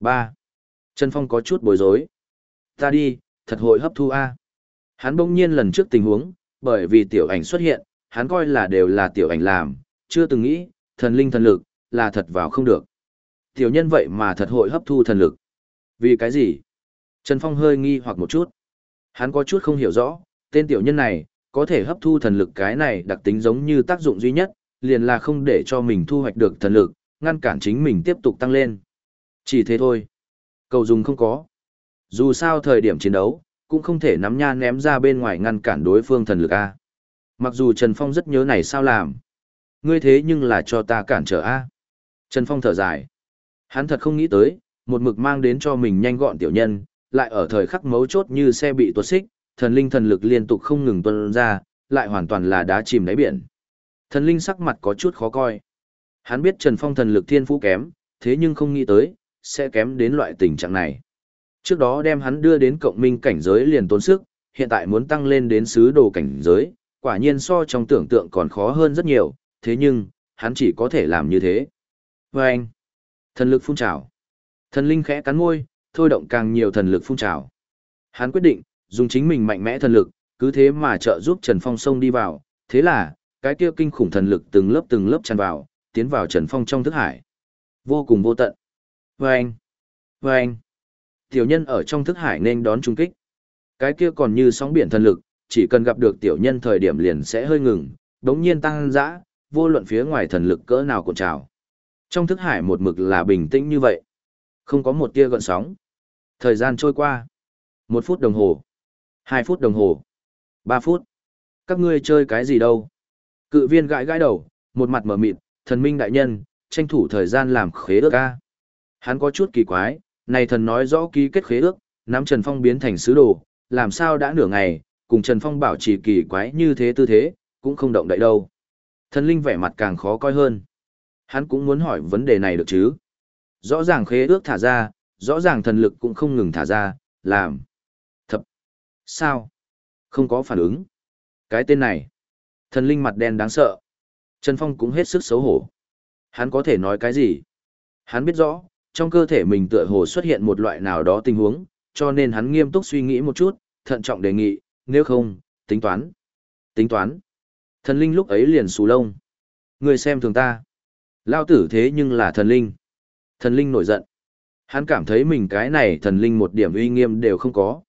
ba Trần Phong có chút bối rối. Ta đi, thật hội hấp thu A. Hắn bỗng nhiên lần trước tình huống, bởi vì tiểu ảnh xuất hiện, hắn coi là đều là tiểu ảnh làm, chưa từng nghĩ, thần linh thần lực, là thật vào không được. Tiểu nhân vậy mà thật hội hấp thu thần lực. Vì cái gì? Trần Phong hơi nghi hoặc một chút. Hắn có chút không hiểu rõ, tên tiểu nhân này, có thể hấp thu thần lực cái này đặc tính giống như tác dụng duy nhất, liền là không để cho mình thu hoạch được thần lực, ngăn cản chính mình tiếp tục tăng lên. Chỉ thế thôi. Cầu dùng không có. Dù sao thời điểm chiến đấu, cũng không thể nắm nha ném ra bên ngoài ngăn cản đối phương thần lực A. Mặc dù Trần Phong rất nhớ này sao làm. Ngươi thế nhưng là cho ta cản trở A. Trần Phong thở dài. Hắn thật không nghĩ tới, một mực mang đến cho mình nhanh gọn tiểu nhân, lại ở thời khắc mấu chốt như xe bị tuột xích, thần linh thần lực liên tục không ngừng tuôn ra, lại hoàn toàn là đá chìm đáy biển. Thần linh sắc mặt có chút khó coi. Hắn biết Trần Phong thần lực thiên phú kém, thế nhưng không nghĩ tới, sẽ kém đến loại tình trạng này. Trước đó đem hắn đưa đến cộng minh cảnh giới liền tốn sức, hiện tại muốn tăng lên đến sứ đồ cảnh giới, quả nhiên so trong tưởng tượng còn khó hơn rất nhiều, thế nhưng, hắn chỉ có thể làm như thế. Và anh, thần lực phun trào. Thần linh khẽ cắn môi, thôi động càng nhiều thần lực phun trào. Hắn quyết định, dùng chính mình mạnh mẽ thần lực, cứ thế mà trợ giúp Trần Phong sông đi vào, thế là, cái kia kinh khủng thần lực từng lớp từng lớp tràn vào, tiến vào Trần Phong trong thức hải. Vô cùng vô tận. Vâng! Vâng! Tiểu nhân ở trong thức hải nên đón trung kích. Cái kia còn như sóng biển thần lực, chỉ cần gặp được tiểu nhân thời điểm liền sẽ hơi ngừng, đống nhiên tăng dã, vô luận phía ngoài thần lực cỡ nào cũng trào. Trong thức hải một mực là bình tĩnh như vậy. Không có một tia gợn sóng. Thời gian trôi qua. Một phút đồng hồ. Hai phút đồng hồ. Ba phút. Các ngươi chơi cái gì đâu? Cự viên gãi gãi đầu, một mặt mở mịt, thần minh đại nhân, tranh thủ thời gian làm khế ước ca. Hắn có chút kỳ quái, này thần nói rõ ký kết khế ước, nắm Trần Phong biến thành sứ đồ, làm sao đã nửa ngày, cùng Trần Phong bảo trì kỳ quái như thế tư thế, cũng không động đậy đâu. Thần linh vẻ mặt càng khó coi hơn. Hắn cũng muốn hỏi vấn đề này được chứ. Rõ ràng khế ước thả ra, rõ ràng thần lực cũng không ngừng thả ra, làm. Thập. Sao? Không có phản ứng. Cái tên này. Thần linh mặt đen đáng sợ. Trần Phong cũng hết sức xấu hổ. Hắn có thể nói cái gì? Hắn biết rõ, trong cơ thể mình tựa hồ xuất hiện một loại nào đó tình huống, cho nên hắn nghiêm túc suy nghĩ một chút, thận trọng đề nghị, nếu không, tính toán. Tính toán. Thần linh lúc ấy liền xù lông. Người xem thường ta. Lao tử thế nhưng là thần linh. Thần linh nổi giận. Hắn cảm thấy mình cái này thần linh một điểm uy nghiêm đều không có.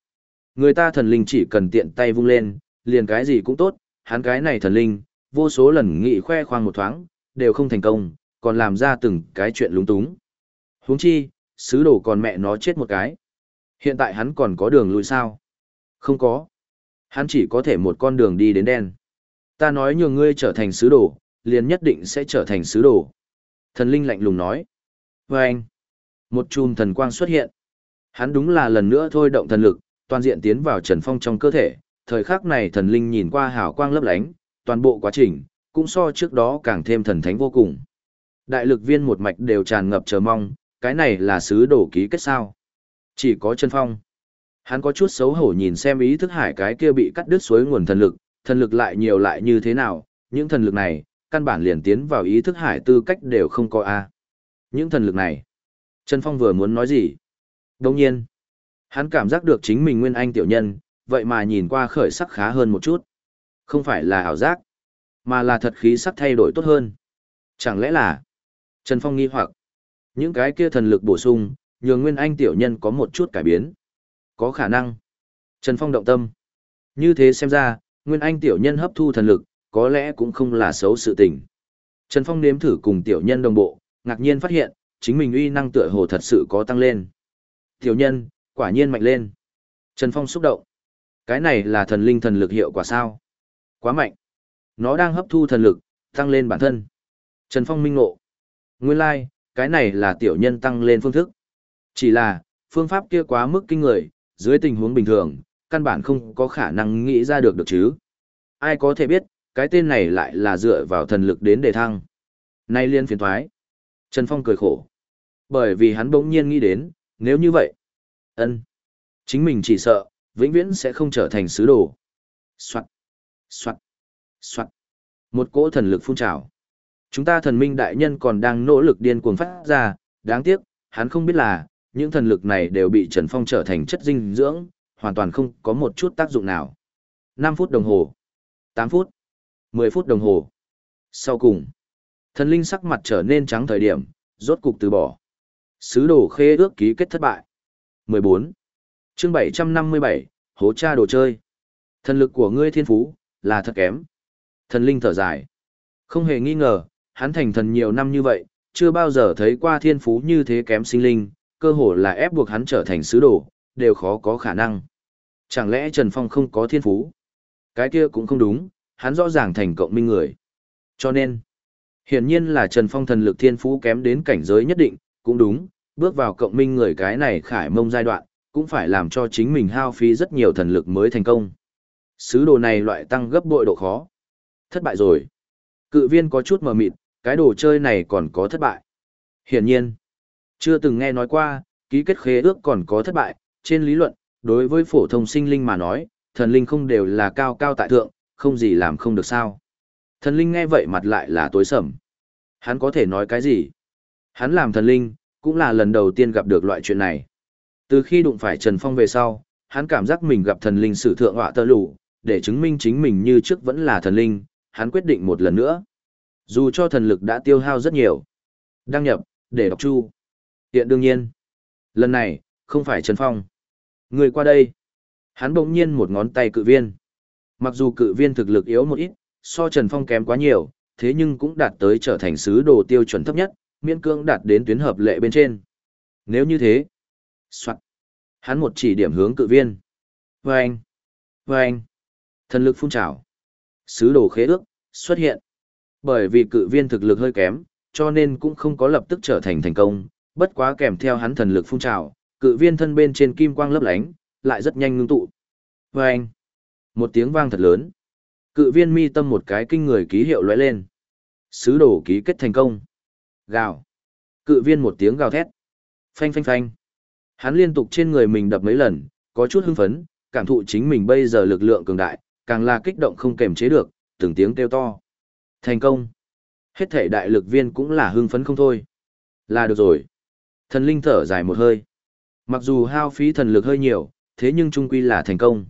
Người ta thần linh chỉ cần tiện tay vung lên, liền cái gì cũng tốt, hắn cái này thần linh, vô số lần nghị khoe khoang một thoáng, đều không thành công, còn làm ra từng cái chuyện lúng túng huống chi, sứ đồ còn mẹ nó chết một cái. Hiện tại hắn còn có đường lui sao? Không có. Hắn chỉ có thể một con đường đi đến đen. Ta nói nhường ngươi trở thành sứ đồ, liền nhất định sẽ trở thành sứ đồ. Thần linh lạnh lùng nói. Và anh, một chùm thần quang xuất hiện. Hắn đúng là lần nữa thôi động thần lực, toàn diện tiến vào Trần Phong trong cơ thể. Thời khắc này thần linh nhìn qua hào quang lấp lánh, toàn bộ quá trình, cũng so trước đó càng thêm thần thánh vô cùng. Đại lực viên một mạch đều tràn ngập chờ mong, cái này là sứ đồ ký kết sao. Chỉ có Trần Phong. Hắn có chút xấu hổ nhìn xem ý thức hải cái kia bị cắt đứt suối nguồn thần lực, thần lực lại nhiều lại như thế nào, những thần lực này, căn bản liền tiến vào ý thức hải tư cách đều không có a. Những thần lực này. Trần Phong vừa muốn nói gì? Đồng nhiên, hắn cảm giác được chính mình nguyên anh tiểu nhân, vậy mà nhìn qua khởi sắc khá hơn một chút. Không phải là ảo giác, mà là thật khí sắc thay đổi tốt hơn. Chẳng lẽ là... Trần Phong nghi hoặc, những cái kia thần lực bổ sung, nhường nguyên anh tiểu nhân có một chút cải biến. Có khả năng. Trần Phong động tâm. Như thế xem ra, nguyên anh tiểu nhân hấp thu thần lực, có lẽ cũng không là xấu sự tình. Trần Phong nếm thử cùng tiểu nhân đồng bộ, ngạc nhiên phát hiện, chính mình uy năng tựa hồ thật sự có tăng lên. Tiểu nhân, quả nhiên mạnh lên. Trần Phong xúc động. Cái này là thần linh thần lực hiệu quả sao? Quá mạnh. Nó đang hấp thu thần lực, tăng lên bản thân. Trần Phong minh ngộ. Nguyên lai, like, cái này là tiểu nhân tăng lên phương thức. Chỉ là, phương pháp kia quá mức kinh người, dưới tình huống bình thường, căn bản không có khả năng nghĩ ra được được chứ. Ai có thể biết, cái tên này lại là dựa vào thần lực đến đề thăng. Nay liên phiền thoái. Trần Phong cười khổ. Bởi vì hắn bỗng nhiên nghĩ đến, nếu như vậy, ân, chính mình chỉ sợ, vĩnh viễn sẽ không trở thành sứ đồ. Soạn, soạn, soạn. Một cỗ thần lực phun trào. Chúng ta thần minh đại nhân còn đang nỗ lực điên cuồng phát ra, đáng tiếc, hắn không biết là, những thần lực này đều bị Trần Phong trở thành chất dinh dưỡng, hoàn toàn không có một chút tác dụng nào. 5 phút đồng hồ, 8 phút, 10 phút đồng hồ. Sau cùng, thần linh sắc mặt trở nên trắng thời điểm, rốt cục từ bỏ. Sứ đồ khê ước ký kết thất bại. 14. chương 757, hố cha đồ chơi. Thần lực của ngươi thiên phú, là thật kém. Thần linh thở dài. Không hề nghi ngờ, hắn thành thần nhiều năm như vậy, chưa bao giờ thấy qua thiên phú như thế kém sinh linh, cơ hồ là ép buộc hắn trở thành sứ đồ, đều khó có khả năng. Chẳng lẽ Trần Phong không có thiên phú? Cái kia cũng không đúng, hắn rõ ràng thành cộng minh người. Cho nên, hiển nhiên là Trần Phong thần lực thiên phú kém đến cảnh giới nhất định, cũng đúng, bước vào cộng minh người cái này khải mông giai đoạn, cũng phải làm cho chính mình hao phí rất nhiều thần lực mới thành công. Sứ đồ này loại tăng gấp bội độ khó. Thất bại rồi. Cự viên có chút mờ mịt, cái đồ chơi này còn có thất bại. Hiển nhiên, chưa từng nghe nói qua, ký kết khế ước còn có thất bại, trên lý luận, đối với phổ thông sinh linh mà nói, thần linh không đều là cao cao tại thượng, không gì làm không được sao. Thần linh nghe vậy mặt lại là tối sầm. Hắn có thể nói cái gì? Hắn làm thần linh, cũng là lần đầu tiên gặp được loại chuyện này. Từ khi đụng phải Trần Phong về sau, hắn cảm giác mình gặp thần linh sử thượng họa tơ lụ, để chứng minh chính mình như trước vẫn là thần linh, hắn quyết định một lần nữa. Dù cho thần lực đã tiêu hao rất nhiều. Đăng nhập, để đọc chu. Hiện đương nhiên. Lần này, không phải Trần Phong. Người qua đây. Hắn bỗng nhiên một ngón tay cự viên. Mặc dù cự viên thực lực yếu một ít, so Trần Phong kém quá nhiều, thế nhưng cũng đạt tới trở thành sứ đồ tiêu chuẩn thấp nhất, miễn cưỡng đạt đến tuyến hợp lệ bên trên. Nếu như thế, soạn. Hắn một chỉ điểm hướng cự viên. Vâng! Vâng! Thần lực phun trào. Sứ đồ khế ước, xuất hiện. Bởi vì cự viên thực lực hơi kém, cho nên cũng không có lập tức trở thành thành công, bất quá kèm theo hắn thần lực phun trào, cự viên thân bên trên kim quang lấp lánh, lại rất nhanh ngưng tụ. Vâng! Một tiếng vang thật lớn. Cự viên mi tâm một cái kinh người ký hiệu lóe lên. Sứ đồ ký kết thành công. Gào. Cự viên một tiếng gào thét. Phanh phanh phanh. Hắn liên tục trên người mình đập mấy lần, có chút hưng phấn, cảm thụ chính mình bây giờ lực lượng cường đại, càng là kích động không kềm chế được, từng tiếng kêu to. Thành công. Hết thể đại lực viên cũng là hưng phấn không thôi. Là được rồi. Thần linh thở dài một hơi. Mặc dù hao phí thần lực hơi nhiều, thế nhưng trung quy là thành công.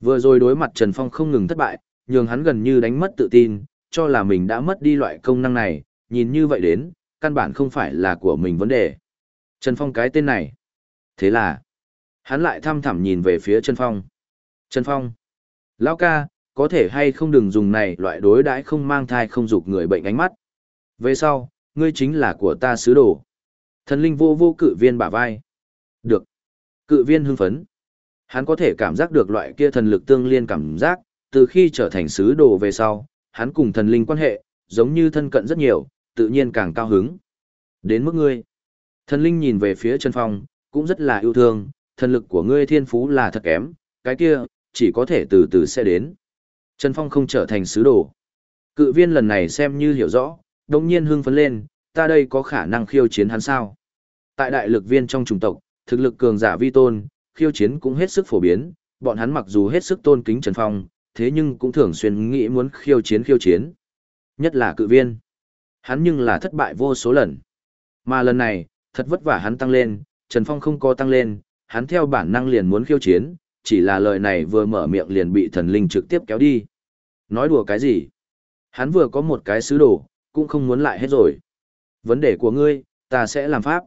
Vừa rồi đối mặt Trần Phong không ngừng thất bại, nhường hắn gần như đánh mất tự tin, cho là mình đã mất đi loại công năng này, nhìn như vậy đến, căn bản không phải là của mình vấn đề. Trần Phong cái tên này. Thế là, hắn lại thăm thẳm nhìn về phía Trần Phong. Trần Phong, lão ca, có thể hay không đừng dùng này loại đối đãi không mang thai không dục người bệnh ánh mắt. Về sau, ngươi chính là của ta sứ đồ. Thần linh vô vô cự viên bả vai. Được. Cự viên hưng phấn. Hắn có thể cảm giác được loại kia thần lực tương liên cảm giác, từ khi trở thành sứ đồ về sau, hắn cùng thần linh quan hệ, giống như thân cận rất nhiều, tự nhiên càng cao hứng. Đến mức ngươi. Thần linh nhìn về phía Trần Phong, cũng rất là yêu thương, thần lực của ngươi thiên phú là thật kém, cái kia, chỉ có thể từ từ sẽ đến. Trần Phong không trở thành sứ đồ. Cự viên lần này xem như hiểu rõ, đồng nhiên hưng phấn lên, ta đây có khả năng khiêu chiến hắn sao. Tại đại lực viên trong chủng tộc, thực lực cường giả vi tôn, khiêu chiến cũng hết sức phổ biến, bọn hắn mặc dù hết sức tôn kính Trần Phong, thế nhưng cũng thường xuyên nghĩ muốn khiêu chiến khiêu chiến. Nhất là cự viên. Hắn nhưng là thất bại vô số lần. Mà lần này, thật vất vả hắn tăng lên, Trần Phong không có tăng lên, hắn theo bản năng liền muốn khiêu chiến, chỉ là lời này vừa mở miệng liền bị thần linh trực tiếp kéo đi. Nói đùa cái gì? Hắn vừa có một cái sứ đồ, cũng không muốn lại hết rồi. Vấn đề của ngươi, ta sẽ làm pháp.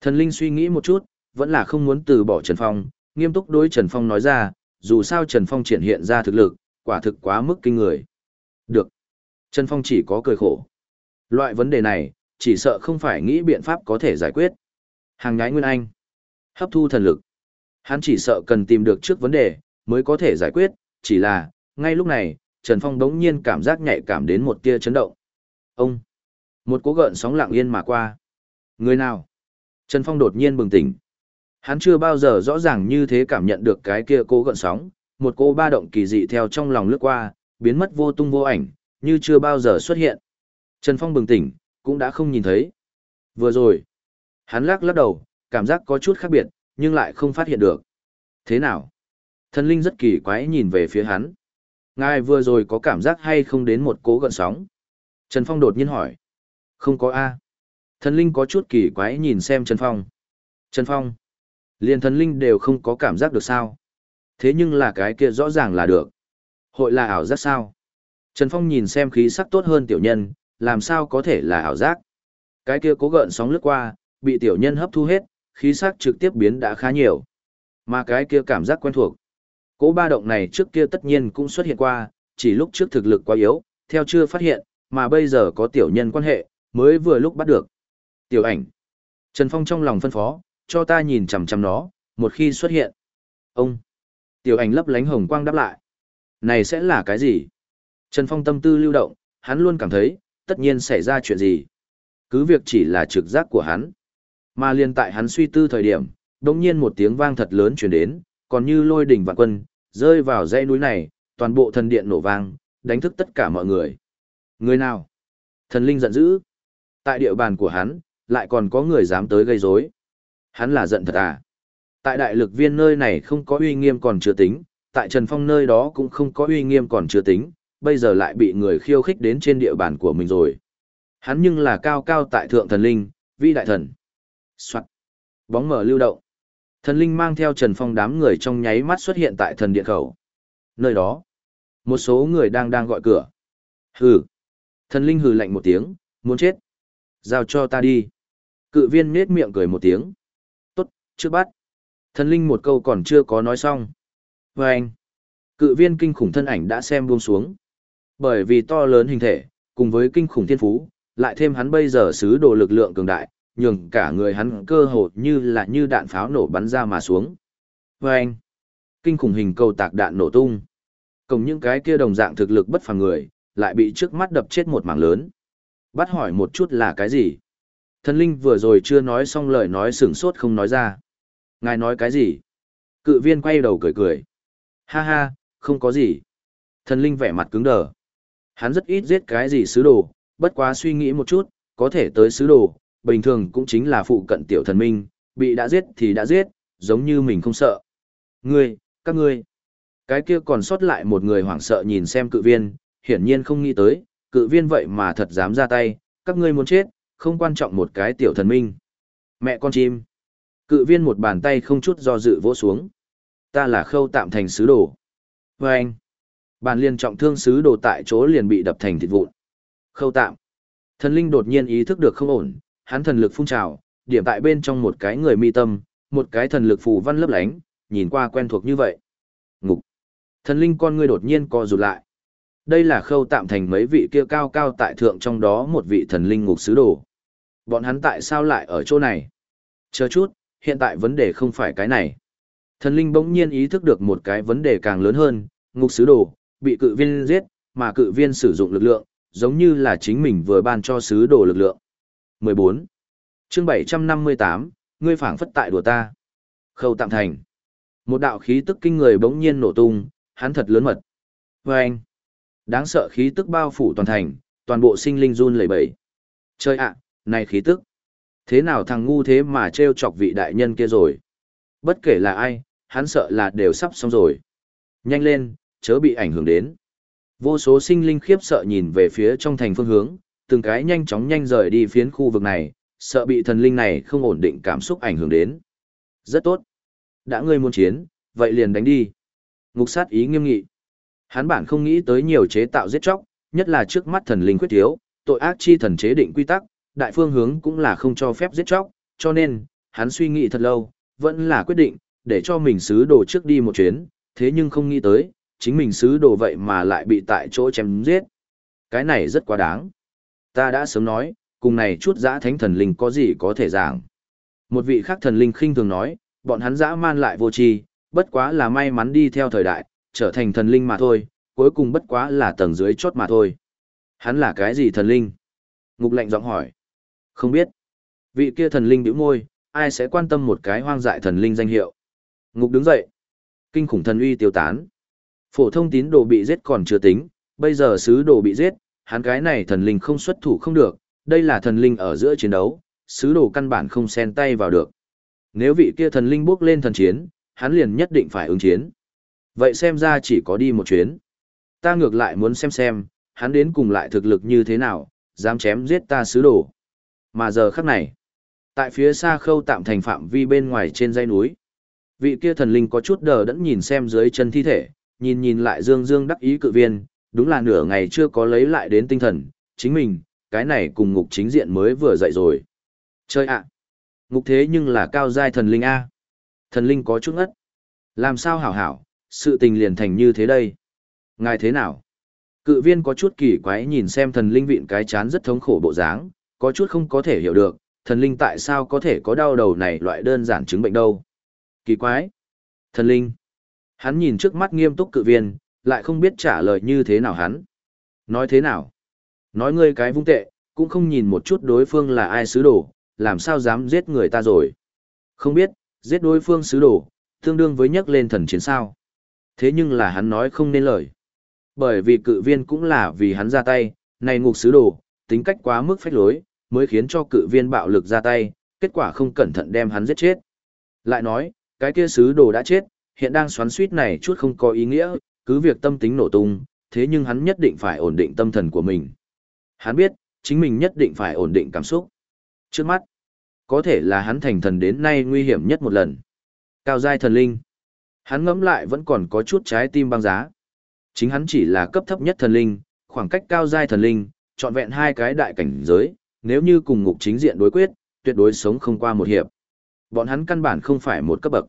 Thần linh suy nghĩ một chút, vẫn là không muốn từ bỏ Trần Phong, nghiêm túc đối Trần Phong nói ra, dù sao Trần Phong triển hiện ra thực lực, quả thực quá mức kinh người. Được. Trần Phong chỉ có cười khổ. Loại vấn đề này, chỉ sợ không phải nghĩ biện pháp có thể giải quyết. Hàng nhái Nguyên Anh. Hấp thu thần lực. Hắn chỉ sợ cần tìm được trước vấn đề, mới có thể giải quyết, chỉ là, ngay lúc này, Trần Phong đống nhiên cảm giác nhạy cảm đến một tia chấn động. Ông! Một cố gợn sóng lặng yên mà qua. Người nào? Trần Phong đột nhiên bừng tỉnh. Hắn chưa bao giờ rõ ràng như thế cảm nhận được cái kia cố gợn sóng, một cô ba động kỳ dị theo trong lòng lướt qua, biến mất vô tung vô ảnh, như chưa bao giờ xuất hiện. Trần Phong bừng tỉnh, cũng đã không nhìn thấy. Vừa rồi, hắn lắc lắc đầu, cảm giác có chút khác biệt, nhưng lại không phát hiện được. Thế nào? Thần linh rất kỳ quái nhìn về phía hắn. Ngài vừa rồi có cảm giác hay không đến một cố gợn sóng? Trần Phong đột nhiên hỏi. Không có A. Thần linh có chút kỳ quái nhìn xem Trần Phong. Trần Phong. Liền thần linh đều không có cảm giác được sao. Thế nhưng là cái kia rõ ràng là được. Hội là ảo giác sao? Trần Phong nhìn xem khí sắc tốt hơn tiểu nhân, làm sao có thể là ảo giác? Cái kia cố gợn sóng lướt qua, bị tiểu nhân hấp thu hết, khí sắc trực tiếp biến đã khá nhiều. Mà cái kia cảm giác quen thuộc. Cố ba động này trước kia tất nhiên cũng xuất hiện qua, chỉ lúc trước thực lực quá yếu, theo chưa phát hiện, mà bây giờ có tiểu nhân quan hệ, mới vừa lúc bắt được. Tiểu ảnh. Trần Phong trong lòng phân phó, cho ta nhìn chằm chằm nó, một khi xuất hiện. Ông. Tiểu ảnh lấp lánh hồng quang đáp lại. Này sẽ là cái gì? Trần Phong tâm tư lưu động, hắn luôn cảm thấy, tất nhiên xảy ra chuyện gì. Cứ việc chỉ là trực giác của hắn. Mà liền tại hắn suy tư thời điểm, đống nhiên một tiếng vang thật lớn chuyển đến, còn như lôi đỉnh vạn quân, rơi vào dãy núi này, toàn bộ thần điện nổ vang, đánh thức tất cả mọi người. Người nào? Thần linh giận dữ. Tại địa bàn của hắn, lại còn có người dám tới gây rối. Hắn là giận thật à? Tại đại lực viên nơi này không có uy nghiêm còn chưa tính, tại Trần Phong nơi đó cũng không có uy nghiêm còn chưa tính, bây giờ lại bị người khiêu khích đến trên địa bàn của mình rồi. Hắn nhưng là cao cao tại thượng thần linh, vi đại thần. Soạn. Bóng mở lưu động. Thần linh mang theo Trần Phong đám người trong nháy mắt xuất hiện tại thần điện khẩu. Nơi đó, một số người đang đang gọi cửa. Hừ. Thần linh hừ lạnh một tiếng, muốn chết. Giao cho ta đi. Cự viên nết miệng cười một tiếng. Tốt, chưa bắt. Thần linh một câu còn chưa có nói xong. Và anh. Cự viên kinh khủng thân ảnh đã xem buông xuống. Bởi vì to lớn hình thể, cùng với kinh khủng thiên phú, lại thêm hắn bây giờ xứ đồ lực lượng cường đại, nhường cả người hắn cơ hồ như là như đạn pháo nổ bắn ra mà xuống. Và anh. Kinh khủng hình cầu tạc đạn nổ tung. Cùng những cái kia đồng dạng thực lực bất phàm người, lại bị trước mắt đập chết một mảng lớn. Bắt hỏi một chút là cái gì? Thần linh vừa rồi chưa nói xong lời nói sửng sốt không nói ra. Ngài nói cái gì? Cự viên quay đầu cười cười. Ha ha, không có gì. Thần linh vẻ mặt cứng đờ. Hắn rất ít giết cái gì sứ đồ, bất quá suy nghĩ một chút, có thể tới sứ đồ, bình thường cũng chính là phụ cận tiểu thần minh, bị đã giết thì đã giết, giống như mình không sợ. Ngươi, các ngươi. Cái kia còn sót lại một người hoảng sợ nhìn xem cự viên, hiển nhiên không nghĩ tới, cự viên vậy mà thật dám ra tay, các ngươi muốn chết, không quan trọng một cái tiểu thần minh. Mẹ con chim. Cự viên một bàn tay không chút do dự vỗ xuống. Ta là khâu tạm thành sứ đồ. Và anh. Bàn liên trọng thương sứ đồ tại chỗ liền bị đập thành thịt vụn. Khâu tạm. Thần linh đột nhiên ý thức được không ổn, hắn thần lực phun trào, điểm tại bên trong một cái người mi tâm, một cái thần lực phù văn lấp lánh, nhìn qua quen thuộc như vậy. Ngục. Thần linh con ngươi đột nhiên co rụt lại. Đây là khâu tạm thành mấy vị kia cao cao tại thượng trong đó một vị thần linh ngục sứ đồ. Bọn hắn tại sao lại ở chỗ này? Chờ chút, hiện tại vấn đề không phải cái này. Thần linh bỗng nhiên ý thức được một cái vấn đề càng lớn hơn, ngục sứ đồ, bị cự viên giết, mà cự viên sử dụng lực lượng, giống như là chính mình vừa ban cho sứ đồ lực lượng. 14. chương 758, ngươi phảng phất tại đùa ta. Khâu tạm thành. Một đạo khí tức kinh người bỗng nhiên nổ tung, hắn thật lớn mật. Vâng! Đáng sợ khí tức bao phủ toàn thành, toàn bộ sinh linh run lẩy bẩy. Chơi ạ, này khí tức. Thế nào thằng ngu thế mà trêu chọc vị đại nhân kia rồi? Bất kể là ai, hắn sợ là đều sắp xong rồi. Nhanh lên, chớ bị ảnh hưởng đến. Vô số sinh linh khiếp sợ nhìn về phía trong thành phương hướng, từng cái nhanh chóng nhanh rời đi phiến khu vực này, sợ bị thần linh này không ổn định cảm xúc ảnh hưởng đến. Rất tốt. Đã ngươi muốn chiến, vậy liền đánh đi. Ngục sát ý nghiêm nghị. Hắn bản không nghĩ tới nhiều chế tạo giết chóc, nhất là trước mắt thần linh quyết thiếu, tội ác chi thần chế định quy tắc, đại phương hướng cũng là không cho phép giết chóc, cho nên, hắn suy nghĩ thật lâu, vẫn là quyết định, để cho mình sứ đồ trước đi một chuyến, thế nhưng không nghĩ tới, chính mình sứ đồ vậy mà lại bị tại chỗ chém giết. Cái này rất quá đáng. Ta đã sớm nói, cùng này chút dã thánh thần linh có gì có thể giảng. Một vị khác thần linh khinh thường nói, bọn hắn dã man lại vô tri, bất quá là may mắn đi theo thời đại, trở thành thần linh mà thôi, cuối cùng bất quá là tầng dưới chốt mà thôi. Hắn là cái gì thần linh? Ngục lệnh giọng hỏi. Không biết. Vị kia thần linh bĩu môi, ai sẽ quan tâm một cái hoang dại thần linh danh hiệu. Ngục đứng dậy. Kinh khủng thần uy tiêu tán. Phổ thông tín đồ bị giết còn chưa tính, bây giờ sứ đồ bị giết, hắn cái này thần linh không xuất thủ không được, đây là thần linh ở giữa chiến đấu, sứ đồ căn bản không xen tay vào được. Nếu vị kia thần linh bước lên thần chiến, hắn liền nhất định phải ứng chiến. Vậy xem ra chỉ có đi một chuyến. Ta ngược lại muốn xem xem, hắn đến cùng lại thực lực như thế nào, dám chém giết ta sứ đồ. Mà giờ khắc này, Tại phía xa khâu tạm thành phạm vi bên ngoài trên dãy núi. Vị kia thần linh có chút đờ đẫn nhìn xem dưới chân thi thể, nhìn nhìn lại dương dương đắc ý cự viên, đúng là nửa ngày chưa có lấy lại đến tinh thần, chính mình, cái này cùng ngục chính diện mới vừa dậy rồi. Chơi ạ! Ngục thế nhưng là cao giai thần linh A. Thần linh có chút ngất. Làm sao hảo hảo, sự tình liền thành như thế đây. Ngài thế nào? Cự viên có chút kỳ quái nhìn xem thần linh vịn cái chán rất thống khổ bộ dáng, có chút không có thể hiểu được, thần linh tại sao có thể có đau đầu này loại đơn giản chứng bệnh đâu. Kỳ quái. Thần linh. Hắn nhìn trước mắt nghiêm túc cự viên, lại không biết trả lời như thế nào hắn. Nói thế nào? Nói ngươi cái vung tệ, cũng không nhìn một chút đối phương là ai sứ đồ, làm sao dám giết người ta rồi. Không biết, giết đối phương sứ đồ, tương đương với nhắc lên thần chiến sao. Thế nhưng là hắn nói không nên lời. Bởi vì cự viên cũng là vì hắn ra tay, này ngục sứ đồ, tính cách quá mức phách lối, mới khiến cho cự viên bạo lực ra tay, kết quả không cẩn thận đem hắn giết chết. Lại nói, cái kia sứ đồ đã chết, hiện đang xoắn suýt này chút không có ý nghĩa, cứ việc tâm tính nổ tung, thế nhưng hắn nhất định phải ổn định tâm thần của mình. Hắn biết, chính mình nhất định phải ổn định cảm xúc. Trước mắt, có thể là hắn thành thần đến nay nguy hiểm nhất một lần. Cao giai thần linh. Hắn ngẫm lại vẫn còn có chút trái tim băng giá. Chính hắn chỉ là cấp thấp nhất thần linh, khoảng cách cao giai thần linh, trọn vẹn hai cái đại cảnh giới, nếu như cùng ngục chính diện đối quyết, tuyệt đối sống không qua một hiệp. Bọn hắn căn bản không phải một cấp bậc.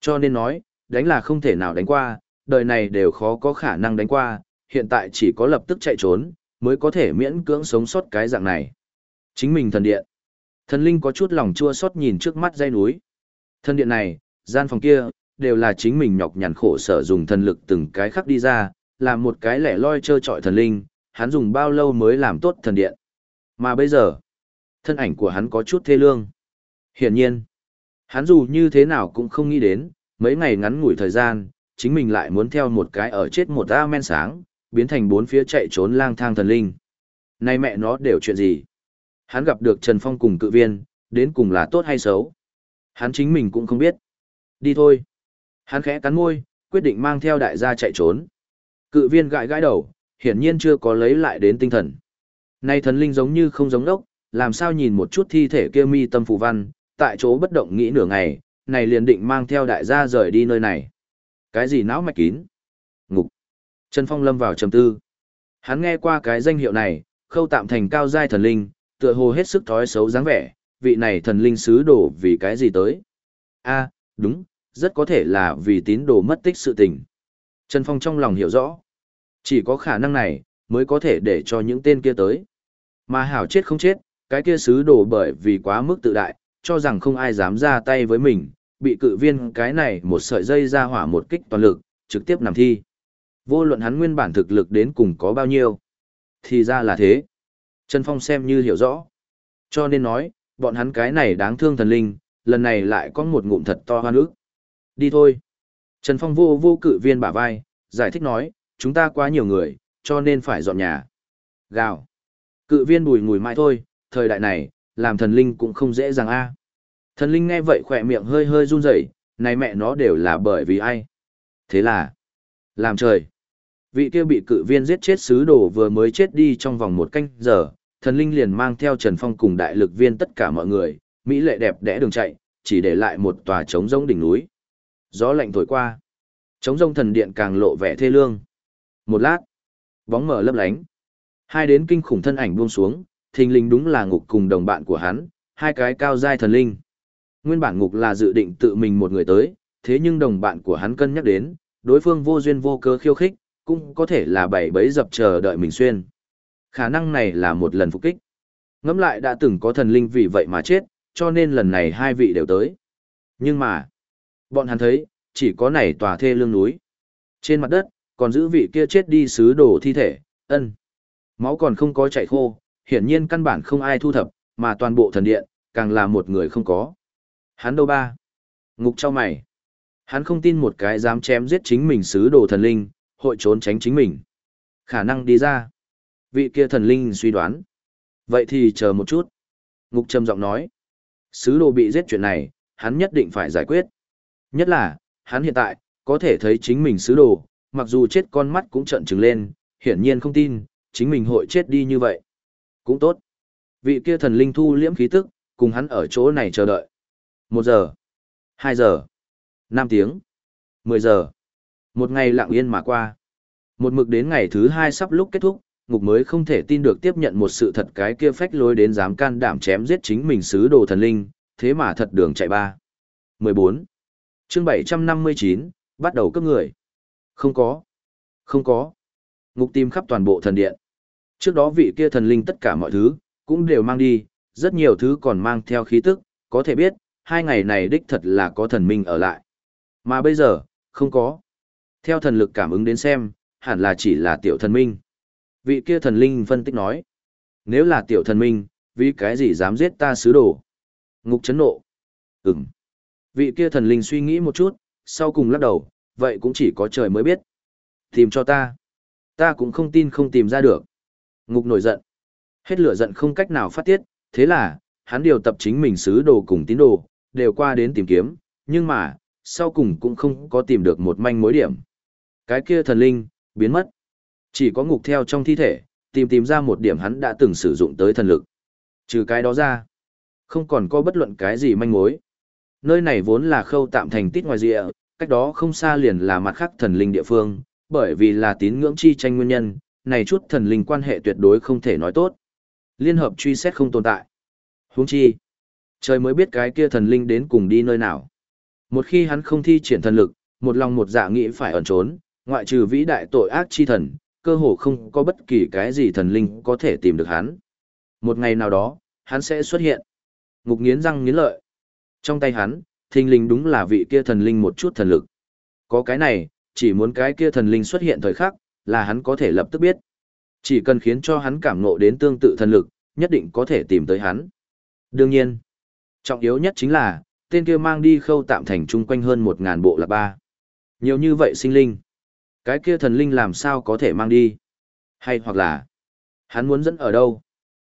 Cho nên nói, đánh là không thể nào đánh qua, đời này đều khó có khả năng đánh qua, hiện tại chỉ có lập tức chạy trốn, mới có thể miễn cưỡng sống sót cái dạng này. Chính mình thần điện. Thần linh có chút lòng chua xót nhìn trước mắt dây núi. Thần điện này, gian phòng kia, đều là chính mình nhọc nhằn khổ sở dùng thần lực từng cái khắc đi ra, làm một cái lẻ loi chơi trọi thần linh, hắn dùng bao lâu mới làm tốt thần điện. Mà bây giờ, thân ảnh của hắn có chút thê lương. Hiển nhiên, hắn dù như thế nào cũng không nghĩ đến, mấy ngày ngắn ngủi thời gian, chính mình lại muốn theo một cái ở chết một a men sáng, biến thành bốn phía chạy trốn lang thang thần linh. Này mẹ nó đều chuyện gì? Hắn gặp được Trần Phong cùng cự viên, đến cùng là tốt hay xấu? Hắn chính mình cũng không biết. Đi thôi. Hắn khẽ cắn môi, quyết định mang theo đại gia chạy trốn. Cự viên gãi gãi đầu, hiển nhiên chưa có lấy lại đến tinh thần. Nay thần linh giống như không giống đốc, làm sao nhìn một chút thi thể kia mi tâm phù văn, tại chỗ bất động nghĩ nửa ngày, này liền định mang theo đại gia rời đi nơi này. Cái gì não mạch kín? Ngục. Trần Phong lâm vào trầm tư. Hắn nghe qua cái danh hiệu này, khâu tạm thành cao giai thần linh, tựa hồ hết sức thói xấu dáng vẻ, vị này thần linh sứ đổ vì cái gì tới? A, đúng, rất có thể là vì tín đồ mất tích sự tình. Trần Phong trong lòng hiểu rõ. Chỉ có khả năng này, mới có thể để cho những tên kia tới. Mà hảo chết không chết, cái kia sứ đồ bởi vì quá mức tự đại, cho rằng không ai dám ra tay với mình, bị cự viên cái này một sợi dây ra hỏa một kích toàn lực, trực tiếp nằm thi. Vô luận hắn nguyên bản thực lực đến cùng có bao nhiêu. Thì ra là thế. Trần Phong xem như hiểu rõ. Cho nên nói, bọn hắn cái này đáng thương thần linh, lần này lại có một ngụm thật to hoa nước. Đi thôi. Trần Phong vô vô cự viên bả vai, giải thích nói, chúng ta quá nhiều người, cho nên phải dọn nhà. Gào. Cự viên bùi ngùi mãi thôi, thời đại này, làm thần linh cũng không dễ dàng a. Thần linh nghe vậy khỏe miệng hơi hơi run rẩy, này mẹ nó đều là bởi vì ai? Thế là, làm trời. Vị kia bị cự viên giết chết sứ đồ vừa mới chết đi trong vòng một canh giờ, thần linh liền mang theo Trần Phong cùng đại lực viên tất cả mọi người, Mỹ lệ đẹp đẽ đường chạy, chỉ để lại một tòa trống rông đỉnh núi. Gió lạnh thổi qua. Trống rông thần điện càng lộ vẻ thê lương. Một lát, bóng mở lấp lánh. Hai đến kinh khủng thân ảnh buông xuống, thình linh đúng là ngục cùng đồng bạn của hắn, hai cái cao giai thần linh. Nguyên bản ngục là dự định tự mình một người tới, thế nhưng đồng bạn của hắn cân nhắc đến, đối phương vô duyên vô cớ khiêu khích, cũng có thể là bảy bấy dập chờ đợi mình xuyên. Khả năng này là một lần phục kích. Ngẫm lại đã từng có thần linh vì vậy mà chết, cho nên lần này hai vị đều tới. Nhưng mà, bọn hắn thấy, chỉ có này tòa thê lương núi. Trên mặt đất, còn giữ vị kia chết đi sứ đồ thi thể, ân. Máu còn không có chảy khô, hiển nhiên căn bản không ai thu thập, mà toàn bộ thần điện, càng là một người không có. Hắn đâu ba? Ngục cho mày. Hắn không tin một cái dám chém giết chính mình sứ đồ thần linh, hội trốn tránh chính mình. Khả năng đi ra. Vị kia thần linh suy đoán. Vậy thì chờ một chút. Ngục trầm giọng nói. Sứ đồ bị giết chuyện này, hắn nhất định phải giải quyết. Nhất là, hắn hiện tại, có thể thấy chính mình sứ đồ, mặc dù chết con mắt cũng trợn trừng lên, hiển nhiên không tin, chính mình hội chết đi như vậy. Cũng tốt. Vị kia thần linh thu liễm khí tức, cùng hắn ở chỗ này chờ đợi. Một giờ, hai giờ, năm tiếng, mười giờ. Một ngày lặng yên mà qua. Một mực đến ngày thứ hai sắp lúc kết thúc, ngục mới không thể tin được tiếp nhận một sự thật cái kia phách lối đến dám can đảm chém giết chính mình sứ đồ thần linh, thế mà thật đường chạy ba. 14. chương 759, bắt đầu cấp người. Không có. Không có. Ngục tìm khắp toàn bộ thần điện. Trước đó vị kia thần linh tất cả mọi thứ, cũng đều mang đi, rất nhiều thứ còn mang theo khí tức, có thể biết, hai ngày này đích thật là có thần minh ở lại. Mà bây giờ, không có. Theo thần lực cảm ứng đến xem, hẳn là chỉ là tiểu thần minh. Vị kia thần linh phân tích nói. Nếu là tiểu thần minh, vì cái gì dám giết ta sứ đồ? Ngục chấn nộ. Ừm. Vị kia thần linh suy nghĩ một chút, sau cùng lắc đầu, vậy cũng chỉ có trời mới biết. Tìm cho ta. Ta cũng không tin không tìm ra được. Ngục nổi giận. Hết lửa giận không cách nào phát tiết, thế là, hắn điều tập chính mình sứ đồ cùng tín đồ, đều qua đến tìm kiếm, nhưng mà, sau cùng cũng không có tìm được một manh mối điểm. Cái kia thần linh, biến mất. Chỉ có ngục theo trong thi thể, tìm tìm ra một điểm hắn đã từng sử dụng tới thần lực. Trừ cái đó ra, không còn có bất luận cái gì manh mối. Nơi này vốn là khâu tạm thành tít ngoài rìa, cách đó không xa liền là mặt khác thần linh địa phương, bởi vì là tín ngưỡng chi tranh nguyên nhân, này chút thần linh quan hệ tuyệt đối không thể nói tốt. Liên hợp truy xét không tồn tại. Huống chi, trời mới biết cái kia thần linh đến cùng đi nơi nào. Một khi hắn không thi triển thần lực, một lòng một dạ nghĩ phải ẩn trốn, ngoại trừ vĩ đại tội ác chi thần, cơ hồ không có bất kỳ cái gì thần linh có thể tìm được hắn. Một ngày nào đó, hắn sẽ xuất hiện. Ngục nghiến răng nghiến lợi. Trong tay hắn, thình linh đúng là vị kia thần linh một chút thần lực. Có cái này, chỉ muốn cái kia thần linh xuất hiện thời khắc, là hắn có thể lập tức biết. Chỉ cần khiến cho hắn cảm ngộ đến tương tự thần lực, nhất định có thể tìm tới hắn. Đương nhiên, trọng yếu nhất chính là, tên kia mang đi khâu tạm thành chung quanh hơn một ngàn bộ là ba. Nhiều như vậy sinh linh. Cái kia thần linh làm sao có thể mang đi? Hay hoặc là, hắn muốn dẫn ở đâu?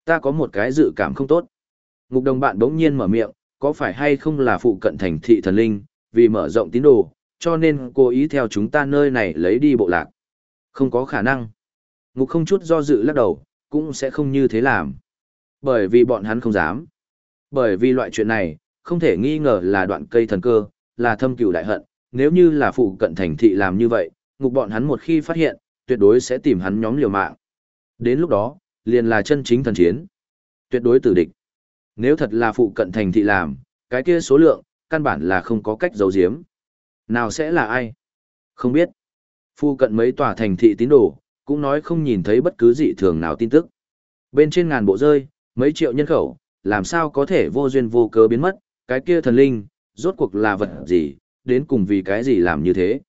Ta có một cái dự cảm không tốt. Ngục đồng bạn đống nhiên mở miệng, có phải hay không là phụ cận thành thị thần linh, vì mở rộng tín đồ, cho nên cố ý theo chúng ta nơi này lấy đi bộ lạc. Không có khả năng. Ngục không chút do dự lắc đầu, cũng sẽ không như thế làm. Bởi vì bọn hắn không dám. Bởi vì loại chuyện này, không thể nghi ngờ là đoạn cây thần cơ, là thâm cửu đại hận. Nếu như là phụ cận thành thị làm như vậy, ngục bọn hắn một khi phát hiện, tuyệt đối sẽ tìm hắn nhóm liều mạng. Đến lúc đó, liền là chân chính thần chiến. Tuyệt đối tử địch. Nếu thật là phụ cận thành thị làm, cái kia số lượng, căn bản là không có cách giấu giếm. Nào sẽ là ai? Không biết. Phụ cận mấy tòa thành thị tín đồ, cũng nói không nhìn thấy bất cứ dị thường nào tin tức. Bên trên ngàn bộ rơi, mấy triệu nhân khẩu, làm sao có thể vô duyên vô cớ biến mất, cái kia thần linh, rốt cuộc là vật gì, đến cùng vì cái gì làm như thế.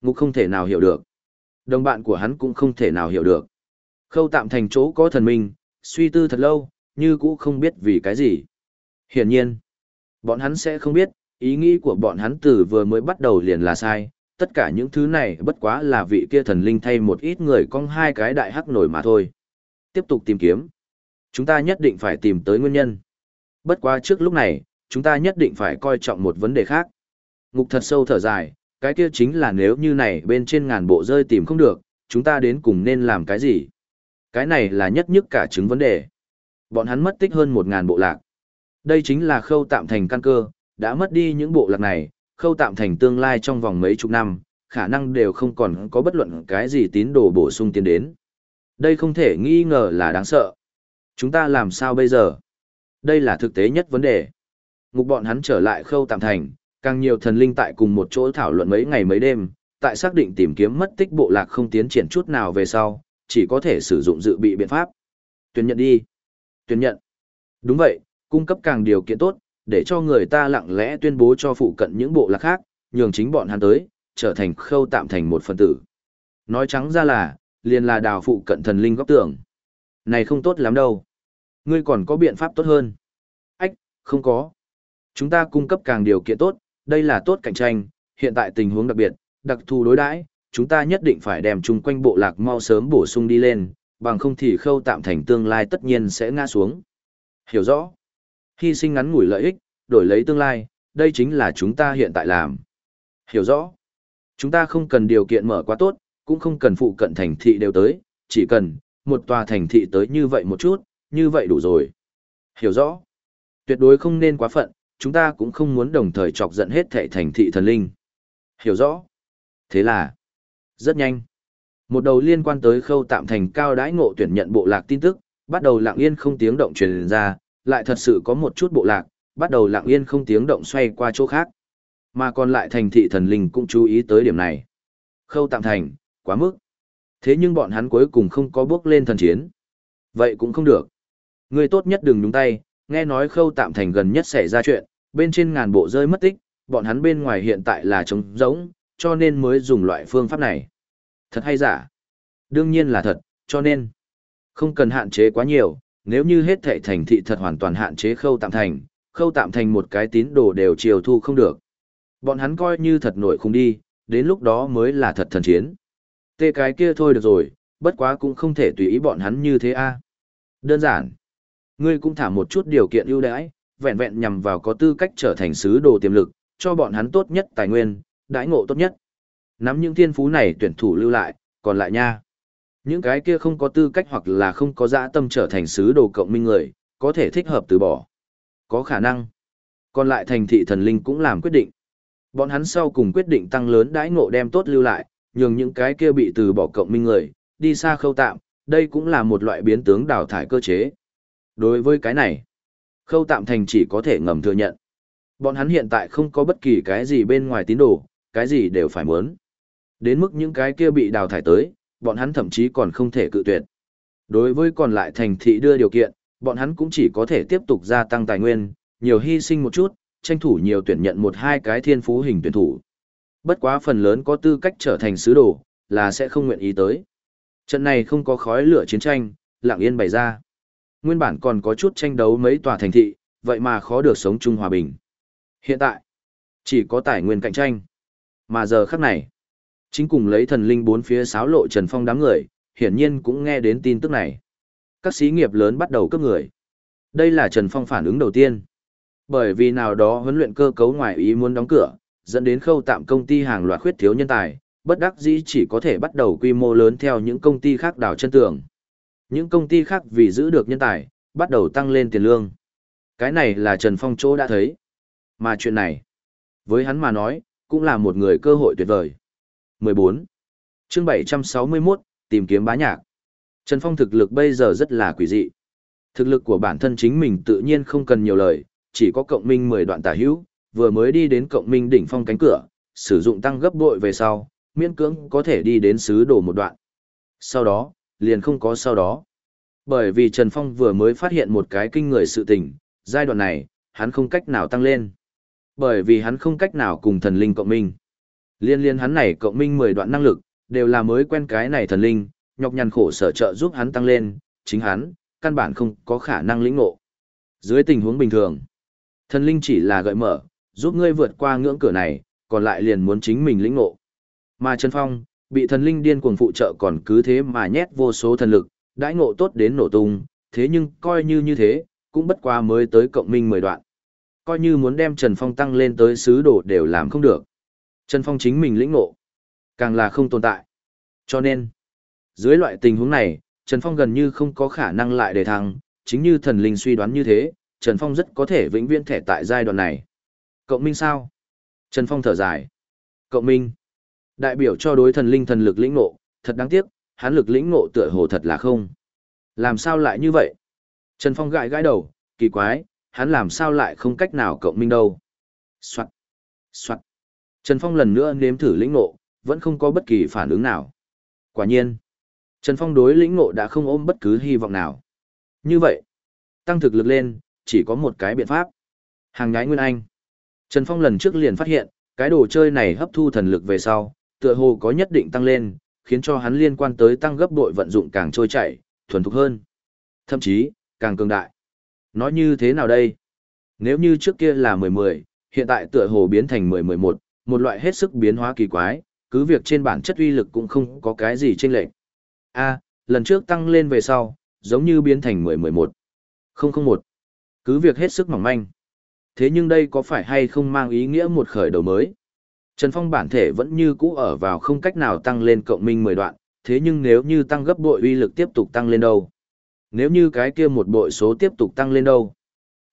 Ngục không thể nào hiểu được. Đồng bạn của hắn cũng không thể nào hiểu được. Khâu tạm thành chỗ có thần minh, suy tư thật lâu, như cũ không biết vì cái gì. Hiển nhiên, bọn hắn sẽ không biết, ý nghĩ của bọn hắn từ vừa mới bắt đầu liền là sai, tất cả những thứ này bất quá là vị kia thần linh thay một ít người cong hai cái đại hắc nổi mà thôi. Tiếp tục tìm kiếm. Chúng ta nhất định phải tìm tới nguyên nhân. Bất quá trước lúc này, chúng ta nhất định phải coi trọng một vấn đề khác. Ngục thật sâu thở dài, cái kia chính là nếu như này bên trên ngàn bộ rơi tìm không được, chúng ta đến cùng nên làm cái gì? Cái này là nhất nhất cả chứng vấn đề. Bọn hắn mất tích hơn một ngàn bộ lạc. Đây chính là khâu tạm thành căn cơ, đã mất đi những bộ lạc này, khâu tạm thành tương lai trong vòng mấy chục năm, khả năng đều không còn có bất luận cái gì tín đồ bổ sung tiến đến. Đây không thể nghi ngờ là đáng sợ. Chúng ta làm sao bây giờ? Đây là thực tế nhất vấn đề. Ngục bọn hắn trở lại khâu tạm thành, càng nhiều thần linh tại cùng một chỗ thảo luận mấy ngày mấy đêm, tại xác định tìm kiếm mất tích bộ lạc không tiến triển chút nào về sau, chỉ có thể sử dụng dự bị biện pháp. Tuyển nhận đi. Tuyển nhận. Đúng vậy, cung cấp càng điều kiện tốt, để cho người ta lặng lẽ tuyên bố cho phụ cận những bộ lạc khác, nhường chính bọn hắn tới, trở thành khâu tạm thành một phần tử. Nói trắng ra là, liền là đào phụ cận thần linh góc tưởng. Này không tốt lắm đâu. Ngươi còn có biện pháp tốt hơn. Ách, không có. Chúng ta cung cấp càng điều kiện tốt, đây là tốt cạnh tranh, hiện tại tình huống đặc biệt, đặc thù đối đãi, chúng ta nhất định phải đem chung quanh bộ lạc mau sớm bổ sung đi lên, bằng không thì khâu tạm thành tương lai tất nhiên sẽ ngã xuống. Hiểu rõ. Hy sinh ngắn ngủi lợi ích, đổi lấy tương lai, đây chính là chúng ta hiện tại làm. Hiểu rõ. Chúng ta không cần điều kiện mở quá tốt, cũng không cần phụ cận thành thị đều tới, chỉ cần một tòa thành thị tới như vậy một chút, như vậy đủ rồi. Hiểu rõ. Tuyệt đối không nên quá phận, chúng ta cũng không muốn đồng thời chọc giận hết thệ thành thị thần linh. Hiểu rõ. Thế là, rất nhanh. Một đầu liên quan tới khâu tạm thành cao đãi ngộ tuyển nhận bộ lạc tin tức, bắt đầu lặng yên không tiếng động truyền ra, lại thật sự có một chút bộ lạc, bắt đầu lặng yên không tiếng động xoay qua chỗ khác. Mà còn lại thành thị thần linh cũng chú ý tới điểm này. Khâu tạm thành, quá mức. Thế nhưng bọn hắn cuối cùng không có bước lên thần chiến. Vậy cũng không được. Người tốt nhất đừng nhúng tay, nghe nói khâu tạm thành gần nhất xảy ra chuyện, bên trên ngàn bộ rơi mất tích, bọn hắn bên ngoài hiện tại là trống rỗng, cho nên mới dùng loại phương pháp này. Thật hay giả? Đương nhiên là thật, cho nên không cần hạn chế quá nhiều, nếu như hết thảy thành thị thật hoàn toàn hạn chế khâu tạm thành, khâu tạm thành một cái tín đồ đều chiều thu không được. Bọn hắn coi như thật nổi không đi, đến lúc đó mới là thật thần chiến. Tê cái kia thôi được rồi, bất quá cũng không thể tùy ý bọn hắn như thế a. Đơn giản. Ngươi cũng thả một chút điều kiện ưu đãi, vẹn vẹn nhằm vào có tư cách trở thành sứ đồ tiềm lực, cho bọn hắn tốt nhất tài nguyên, đãi ngộ tốt nhất. Nắm những thiên phú này tuyển thủ lưu lại, còn lại nha. Những cái kia không có tư cách hoặc là không có dã tâm trở thành sứ đồ cộng minh người, có thể thích hợp từ bỏ. Có khả năng. Còn lại thành thị thần linh cũng làm quyết định. Bọn hắn sau cùng quyết định tăng lớn đãi ngộ đem tốt lưu lại, nhường những cái kia bị từ bỏ cộng minh người, đi xa khâu tạm, đây cũng là một loại biến tướng đào thải cơ chế. Đối với cái này, khâu tạm thành chỉ có thể ngầm thừa nhận. Bọn hắn hiện tại không có bất kỳ cái gì bên ngoài tín đồ, cái gì đều phải muốn. Đến mức những cái kia bị đào thải tới, bọn hắn thậm chí còn không thể cự tuyệt. Đối với còn lại thành thị đưa điều kiện, bọn hắn cũng chỉ có thể tiếp tục gia tăng tài nguyên, nhiều hy sinh một chút, tranh thủ nhiều tuyển nhận một hai cái thiên phú hình tuyển thủ. Bất quá phần lớn có tư cách trở thành sứ đồ, là sẽ không nguyện ý tới. Trận này không có khói lửa chiến tranh, lặng yên bày ra. Nguyên bản còn có chút tranh đấu mấy tòa thành thị, vậy mà khó được sống chung hòa bình. Hiện tại, chỉ có tài nguyên cạnh tranh. Mà giờ khắc này, chính cùng lấy thần linh bốn phía sáo lộ Trần Phong đám người, hiển nhiên cũng nghe đến tin tức này. Các xí nghiệp lớn bắt đầu cấp người. Đây là Trần Phong phản ứng đầu tiên. Bởi vì nào đó huấn luyện cơ cấu ngoài ý muốn đóng cửa, dẫn đến khâu tạm công ty hàng loạt khuyết thiếu nhân tài, bất đắc dĩ chỉ có thể bắt đầu quy mô lớn theo những công ty khác đào chân tường. Những công ty khác vì giữ được nhân tài, bắt đầu tăng lên tiền lương. Cái này là Trần Phong chỗ đã thấy. Mà chuyện này, với hắn mà nói, cũng là một người cơ hội tuyệt vời. 14. chương 761, tìm kiếm bá nhạc. Trần Phong thực lực bây giờ rất là quỷ dị. Thực lực của bản thân chính mình tự nhiên không cần nhiều lời, chỉ có cộng minh 10 đoạn tả hữu, vừa mới đi đến cộng minh đỉnh phong cánh cửa, sử dụng tăng gấp bội về sau, miễn cưỡng có thể đi đến sứ đồ một đoạn. Sau đó, liền không có sau đó. Bởi vì Trần Phong vừa mới phát hiện một cái kinh người sự tình, giai đoạn này, hắn không cách nào tăng lên. Bởi vì hắn không cách nào cùng thần linh cộng minh. Liên liên hắn này cộng minh 10 đoạn năng lực, đều là mới quen cái này thần linh, nhọc nhằn khổ sở trợ giúp hắn tăng lên, chính hắn, căn bản không có khả năng lĩnh ngộ. Dưới tình huống bình thường, thần linh chỉ là gợi mở, giúp ngươi vượt qua ngưỡng cửa này, còn lại liền muốn chính mình lĩnh ngộ. Mà Trần Phong, bị thần linh điên cuồng phụ trợ còn cứ thế mà nhét vô số thần lực, đãi ngộ tốt đến nổ tung, thế nhưng coi như như thế, cũng bất quá mới tới cộng minh 10 đoạn. Coi như muốn đem Trần Phong tăng lên tới sứ đồ đều làm không được. Trần Phong chính mình lĩnh ngộ, càng là không tồn tại. Cho nên, dưới loại tình huống này, Trần Phong gần như không có khả năng lại để thăng, chính như thần linh suy đoán như thế, Trần Phong rất có thể vĩnh viễn thẻ tại giai đoạn này. Cộng minh sao? Trần Phong thở dài. Cộng minh. Đại biểu cho đối thần linh thần lực lĩnh ngộ, thật đáng tiếc, hắn lực lĩnh ngộ tựa hồ thật là không. Làm sao lại như vậy? Trần Phong gãi gãi đầu, kỳ quái, hắn làm sao lại không cách nào cộng minh đâu. Soạn. Soạn. Trần Phong lần nữa nếm thử lĩnh ngộ, vẫn không có bất kỳ phản ứng nào. Quả nhiên, Trần Phong đối lĩnh ngộ đã không ôm bất cứ hy vọng nào. Như vậy, tăng thực lực lên, chỉ có một cái biện pháp. Hàng nhái Nguyên Anh. Trần Phong lần trước liền phát hiện, cái đồ chơi này hấp thu thần lực về sau, tựa hồ có nhất định tăng lên, khiến cho hắn liên quan tới tăng gấp bội vận dụng càng trôi chảy, thuần thục hơn. Thậm chí, càng cường đại. Nói như thế nào đây? Nếu như trước kia là 10-10, hiện tại tựa hồ biến thành 10-11, một loại hết sức biến hóa kỳ quái, cứ việc trên bản chất uy lực cũng không có cái gì chênh lệch. A, lần trước tăng lên về sau, giống như biến thành 10-11. 001. Cứ việc hết sức mỏng manh. Thế nhưng đây có phải hay không mang ý nghĩa một khởi đầu mới? Trần Phong bản thể vẫn như cũ ở vào không cách nào tăng lên cộng minh 10 đoạn, thế nhưng nếu như tăng gấp bội uy lực tiếp tục tăng lên đâu? Nếu như cái kia một bội số tiếp tục tăng lên đâu?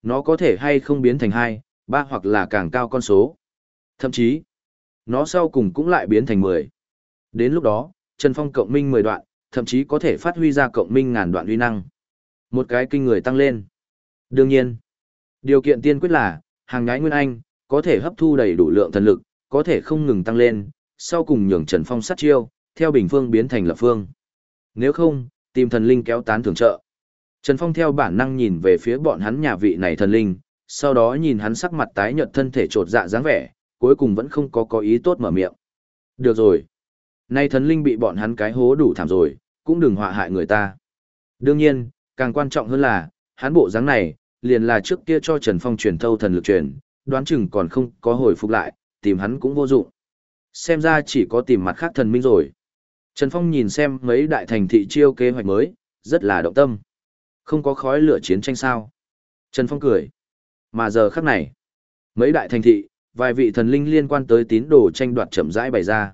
nó có thể hay không biến thành hai, ba hoặc là càng cao con số. Thậm chí, nó sau cùng cũng lại biến thành 10. Đến lúc đó, Trần Phong cộng minh 10 đoạn, thậm chí có thể phát huy ra cộng minh ngàn đoạn uy năng. Một cái kinh người tăng lên. Đương nhiên, điều kiện tiên quyết là, hàng nhái Nguyên Anh, có thể hấp thu đầy đủ lượng thần lực, có thể không ngừng tăng lên, sau cùng nhường Trần Phong sát chiêu, theo bình phương biến thành lập phương. Nếu không, tìm thần linh kéo tán thưởng trợ. Trần Phong theo bản năng nhìn về phía bọn hắn nhà vị này thần linh, sau đó nhìn hắn sắc mặt tái nhợt thân thể trột dạ dáng vẻ, cuối cùng vẫn không có có ý tốt mở miệng. Được rồi. Nay thần linh bị bọn hắn cái hố đủ thảm rồi, cũng đừng họa hại người ta. Đương nhiên, càng quan trọng hơn là, hắn bộ dáng này, liền là trước kia cho Trần Phong truyền thâu thần lực truyền, đoán chừng còn không có hồi phục lại, tìm hắn cũng vô dụng. Xem ra chỉ có tìm mặt khác thần minh rồi. Trần Phong nhìn xem mấy đại thành thị chiêu kế hoạch mới, rất là động tâm. Không có khói lửa chiến tranh sao. Trần Phong cười. Mà giờ khắc này, mấy đại thành thị, vài vị thần linh liên quan tới tín đồ tranh đoạt chậm rãi bày ra.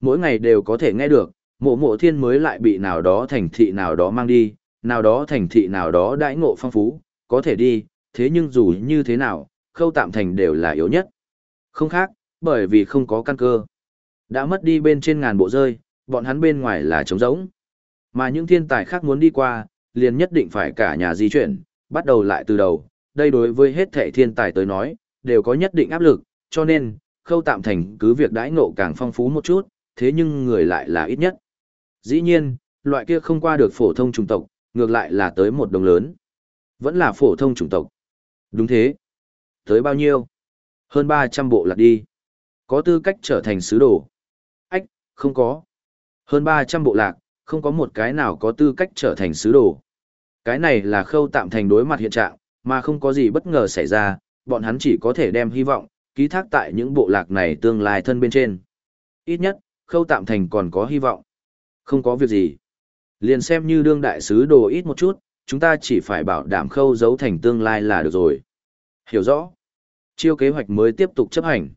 Mỗi ngày đều có thể nghe được, mộ mộ thiên mới lại bị nào đó thành thị nào đó mang đi, nào đó thành thị nào đó đãi ngộ phong phú, có thể đi, thế nhưng dù như thế nào, khâu tạm thành đều là yếu nhất. Không khác, bởi vì không có căn cơ. Đã mất đi bên trên ngàn bộ rơi, bọn hắn bên ngoài là trống rỗng. Mà những thiên tài khác muốn đi qua, liền nhất định phải cả nhà di chuyển, bắt đầu lại từ đầu. Đây đối với hết thệ thiên tài tới nói, đều có nhất định áp lực, cho nên, khâu tạm thành cứ việc đãi ngộ càng phong phú một chút, thế nhưng người lại là ít nhất. Dĩ nhiên, loại kia không qua được phổ thông chủng tộc, ngược lại là tới một đồng lớn. Vẫn là phổ thông chủng tộc. Đúng thế. Tới bao nhiêu? Hơn 300 bộ lạc đi. Có tư cách trở thành sứ đồ. Ách, không có. Hơn 300 bộ lạc, không có một cái nào có tư cách trở thành sứ đồ. Cái này là khâu tạm thành đối mặt hiện trạng, mà không có gì bất ngờ xảy ra, bọn hắn chỉ có thể đem hy vọng, ký thác tại những bộ lạc này tương lai thân bên trên. Ít nhất, khâu tạm thành còn có hy vọng. Không có việc gì. Liền xem như đương đại sứ đồ ít một chút, chúng ta chỉ phải bảo đảm khâu giấu thành tương lai là được rồi. Hiểu rõ. Chiêu kế hoạch mới tiếp tục chấp hành.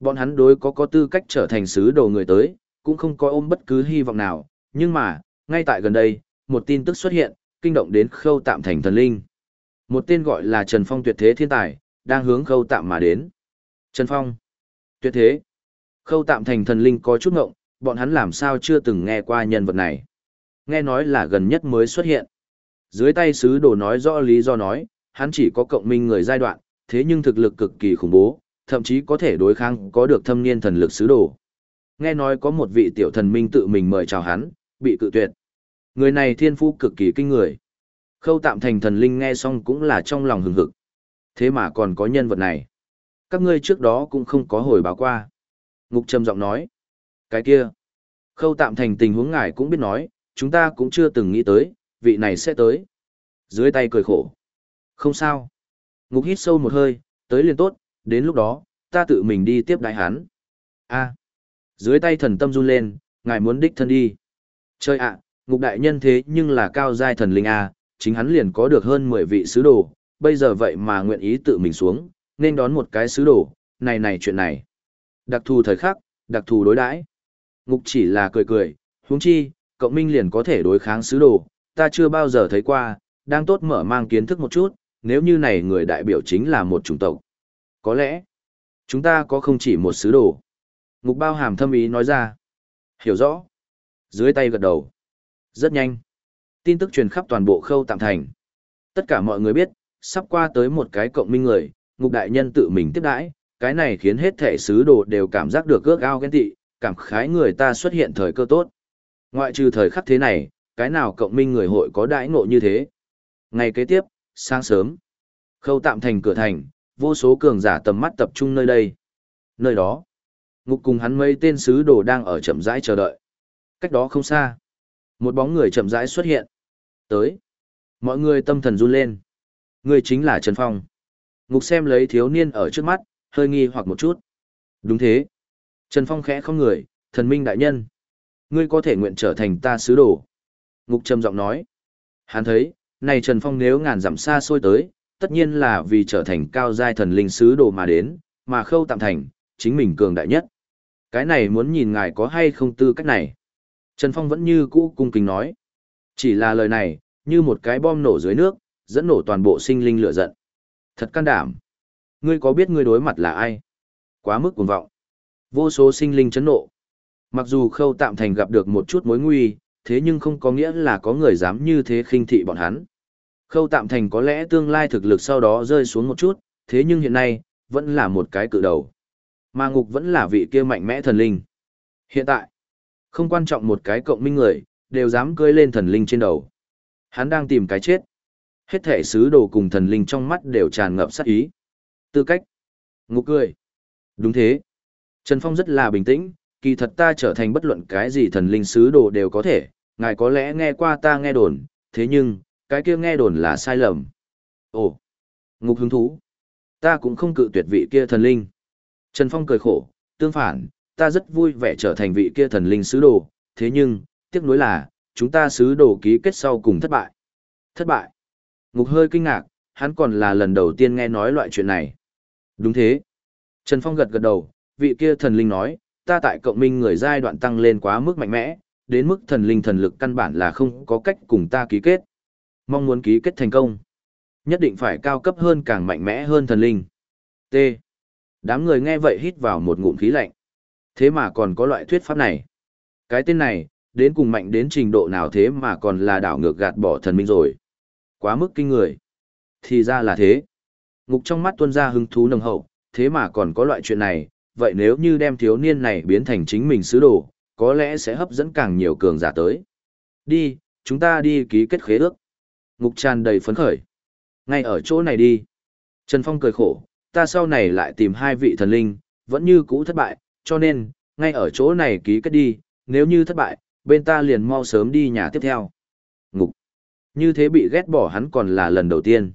Bọn hắn đối có có tư cách trở thành sứ đồ người tới, cũng không có ôm bất cứ hy vọng nào, nhưng mà, ngay tại gần đây, một tin tức xuất hiện, kinh động đến khâu tạm thành thần linh. Một tên gọi là Trần Phong tuyệt thế thiên tài, đang hướng khâu tạm mà đến. Trần Phong. Tuyệt thế. Khâu tạm thành thần linh có chút ngộng, bọn hắn làm sao chưa từng nghe qua nhân vật này. Nghe nói là gần nhất mới xuất hiện. Dưới tay sứ đồ nói rõ lý do nói, hắn chỉ có cộng minh người giai đoạn, thế nhưng thực lực cực kỳ khủng bố, thậm chí có thể đối kháng có được thâm niên thần lực sứ đồ. Nghe nói có một vị tiểu thần minh tự mình mời chào hắn, bị cự tuyệt. Người này thiên phú cực kỳ kinh người. Khâu tạm thành thần linh nghe xong cũng là trong lòng hừng hực. Thế mà còn có nhân vật này. Các ngươi trước đó cũng không có hồi báo qua. Ngục trầm giọng nói. Cái kia. Khâu tạm thành tình huống ngài cũng biết nói, chúng ta cũng chưa từng nghĩ tới, vị này sẽ tới. Dưới tay cười khổ. Không sao. Ngục hít sâu một hơi, tới liền tốt, đến lúc đó, ta tự mình đi tiếp đại hắn. a Dưới tay thần tâm run lên, ngài muốn đích thân đi. Chơi ạ, ngục đại nhân thế nhưng là cao giai thần linh A, chính hắn liền có được hơn 10 vị sứ đồ, bây giờ vậy mà nguyện ý tự mình xuống, nên đón một cái sứ đồ, này này chuyện này. Đặc thù thời khắc, đặc thù đối đãi. Ngục chỉ là cười cười, huống chi, cộng minh liền có thể đối kháng sứ đồ, ta chưa bao giờ thấy qua, đang tốt mở mang kiến thức một chút, nếu như này người đại biểu chính là một chủng tộc. Có lẽ, chúng ta có không chỉ một sứ đồ. Ngục bao hàm thâm ý nói ra. Hiểu rõ. Dưới tay gật đầu. Rất nhanh. Tin tức truyền khắp toàn bộ khâu tạm thành. Tất cả mọi người biết, sắp qua tới một cái cộng minh người, ngục đại nhân tự mình tiếp đãi, cái này khiến hết thể sứ đồ đều cảm giác được ước ao ghen tị, cảm khái người ta xuất hiện thời cơ tốt. Ngoại trừ thời khắc thế này, cái nào cộng minh người hội có đãi ngộ như thế. Ngày kế tiếp, sáng sớm, khâu tạm thành cửa thành, vô số cường giả tầm mắt tập trung nơi đây. Nơi đó, ngục cùng hắn mấy tên sứ đồ đang ở chậm rãi chờ đợi. Cách đó không xa, một bóng người chậm rãi xuất hiện. Tới. Mọi người tâm thần run lên. Người chính là Trần Phong. Ngục xem lấy thiếu niên ở trước mắt, hơi nghi hoặc một chút. Đúng thế. Trần Phong khẽ không người, thần minh đại nhân. Ngươi có thể nguyện trở thành ta sứ đồ. Ngục trầm giọng nói. Hắn thấy, này Trần Phong nếu ngàn dặm xa xôi tới, tất nhiên là vì trở thành cao giai thần linh sứ đồ mà đến, mà khâu tạm thành, chính mình cường đại nhất. Cái này muốn nhìn ngài có hay không tư cách này. Trần Phong vẫn như cũ cung kính nói. Chỉ là lời này, như một cái bom nổ dưới nước, dẫn nổ toàn bộ sinh linh lửa giận. Thật can đảm. Ngươi có biết ngươi đối mặt là ai? Quá mức cuồng vọng. Vô số sinh linh chấn nộ. Mặc dù khâu tạm thành gặp được một chút mối nguy, thế nhưng không có nghĩa là có người dám như thế khinh thị bọn hắn. Khâu tạm thành có lẽ tương lai thực lực sau đó rơi xuống một chút, thế nhưng hiện nay, vẫn là một cái cự đầu. Mà ngục vẫn là vị kia mạnh mẽ thần linh. Hiện tại, không quan trọng một cái cộng minh người, đều dám cưỡi lên thần linh trên đầu. Hắn đang tìm cái chết. Hết thể sứ đồ cùng thần linh trong mắt đều tràn ngập sát ý. Tư cách. Ngục cười. Đúng thế. Trần Phong rất là bình tĩnh, kỳ thật ta trở thành bất luận cái gì thần linh sứ đồ đều có thể, ngài có lẽ nghe qua ta nghe đồn, thế nhưng, cái kia nghe đồn là sai lầm. Ồ, ngục hứng thú. Ta cũng không cự tuyệt vị kia thần linh. Trần Phong cười khổ, tương phản, ta rất vui vẻ trở thành vị kia thần linh sứ đồ, thế nhưng, tiếc nuối là, chúng ta sứ đồ ký kết sau cùng thất bại. Thất bại. Ngục hơi kinh ngạc, hắn còn là lần đầu tiên nghe nói loại chuyện này. Đúng thế. Trần Phong gật gật đầu, vị kia thần linh nói, ta tại cộng minh người giai đoạn tăng lên quá mức mạnh mẽ, đến mức thần linh thần lực căn bản là không có cách cùng ta ký kết. Mong muốn ký kết thành công, nhất định phải cao cấp hơn càng mạnh mẽ hơn thần linh. T. Đám người nghe vậy hít vào một ngụm khí lạnh. Thế mà còn có loại thuyết pháp này. Cái tên này, đến cùng mạnh đến trình độ nào thế mà còn là đảo ngược gạt bỏ thần minh rồi. Quá mức kinh người. Thì ra là thế. Ngục trong mắt tuân ra hứng thú nồng hậu, thế mà còn có loại chuyện này, vậy nếu như đem thiếu niên này biến thành chính mình sứ đồ, có lẽ sẽ hấp dẫn càng nhiều cường giả tới. Đi, chúng ta đi ký kết khế ước. Ngục tràn đầy phấn khởi. Ngay ở chỗ này đi. Trần Phong cười khổ, ta sau này lại tìm hai vị thần linh, vẫn như cũ thất bại, cho nên, ngay ở chỗ này ký kết đi, nếu như thất bại, bên ta liền mau sớm đi nhà tiếp theo. Ngục. Như thế bị ghét bỏ hắn còn là lần đầu tiên.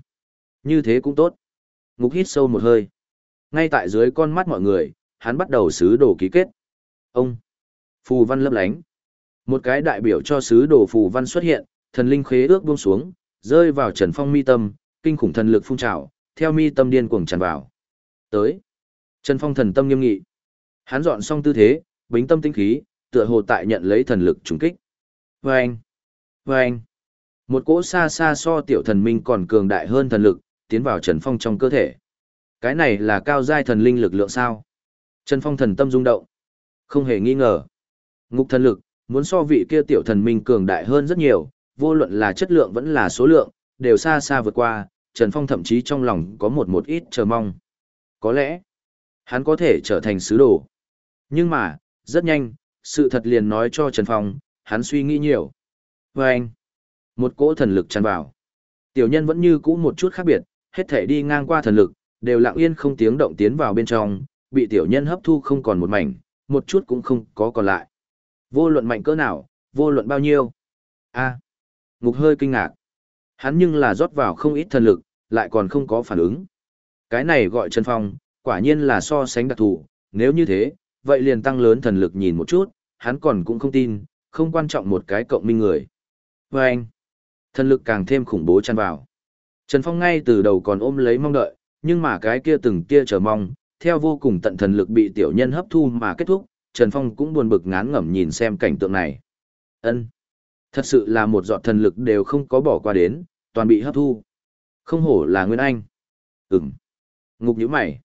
Như thế cũng tốt. Ngục hít sâu một hơi. Ngay tại dưới con mắt mọi người, hắn bắt đầu sứ đồ ký kết. Ông. Phù văn lấp lánh. Một cái đại biểu cho sứ đồ phù văn xuất hiện, thần linh khế ước buông xuống, rơi vào Trần Phong mi tâm, kinh khủng thần lực phun trào, theo mi tâm điên cuồng tràn vào. Tới. Trần Phong thần tâm nghiêm nghị. Hắn dọn xong tư thế, bính tâm tinh khí, tựa hồ tại nhận lấy thần lực trùng kích. Vâng! Vâng! Một cỗ xa xa so tiểu thần minh còn cường đại hơn thần lực, tiến vào Trần Phong trong cơ thể. Cái này là cao giai thần linh lực lượng sao? Trần Phong thần tâm rung động. Không hề nghi ngờ. Ngục thần lực, muốn so vị kia tiểu thần minh cường đại hơn rất nhiều, vô luận là chất lượng vẫn là số lượng, đều xa xa vượt qua, Trần Phong thậm chí trong lòng có một một ít chờ mong. Có lẽ, hắn có thể trở thành sứ đồ. Nhưng mà, rất nhanh, sự thật liền nói cho Trần Phong, hắn suy nghĩ nhiều. Và anh, một cỗ thần lực tràn vào. Tiểu nhân vẫn như cũ một chút khác biệt, hết thể đi ngang qua thần lực, đều lặng yên không tiếng động tiến vào bên trong, bị tiểu nhân hấp thu không còn một mảnh, một chút cũng không có còn lại. Vô luận mạnh cỡ nào, vô luận bao nhiêu. a ngục hơi kinh ngạc. Hắn nhưng là rót vào không ít thần lực, lại còn không có phản ứng. Cái này gọi Trần Phong, quả nhiên là so sánh đặc thù, nếu như thế, vậy liền tăng lớn thần lực nhìn một chút, hắn còn cũng không tin, không quan trọng một cái cộng minh người. Và anh, thần lực càng thêm khủng bố chăn vào. Trần Phong ngay từ đầu còn ôm lấy mong đợi, nhưng mà cái kia từng kia chờ mong, theo vô cùng tận thần lực bị tiểu nhân hấp thu mà kết thúc, Trần Phong cũng buồn bực ngán ngẩm nhìn xem cảnh tượng này. Ân, Thật sự là một giọt thần lực đều không có bỏ qua đến, toàn bị hấp thu. Không hổ là Nguyên Anh. Ừm. Ngục nhíu mày.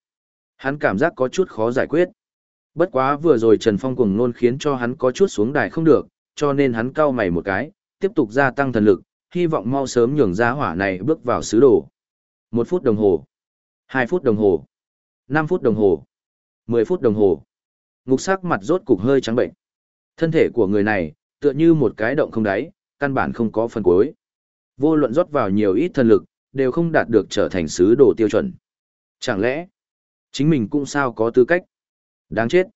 Hắn cảm giác có chút khó giải quyết. Bất quá vừa rồi Trần Phong cuồng nôn khiến cho hắn có chút xuống đài không được, cho nên hắn cau mày một cái, tiếp tục gia tăng thần lực, hy vọng mau sớm nhường ra hỏa này bước vào sứ đồ. Một phút đồng hồ. Hai phút đồng hồ. Năm phút đồng hồ. Mười phút đồng hồ. Ngục sắc mặt rốt cục hơi trắng bệnh. Thân thể của người này, tựa như một cái động không đáy, căn bản không có phần cuối. Vô luận rót vào nhiều ít thần lực, đều không đạt được trở thành sứ đồ tiêu chuẩn. Chẳng lẽ, chính mình cũng sao có tư cách? Đáng chết.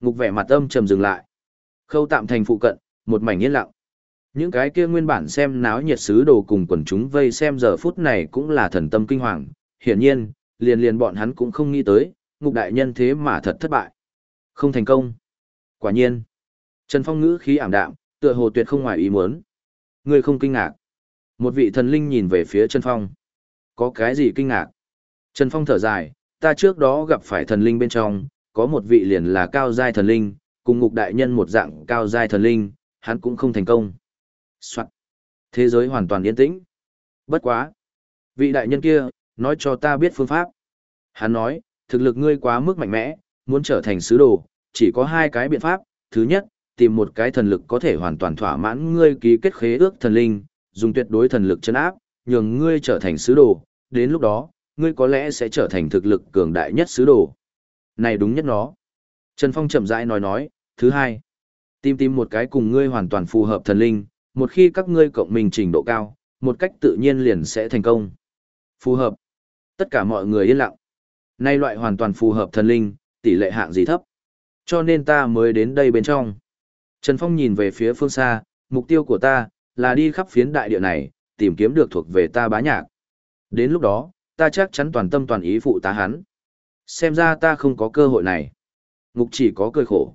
Ngục vẻ mặt âm trầm dừng lại. Khâu tạm thành phụ cận, một mảnh yên lặng. Những cái kia nguyên bản xem náo nhiệt sứ đồ cùng quần chúng vây xem giờ phút này cũng là thần tâm kinh hoàng. Hiển nhiên, liền liền bọn hắn cũng không nghĩ tới, ngục đại nhân thế mà thật thất bại. Không thành công. Quả nhiên. Trần Phong ngữ khí ảm đạm, tựa hồ tuyệt không ngoài ý muốn. Người không kinh ngạc. Một vị thần linh nhìn về phía Trần Phong. Có cái gì kinh ngạc? Trần Phong thở dài, ta trước đó gặp phải thần linh bên trong, có một vị liền là cao giai thần linh, cùng ngục đại nhân một dạng cao giai thần linh, hắn cũng không thành công. Soạn. Thế giới hoàn toàn yên tĩnh. Bất quá. Vị đại nhân kia, nói cho ta biết phương pháp. Hắn nói, thực lực ngươi quá mức mạnh mẽ, muốn trở thành sứ đồ, chỉ có hai cái biện pháp. Thứ nhất, tìm một cái thần lực có thể hoàn toàn thỏa mãn ngươi ký kết khế ước thần linh, dùng tuyệt đối thần lực chấn áp, nhường ngươi trở thành sứ đồ, đến lúc đó, ngươi có lẽ sẽ trở thành thực lực cường đại nhất sứ đồ. Này đúng nhất nó. Trần Phong chậm rãi nói nói, thứ hai, tìm tìm một cái cùng ngươi hoàn toàn phù hợp thần linh, một khi các ngươi cộng mình trình độ cao, một cách tự nhiên liền sẽ thành công. Phù hợp. Tất cả mọi người yên lặng. Nay loại hoàn toàn phù hợp thần linh, tỷ lệ hạng gì thấp. Cho nên ta mới đến đây bên trong. Trần Phong nhìn về phía phương xa, mục tiêu của ta, là đi khắp phiến đại địa này, tìm kiếm được thuộc về ta bá nhạc. Đến lúc đó, ta chắc chắn toàn tâm toàn ý phụ tá hắn. Xem ra ta không có cơ hội này. Ngục chỉ có cười khổ.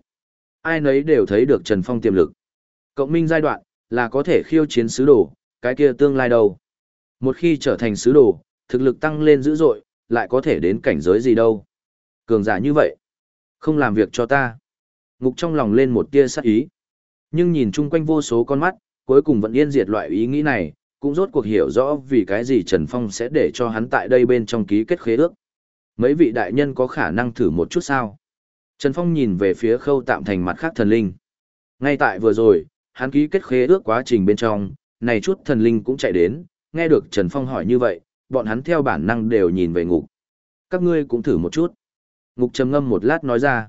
Ai nấy đều thấy được Trần Phong tiềm lực. Cộng minh giai đoạn, là có thể khiêu chiến sứ đồ, cái kia tương lai đâu. Một khi trở thành sứ đồ, thực lực tăng lên dữ dội, lại có thể đến cảnh giới gì đâu. Cường giả như vậy, không làm việc cho ta. Ngục trong lòng lên một tia sắc ý. Nhưng nhìn chung quanh vô số con mắt, cuối cùng vẫn yên diệt loại ý nghĩ này, cũng rốt cuộc hiểu rõ vì cái gì Trần Phong sẽ để cho hắn tại đây bên trong ký kết khế ước. Mấy vị đại nhân có khả năng thử một chút sao? Trần Phong nhìn về phía khâu tạm thành mặt khác thần linh. Ngay tại vừa rồi, hắn ký kết khế ước quá trình bên trong, này chút thần linh cũng chạy đến, nghe được Trần Phong hỏi như vậy, bọn hắn theo bản năng đều nhìn về ngục. Các ngươi cũng thử một chút. Ngục trầm ngâm một lát nói ra.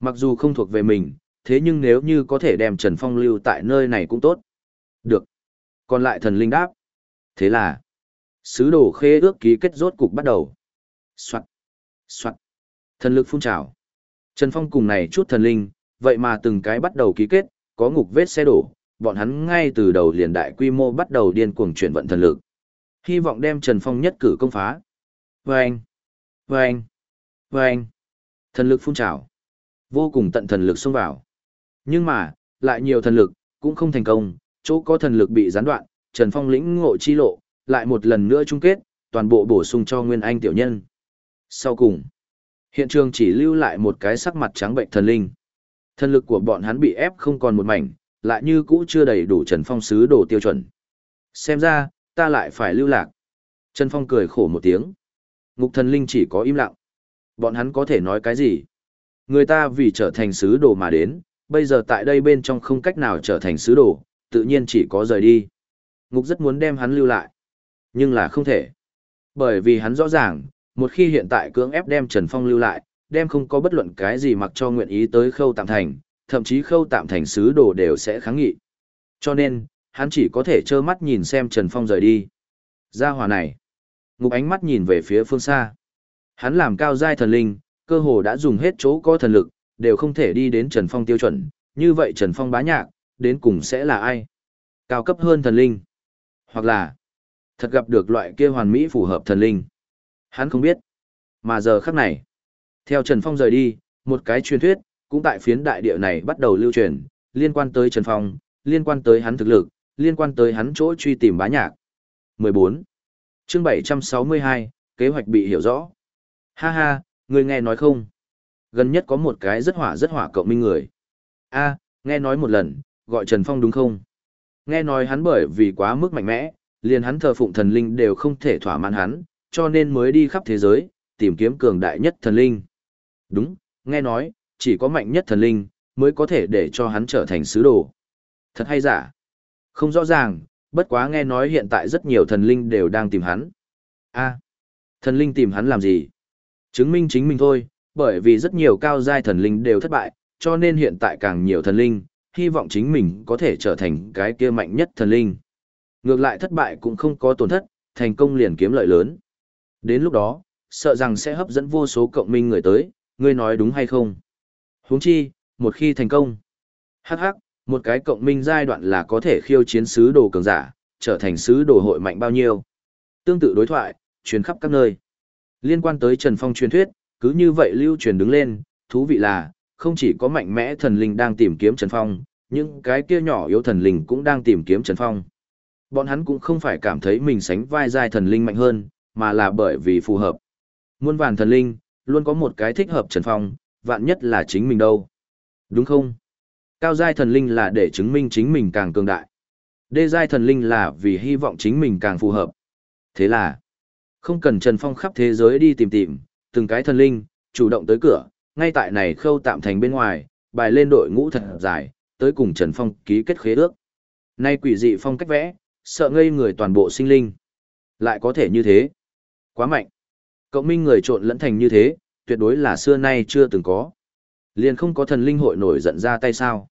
Mặc dù không thuộc về mình, thế nhưng nếu như có thể đem Trần Phong lưu tại nơi này cũng tốt. Được. Còn lại thần linh đáp. Thế là, sứ đồ khế ước ký kết rốt cục bắt đầu. Soạn. Soạn. Thần lực phun trào. Trần Phong cùng này chút thần linh, vậy mà từng cái bắt đầu ký kết, có ngục vết xe đổ, bọn hắn ngay từ đầu liền đại quy mô bắt đầu điên cuồng chuyển vận thần lực. Hy vọng đem Trần Phong nhất cử công phá. Vâng! Vâng! Vâng! Thần lực phun trào. Vô cùng tận thần lực xông vào. Nhưng mà, lại nhiều thần lực, cũng không thành công, chỗ có thần lực bị gián đoạn, Trần Phong lĩnh ngộ chi lộ, lại một lần nữa chung kết, toàn bộ bổ sung cho Nguyên Anh tiểu nhân. Sau cùng, hiện trường chỉ lưu lại một cái sắc mặt trắng bệnh thần linh. Thần lực của bọn hắn bị ép không còn một mảnh, lại như cũ chưa đầy đủ Trần Phong sứ đồ tiêu chuẩn. Xem ra, ta lại phải lưu lạc. Trần Phong cười khổ một tiếng. Ngục thần linh chỉ có im lặng. Bọn hắn có thể nói cái gì? Người ta vì trở thành sứ đồ mà đến, bây giờ tại đây bên trong không cách nào trở thành sứ đồ, tự nhiên chỉ có rời đi. Ngục rất muốn đem hắn lưu lại, nhưng là không thể. Bởi vì hắn rõ ràng, một khi hiện tại cưỡng ép đem Trần Phong lưu lại, đem không có bất luận cái gì mặc cho nguyện ý tới khâu tạm thành, thậm chí khâu tạm thành sứ đồ đều sẽ kháng nghị. Cho nên, hắn chỉ có thể trơ mắt nhìn xem Trần Phong rời đi. Gia hòa này, ngục ánh mắt nhìn về phía phương xa. Hắn làm cao giai thần linh, cơ hồ đã dùng hết chỗ có thần lực, đều không thể đi đến Trần Phong tiêu chuẩn, như vậy Trần Phong bá nhạc, đến cùng sẽ là ai? Cao cấp hơn thần linh. Hoặc là, thật gặp được loại kia hoàn mỹ phù hợp thần linh. Hắn không biết. Mà giờ khắc này, theo Trần Phong rời đi, một cái truyền thuyết, cũng tại phiến đại địa này bắt đầu lưu truyền, liên quan tới Trần Phong, liên quan tới hắn thực lực, liên quan tới hắn chỗ truy tìm bá nhạc. 14. chương 762, kế hoạch bị hiểu rõ. Ha ha, Ngươi nghe nói không? Gần nhất có một cái rất hỏa rất hỏa cộng minh người. a nghe nói một lần, gọi Trần Phong đúng không? Nghe nói hắn bởi vì quá mức mạnh mẽ, liền hắn thờ phụng thần linh đều không thể thỏa mãn hắn, cho nên mới đi khắp thế giới, tìm kiếm cường đại nhất thần linh. Đúng, nghe nói, chỉ có mạnh nhất thần linh, mới có thể để cho hắn trở thành sứ đồ. Thật hay giả? Không rõ ràng, bất quá nghe nói hiện tại rất nhiều thần linh đều đang tìm hắn. a thần linh tìm hắn làm gì? Chứng minh chính mình thôi, bởi vì rất nhiều cao giai thần linh đều thất bại, cho nên hiện tại càng nhiều thần linh, hy vọng chính mình có thể trở thành cái kia mạnh nhất thần linh. Ngược lại thất bại cũng không có tổn thất, thành công liền kiếm lợi lớn. Đến lúc đó, sợ rằng sẽ hấp dẫn vô số cộng minh người tới, ngươi nói đúng hay không? Huống chi, một khi thành công, hắc hắc, một cái cộng minh giai đoạn là có thể khiêu chiến sứ đồ cường giả, trở thành sứ đồ hội mạnh bao nhiêu. Tương tự đối thoại, truyền khắp các nơi. Liên quan tới Trần Phong truyền thuyết, cứ như vậy lưu truyền đứng lên, thú vị là, không chỉ có mạnh mẽ thần linh đang tìm kiếm Trần Phong, những cái kia nhỏ yếu thần linh cũng đang tìm kiếm Trần Phong. Bọn hắn cũng không phải cảm thấy mình sánh vai giai thần linh mạnh hơn, mà là bởi vì phù hợp. Muôn vàn thần linh, luôn có một cái thích hợp Trần Phong, vạn nhất là chính mình đâu. Đúng không? Cao giai thần linh là để chứng minh chính mình càng cường đại. Đê giai thần linh là vì hy vọng chính mình càng phù hợp. Thế là, không cần Trần Phong khắp thế giới đi tìm tìm, từng cái thần linh, chủ động tới cửa, ngay tại này khâu tạm thành bên ngoài, bài lên đội ngũ thật dài, tới cùng Trần Phong ký kết khế ước. Nay quỷ dị phong cách vẽ, sợ ngây người toàn bộ sinh linh. Lại có thể như thế. Quá mạnh. Cộng minh người trộn lẫn thành như thế, tuyệt đối là xưa nay chưa từng có. Liền không có thần linh hội nổi giận ra tay sao.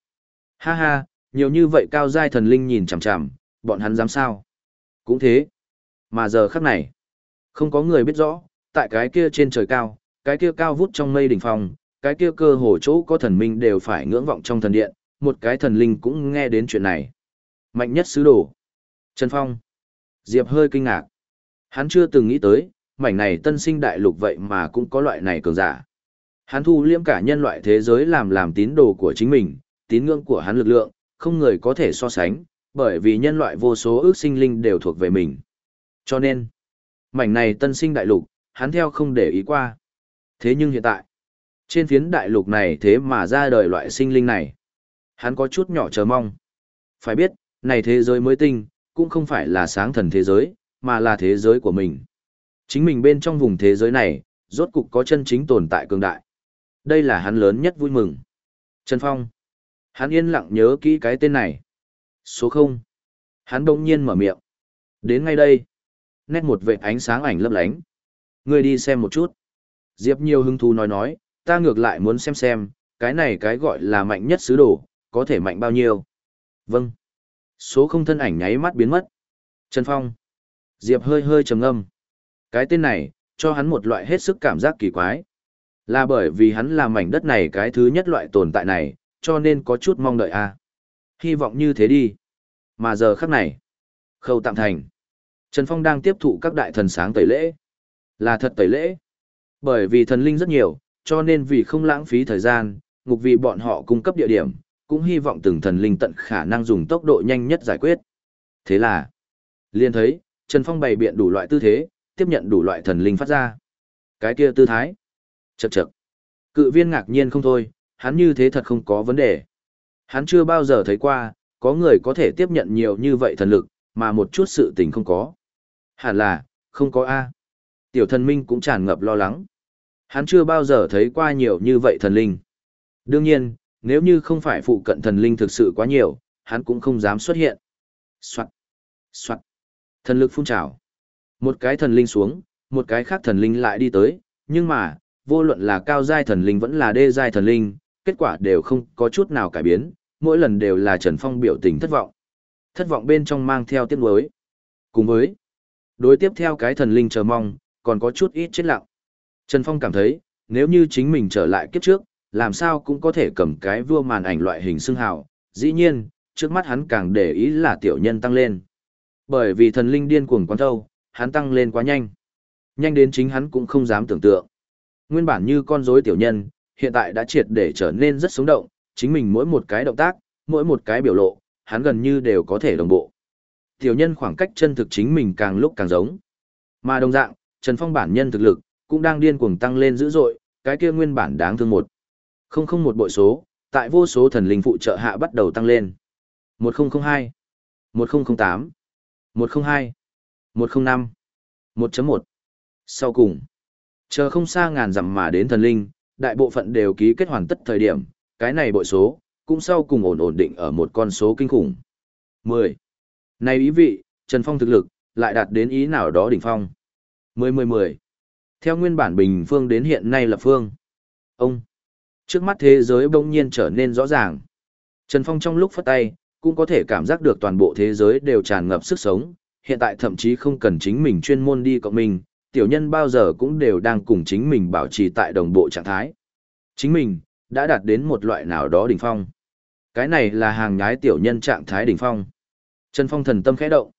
Ha ha, nhiều như vậy cao giai thần linh nhìn chằm chằm, bọn hắn dám sao? Cũng thế. Mà giờ khắc này, không có người biết rõ, tại cái kia trên trời cao, cái kia cao vút trong mây đỉnh phong, cái kia cơ hồ chỗ có thần minh đều phải ngưỡng vọng trong thần điện, một cái thần linh cũng nghe đến chuyện này. Mạnh nhất sứ đồ. Trần Phong. Diệp hơi kinh ngạc. Hắn chưa từng nghĩ tới, mảnh này tân sinh đại lục vậy mà cũng có loại này cường giả. Hắn thu liêm cả nhân loại thế giới làm làm tín đồ của chính mình, tín ngưỡng của hắn lực lượng, không người có thể so sánh, bởi vì nhân loại vô số ước sinh linh đều thuộc về mình. Cho nên, mảnh này tân sinh đại lục, hắn theo không để ý qua. Thế nhưng hiện tại, trên phiến đại lục này thế mà ra đời loại sinh linh này. Hắn có chút nhỏ chờ mong. Phải biết, này thế giới mới tinh, cũng không phải là sáng thần thế giới, mà là thế giới của mình. Chính mình bên trong vùng thế giới này, rốt cục có chân chính tồn tại cường đại. Đây là hắn lớn nhất vui mừng. Trần Phong. Hắn yên lặng nhớ kỹ cái tên này. Số 0. Hắn đông nhiên mở miệng. Đến ngay đây. Nét một vệ ánh sáng ảnh lấp lánh. Ngươi đi xem một chút. Diệp nhiều hứng thú nói nói, ta ngược lại muốn xem xem, cái này cái gọi là mạnh nhất sứ đồ, có thể mạnh bao nhiêu. Vâng. Số không thân ảnh nháy mắt biến mất. Trần Phong. Diệp hơi hơi trầm ngâm. Cái tên này, cho hắn một loại hết sức cảm giác kỳ quái. Là bởi vì hắn là mảnh đất này cái thứ nhất loại tồn tại này, cho nên có chút mong đợi a. À. Hy vọng như thế đi. Mà giờ khắc này, khâu tạm thành. Trần Phong đang tiếp thụ các đại thần sáng tẩy lễ. Là thật tẩy lễ. Bởi vì thần linh rất nhiều, cho nên vì không lãng phí thời gian, ngục vì bọn họ cung cấp địa điểm, cũng hy vọng từng thần linh tận khả năng dùng tốc độ nhanh nhất giải quyết. Thế là, liền thấy, Trần Phong bày biện đủ loại tư thế, tiếp nhận đủ loại thần linh phát ra. Cái kia tư thái. Chậc chậc. Cự viên ngạc nhiên không thôi, hắn như thế thật không có vấn đề. Hắn chưa bao giờ thấy qua, có người có thể tiếp nhận nhiều như vậy thần lực, mà một chút sự tình không có. Hẳn là, không có A. Tiểu thần minh cũng tràn ngập lo lắng. Hắn chưa bao giờ thấy qua nhiều như vậy thần linh. Đương nhiên, nếu như không phải phụ cận thần linh thực sự quá nhiều, hắn cũng không dám xuất hiện. Soạn, soạn, thần lực phun trào. Một cái thần linh xuống, một cái khác thần linh lại đi tới, nhưng mà, vô luận là cao giai thần linh vẫn là đê giai thần linh, kết quả đều không có chút nào cải biến, mỗi lần đều là Trần Phong biểu tình thất vọng. Thất vọng bên trong mang theo tiếc nuối. Cùng với, đối tiếp theo cái thần linh chờ mong, còn có chút ít chết lặng. Trần Phong cảm thấy, nếu như chính mình trở lại kiếp trước, làm sao cũng có thể cầm cái vua màn ảnh loại hình xương hào, dĩ nhiên, trước mắt hắn càng để ý là tiểu nhân tăng lên. Bởi vì thần linh điên cuồng quán thâu, hắn tăng lên quá nhanh. Nhanh đến chính hắn cũng không dám tưởng tượng. Nguyên bản như con rối tiểu nhân, hiện tại đã triệt để trở nên rất sống động, chính mình mỗi một cái động tác, mỗi một cái biểu lộ, hắn gần như đều có thể đồng bộ. Tiểu nhân khoảng cách chân thực chính mình càng lúc càng giống. Mà đồng dạng, Trần Phong bản nhân thực lực, cũng đang điên cuồng tăng lên dữ dội, cái kia nguyên bản đáng thương một. Không không một bội số, tại vô số thần linh phụ trợ hạ bắt đầu tăng lên. 1002, 1008, 102, 105, 1.1. Sau cùng, chờ không xa ngàn dặm mà đến thần linh, đại bộ phận đều ký kết hoàn tất thời điểm, cái này bội số, cũng sau cùng ổn ổn định ở một con số kinh khủng. 10. Này ý vị, Trần Phong thực lực, lại đạt đến ý nào đó đỉnh phong. 10-10-10. Theo nguyên bản bình phương đến hiện nay là phương. Ông. Trước mắt thế giới bỗng nhiên trở nên rõ ràng. Trần Phong trong lúc phất tay, cũng có thể cảm giác được toàn bộ thế giới đều tràn ngập sức sống, hiện tại thậm chí không cần chính mình chuyên môn đi cộng mình, tiểu nhân bao giờ cũng đều đang cùng chính mình bảo trì tại đồng bộ trạng thái. Chính mình, đã đạt đến một loại nào đó đỉnh phong. Cái này là hàng nhái tiểu nhân trạng thái đỉnh phong. Trần Phong thần tâm khẽ động.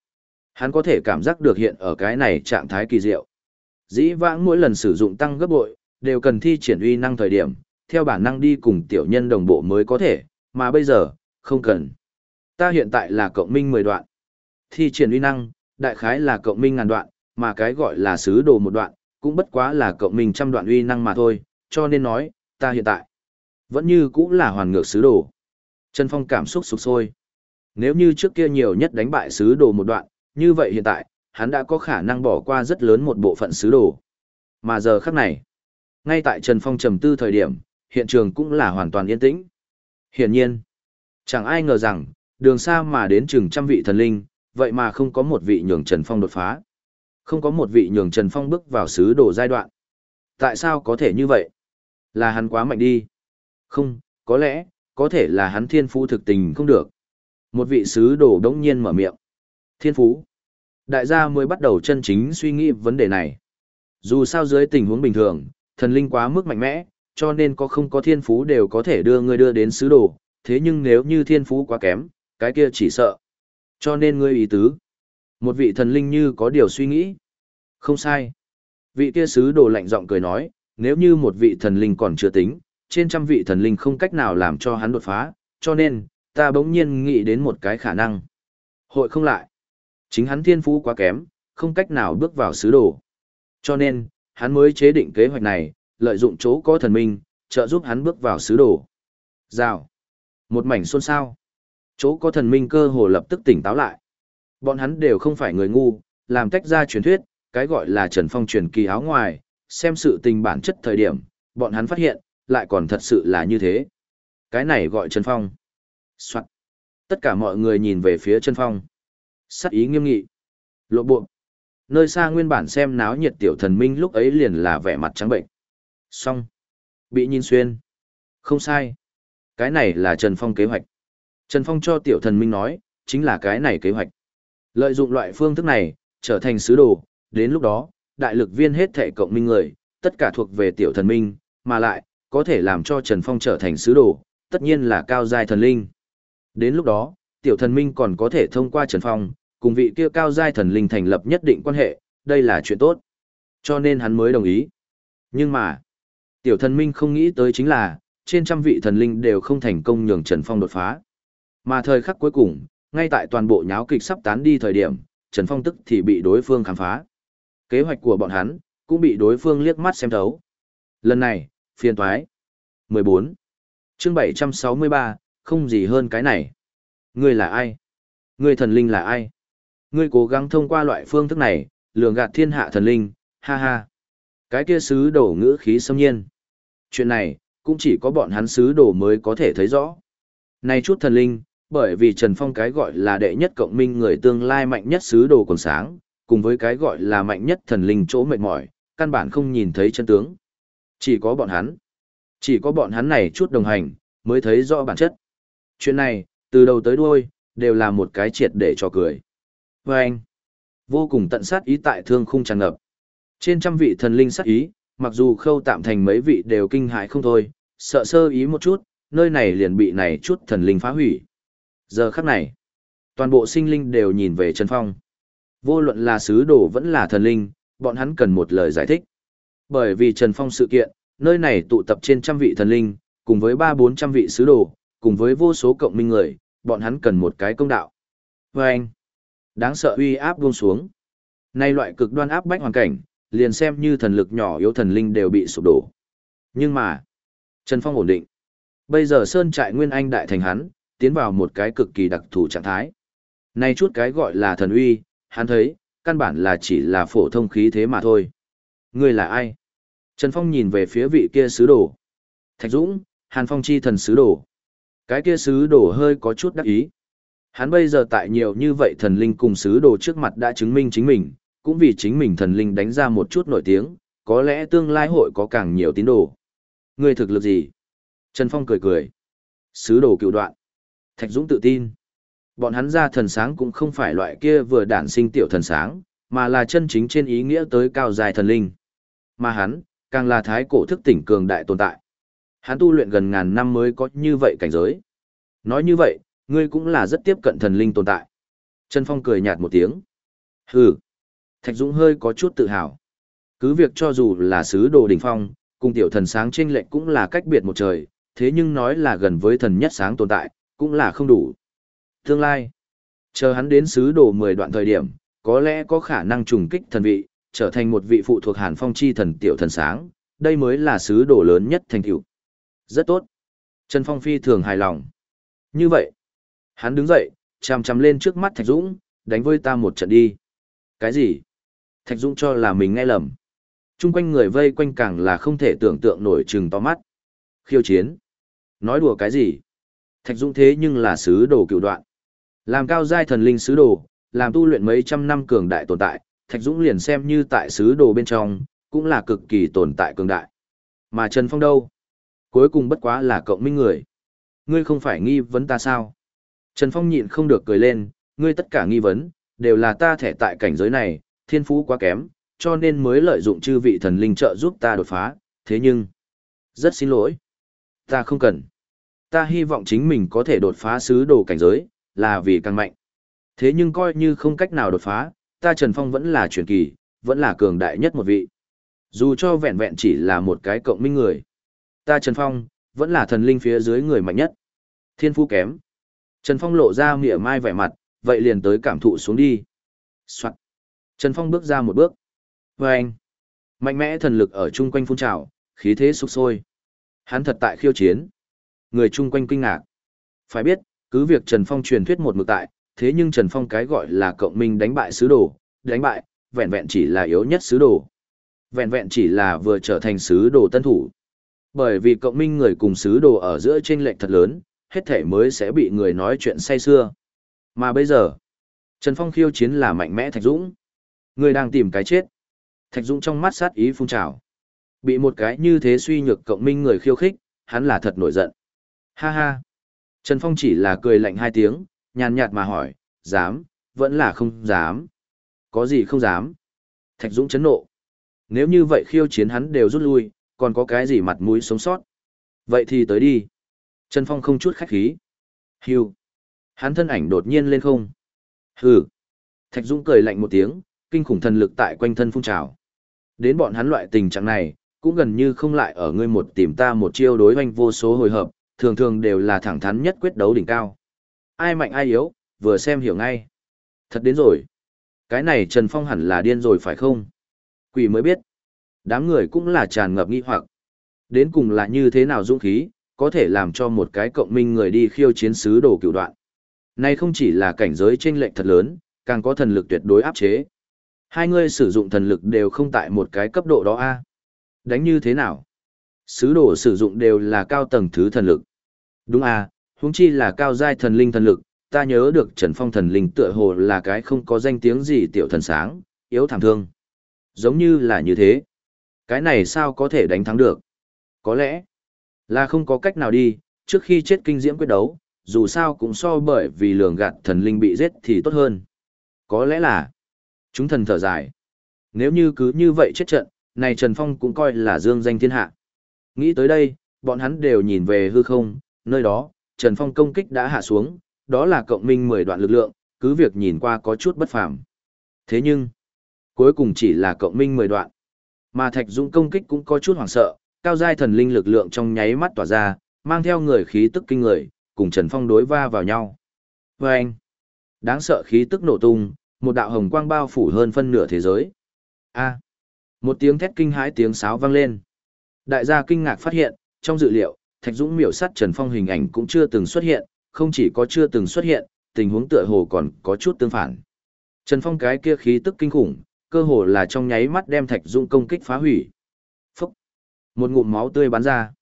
Hắn có thể cảm giác được hiện ở cái này trạng thái kỳ diệu. Dĩ vãng mỗi lần sử dụng tăng gấp bội, đều cần thi triển uy năng thời điểm, theo bản năng đi cùng tiểu nhân đồng bộ mới có thể, mà bây giờ, không cần. Ta hiện tại là cộng minh 10 đoạn. Thi triển uy năng, đại khái là cộng minh ngàn đoạn, mà cái gọi là sứ đồ một đoạn, cũng bất quá là cộng minh trăm đoạn uy năng mà thôi, cho nên nói, ta hiện tại, vẫn như cũng là hoàn ngược sứ đồ. Trần Phong cảm xúc sụp sôi. Nếu như trước kia nhiều nhất đánh bại sứ đồ một đoạn, như vậy hiện tại, hắn đã có khả năng bỏ qua rất lớn một bộ phận sứ đồ. Mà giờ khắc này, ngay tại Trần Phong trầm tư thời điểm, hiện trường cũng là hoàn toàn yên tĩnh. Hiển nhiên, chẳng ai ngờ rằng, đường xa mà đến chừng trăm vị thần linh, vậy mà không có một vị nhường Trần Phong đột phá. Không có một vị nhường Trần Phong bước vào sứ đồ giai đoạn. Tại sao có thể như vậy? Là hắn quá mạnh đi. Không, có lẽ, có thể là hắn thiên phú thực tình không được. Một vị sứ đồ đống nhiên mở miệng. Thiên phú. Đại gia mới bắt đầu chân chính suy nghĩ vấn đề này. Dù sao dưới tình huống bình thường, thần linh quá mức mạnh mẽ, cho nên có không có thiên phú đều có thể đưa ngươi đưa đến sứ đồ, thế nhưng nếu như thiên phú quá kém, cái kia chỉ sợ. Cho nên ngươi ý tứ. Một vị thần linh như có điều suy nghĩ. Không sai. Vị kia sứ đồ lạnh giọng cười nói, nếu như một vị thần linh còn chưa tính, trên trăm vị thần linh không cách nào làm cho hắn đột phá, cho nên, ta bỗng nhiên nghĩ đến một cái khả năng. Hội không lại. Chính hắn thiên phú quá kém, không cách nào bước vào sứ đồ. Cho nên, hắn mới chế định kế hoạch này, lợi dụng chỗ có thần minh, trợ giúp hắn bước vào sứ đồ. Rào. Một mảnh xôn xao. Chỗ có thần minh cơ hồ lập tức tỉnh táo lại. Bọn hắn đều không phải người ngu, làm tách ra truyền thuyết, cái gọi là Trần Phong truyền kỳ áo ngoài, xem sự tình bản chất thời điểm, bọn hắn phát hiện, lại còn thật sự là như thế. Cái này gọi Trần Phong. Soạn. Tất cả mọi người nhìn về phía Trần Phong. Sắc ý nghiêm nghị. Lộ bộ. Nơi xa nguyên bản xem náo nhiệt tiểu thần minh lúc ấy liền là vẻ mặt trắng bệnh. Xong. Bị nhìn xuyên. Không sai. Cái này là Trần Phong kế hoạch. Trần Phong cho tiểu thần minh nói, chính là cái này kế hoạch. Lợi dụng loại phương thức này, trở thành sứ đồ, đến lúc đó, đại lực viên hết thể cộng minh người, tất cả thuộc về tiểu thần minh, mà lại, có thể làm cho Trần Phong trở thành sứ đồ, tất nhiên là cao giai thần linh. Đến lúc đó, tiểu thần minh còn có thể thông qua Trần Phong, cùng vị kia cao giai thần linh thành lập nhất định quan hệ, đây là chuyện tốt. Cho nên hắn mới đồng ý. Nhưng mà, tiểu thần minh không nghĩ tới chính là, trên trăm vị thần linh đều không thành công nhường Trần Phong đột phá. Mà thời khắc cuối cùng, ngay tại toàn bộ nháo kịch sắp tán đi thời điểm, Trần Phong tức thì bị đối phương khám phá. Kế hoạch của bọn hắn, cũng bị đối phương liếc mắt xem thấu. Lần này, phiền toái. 14. chương 763, không gì hơn cái này. Ngươi là ai? Ngươi thần linh là ai? Ngươi cố gắng thông qua loại phương thức này, lường gạt thiên hạ thần linh, ha ha. Cái kia sứ đổ ngữ khí xâm nhiên. Chuyện này, cũng chỉ có bọn hắn sứ đổ mới có thể thấy rõ. Này chút thần linh, bởi vì Trần Phong cái gọi là đệ nhất cộng minh người tương lai mạnh nhất sứ đồ còn sáng, cùng với cái gọi là mạnh nhất thần linh chỗ mệt mỏi, căn bản không nhìn thấy chân tướng. Chỉ có bọn hắn. Chỉ có bọn hắn này chút đồng hành, mới thấy rõ bản chất. Chuyện này, từ đầu tới đuôi, đều là một cái triệt để cho cười. Và anh, vô cùng tận sát ý tại thương khung tràn ngập. Trên trăm vị thần linh sát ý, mặc dù khâu tạm thành mấy vị đều kinh hại không thôi, sợ sơ ý một chút, nơi này liền bị này chút thần linh phá hủy. Giờ khắc này, toàn bộ sinh linh đều nhìn về Trần Phong. Vô luận là sứ đồ vẫn là thần linh, bọn hắn cần một lời giải thích. Bởi vì Trần Phong sự kiện, nơi này tụ tập trên trăm vị thần linh, cùng với ba bốn trăm vị sứ đồ, cùng với vô số cộng minh người, bọn hắn cần một cái công đạo. Và anh, đáng sợ uy áp buông xuống. Nay loại cực đoan áp bách hoàn cảnh, liền xem như thần lực nhỏ yếu thần linh đều bị sụp đổ. Nhưng mà, Trần Phong ổn định. Bây giờ Sơn trại Nguyên Anh đại thành hắn, tiến vào một cái cực kỳ đặc thù trạng thái. Nay chút cái gọi là thần uy, hắn thấy, căn bản là chỉ là phổ thông khí thế mà thôi. Ngươi là ai? Trần Phong nhìn về phía vị kia sứ đồ. Thạch Dũng, Hàn Phong chi thần sứ đồ. Cái kia sứ đồ hơi có chút đắc ý. Hắn bây giờ tại nhiều như vậy thần linh cùng sứ đồ trước mặt đã chứng minh chính mình, cũng vì chính mình thần linh đánh ra một chút nổi tiếng, có lẽ tương lai hội có càng nhiều tín đồ. Ngươi thực lực gì? Trần Phong cười cười. Sứ đồ cựu đoạn. Thạch Dũng tự tin. Bọn hắn ra thần sáng cũng không phải loại kia vừa đản sinh tiểu thần sáng, mà là chân chính trên ý nghĩa tới cao dài thần linh. Mà hắn, càng là thái cổ thức tỉnh cường đại tồn tại. Hắn tu luyện gần ngàn năm mới có như vậy cảnh giới. Nói như vậy, ngươi cũng là rất tiếp cận thần linh tồn tại. Trần Phong cười nhạt một tiếng. Hừ. Thạch Dũng hơi có chút tự hào. Cứ việc cho dù là sứ đồ đỉnh phong, cùng tiểu thần sáng chênh lệch cũng là cách biệt một trời, thế nhưng nói là gần với thần nhất sáng tồn tại, cũng là không đủ. Tương lai, chờ hắn đến sứ đồ 10 đoạn thời điểm, có lẽ có khả năng trùng kích thần vị, trở thành một vị phụ thuộc Hàn Phong chi thần tiểu thần sáng, đây mới là sứ đồ lớn nhất thành tựu. Rất tốt. Trần Phong phi thường hài lòng. Như vậy, hắn đứng dậy, chằm chằm lên trước mắt Thạch Dũng, đánh với ta một trận đi. Cái gì? Thạch Dũng cho là mình nghe lầm. Trung quanh người vây quanh càng là không thể tưởng tượng nổi chừng to mắt. Khiêu chiến. Nói đùa cái gì? Thạch Dũng thế nhưng là sứ đồ cựu đoạn. Làm cao giai thần linh sứ đồ, làm tu luyện mấy trăm năm cường đại tồn tại, Thạch Dũng liền xem như tại sứ đồ bên trong, cũng là cực kỳ tồn tại cường đại. Mà Trần Phong đâu? Cuối cùng bất quá là cộng minh người. Ngươi không phải nghi vấn ta sao? Trần Phong nhịn không được cười lên, ngươi tất cả nghi vấn, đều là ta thể tại cảnh giới này, thiên phú quá kém, cho nên mới lợi dụng chư vị thần linh trợ giúp ta đột phá, thế nhưng... Rất xin lỗi. Ta không cần. Ta hy vọng chính mình có thể đột phá sứ đồ cảnh giới, là vì càng mạnh. Thế nhưng coi như không cách nào đột phá, ta Trần Phong vẫn là truyền kỳ, vẫn là cường đại nhất một vị. Dù cho vẹn vẹn chỉ là một cái cộng minh người. Ta Trần Phong, vẫn là thần linh phía dưới người mạnh nhất. Thiên phú kém. Trần Phong lộ ra mỉa mai vẻ mặt, vậy liền tới cảm thụ xuống đi. Soạn. Trần Phong bước ra một bước. Và anh. Mạnh mẽ thần lực ở chung quanh phun trào, khí thế sục sôi. Hắn thật tại khiêu chiến. Người chung quanh kinh ngạc. Phải biết, cứ việc Trần Phong truyền thuyết một mực tại, thế nhưng Trần Phong cái gọi là cộng minh đánh bại sứ đồ, đánh bại, vẹn vẹn chỉ là yếu nhất sứ đồ. Vẹn vẹn chỉ là vừa trở thành sứ đồ tân thủ. Bởi vì cộng minh người cùng sứ đồ ở giữa chênh lệch thật lớn, hết thể mới sẽ bị người nói chuyện say xưa. Mà bây giờ, Trần Phong khiêu chiến là mạnh mẽ Thạch Dũng. Người đang tìm cái chết. Thạch Dũng trong mắt sát ý phun trào. Bị một cái như thế suy nhược cộng minh người khiêu khích, hắn là thật nổi giận. Ha ha. Trần Phong chỉ là cười lạnh hai tiếng, nhàn nhạt mà hỏi, dám, vẫn là không dám. Có gì không dám? Thạch Dũng chấn nộ. Nếu như vậy khiêu chiến hắn đều rút lui, còn có cái gì mặt mũi sống sót? Vậy thì tới đi. Trần Phong không chút khách khí. Hưu. Hắn thân ảnh đột nhiên lên không. Hừ. Thạch Dũng cười lạnh một tiếng, kinh khủng thần lực tại quanh thân phun trào. Đến bọn hắn loại tình trạng này, cũng gần như không lại ở ngươi một tìm ta một chiêu đối hoành vô số hồi hợp, thường thường đều là thẳng thắn nhất quyết đấu đỉnh cao. Ai mạnh ai yếu, vừa xem hiểu ngay. Thật đến rồi. Cái này Trần Phong hẳn là điên rồi phải không? Quỷ mới biết. Đám người cũng là tràn ngập nghi hoặc. Đến cùng là như thế nào dũng khí, có thể làm cho một cái cộng minh người đi khiêu chiến sứ đồ cựu đoạn. Này không chỉ là cảnh giới chênh lệch thật lớn, càng có thần lực tuyệt đối áp chế. Hai người sử dụng thần lực đều không tại một cái cấp độ đó a. Đánh như thế nào? Sứ đồ sử dụng đều là cao tầng thứ thần lực. Đúng a, huống chi là cao giai thần linh thần lực, ta nhớ được Trần Phong thần linh tựa hồ là cái không có danh tiếng gì tiểu thần sáng, yếu thảm thương. Giống như là như thế. Cái này sao có thể đánh thắng được? Có lẽ là không có cách nào đi, trước khi chết kinh diễm quyết đấu, dù sao cũng so bởi vì lường gạt thần linh bị giết thì tốt hơn. Có lẽ là chúng thần thở dài. Nếu như cứ như vậy chết trận, này Trần Phong cũng coi là dương danh thiên hạ. Nghĩ tới đây, bọn hắn đều nhìn về hư không, nơi đó, Trần Phong công kích đã hạ xuống, đó là cộng minh 10 đoạn lực lượng, cứ việc nhìn qua có chút bất phàm. Thế nhưng, cuối cùng chỉ là cộng minh 10 đoạn. Mà Thạch Dũng công kích cũng có chút hoảng sợ, cao giai thần linh lực lượng trong nháy mắt tỏa ra, mang theo người khí tức kinh người, cùng Trần Phong đối va vào nhau. Và anh, đáng sợ khí tức nổ tung, một đạo hồng quang bao phủ hơn phân nửa thế giới. A, một tiếng thét kinh hãi tiếng sáo vang lên. Đại gia kinh ngạc phát hiện, trong dự liệu, Thạch Dũng miểu sát Trần Phong hình ảnh cũng chưa từng xuất hiện, không chỉ có chưa từng xuất hiện, tình huống tựa hồ còn có chút tương phản. Trần Phong cái kia khí tức kinh khủng, cơ hồ là trong nháy mắt đem Thạch Dũng công kích phá hủy. Phốc. Một ngụm máu tươi bắn ra.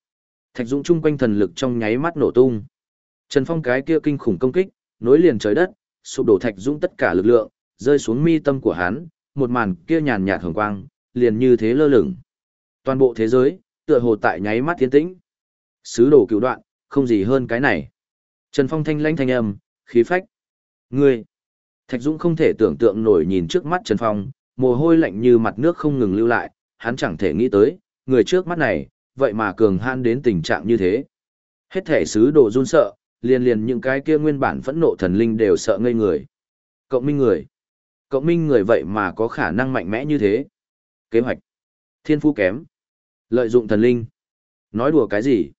Thạch Dũng chung quanh thần lực trong nháy mắt nổ tung. Trần Phong cái kia kinh khủng công kích, nối liền trời đất, sụp đổ Thạch Dũng tất cả lực lượng, rơi xuống mi tâm của hắn, một màn kia nhàn nhạt hồng quang, liền như thế lơ lửng. Toàn bộ thế giới, tựa hồ tại nháy mắt tiến tĩnh. Sứ đồ cứu đoạn, không gì hơn cái này. Trần Phong thanh lãnh thanh âm, khí phách. Ngươi! Thạch Dũng không thể tưởng tượng nổi nhìn trước mắt Trần Phong, mồ hôi lạnh như mặt nước không ngừng lưu lại, hắn chẳng thể nghĩ tới, người trước mắt này, vậy mà cường han đến tình trạng như thế. Hết thể sứ đồ run sợ, liền liền những cái kia nguyên bản phẫn nộ thần linh đều sợ ngây người. Cộng minh người. Cộng minh người vậy mà có khả năng mạnh mẽ như thế. Kế hoạch. Thiên phú kém. Lợi dụng thần linh. Nói đùa cái gì?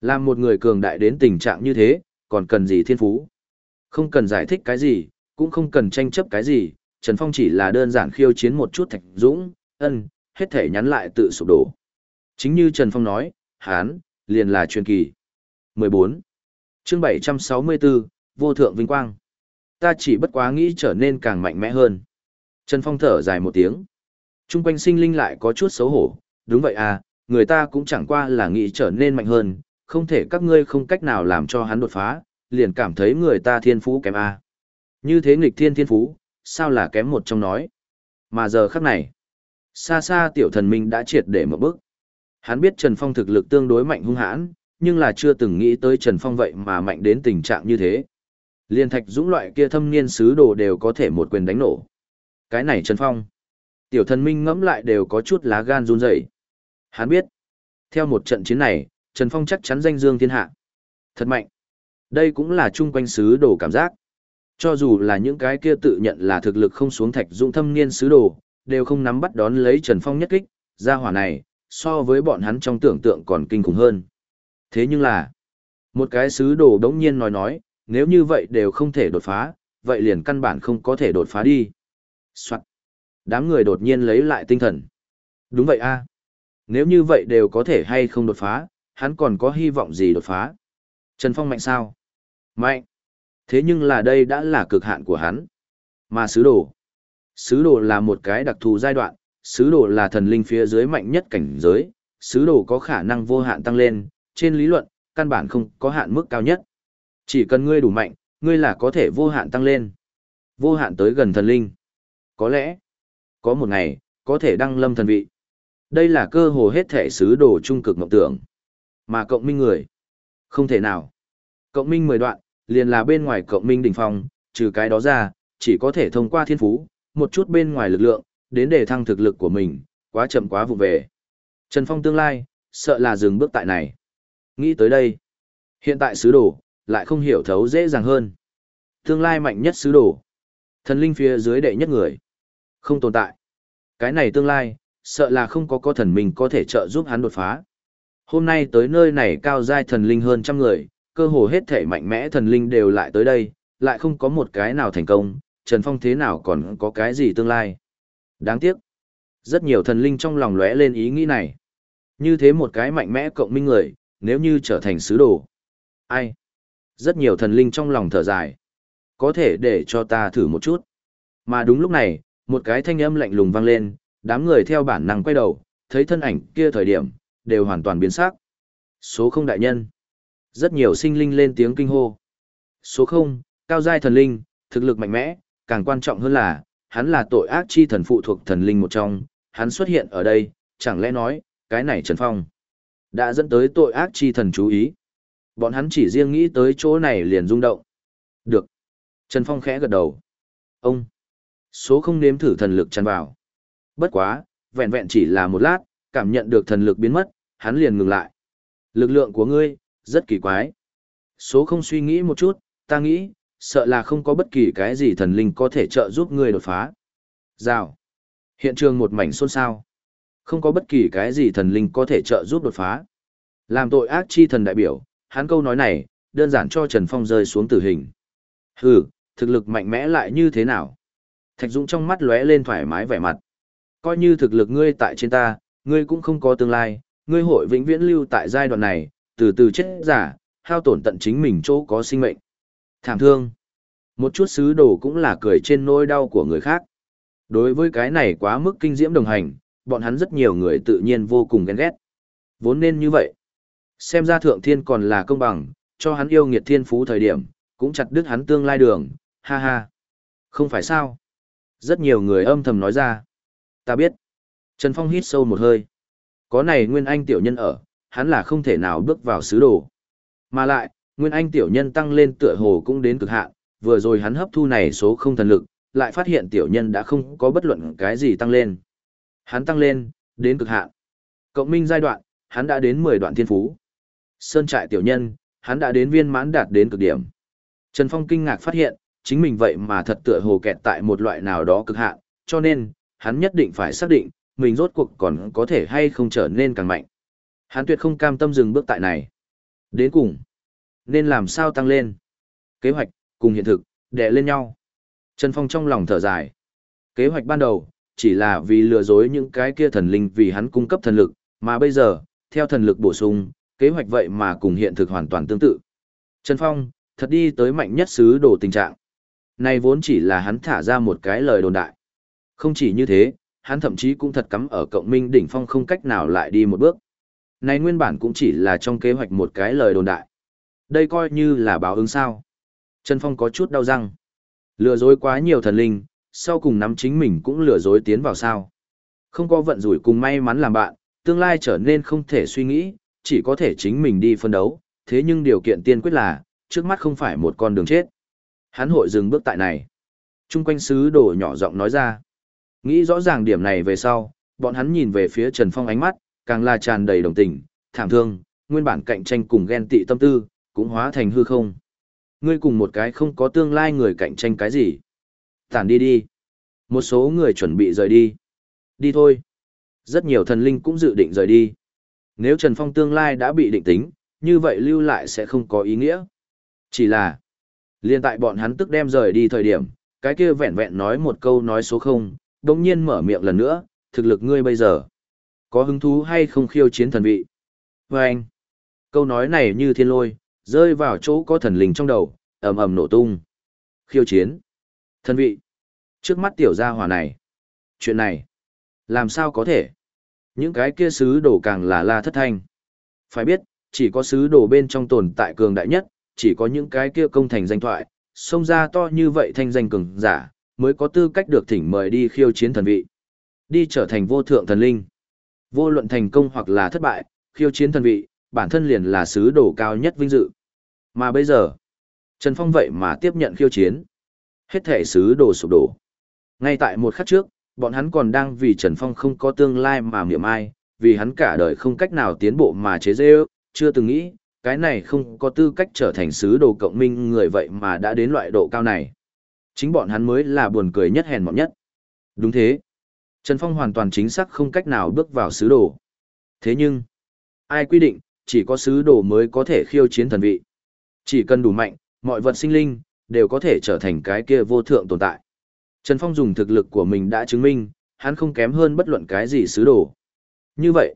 Làm một người cường đại đến tình trạng như thế, còn cần gì thiên phú? Không cần giải thích cái gì, cũng không cần tranh chấp cái gì, Trần Phong chỉ là đơn giản khiêu chiến một chút thạch dũng, ân, hết thể nhắn lại tự sụp đổ. Chính như Trần Phong nói, hán, liền là truyền kỳ. 14. chương 764, vô thượng vinh quang. Ta chỉ bất quá nghĩ trở nên càng mạnh mẽ hơn. Trần Phong thở dài một tiếng. Trung quanh sinh linh lại có chút xấu hổ, đúng vậy à, người ta cũng chẳng qua là nghĩ trở nên mạnh hơn, không thể các ngươi không cách nào làm cho hắn đột phá, liền cảm thấy người ta thiên phú kém à. Như thế nghịch thiên thiên phú, sao là kém một trong nói. Mà giờ khắc này, xa xa tiểu thần minh đã triệt để một bước. Hắn biết Trần Phong thực lực tương đối mạnh hung hãn, nhưng là chưa từng nghĩ tới Trần Phong vậy mà mạnh đến tình trạng như thế. Liên thạch dũng loại kia thâm niên sứ đồ đều có thể một quyền đánh nổ. Cái này Trần Phong. Tiểu thần minh ngẫm lại đều có chút lá gan run rẩy. Hắn biết, theo một trận chiến này, Trần Phong chắc chắn danh dương thiên hạ. Thật mạnh. Đây cũng là chung quanh sứ đồ cảm giác. Cho dù là những cái kia tự nhận là thực lực không xuống thạch dũng thâm niên sứ đồ, đều không nắm bắt đón lấy Trần Phong nhất kích, ra hỏa này, so với bọn hắn trong tưởng tượng còn kinh khủng hơn. Thế nhưng là, một cái sứ đồ đống nhiên nói nói, nếu như vậy đều không thể đột phá, vậy liền căn bản không có thể đột phá đi. Soạn. Đám người đột nhiên lấy lại tinh thần. Đúng vậy a Nếu như vậy đều có thể hay không đột phá, hắn còn có hy vọng gì đột phá. Trần Phong mạnh sao? Mạnh. Thế nhưng là đây đã là cực hạn của hắn. Mà sứ đồ. Sứ đồ là một cái đặc thù giai đoạn, sứ đồ là thần linh phía dưới mạnh nhất cảnh giới, sứ đồ có khả năng vô hạn tăng lên, trên lý luận, căn bản không có hạn mức cao nhất. Chỉ cần ngươi đủ mạnh, ngươi là có thể vô hạn tăng lên. Vô hạn tới gần thần linh. Có lẽ, có một ngày, có thể đăng lâm thần vị. Đây là cơ hồ hết thể sứ đồ trung cực mộng tưởng. Mà cộng minh người, không thể nào. Cộng minh 10 đoạn, liền là bên ngoài cộng minh đỉnh phong, trừ cái đó ra, chỉ có thể thông qua thiên phú, một chút bên ngoài lực lượng, đến để thăng thực lực của mình, quá chậm quá vụ về. Trần Phong tương lai, sợ là dừng bước tại này. Nghĩ tới đây, hiện tại sứ đồ, lại không hiểu thấu dễ dàng hơn. Tương lai mạnh nhất sứ đồ, thần linh phía dưới đệ nhất người, không tồn tại. Cái này tương lai, sợ là không có có thần mình có thể trợ giúp hắn đột phá. Hôm nay tới nơi này cao giai thần linh hơn trăm người, cơ hồ hết thể mạnh mẽ thần linh đều lại tới đây, lại không có một cái nào thành công, Trần Phong thế nào còn có cái gì tương lai. Đáng tiếc. Rất nhiều thần linh trong lòng lóe lên ý nghĩ này. Như thế một cái mạnh mẽ cộng minh người, nếu như trở thành sứ đồ. Ai? Rất nhiều thần linh trong lòng thở dài. Có thể để cho ta thử một chút. Mà đúng lúc này, một cái thanh âm lạnh lùng vang lên, đám người theo bản năng quay đầu, thấy thân ảnh kia thời điểm, đều hoàn toàn biến sắc. Số không đại nhân. Rất nhiều sinh linh lên tiếng kinh hô. Số không, cao giai thần linh, thực lực mạnh mẽ, càng quan trọng hơn là, hắn là tội ác chi thần phụ thuộc thần linh một trong, hắn xuất hiện ở đây, chẳng lẽ nói, cái này Trần Phong đã dẫn tới tội ác chi thần chú ý. Bọn hắn chỉ riêng nghĩ tới chỗ này liền rung động. Được. Trần Phong khẽ gật đầu. Ông. Số không nếm thử thần lực chăn vào. Bất quá, vẹn vẹn chỉ là một lát, cảm nhận được thần lực biến mất, hắn liền ngừng lại. Lực lượng của ngươi, rất kỳ quái. Số không suy nghĩ một chút, ta nghĩ, sợ là không có bất kỳ cái gì thần linh có thể trợ giúp ngươi đột phá. Rào. Hiện trường một mảnh xôn xao. Không có bất kỳ cái gì thần linh có thể trợ giúp đột phá. Làm tội ác chi thần đại biểu, hắn câu nói này, đơn giản cho Trần Phong rơi xuống tử hình. Hừ, thực lực mạnh mẽ lại như thế nào? Thạch Dũng trong mắt lóe lên thoải mái vẻ mặt. Coi như thực lực ngươi tại trên ta, ngươi cũng không có tương lai, ngươi hội vĩnh viễn lưu tại giai đoạn này, từ từ chết giả, hao tổn tận chính mình chỗ có sinh mệnh. Thảm thương. Một chút sứ đồ cũng là cười trên nỗi đau của người khác. Đối với cái này quá mức kinh diễm đồng hành, bọn hắn rất nhiều người tự nhiên vô cùng ghen ghét. Vốn nên như vậy. Xem ra thượng thiên còn là công bằng, cho hắn yêu nghiệt thiên phú thời điểm, cũng chặt đứt hắn tương lai đường, ha ha. Không phải sao? Rất nhiều người âm thầm nói ra. Ta biết. Trần Phong hít sâu một hơi. Có này Nguyên Anh tiểu nhân ở, hắn là không thể nào bước vào sứ đồ. Mà lại, Nguyên Anh tiểu nhân tăng lên tựa hồ cũng đến cực hạn, vừa rồi hắn hấp thu này số không thần lực, lại phát hiện tiểu nhân đã không có bất luận cái gì tăng lên. Hắn tăng lên, đến cực hạn. Cộng minh giai đoạn, hắn đã đến 10 đoạn thiên phú. Sơn trại tiểu nhân, hắn đã đến viên mãn đạt đến cực điểm. Trần Phong kinh ngạc phát hiện, chính mình vậy mà thật tựa hồ kẹt tại một loại nào đó cực hạn, cho nên, hắn nhất định phải xác định, mình rốt cuộc còn có thể hay không trở nên càng mạnh. Hắn tuyệt không cam tâm dừng bước tại này. Đến cùng, nên làm sao tăng lên? Kế hoạch, cùng hiện thực, đè lên nhau. Trần Phong trong lòng thở dài. Kế hoạch ban đầu, chỉ là vì lừa dối những cái kia thần linh vì hắn cung cấp thần lực, mà bây giờ, theo thần lực bổ sung, kế hoạch vậy mà cùng hiện thực hoàn toàn tương tự. Trần Phong, thật đi tới mạnh nhất xứ đồ tình trạng. Này vốn chỉ là hắn thả ra một cái lời đồn đại. Không chỉ như thế, hắn thậm chí cũng thật cắm ở cộng minh đỉnh phong không cách nào lại đi một bước. Này nguyên bản cũng chỉ là trong kế hoạch một cái lời đồn đại. Đây coi như là báo ứng sao. Trần Phong có chút đau răng. Lừa dối quá nhiều thần linh, sau cùng nắm chính mình cũng lừa dối tiến vào sao. Không có vận rủi cùng may mắn làm bạn, tương lai trở nên không thể suy nghĩ, chỉ có thể chính mình đi phân đấu, thế nhưng điều kiện tiên quyết là, trước mắt không phải một con đường chết. Hắn hội dừng bước tại này. Trung quanh sứ đồ nhỏ giọng nói ra. Nghĩ rõ ràng điểm này về sau, bọn hắn nhìn về phía Trần Phong ánh mắt, càng là tràn đầy đồng tình, thảm thương, nguyên bản cạnh tranh cùng ghen tị tâm tư, cũng hóa thành hư không. Ngươi cùng một cái không có tương lai người cạnh tranh cái gì. Tản đi đi. Một số người chuẩn bị rời đi. Đi thôi. Rất nhiều thần linh cũng dự định rời đi. Nếu Trần Phong tương lai đã bị định tính, như vậy lưu lại sẽ không có ý nghĩa. Chỉ là, liên tại bọn hắn tức đem rời đi thời điểm, cái kia vẹn vẹn nói một câu nói số không, đồng nhiên mở miệng lần nữa, thực lực ngươi bây giờ. Có hứng thú hay không khiêu chiến thần vị? Và anh, câu nói này như thiên lôi, rơi vào chỗ có thần linh trong đầu, ầm ầm nổ tung. Khiêu chiến. Thần vị. Trước mắt tiểu gia hỏa này. Chuyện này. Làm sao có thể? Những cái kia sứ đồ càng là la thất thanh. Phải biết, chỉ có sứ đồ bên trong tồn tại cường đại nhất, chỉ có những cái kia công thành danh thoại, xông ra to như vậy thanh danh cường giả, mới có tư cách được thỉnh mời đi khiêu chiến thần vị. Đi trở thành vô thượng thần linh. Vô luận thành công hoặc là thất bại, khiêu chiến thần vị, bản thân liền là sứ đồ cao nhất vinh dự. Mà bây giờ, Trần Phong vậy mà tiếp nhận khiêu chiến. Hết thể sứ đồ sụp đổ. Ngay tại một khắc trước, bọn hắn còn đang vì Trần Phong không có tương lai mà miệng ai, vì hắn cả đời không cách nào tiến bộ mà chế dê ước, chưa từng nghĩ, cái này không có tư cách trở thành sứ đồ cộng minh người vậy mà đã đến loại độ cao này. Chính bọn hắn mới là buồn cười nhất hèn mọn nhất. Đúng thế. Trần Phong hoàn toàn chính xác không cách nào bước vào sứ đồ. Thế nhưng, ai quy định, chỉ có sứ đồ mới có thể khiêu chiến thần vị. Chỉ cần đủ mạnh, mọi vật sinh linh, đều có thể trở thành cái kia vô thượng tồn tại. Trần Phong dùng thực lực của mình đã chứng minh, hắn không kém hơn bất luận cái gì sứ đồ. Như vậy,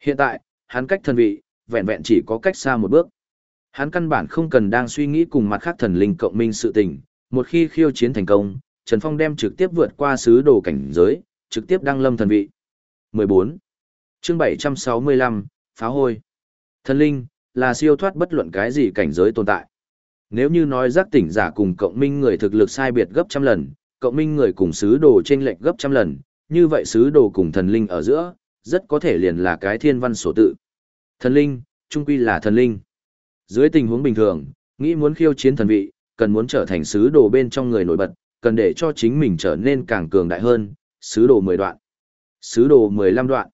hiện tại, hắn cách thần vị, vẹn vẹn chỉ có cách xa một bước. Hắn căn bản không cần đang suy nghĩ cùng mặt khác thần linh cộng minh sự tình, một khi khiêu chiến thành công, Trần Phong đem trực tiếp vượt qua sứ đồ cảnh giới, trực tiếp đăng lâm thần vị. 14. Chương 765, Phá hôi. Thần linh, là siêu thoát bất luận cái gì cảnh giới tồn tại. Nếu như nói giác tỉnh giả cùng cộng minh người thực lực sai biệt gấp trăm lần, cộng minh người cùng sứ đồ trên lệnh gấp trăm lần, như vậy sứ đồ cùng thần linh ở giữa, rất có thể liền là cái thiên văn sổ tự. Thần linh, trung quy là thần linh. Dưới tình huống bình thường, nghĩ muốn khiêu chiến thần vị, cần muốn trở thành sứ đồ bên trong người nổi bật, cần để cho chính mình trở nên càng cường đại hơn, sứ đồ 10 đoạn, sứ đồ 15 đoạn,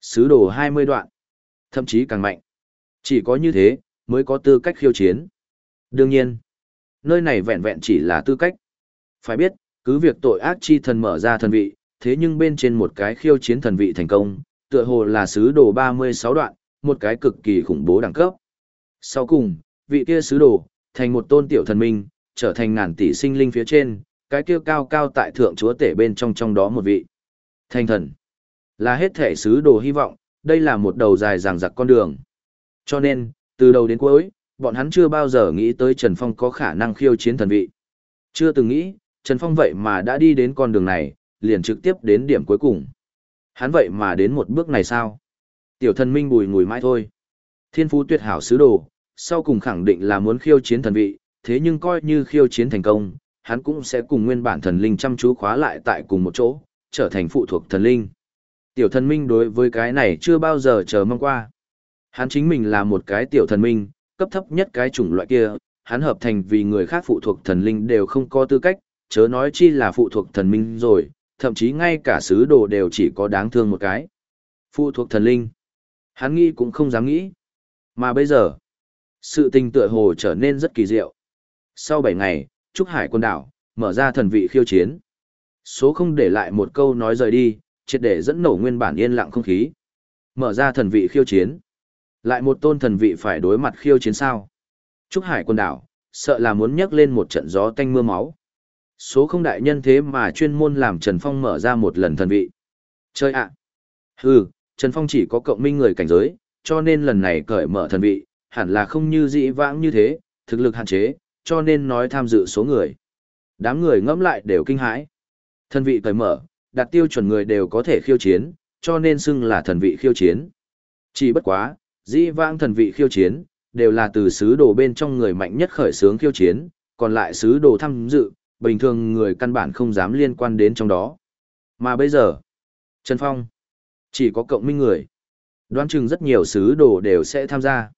sứ đồ 20 đoạn, thậm chí càng mạnh. Chỉ có như thế, mới có tư cách khiêu chiến. Đương nhiên, nơi này vẹn vẹn chỉ là tư cách. Phải biết, cứ việc tội ác chi thần mở ra thần vị, thế nhưng bên trên một cái khiêu chiến thần vị thành công, tựa hồ là sứ đồ 36 đoạn, một cái cực kỳ khủng bố đẳng cấp. Sau cùng, vị kia sứ đồ, thành một tôn tiểu thần minh, trở thành ngàn tỷ sinh linh phía trên, cái kia cao cao tại thượng chúa tể bên trong trong đó một vị. thanh thần, là hết thể sứ đồ hy vọng, đây là một đầu dài dằng dặc con đường. Cho nên, từ đầu đến cuối, bọn hắn chưa bao giờ nghĩ tới Trần Phong có khả năng khiêu chiến thần vị. Chưa từng nghĩ, Trần Phong vậy mà đã đi đến con đường này, liền trực tiếp đến điểm cuối cùng. Hắn vậy mà đến một bước này sao? Tiểu thần minh bùi ngùi mãi thôi. Thiên phú tuyệt hảo sứ đồ, sau cùng khẳng định là muốn khiêu chiến thần vị, thế nhưng coi như khiêu chiến thành công, hắn cũng sẽ cùng nguyên bản thần linh chăm chú khóa lại tại cùng một chỗ, trở thành phụ thuộc thần linh. Tiểu thần minh đối với cái này chưa bao giờ chờ mong qua. Hắn chính mình là một cái tiểu thần minh, cấp thấp nhất cái chủng loại kia, hắn hợp thành vì người khác phụ thuộc thần linh đều không có tư cách, chớ nói chi là phụ thuộc thần minh rồi, thậm chí ngay cả sứ đồ đều chỉ có đáng thương một cái. Phụ thuộc thần linh. Hắn nghĩ cũng không dám nghĩ. Mà bây giờ, sự tình tựa hồ trở nên rất kỳ diệu. Sau 7 ngày, Trúc Hải quân đảo, mở ra thần vị khiêu chiến. Số không để lại một câu nói rời đi, triệt để dẫn nổ nguyên bản yên lặng không khí. Mở ra thần vị khiêu chiến. Lại một tôn thần vị phải đối mặt khiêu chiến sao. Trúc Hải quân đảo, sợ là muốn nhấc lên một trận gió tanh mưa máu. Số không đại nhân thế mà chuyên môn làm Trần Phong mở ra một lần thần vị. Chơi ạ! À. Hừ, Trần Phong chỉ có cộng minh người cảnh giới, cho nên lần này cởi mở thần vị, hẳn là không như dĩ vãng như thế, thực lực hạn chế, cho nên nói tham dự số người. Đám người ngẫm lại đều kinh hãi. Thần vị cởi mở, đặt tiêu chuẩn người đều có thể khiêu chiến, cho nên xưng là thần vị khiêu chiến. Chỉ bất quá, dĩ vãng thần vị khiêu chiến, đều là từ sứ đồ bên trong người mạnh nhất khởi sướng khiêu chiến, còn lại sứ đồ tham dự, bình thường người căn bản không dám liên quan đến trong đó. Mà bây giờ, Trần Phong, chỉ có cộng minh người. Đoán chừng rất nhiều sứ đồ đều sẽ tham gia.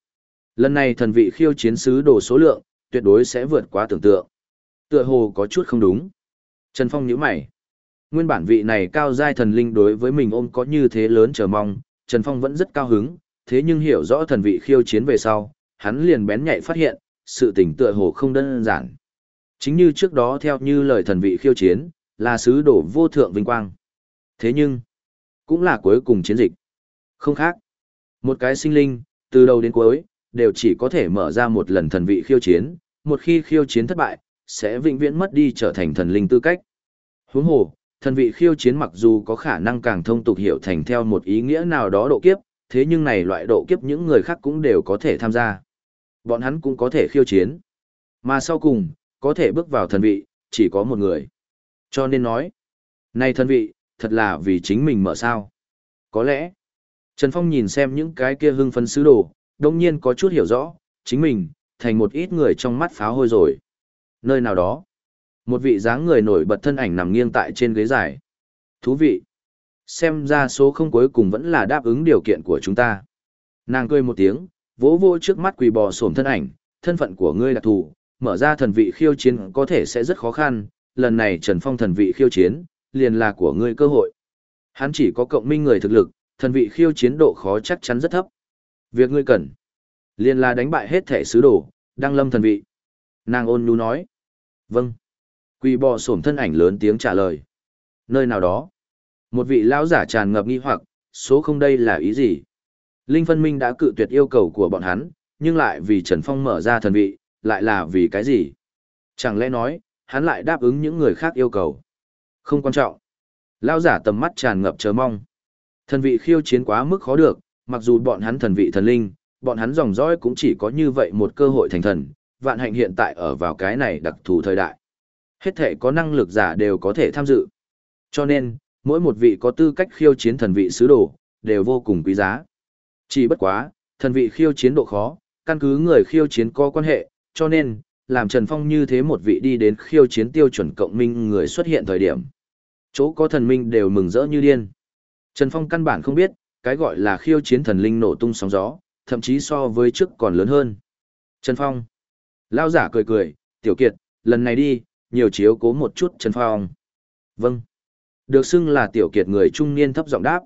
Lần này thần vị khiêu chiến sứ đồ số lượng, tuyệt đối sẽ vượt quá tưởng tượng. Tựa hồ có chút không đúng. Trần Phong nhíu mày. Nguyên bản vị này cao giai thần linh đối với mình ôm có như thế lớn chờ mong, Trần Phong vẫn rất cao hứng, thế nhưng hiểu rõ thần vị khiêu chiến về sau, hắn liền bén nhạy phát hiện, sự tình tựa hồ không đơn giản. Chính như trước đó theo như lời thần vị khiêu chiến, là sứ đổ vô thượng vinh quang. Thế nhưng, cũng là cuối cùng chiến dịch. Không khác. Một cái sinh linh, từ đầu đến cuối, đều chỉ có thể mở ra một lần thần vị khiêu chiến, một khi khiêu chiến thất bại, sẽ vĩnh viễn mất đi trở thành thần linh tư cách. Huống hồ, thần vị khiêu chiến mặc dù có khả năng càng thông tục hiểu thành theo một ý nghĩa nào đó độ kiếp, thế nhưng này loại độ kiếp những người khác cũng đều có thể tham gia. Bọn hắn cũng có thể khiêu chiến. Mà sau cùng, có thể bước vào thần vị, chỉ có một người. Cho nên nói, này thần vị, thật là vì chính mình mở sao. Có lẽ, Trần Phong nhìn xem những cái kia hưng phấn sứ đồ, đồng nhiên có chút hiểu rõ, chính mình, thành một ít người trong mắt pháo hôi rồi. Nơi nào đó, một vị dáng người nổi bật thân ảnh nằm nghiêng tại trên ghế dài. Thú vị. Xem ra số không cuối cùng vẫn là đáp ứng điều kiện của chúng ta. Nàng cười một tiếng, vỗ vỗ trước mắt quỳ bò sổm thân ảnh, thân phận của ngươi đặc thù, mở ra thần vị khiêu chiến có thể sẽ rất khó khăn, lần này Trần Phong thần vị khiêu chiến, liền là của ngươi cơ hội. Hắn chỉ có cộng minh người thực lực, thần vị khiêu chiến độ khó chắc chắn rất thấp. Việc ngươi cần, liền là đánh bại hết thể sứ đồ, đăng lâm thần vị. Nàng ôn nhu nói. Vâng. Quỳ bò sổm thân ảnh lớn tiếng trả lời. Nơi nào đó, một vị lão giả tràn ngập nghi hoặc, số không đây là ý gì? Linh Phân Minh đã cự tuyệt yêu cầu của bọn hắn, nhưng lại vì Trần Phong mở ra thần vị, lại là vì cái gì? Chẳng lẽ nói, hắn lại đáp ứng những người khác yêu cầu? Không quan trọng. Lão giả tầm mắt tràn ngập chờ mong. Thần vị khiêu chiến quá mức khó được, mặc dù bọn hắn thần vị thần linh, bọn hắn dòng dõi cũng chỉ có như vậy một cơ hội thành thần, vạn hạnh hiện tại ở vào cái này đặc thù thời đại. Hết thể có năng lực giả đều có thể tham dự. Cho nên, mỗi một vị có tư cách khiêu chiến thần vị sứ đồ, đều vô cùng quý giá. Chỉ bất quá, thần vị khiêu chiến độ khó, căn cứ người khiêu chiến có quan hệ, cho nên, làm Trần Phong như thế một vị đi đến khiêu chiến tiêu chuẩn cộng minh người xuất hiện thời điểm. Chỗ có thần minh đều mừng rỡ như điên. Trần Phong căn bản không biết, cái gọi là khiêu chiến thần linh nổ tung sóng gió, thậm chí so với trước còn lớn hơn. Trần Phong. Lao giả cười cười, tiểu kiệt, lần này đi, nhiều chiếu cố một chút Trần Phong. Vâng. Được xưng là tiểu kiệt người trung niên thấp giọng đáp.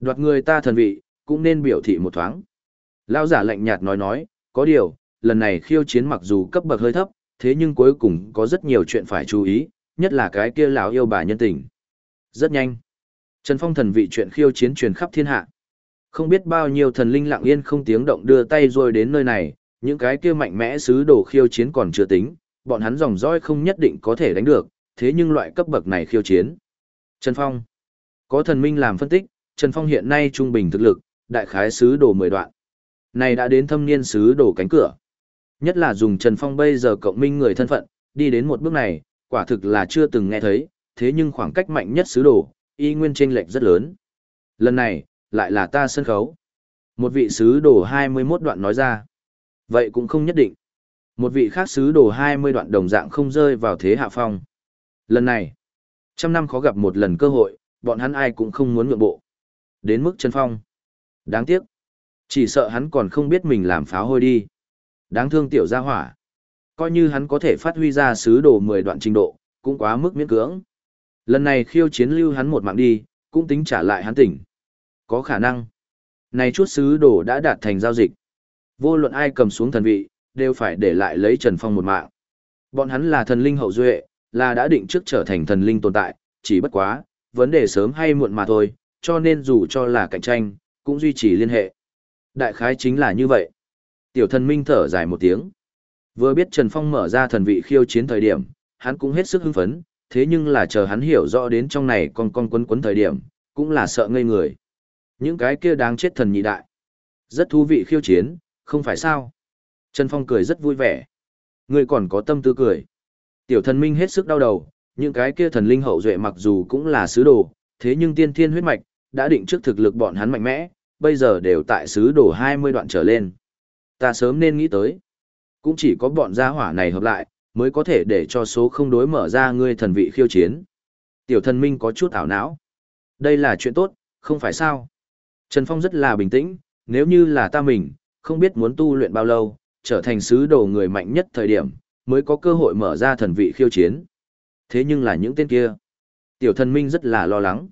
Đoạt người ta thần vị, cũng nên biểu thị một thoáng. Lao giả lạnh nhạt nói nói, có điều, lần này khiêu chiến mặc dù cấp bậc hơi thấp, thế nhưng cuối cùng có rất nhiều chuyện phải chú ý, nhất là cái kia lão yêu bà nhân tình. Rất nhanh. Trần Phong thần vị chuyện khiêu chiến truyền khắp thiên hạ. Không biết bao nhiêu thần linh lặng yên không tiếng động đưa tay rồi đến nơi này, những cái kia mạnh mẽ sứ đồ khiêu chiến còn chưa tính, bọn hắn dòng dõi không nhất định có thể đánh được, thế nhưng loại cấp bậc này khiêu chiến. Trần Phong. Có thần minh làm phân tích, Trần Phong hiện nay trung bình thực lực, đại khái sứ đồ 10 đoạn. Này đã đến thâm niên sứ đồ cánh cửa. Nhất là dùng Trần Phong bây giờ cộng minh người thân phận, đi đến một bước này, quả thực là chưa từng nghe thấy, thế nhưng khoảng cách mạnh nhất sứ đồ, y nguyên chênh lệch rất lớn. Lần này, lại là ta sân khấu. Một vị sứ đồ 21 đoạn nói ra. Vậy cũng không nhất định. Một vị khác sứ đồ 20 đoạn đồng dạng không rơi vào thế hạ phong. Lần này, trăm năm khó gặp một lần cơ hội, bọn hắn ai cũng không muốn ngượng bộ. Đến mức chân phong. Đáng tiếc. Chỉ sợ hắn còn không biết mình làm pháo hôi đi. Đáng thương tiểu gia hỏa. Coi như hắn có thể phát huy ra sứ đồ 10 đoạn trình độ, cũng quá mức miễn cưỡng. Lần này khiêu chiến lưu hắn một mạng đi, cũng tính trả lại hắn tỉnh. Có khả năng. Này chút sứ đồ đã đạt thành giao dịch. Vô luận ai cầm xuống thần vị, đều phải để lại lấy Trần Phong một mạng. Bọn hắn là thần linh hậu duệ, là đã định trước trở thành thần linh tồn tại, chỉ bất quá, vấn đề sớm hay muộn mà thôi, cho nên dù cho là cạnh tranh, cũng duy trì liên hệ. Đại khái chính là như vậy. Tiểu thần minh thở dài một tiếng. Vừa biết Trần Phong mở ra thần vị khiêu chiến thời điểm, hắn cũng hết sức hưng phấn, thế nhưng là chờ hắn hiểu rõ đến trong này con con quấn quấn thời điểm, cũng là sợ ngây người. Những cái kia đáng chết thần nhị đại. Rất thú vị khiêu chiến, không phải sao? Trần Phong cười rất vui vẻ. ngươi còn có tâm tư cười. Tiểu thần minh hết sức đau đầu, những cái kia thần linh hậu duệ mặc dù cũng là sứ đồ, thế nhưng tiên thiên huyết mạch, đã định trước thực lực bọn hắn mạnh mẽ, bây giờ đều tại sứ đổ 20 đoạn trở lên. Ta sớm nên nghĩ tới. Cũng chỉ có bọn gia hỏa này hợp lại, mới có thể để cho số không đối mở ra ngươi thần vị khiêu chiến. Tiểu thần minh có chút ảo não. Đây là chuyện tốt, không phải sao. Trần Phong rất là bình tĩnh, nếu như là ta mình, không biết muốn tu luyện bao lâu, trở thành sứ đồ người mạnh nhất thời điểm, mới có cơ hội mở ra thần vị khiêu chiến. Thế nhưng là những tên kia. Tiểu thần minh rất là lo lắng.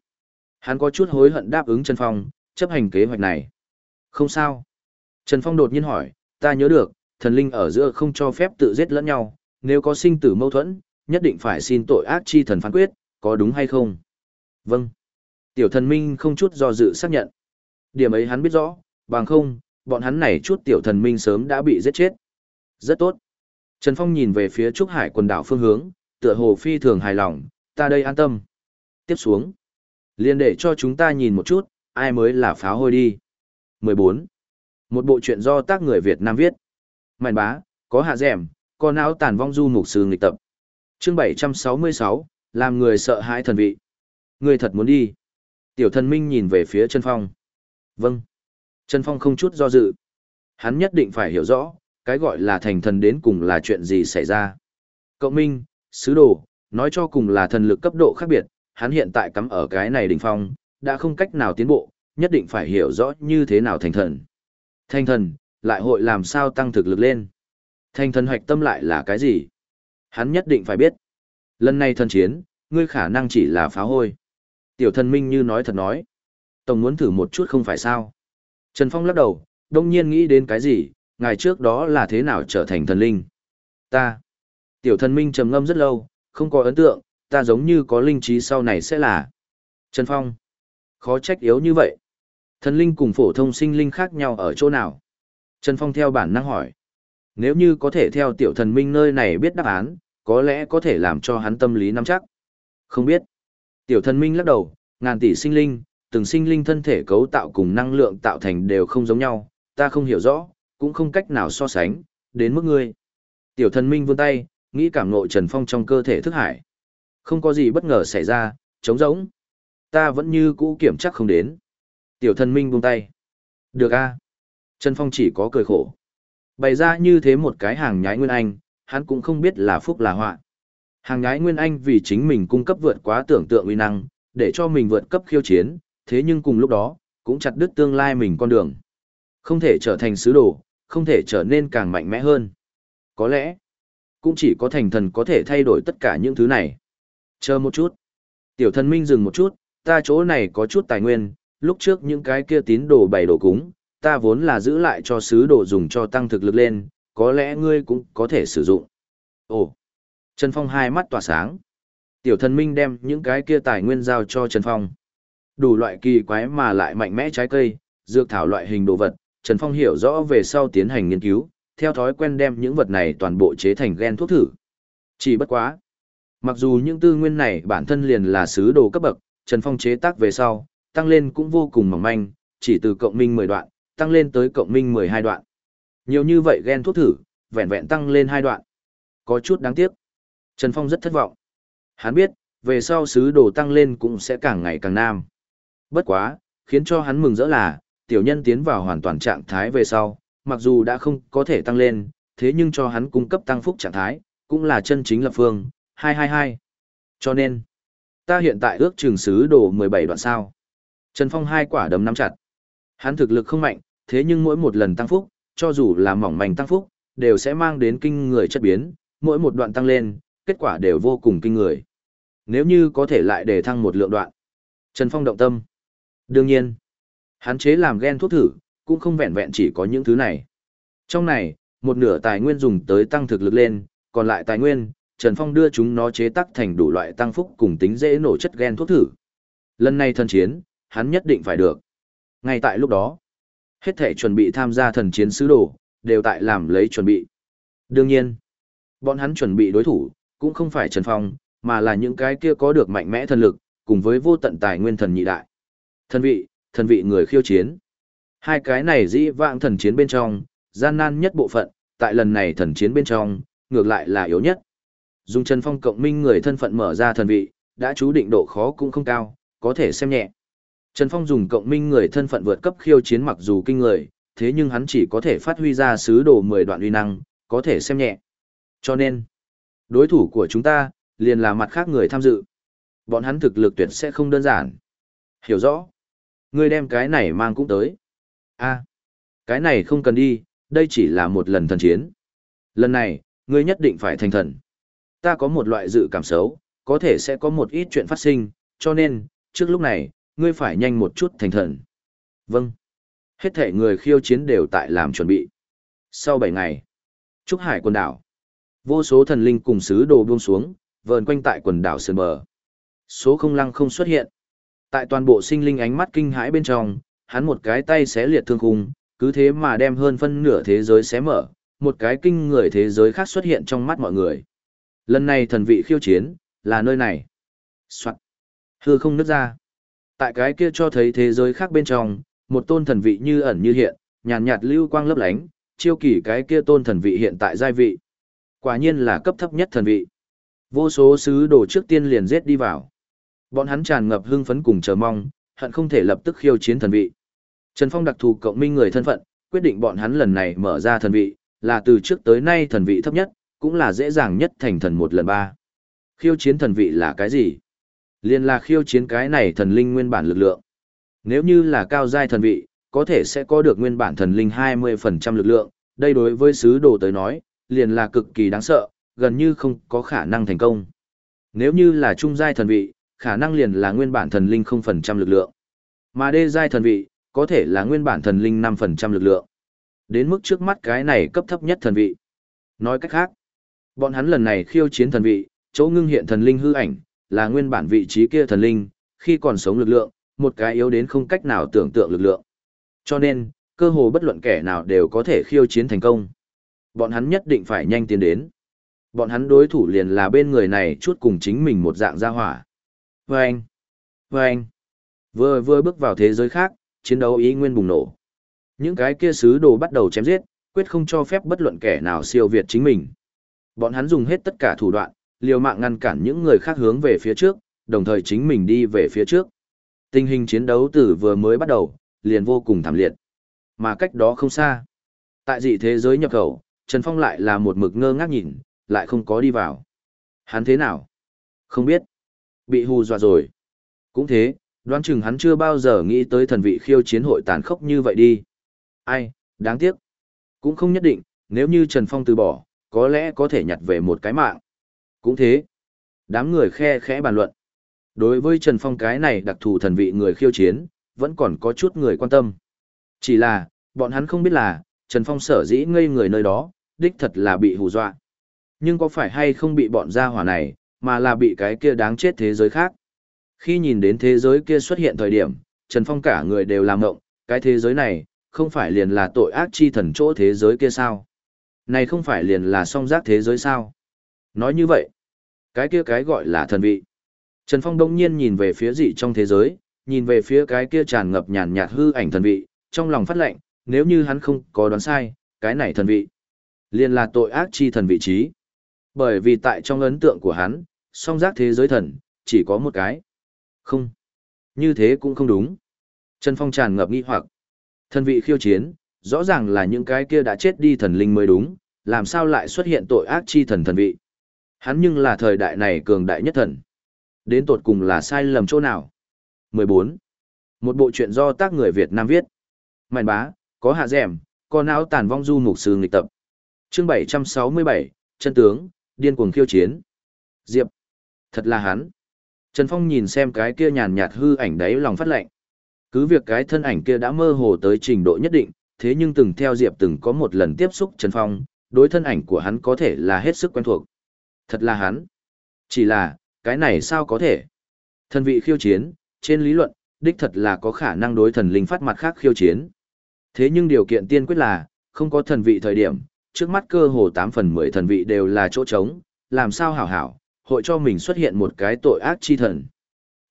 Hắn có chút hối hận đáp ứng Trần Phong, chấp hành kế hoạch này. Không sao. Trần Phong đột nhiên hỏi, ta nhớ được, thần linh ở giữa không cho phép tự giết lẫn nhau, nếu có sinh tử mâu thuẫn, nhất định phải xin tội ác chi thần phán quyết, có đúng hay không? Vâng. Tiểu thần minh không chút do dự xác nhận. Điểm ấy hắn biết rõ, bằng không, bọn hắn này chút tiểu thần minh sớm đã bị giết chết. Rất tốt. Trần Phong nhìn về phía Trúc Hải quần đảo phương hướng, tựa hồ phi thường hài lòng, ta đây an tâm. Tiếp xuống. Liên để cho chúng ta nhìn một chút, ai mới là pháo hôi đi. 14. Một bộ truyện do tác người Việt Nam viết. mạnh bá, có hạ dẻm, có não tàn vong du mục sư nghịch tập. Chương 766, làm người sợ hãi thần vị. Người thật muốn đi. Tiểu thần minh nhìn về phía Trần Phong. Vâng. Trần Phong không chút do dự. Hắn nhất định phải hiểu rõ, cái gọi là thành thần đến cùng là chuyện gì xảy ra. cậu minh, sứ đồ, nói cho cùng là thần lực cấp độ khác biệt, hắn hiện tại cắm ở cái này đỉnh phong, đã không cách nào tiến bộ, nhất định phải hiểu rõ như thế nào thành thần. Thành thần, lại hội làm sao tăng thực lực lên. Thành thần hoạch tâm lại là cái gì? Hắn nhất định phải biết. Lần này thần chiến, ngươi khả năng chỉ là phá hôi. Tiểu thần minh như nói thật nói. Tổng muốn thử một chút không phải sao. Trần Phong lắc đầu, đông nhiên nghĩ đến cái gì, ngày trước đó là thế nào trở thành thần linh. Ta. Tiểu thần minh trầm ngâm rất lâu, không có ấn tượng, ta giống như có linh trí sau này sẽ là. Trần Phong. Khó trách yếu như vậy. Thần linh cùng phổ thông sinh linh khác nhau ở chỗ nào? Trần Phong theo bản năng hỏi. Nếu như có thể theo tiểu thần minh nơi này biết đáp án, có lẽ có thể làm cho hắn tâm lý nắm chắc. Không biết. Tiểu thần minh lắc đầu, ngàn tỷ sinh linh, từng sinh linh thân thể cấu tạo cùng năng lượng tạo thành đều không giống nhau, ta không hiểu rõ, cũng không cách nào so sánh, đến mức ngươi. Tiểu thần minh vươn tay, nghĩ cảm ngộ Trần Phong trong cơ thể thức hải. Không có gì bất ngờ xảy ra, trống rỗng. Ta vẫn như cũ kiểm chắc không đến. Tiểu thần minh buông tay. Được a. Trần Phong chỉ có cười khổ. Bày ra như thế một cái hàng nhái nguyên anh, hắn cũng không biết là phúc là họa. Hàng nhái nguyên anh vì chính mình cung cấp vượt quá tưởng tượng uy năng, để cho mình vượt cấp khiêu chiến, thế nhưng cùng lúc đó, cũng chặt đứt tương lai mình con đường. Không thể trở thành sứ đồ, không thể trở nên càng mạnh mẽ hơn. Có lẽ, cũng chỉ có thành thần có thể thay đổi tất cả những thứ này. Chờ một chút. Tiểu thần minh dừng một chút, ta chỗ này có chút tài nguyên, lúc trước những cái kia tín đồ bày đồ cúng, ta vốn là giữ lại cho sứ đồ dùng cho tăng thực lực lên, có lẽ ngươi cũng có thể sử dụng. Ồ! Trần Phong hai mắt tỏa sáng. Tiểu thần minh đem những cái kia tài nguyên giao cho Trần Phong. Đủ loại kỳ quái mà lại mạnh mẽ trái cây, dược thảo loại hình đồ vật, Trần Phong hiểu rõ về sau tiến hành nghiên cứu, theo thói quen đem những vật này toàn bộ chế thành gen thuốc thử. Chỉ bất quá. Mặc dù những tư nguyên này bản thân liền là sứ đồ cấp bậc, Trần Phong chế tác về sau, tăng lên cũng vô cùng mỏng manh, chỉ từ cộng minh 10 đoạn, tăng lên tới cộng minh 12 đoạn. Nhiều như vậy gen thuốc thử, vẹn vẹn tăng lên 2 đoạn. Có chút đáng tiếc. Trần Phong rất thất vọng. Hắn biết, về sau sứ đồ tăng lên cũng sẽ càng ngày càng nam. Bất quá, khiến cho hắn mừng rỡ là, tiểu nhân tiến vào hoàn toàn trạng thái về sau, mặc dù đã không có thể tăng lên, thế nhưng cho hắn cung cấp tăng phúc trạng thái, cũng là chân chính lập phương, 222. Cho nên, ta hiện tại ước trường sứ đồ 17 đoạn sao. Trần Phong hai quả đấm nắm chặt. Hắn thực lực không mạnh, thế nhưng mỗi một lần tăng phúc, cho dù là mỏng manh tăng phúc, đều sẽ mang đến kinh người chất biến, mỗi một đoạn tăng lên, kết quả đều vô cùng kinh người. Nếu như có thể lại để thăng một lượng đoạn. Trần Phong động tâm. Đương nhiên, hắn chế làm gen thuốc thử, cũng không vẹn vẹn chỉ có những thứ này. Trong này, một nửa tài nguyên dùng tới tăng thực lực lên, còn lại tài nguyên, Trần Phong đưa chúng nó chế tác thành đủ loại tăng phúc cùng tính dễ nổ chất gen thuốc thử. Lần này thần chiến, hắn nhất định phải được. Ngay tại lúc đó, hết thể chuẩn bị tham gia thần chiến sứ đồ, đều tại làm lấy chuẩn bị. Đương nhiên, bọn hắn chuẩn bị đối thủ, cũng không phải Trần Phong, mà là những cái kia có được mạnh mẽ thần lực, cùng với vô tận tài nguyên thần nhị đại. Thần vị, thần vị người khiêu chiến. Hai cái này dĩ vãng thần chiến bên trong, gian nan nhất bộ phận, tại lần này thần chiến bên trong, ngược lại là yếu nhất. Dùng Trần Phong cộng minh người thân phận mở ra thần vị, đã chú định độ khó cũng không cao, có thể xem nhẹ. Trần Phong dùng cộng minh người thân phận vượt cấp khiêu chiến mặc dù kinh người, thế nhưng hắn chỉ có thể phát huy ra sứ đồ 10 đoạn uy năng, có thể xem nhẹ. Cho nên, đối thủ của chúng ta, liền là mặt khác người tham dự. Bọn hắn thực lực tuyệt sẽ không đơn giản. Hiểu rõ. Ngươi đem cái này mang cũng tới. a cái này không cần đi, đây chỉ là một lần thần chiến. Lần này, ngươi nhất định phải thành thần. Ta có một loại dự cảm xấu, có thể sẽ có một ít chuyện phát sinh, cho nên, trước lúc này, ngươi phải nhanh một chút thành thần. Vâng. Hết thể người khiêu chiến đều tại làm chuẩn bị. Sau 7 ngày, Trúc Hải quần đảo. Vô số thần linh cùng sứ đồ buông xuống, vờn quanh tại quần đảo sơn bờ. Số không lăng không xuất hiện. Tại toàn bộ sinh linh ánh mắt kinh hãi bên trong, hắn một cái tay xé liệt thương khung, cứ thế mà đem hơn phân nửa thế giới xé mở, một cái kinh người thế giới khác xuất hiện trong mắt mọi người. Lần này thần vị khiêu chiến, là nơi này. Soạn. Hư không nứt ra. Tại cái kia cho thấy thế giới khác bên trong, một tôn thần vị như ẩn như hiện, nhàn nhạt, nhạt lưu quang lấp lánh, chiêu kỳ cái kia tôn thần vị hiện tại giai vị. Quả nhiên là cấp thấp nhất thần vị. Vô số sứ đồ trước tiên liền giết đi vào. Bọn hắn tràn ngập hưng phấn cùng chờ mong, hận không thể lập tức khiêu chiến thần vị. Trần Phong đặc thù cộng minh người thân phận, quyết định bọn hắn lần này mở ra thần vị, là từ trước tới nay thần vị thấp nhất, cũng là dễ dàng nhất thành thần một lần ba. Khiêu chiến thần vị là cái gì? Liên là khiêu chiến cái này thần linh nguyên bản lực lượng. Nếu như là cao giai thần vị, có thể sẽ có được nguyên bản thần linh 20% lực lượng, đây đối với sứ đồ tới nói, liền là cực kỳ đáng sợ, gần như không có khả năng thành công. Nếu như là trung giai thần vị, khả năng liền là nguyên bản thần linh 0% lực lượng. Mà đê giai thần vị, có thể là nguyên bản thần linh 5% lực lượng. Đến mức trước mắt cái này cấp thấp nhất thần vị. Nói cách khác, bọn hắn lần này khiêu chiến thần vị, chỗ ngưng hiện thần linh hư ảnh, là nguyên bản vị trí kia thần linh, khi còn sống lực lượng, một cái yếu đến không cách nào tưởng tượng lực lượng. Cho nên, cơ hồ bất luận kẻ nào đều có thể khiêu chiến thành công. Bọn hắn nhất định phải nhanh tiến đến. Bọn hắn đối thủ liền là bên người này chút cùng chính mình một dạng gia hỏa. Vâng! anh, Vừa vừa bước vào thế giới khác, chiến đấu ý nguyên bùng nổ. Những cái kia sứ đồ bắt đầu chém giết, quyết không cho phép bất luận kẻ nào siêu việt chính mình. Bọn hắn dùng hết tất cả thủ đoạn, liều mạng ngăn cản những người khác hướng về phía trước, đồng thời chính mình đi về phía trước. Tình hình chiến đấu từ vừa mới bắt đầu, liền vô cùng thảm liệt. Mà cách đó không xa. Tại dị thế giới nhập khẩu, Trần Phong lại là một mực ngơ ngác nhìn, lại không có đi vào. Hắn thế nào? Không biết. Bị hù dọa rồi. Cũng thế, đoán chừng hắn chưa bao giờ nghĩ tới thần vị khiêu chiến hội tàn khốc như vậy đi. Ai, đáng tiếc. Cũng không nhất định, nếu như Trần Phong từ bỏ, có lẽ có thể nhặt về một cái mạng. Cũng thế. Đám người khe khẽ bàn luận. Đối với Trần Phong cái này đặc thù thần vị người khiêu chiến, vẫn còn có chút người quan tâm. Chỉ là, bọn hắn không biết là, Trần Phong sở dĩ ngây người nơi đó, đích thật là bị hù dọa. Nhưng có phải hay không bị bọn gia hỏa này, mà là bị cái kia đáng chết thế giới khác. Khi nhìn đến thế giới kia xuất hiện thời điểm, Trần Phong cả người đều làm ngộng, cái thế giới này, không phải liền là tội ác chi thần chỗ thế giới kia sao? Này không phải liền là song giác thế giới sao? Nói như vậy, cái kia cái gọi là thần vị. Trần Phong đông nhiên nhìn về phía dị trong thế giới, nhìn về phía cái kia tràn ngập nhàn nhạt hư ảnh thần vị, trong lòng phát lệnh, nếu như hắn không có đoán sai, cái này thần vị, liền là tội ác chi thần vị trí. Bởi vì tại trong ấn tượng của hắn, song giác thế giới thần, chỉ có một cái. Không. Như thế cũng không đúng. Trần Phong tràn ngập nghi hoặc. Thần vị khiêu chiến, rõ ràng là những cái kia đã chết đi thần linh mới đúng, làm sao lại xuất hiện tội ác chi thần thần vị. Hắn nhưng là thời đại này cường đại nhất thần. Đến tột cùng là sai lầm chỗ nào? 14. Một bộ truyện do tác người Việt Nam viết. mạnh bá, có hạ dẻm, có não tàn vong du mục sư nghịch tập. Chương 767, chân tướng, điên cuồng khiêu chiến. Diệp. Thật là hắn. Trần Phong nhìn xem cái kia nhàn nhạt hư ảnh đấy lòng phát lệnh. Cứ việc cái thân ảnh kia đã mơ hồ tới trình độ nhất định, thế nhưng từng theo Diệp từng có một lần tiếp xúc Trần Phong, đối thân ảnh của hắn có thể là hết sức quen thuộc. Thật là hắn. Chỉ là, cái này sao có thể? Thần vị khiêu chiến, trên lý luận, đích thật là có khả năng đối thần linh phát mặt khác khiêu chiến. Thế nhưng điều kiện tiên quyết là, không có thần vị thời điểm, trước mắt cơ hồ 8 phần 10 thần vị đều là chỗ trống, làm sao hảo hảo, hội cho mình xuất hiện một cái tội ác chi thần.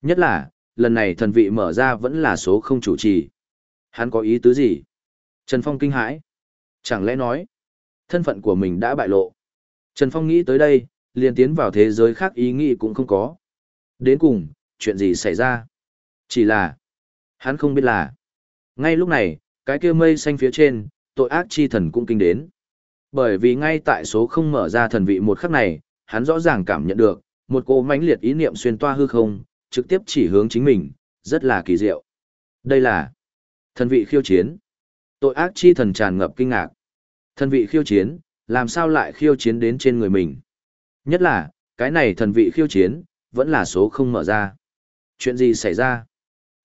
Nhất là, lần này thần vị mở ra vẫn là số không chủ trì. Hắn có ý tứ gì? Trần Phong kinh hãi. Chẳng lẽ nói, thân phận của mình đã bại lộ. Trần Phong nghĩ tới đây, liền tiến vào thế giới khác ý nghĩ cũng không có. Đến cùng, chuyện gì xảy ra? Chỉ là, hắn không biết là. Ngay lúc này, cái kia mây xanh phía trên, tội ác chi thần cũng kinh đến. Bởi vì ngay tại số không mở ra thần vị một khắc này, hắn rõ ràng cảm nhận được, một cô mãnh liệt ý niệm xuyên toa hư không, trực tiếp chỉ hướng chính mình, rất là kỳ diệu. Đây là thần vị khiêu chiến. Tội ác chi thần tràn ngập kinh ngạc. Thần vị khiêu chiến, làm sao lại khiêu chiến đến trên người mình? Nhất là, cái này thần vị khiêu chiến, vẫn là số không mở ra. Chuyện gì xảy ra?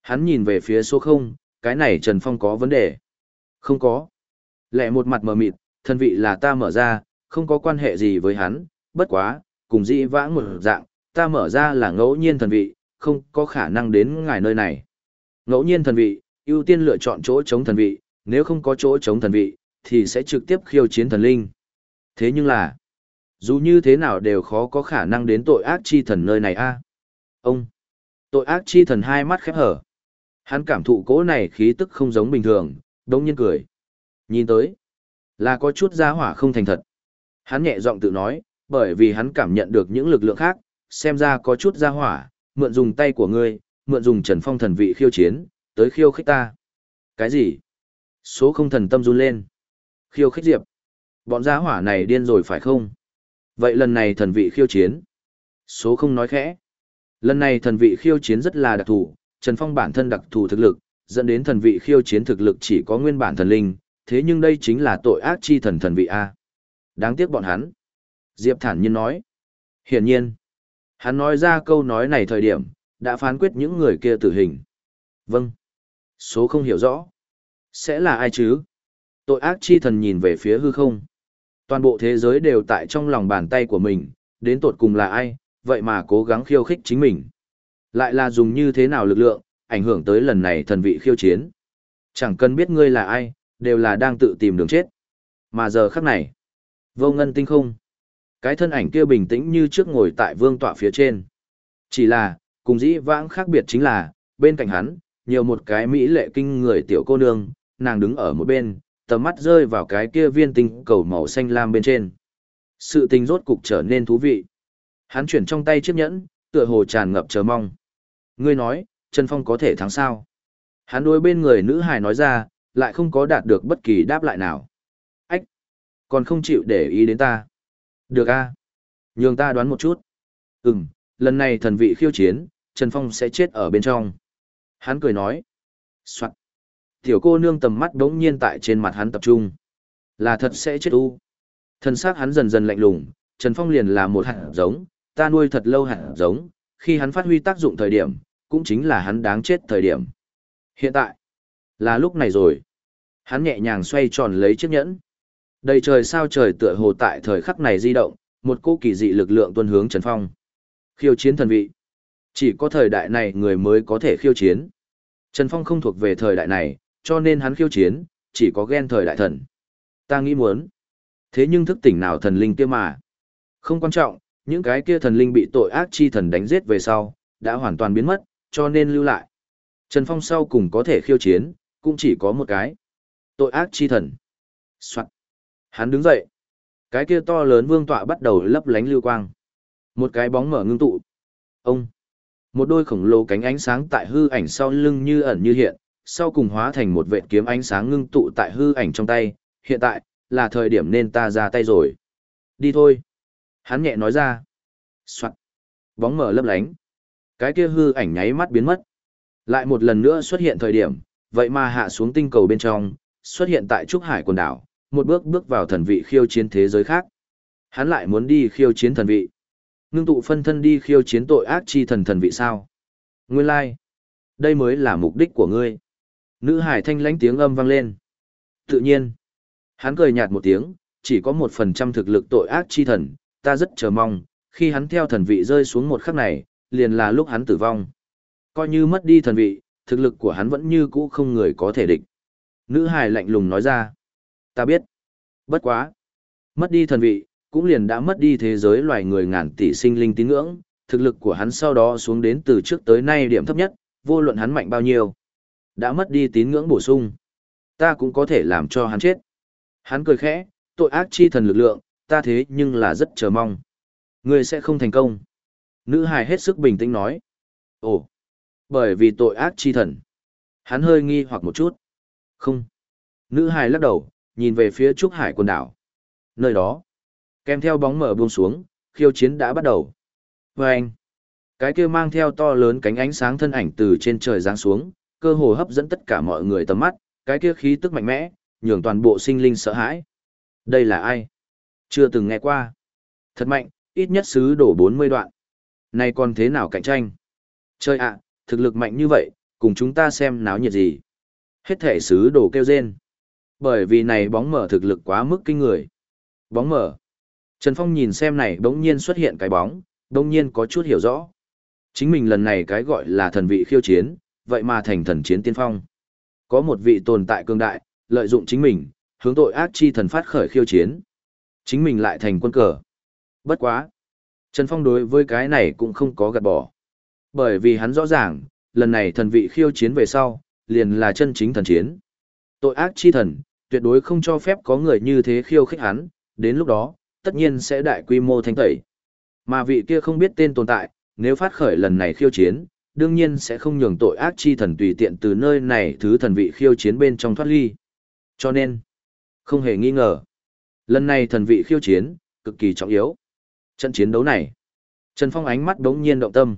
Hắn nhìn về phía số không, cái này Trần Phong có vấn đề. Không có. Lẹ một mặt mờ mịt, thần vị là ta mở ra, không có quan hệ gì với hắn, bất quá, cùng dĩ vãng một dạng, ta mở ra là ngẫu nhiên thần vị, không có khả năng đến ngài nơi này. Ngẫu nhiên thần vị, ưu tiên lựa chọn chỗ chống thần vị, nếu không có chỗ chống thần vị, thì sẽ trực tiếp khiêu chiến thần linh. Thế nhưng là, dù như thế nào đều khó có khả năng đến tội ác chi thần nơi này a. Ông, tội ác chi thần hai mắt khép hở. Hắn cảm thụ cỗ này khí tức không giống bình thường, đống nhiên cười. Nhìn tới, là có chút giá hỏa không thành thật. Hắn nhẹ giọng tự nói, bởi vì hắn cảm nhận được những lực lượng khác, xem ra có chút ra hỏa, mượn dùng tay của ngươi, mượn dùng trần phong thần vị khiêu chiến, tới khiêu khích ta. Cái gì? Số không thần tâm run lên. Khiêu khích diệp. Bọn gia hỏa này điên rồi phải không? Vậy lần này thần vị khiêu chiến. Số không nói khẽ. Lần này thần vị khiêu chiến rất là đặc thù, Trần Phong bản thân đặc thù thực lực, dẫn đến thần vị khiêu chiến thực lực chỉ có nguyên bản thần linh, thế nhưng đây chính là tội ác chi thần thần vị A. Đáng tiếc bọn hắn. Diệp thản nhiên nói. Hiển nhiên. Hắn nói ra câu nói này thời điểm, đã phán quyết những người kia tử hình. Vâng. Số không hiểu rõ. Sẽ là ai chứ? Tội ác chi thần nhìn về phía hư không. Toàn bộ thế giới đều tại trong lòng bàn tay của mình, đến tột cùng là ai, vậy mà cố gắng khiêu khích chính mình. Lại là dùng như thế nào lực lượng, ảnh hưởng tới lần này thần vị khiêu chiến. Chẳng cần biết ngươi là ai, đều là đang tự tìm đường chết. Mà giờ khắc này, vô ngân tinh không. Cái thân ảnh kia bình tĩnh như trước ngồi tại vương tọa phía trên. Chỉ là, cùng dĩ vãng khác biệt chính là, bên cạnh hắn, nhiều một cái mỹ lệ kinh người tiểu cô nương, nàng đứng ở một bên, tầm mắt rơi vào cái kia viên tinh cầu màu xanh lam bên trên. Sự tình rốt cục trở nên thú vị. Hắn chuyển trong tay chiếc nhẫn, tựa hồ tràn ngập chờ mong. Ngươi nói, Trần Phong có thể thắng sao? Hắn đối bên người nữ hài nói ra, lại không có đạt được bất kỳ đáp lại nào. Ách! Còn không chịu để ý đến ta. Được a Nhường ta đoán một chút. Ừm, lần này thần vị khiêu chiến, Trần Phong sẽ chết ở bên trong. Hắn cười nói. Soạn. Tiểu cô nương tầm mắt đống nhiên tại trên mặt hắn tập trung. Là thật sẽ chết u. Thân xác hắn dần dần lạnh lùng, Trần Phong liền là một hạt giống, ta nuôi thật lâu hạt giống, khi hắn phát huy tác dụng thời điểm, cũng chính là hắn đáng chết thời điểm. Hiện tại, là lúc này rồi. Hắn nhẹ nhàng xoay tròn lấy chiếc nhẫn. Đầy trời sao trời tựa hồ tại thời khắc này di động, một cô kỳ dị lực lượng tuân hướng Trần Phong. Khiêu chiến thần vị. Chỉ có thời đại này người mới có thể khiêu chiến. Trần Phong không thuộc về thời đại này, cho nên hắn khiêu chiến, chỉ có ghen thời đại thần. Ta nghĩ muốn. Thế nhưng thức tỉnh nào thần linh kia mà. Không quan trọng, những cái kia thần linh bị tội ác chi thần đánh giết về sau, đã hoàn toàn biến mất, cho nên lưu lại. Trần Phong sau cùng có thể khiêu chiến, cũng chỉ có một cái. Tội ác chi thần. Soạn. Hắn đứng dậy. Cái kia to lớn vương tọa bắt đầu lấp lánh lưu quang. Một cái bóng mở ngưng tụ. Ông. Một đôi khổng lồ cánh ánh sáng tại hư ảnh sau lưng như ẩn như hiện, sau cùng hóa thành một vệt kiếm ánh sáng ngưng tụ tại hư ảnh trong tay. Hiện tại, là thời điểm nên ta ra tay rồi. Đi thôi. Hắn nhẹ nói ra. Soạn. Bóng mở lấp lánh. Cái kia hư ảnh nháy mắt biến mất. Lại một lần nữa xuất hiện thời điểm, vậy mà hạ xuống tinh cầu bên trong, xuất hiện tại Trúc Hải quần đảo, một bước bước vào thần vị khiêu chiến thế giới khác. Hắn lại muốn đi khiêu chiến thần vị. Ngưng tụ phân thân đi khiêu chiến tội ác chi thần thần vị sao? Nguyên lai, like. đây mới là mục đích của ngươi. Nữ hải thanh lãnh tiếng âm vang lên. Tự nhiên, hắn cười nhạt một tiếng, chỉ có một phần trăm thực lực tội ác chi thần, ta rất chờ mong, khi hắn theo thần vị rơi xuống một khắc này, liền là lúc hắn tử vong. Coi như mất đi thần vị, thực lực của hắn vẫn như cũ không người có thể địch. Nữ hài lạnh lùng nói ra. Ta biết. Bất quá. Mất đi thần vị, cũng liền đã mất đi thế giới loài người ngàn tỷ sinh linh tín ngưỡng, thực lực của hắn sau đó xuống đến từ trước tới nay điểm thấp nhất, vô luận hắn mạnh bao nhiêu. Đã mất đi tín ngưỡng bổ sung. Ta cũng có thể làm cho hắn chết. Hắn cười khẽ, tội ác chi thần lực lượng, ta thế nhưng là rất chờ mong. Ngươi sẽ không thành công. Nữ hài hết sức bình tĩnh nói. Ồ, Bởi vì tội ác chi thần. Hắn hơi nghi hoặc một chút. Không. Nữ hài lắc đầu, nhìn về phía Trúc Hải quần đảo. Nơi đó, kèm theo bóng mở buông xuống, khiêu chiến đã bắt đầu. Và anh, cái kia mang theo to lớn cánh ánh sáng thân ảnh từ trên trời giáng xuống, cơ hồ hấp dẫn tất cả mọi người tầm mắt, cái kia khí tức mạnh mẽ, nhường toàn bộ sinh linh sợ hãi. Đây là ai? Chưa từng nghe qua. Thật mạnh, ít nhất xứ đổ 40 đoạn. Này còn thế nào cạnh tranh? Chơi ạ, thực lực mạnh như vậy, cùng chúng ta xem náo nhiệt gì. Hết thể xứ đổ kêu rên. Bởi vì này bóng mở thực lực quá mức kinh người. Bóng mở. Trần Phong nhìn xem này bỗng nhiên xuất hiện cái bóng, bỗng nhiên có chút hiểu rõ. Chính mình lần này cái gọi là thần vị khiêu chiến, vậy mà thành thần chiến tiên phong. Có một vị tồn tại cường đại, lợi dụng chính mình, hướng tội ác chi thần phát khởi khiêu chiến. Chính mình lại thành quân cờ. Bất quá. Trần Phong đối với cái này cũng không có gạt bỏ. Bởi vì hắn rõ ràng, lần này thần vị khiêu chiến về sau, liền là chân chính thần chiến. Tội ác chi thần, tuyệt đối không cho phép có người như thế khiêu khích hắn, đến lúc đó, tất nhiên sẽ đại quy mô thanh tẩy. Mà vị kia không biết tên tồn tại, nếu phát khởi lần này khiêu chiến, đương nhiên sẽ không nhường tội ác chi thần tùy tiện từ nơi này thứ thần vị khiêu chiến bên trong thoát ly. Cho nên, không hề nghi ngờ, lần này thần vị khiêu chiến, cực kỳ trọng yếu. Trận chiến đấu này, Trần Phong ánh mắt đống nhiên động tâm.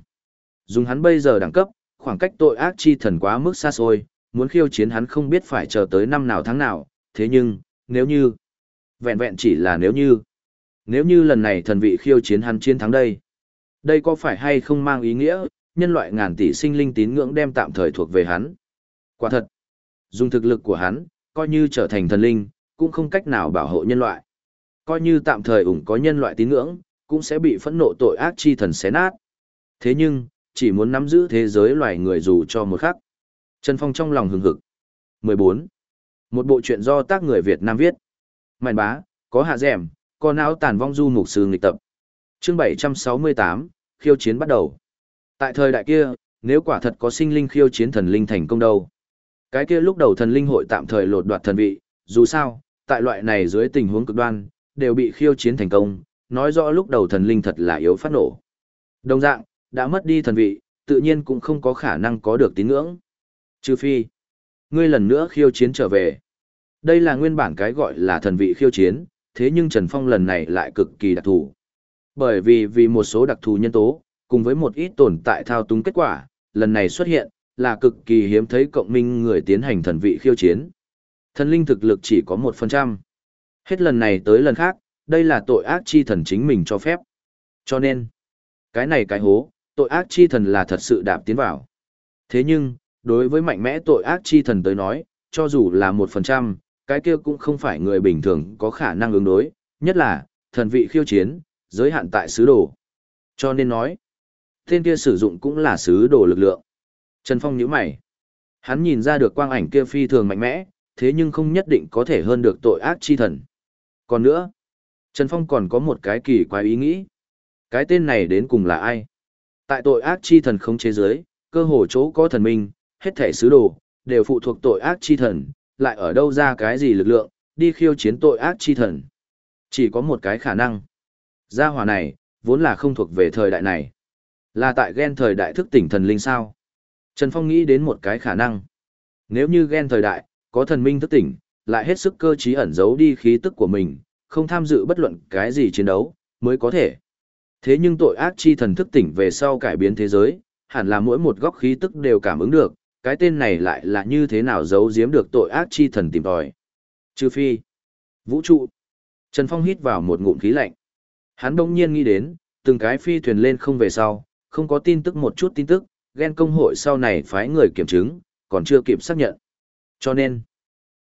Dùng hắn bây giờ đẳng cấp, khoảng cách tội ác chi thần quá mức xa xôi, muốn khiêu chiến hắn không biết phải chờ tới năm nào tháng nào, thế nhưng, nếu như, vẹn vẹn chỉ là nếu như, nếu như lần này thần vị khiêu chiến hắn chiến thắng đây, đây có phải hay không mang ý nghĩa, nhân loại ngàn tỷ sinh linh tín ngưỡng đem tạm thời thuộc về hắn. Quả thật, dùng thực lực của hắn, coi như trở thành thần linh, cũng không cách nào bảo hộ nhân loại. Coi như tạm thời ủng có nhân loại tín ngưỡng, cũng sẽ bị phẫn nộ tội ác chi thần xé nát. Thế nhưng, chỉ muốn nắm giữ thế giới loài người dù cho một khắc. Trần Phong trong lòng hừng hực. 14. Một bộ truyện do tác người Việt Nam viết. mạnh bá, có hạ dẻm, có não tàn vong du mục sư nghịch tập. Chương 768, khiêu chiến bắt đầu. Tại thời đại kia, nếu quả thật có sinh linh khiêu chiến thần linh thành công đâu. Cái kia lúc đầu thần linh hội tạm thời lột đoạt thần vị, dù sao, tại loại này dưới tình huống cực đoan, đều bị khiêu chiến thành công, nói rõ lúc đầu thần linh thật là yếu phát nổ. Đồng dạng, đã mất đi thần vị, tự nhiên cũng không có khả năng có được tín ngưỡng. Trừ phi, ngươi lần nữa khiêu chiến trở về. Đây là nguyên bản cái gọi là thần vị khiêu chiến, thế nhưng Trần Phong lần này lại cực kỳ đặc thù. Bởi vì vì một số đặc thù nhân tố, cùng với một ít tồn tại thao túng kết quả, lần này xuất hiện, là cực kỳ hiếm thấy cộng minh người tiến hành thần vị khiêu chiến. Thần linh thực lực chỉ có 1%. Hết lần này tới lần khác, đây là tội ác chi thần chính mình cho phép. Cho nên, cái này cái hố, tội ác chi thần là thật sự đạp tiến vào. Thế nhưng, đối với mạnh mẽ tội ác chi thần tới nói, cho dù là 1%, cái kia cũng không phải người bình thường có khả năng ứng đối, nhất là, thần vị khiêu chiến, giới hạn tại sứ đồ. Cho nên nói, tên kia sử dụng cũng là sứ đồ lực lượng. Trần Phong nhíu mày. Hắn nhìn ra được quang ảnh kia phi thường mạnh mẽ, thế nhưng không nhất định có thể hơn được tội ác chi thần. Còn nữa, Trần Phong còn có một cái kỳ quái ý nghĩ. Cái tên này đến cùng là ai? Tại tội ác chi thần không chế giới, cơ hồ chỗ có thần minh, hết thể sứ đồ, đều phụ thuộc tội ác chi thần, lại ở đâu ra cái gì lực lượng, đi khiêu chiến tội ác chi thần. Chỉ có một cái khả năng. Gia hỏa này, vốn là không thuộc về thời đại này. Là tại ghen thời đại thức tỉnh thần linh sao? Trần Phong nghĩ đến một cái khả năng. Nếu như ghen thời đại, có thần minh thức tỉnh, lại hết sức cơ trí ẩn giấu đi khí tức của mình, không tham dự bất luận cái gì chiến đấu, mới có thể. Thế nhưng tội ác chi thần thức tỉnh về sau cải biến thế giới, hẳn là mỗi một góc khí tức đều cảm ứng được, cái tên này lại là như thế nào giấu giếm được tội ác chi thần tìm tòi. Trừ phi. Vũ trụ. Trần Phong hít vào một ngụm khí lạnh. Hắn đông nhiên nghĩ đến, từng cái phi thuyền lên không về sau, không có tin tức một chút tin tức, ghen công hội sau này phái người kiểm chứng, còn chưa kịp xác nhận. Cho nên,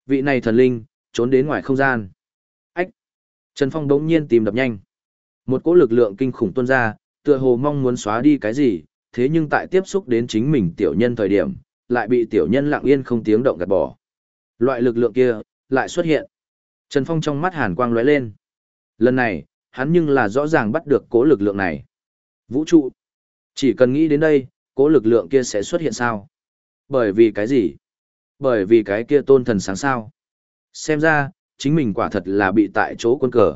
vị này thần linh, trốn đến ngoài không gian. Ách! Trần Phong đống nhiên tìm đập nhanh. Một cỗ lực lượng kinh khủng tuôn ra, tựa hồ mong muốn xóa đi cái gì, thế nhưng tại tiếp xúc đến chính mình tiểu nhân thời điểm, lại bị tiểu nhân lặng yên không tiếng động gạt bỏ. Loại lực lượng kia, lại xuất hiện. Trần Phong trong mắt hàn quang lóe lên. Lần này, hắn nhưng là rõ ràng bắt được cố lực lượng này. Vũ trụ. Chỉ cần nghĩ đến đây, cố lực lượng kia sẽ xuất hiện sao? Bởi vì cái gì? Bởi vì cái kia tôn thần sáng sao. Xem ra, chính mình quả thật là bị tại chỗ quân cờ.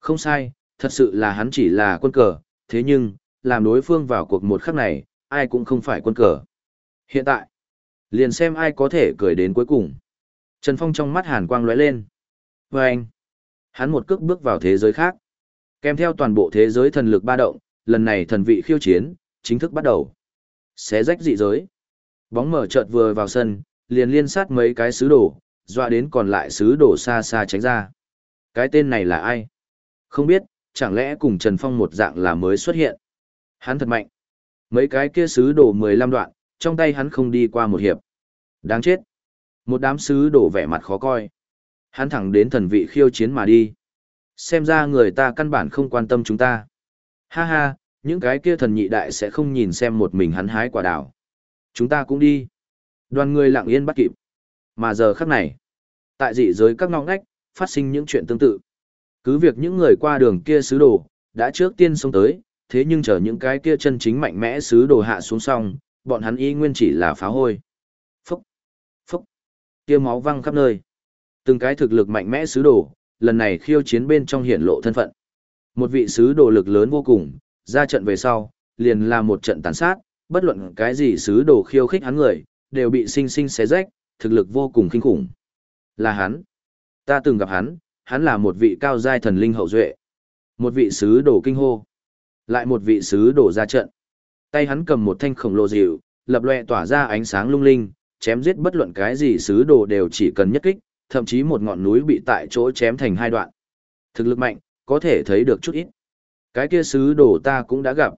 Không sai, thật sự là hắn chỉ là quân cờ, thế nhưng, làm đối phương vào cuộc một khắc này, ai cũng không phải quân cờ. Hiện tại, liền xem ai có thể cười đến cuối cùng. Trần Phong trong mắt hàn quang lóe lên. Và anh, hắn một cước bước vào thế giới khác. Kèm theo toàn bộ thế giới thần lực ba động, lần này thần vị khiêu chiến, chính thức bắt đầu. Xé rách dị giới. Bóng mở chợt vừa vào sân, liền liên sát mấy cái sứ đồ, dọa đến còn lại sứ đồ xa xa tránh ra. Cái tên này là ai? Không biết, chẳng lẽ cùng Trần Phong một dạng là mới xuất hiện. Hắn thật mạnh. Mấy cái kia sứ đồ 15 đoạn, trong tay hắn không đi qua một hiệp. Đáng chết. Một đám sứ đổ vẻ mặt khó coi. Hắn thẳng đến thần vị khiêu chiến mà đi. Xem ra người ta căn bản không quan tâm chúng ta. Ha ha, những cái kia thần nhị đại sẽ không nhìn xem một mình hắn hái quả đào. Chúng ta cũng đi. Đoàn người lặng yên bắt kịp. Mà giờ khắc này, tại dị giới các ngõ ngách, phát sinh những chuyện tương tự. Cứ việc những người qua đường kia sứ đồ, đã trước tiên xông tới, thế nhưng chờ những cái kia chân chính mạnh mẽ sứ đồ hạ xuống xong, bọn hắn y nguyên chỉ là phá hôi. Phúc, phúc, kia máu văng khắp nơi. Từng cái thực lực mạnh mẽ sứ đồ, lần này khiêu chiến bên trong hiển lộ thân phận. Một vị sứ đồ lực lớn vô cùng, ra trận về sau, liền là một trận tàn sát, bất luận cái gì sứ đồ khiêu khích hắn người, đều bị sinh sinh xé rách, thực lực vô cùng kinh khủng. Là hắn. Ta từng gặp hắn, hắn là một vị cao giai thần linh hậu duệ. Một vị sứ đồ kinh hô. Lại một vị sứ đồ ra trận. Tay hắn cầm một thanh khổng lồ dịu, lập loè tỏa ra ánh sáng lung linh, chém giết bất luận cái gì sứ đồ đều chỉ cần nhất kích, thậm chí một ngọn núi bị tại chỗ chém thành hai đoạn. Thực lực mạnh, có thể thấy được chút ít. Cái kia sứ đồ ta cũng đã gặp.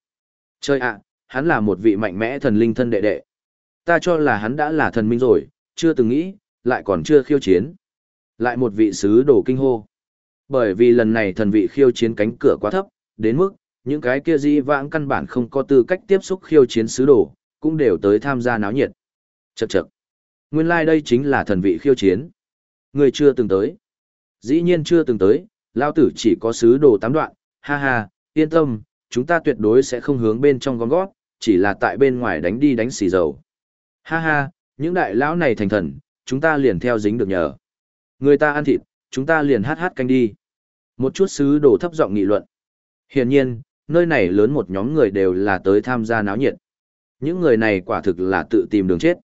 Chơi ạ, hắn là một vị mạnh mẽ thần linh thân đệ đệ. Ta cho là hắn đã là thần minh rồi, chưa từng nghĩ, lại còn chưa khiêu chiến. Lại một vị sứ đồ kinh hô. Bởi vì lần này thần vị khiêu chiến cánh cửa quá thấp, đến mức, những cái kia di vãng căn bản không có tư cách tiếp xúc khiêu chiến sứ đồ, cũng đều tới tham gia náo nhiệt. Chậc chậc. Nguyên lai like đây chính là thần vị khiêu chiến. Người chưa từng tới. Dĩ nhiên chưa từng tới, lao tử chỉ có sứ đồ tám đoạn, ha ha, yên tâm, chúng ta tuyệt đối sẽ không hướng bên trong gom gót, chỉ là tại bên ngoài đánh đi đánh xì dầu. Ha ha, những đại lão này thành thần, chúng ta liền theo dính được nhờ. Người ta ăn thịt, chúng ta liền hát hát canh đi. Một chút sứ đồ thấp giọng nghị luận. Hiển nhiên, nơi này lớn một nhóm người đều là tới tham gia náo nhiệt. Những người này quả thực là tự tìm đường chết.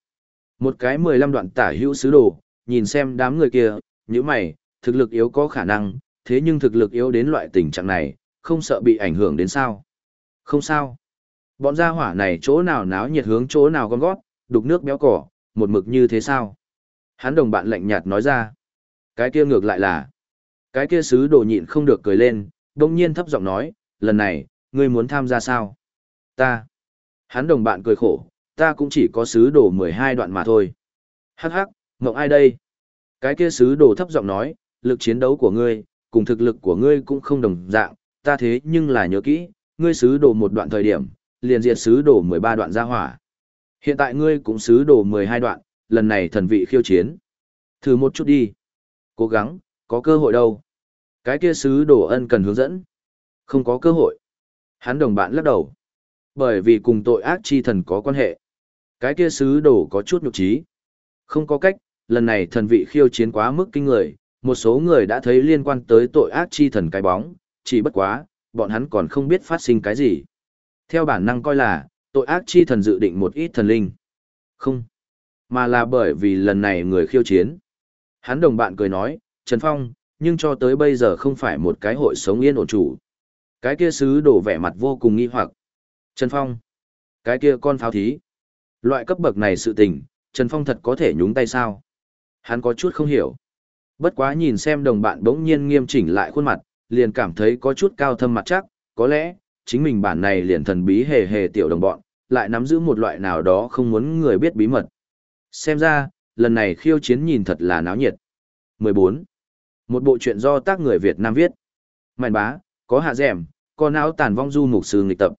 Một cái 15 đoạn tả hữu sứ đồ, nhìn xem đám người kia, như mày, thực lực yếu có khả năng, thế nhưng thực lực yếu đến loại tình trạng này, không sợ bị ảnh hưởng đến sao. Không sao. Bọn gia hỏa này chỗ nào náo nhiệt hướng chỗ nào con gót, đục nước béo cỏ, một mực như thế sao? Hắn đồng bạn lạnh nhạt nói ra. Cái kia ngược lại là. Cái kia sứ đồ nhịn không được cười lên, đông nhiên thấp giọng nói, lần này, ngươi muốn tham gia sao? Ta. Hắn đồng bạn cười khổ, ta cũng chỉ có sứ đồ 12 đoạn mà thôi. Hắc hắc, ngộng ai đây? Cái kia sứ đồ thấp giọng nói, lực chiến đấu của ngươi, cùng thực lực của ngươi cũng không đồng dạng, ta thế nhưng là nhớ kỹ, ngươi sứ đồ một đoạn thời điểm, liền diệt sứ đồ 13 đoạn ra hỏa. Hiện tại ngươi cũng sứ đồ 12 đoạn, lần này thần vị khiêu chiến. Thử một chút đi. Cố gắng, có cơ hội đâu. Cái kia sứ đồ ân cần hướng dẫn. Không có cơ hội. Hắn đồng bạn lắc đầu. Bởi vì cùng tội ác chi thần có quan hệ. Cái kia sứ đồ có chút nhục trí. Không có cách, lần này thần vị khiêu chiến quá mức kinh người, một số người đã thấy liên quan tới tội ác chi thần cái bóng, chỉ bất quá, bọn hắn còn không biết phát sinh cái gì. Theo bản năng coi là, tội ác chi thần dự định một ít thần linh. Không, mà là bởi vì lần này người khiêu chiến. Hắn đồng bạn cười nói, Trần Phong, nhưng cho tới bây giờ không phải một cái hội sống yên ổn chủ. Cái kia sứ đổ vẻ mặt vô cùng nghi hoặc. Trần Phong, cái kia con pháo thí. Loại cấp bậc này sự tình, Trần Phong thật có thể nhúng tay sao? Hắn có chút không hiểu. Bất quá nhìn xem đồng bạn bỗng nhiên nghiêm chỉnh lại khuôn mặt, liền cảm thấy có chút cao thâm mặt chắc, có lẽ, chính mình bản này liền thần bí hề hề tiểu đồng bọn, lại nắm giữ một loại nào đó không muốn người biết bí mật. Xem ra, lần này khiêu chiến nhìn thật là náo nhiệt. 14. Một bộ truyện do tác người Việt Nam viết. Mạn bá, có hạ dẻm, có não tàn vong du mục sư nghịch tập.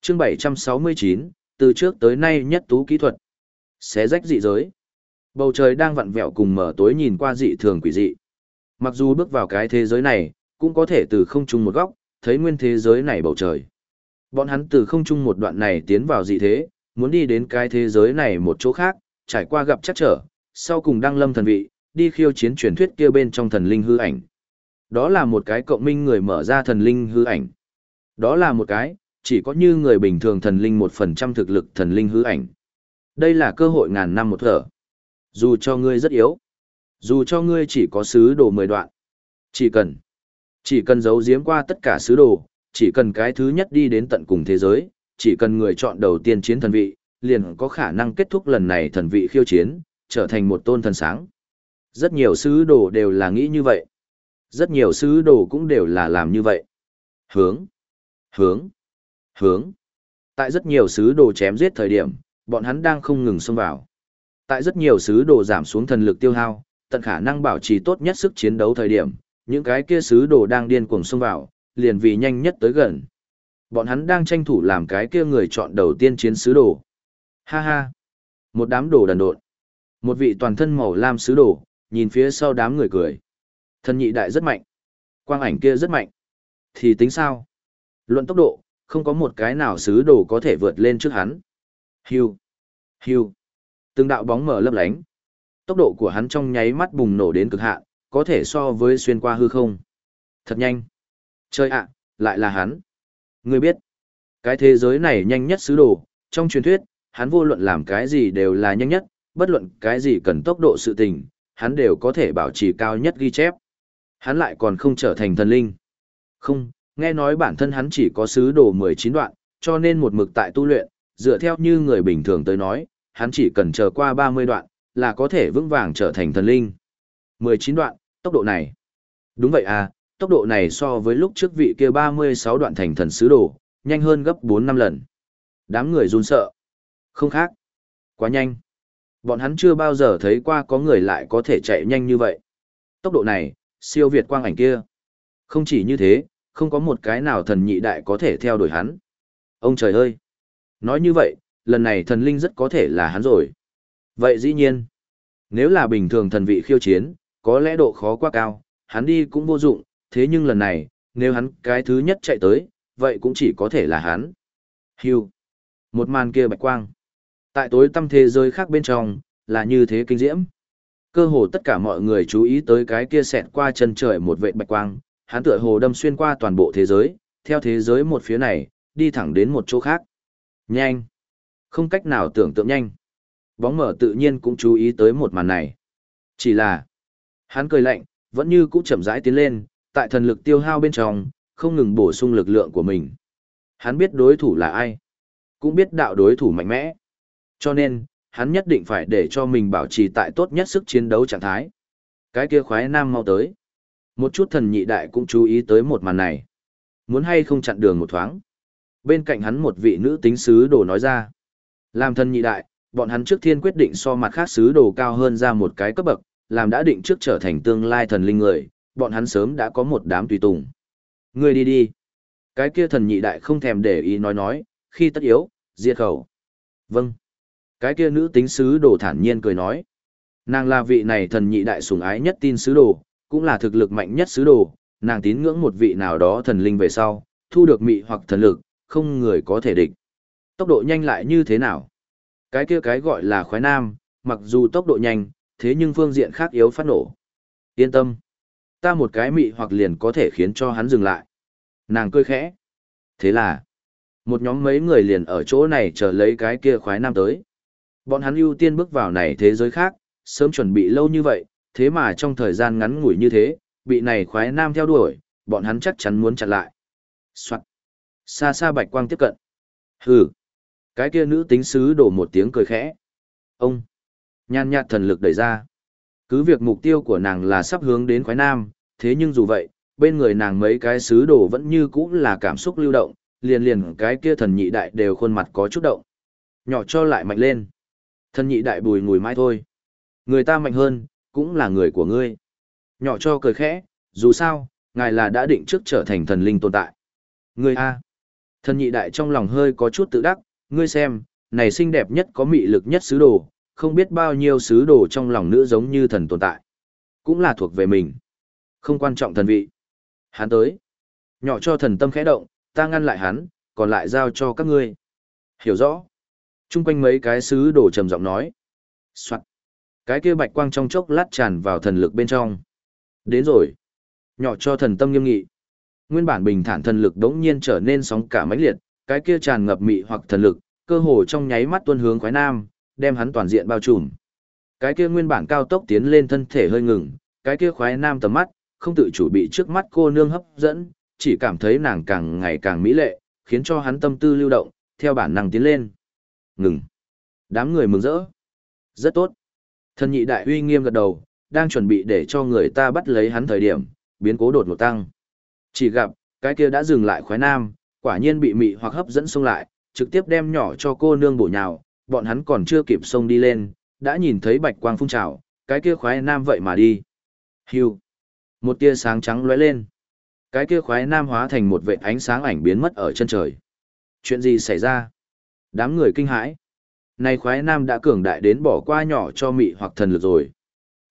Chương 769, từ trước tới nay nhất tú kỹ thuật. Xé rách dị giới. Bầu trời đang vặn vẹo cùng mở tối nhìn qua dị thường quỷ dị. Mặc dù bước vào cái thế giới này, cũng có thể từ không trung một góc, thấy nguyên thế giới này bầu trời. Bọn hắn từ không trung một đoạn này tiến vào dị thế, muốn đi đến cái thế giới này một chỗ khác, trải qua gặp chắc trở, sau cùng đăng lâm thần vị, đi khiêu chiến truyền thuyết kia bên trong thần linh hư ảnh. Đó là một cái cộng minh người mở ra thần linh hư ảnh. Đó là một cái, chỉ có như người bình thường thần linh một phần trăm thực lực thần linh hư ảnh. Đây là cơ hội ngàn năm một thở. Dù cho ngươi rất yếu, dù cho ngươi chỉ có sứ đồ mười đoạn, chỉ cần, chỉ cần giấu giếm qua tất cả sứ đồ, chỉ cần cái thứ nhất đi đến tận cùng thế giới, chỉ cần người chọn đầu tiên chiến thần vị, liền có khả năng kết thúc lần này thần vị khiêu chiến, trở thành một tôn thần sáng. Rất nhiều sứ đồ đều là nghĩ như vậy. Rất nhiều sứ đồ cũng đều là làm như vậy. Hướng, hướng, hướng. Tại rất nhiều sứ đồ chém giết thời điểm, bọn hắn đang không ngừng xông vào. Tại rất nhiều sứ đồ giảm xuống thần lực tiêu hao, tận khả năng bảo trì tốt nhất sức chiến đấu thời điểm, những cái kia sứ đồ đang điên cuồng xông vào, liền vì nhanh nhất tới gần. Bọn hắn đang tranh thủ làm cái kia người chọn đầu tiên chiến sứ đồ. Ha ha. Một đám đồ đần độn. Một vị toàn thân màu lam sứ đồ, nhìn phía sau đám người cười. Thần nhị đại rất mạnh. Quang ảnh kia rất mạnh. Thì tính sao? Luận tốc độ, không có một cái nào sứ đồ có thể vượt lên trước hắn. Hiu. Hiu. Từng đạo bóng mở lấp lánh. Tốc độ của hắn trong nháy mắt bùng nổ đến cực hạn, có thể so với xuyên qua hư không. Thật nhanh. Chơi ạ, lại là hắn. Ngươi biết, cái thế giới này nhanh nhất sứ đồ, trong truyền thuyết, hắn vô luận làm cái gì đều là nhanh nhất, bất luận cái gì cần tốc độ sự tình, hắn đều có thể bảo trì cao nhất ghi chép. Hắn lại còn không trở thành thần linh. Không, nghe nói bản thân hắn chỉ có sứ đồ 19 đoạn, cho nên một mực tại tu luyện, dựa theo như người bình thường tới nói, hắn chỉ cần chờ qua 30 đoạn, là có thể vững vàng trở thành thần linh. 19 đoạn, tốc độ này. Đúng vậy à, tốc độ này so với lúc trước vị kia 36 đoạn thành thần sứ đồ, nhanh hơn gấp 4 năm lần. Đám người run sợ. Không khác. Quá nhanh. Bọn hắn chưa bao giờ thấy qua có người lại có thể chạy nhanh như vậy. Tốc độ này, siêu việt quang ảnh kia. Không chỉ như thế, không có một cái nào thần nhị đại có thể theo đuổi hắn. Ông trời ơi! Nói như vậy, lần này thần linh rất có thể là hắn rồi. Vậy dĩ nhiên, nếu là bình thường thần vị khiêu chiến, có lẽ độ khó quá cao, hắn đi cũng vô dụng, thế nhưng lần này, nếu hắn cái thứ nhất chạy tới, vậy cũng chỉ có thể là hắn. Hưu. Một màn kia bạch quang. Tại tối tâm thế giới khác bên trong, là như thế kinh diễm. Cơ hồ tất cả mọi người chú ý tới cái kia xẹt qua chân trời một vệ bạch quang, hắn tựa hồ đâm xuyên qua toàn bộ thế giới, theo thế giới một phía này, đi thẳng đến một chỗ khác. Nhanh. Không cách nào tưởng tượng nhanh. Bóng mở tự nhiên cũng chú ý tới một màn này. Chỉ là, hắn cười lạnh, vẫn như cũ chậm rãi tiến lên, tại thần lực tiêu hao bên trong, không ngừng bổ sung lực lượng của mình. Hắn biết đối thủ là ai, cũng biết đạo đối thủ mạnh mẽ. Cho nên, hắn nhất định phải để cho mình bảo trì tại tốt nhất sức chiến đấu trạng thái. Cái kia khoái nam mau tới. Một chút thần nhị đại cũng chú ý tới một màn này. Muốn hay không chặn đường một thoáng. Bên cạnh hắn một vị nữ tính sứ đồ nói ra. Làm thần nhị đại, bọn hắn trước thiên quyết định so mặt khác sứ đồ cao hơn ra một cái cấp bậc, làm đã định trước trở thành tương lai thần linh người, bọn hắn sớm đã có một đám tùy tùng. Ngươi đi đi. Cái kia thần nhị đại không thèm để ý nói nói, khi tất yếu, diệt khẩu. Vâng. Cái kia nữ tính sứ đồ thản nhiên cười nói. Nàng là vị này thần nhị đại sủng ái nhất tin sứ đồ, cũng là thực lực mạnh nhất sứ đồ, nàng tín ngưỡng một vị nào đó thần linh về sau, thu được mị hoặc thần lực, không người có thể địch. Tốc độ nhanh lại như thế nào? Cái kia cái gọi là khoái nam, mặc dù tốc độ nhanh, thế nhưng phương diện khác yếu phát nổ. Yên tâm. Ta một cái mị hoặc liền có thể khiến cho hắn dừng lại. Nàng cười khẽ. Thế là, một nhóm mấy người liền ở chỗ này chờ lấy cái kia khoái nam tới. Bọn hắn ưu tiên bước vào này thế giới khác, sớm chuẩn bị lâu như vậy, thế mà trong thời gian ngắn ngủi như thế, bị này khoái nam theo đuổi, bọn hắn chắc chắn muốn chặn lại. Soạn. Xa xa bạch quang tiếp cận. Hừ. Cái kia nữ tính sứ đổ một tiếng cười khẽ. Ông. Nhan nhạt thần lực đẩy ra. Cứ việc mục tiêu của nàng là sắp hướng đến khoái nam, thế nhưng dù vậy, bên người nàng mấy cái sứ đồ vẫn như cũ là cảm xúc lưu động, liền liền cái kia thần nhị đại đều khuôn mặt có chút động. Nhỏ cho lại mạnh lên. Thần nhị đại bùi ngùi mãi thôi. Người ta mạnh hơn, cũng là người của ngươi. Nhỏ cho cười khẽ, dù sao, ngài là đã định trước trở thành thần linh tồn tại. Ngươi A. Thần nhị đại trong lòng hơi có chút tự đắc, ngươi xem, này xinh đẹp nhất có mị lực nhất sứ đồ, không biết bao nhiêu sứ đồ trong lòng nữ giống như thần tồn tại. Cũng là thuộc về mình. Không quan trọng thần vị. Hắn tới. Nhỏ cho thần tâm khẽ động, ta ngăn lại hắn, còn lại giao cho các ngươi. Hiểu rõ. Trung quanh mấy cái sứ đồ trầm giọng nói. Soạn. Cái kia bạch quang trong chốc lát tràn vào thần lực bên trong. Đến rồi. Nhỏ cho thần tâm nghiêm nghị. Nguyên bản bình thản thần lực đống nhiên trở nên sóng cả mãnh liệt, cái kia tràn ngập mị hoặc thần lực, cơ hồ trong nháy mắt tuôn hướng khoái nam, đem hắn toàn diện bao trùm. Cái kia nguyên bản cao tốc tiến lên thân thể hơi ngừng, cái kia khoái nam tầm mắt, không tự chủ bị trước mắt cô nương hấp dẫn, chỉ cảm thấy nàng càng ngày càng mỹ lệ, khiến cho hắn tâm tư lưu động, theo bản năng tiến lên. Ngừng. Đám người mừng rỡ. Rất tốt. Thần nhị đại uy nghiêm gật đầu, đang chuẩn bị để cho người ta bắt lấy hắn thời điểm, biến cố đột ngột tăng. Chỉ gặp, cái kia đã dừng lại khoái nam, quả nhiên bị mị hoặc hấp dẫn xông lại, trực tiếp đem nhỏ cho cô nương bổ nhào, bọn hắn còn chưa kịp xông đi lên, đã nhìn thấy bạch quang phun trào, cái kia khoái nam vậy mà đi. Hưu. Một tia sáng trắng lóe lên. Cái kia khoái nam hóa thành một vệ ánh sáng ảnh biến mất ở chân trời. Chuyện gì xảy ra? Đám người kinh hãi. Này khoái nam đã cường đại đến bỏ qua nhỏ cho mị hoặc thần lực rồi.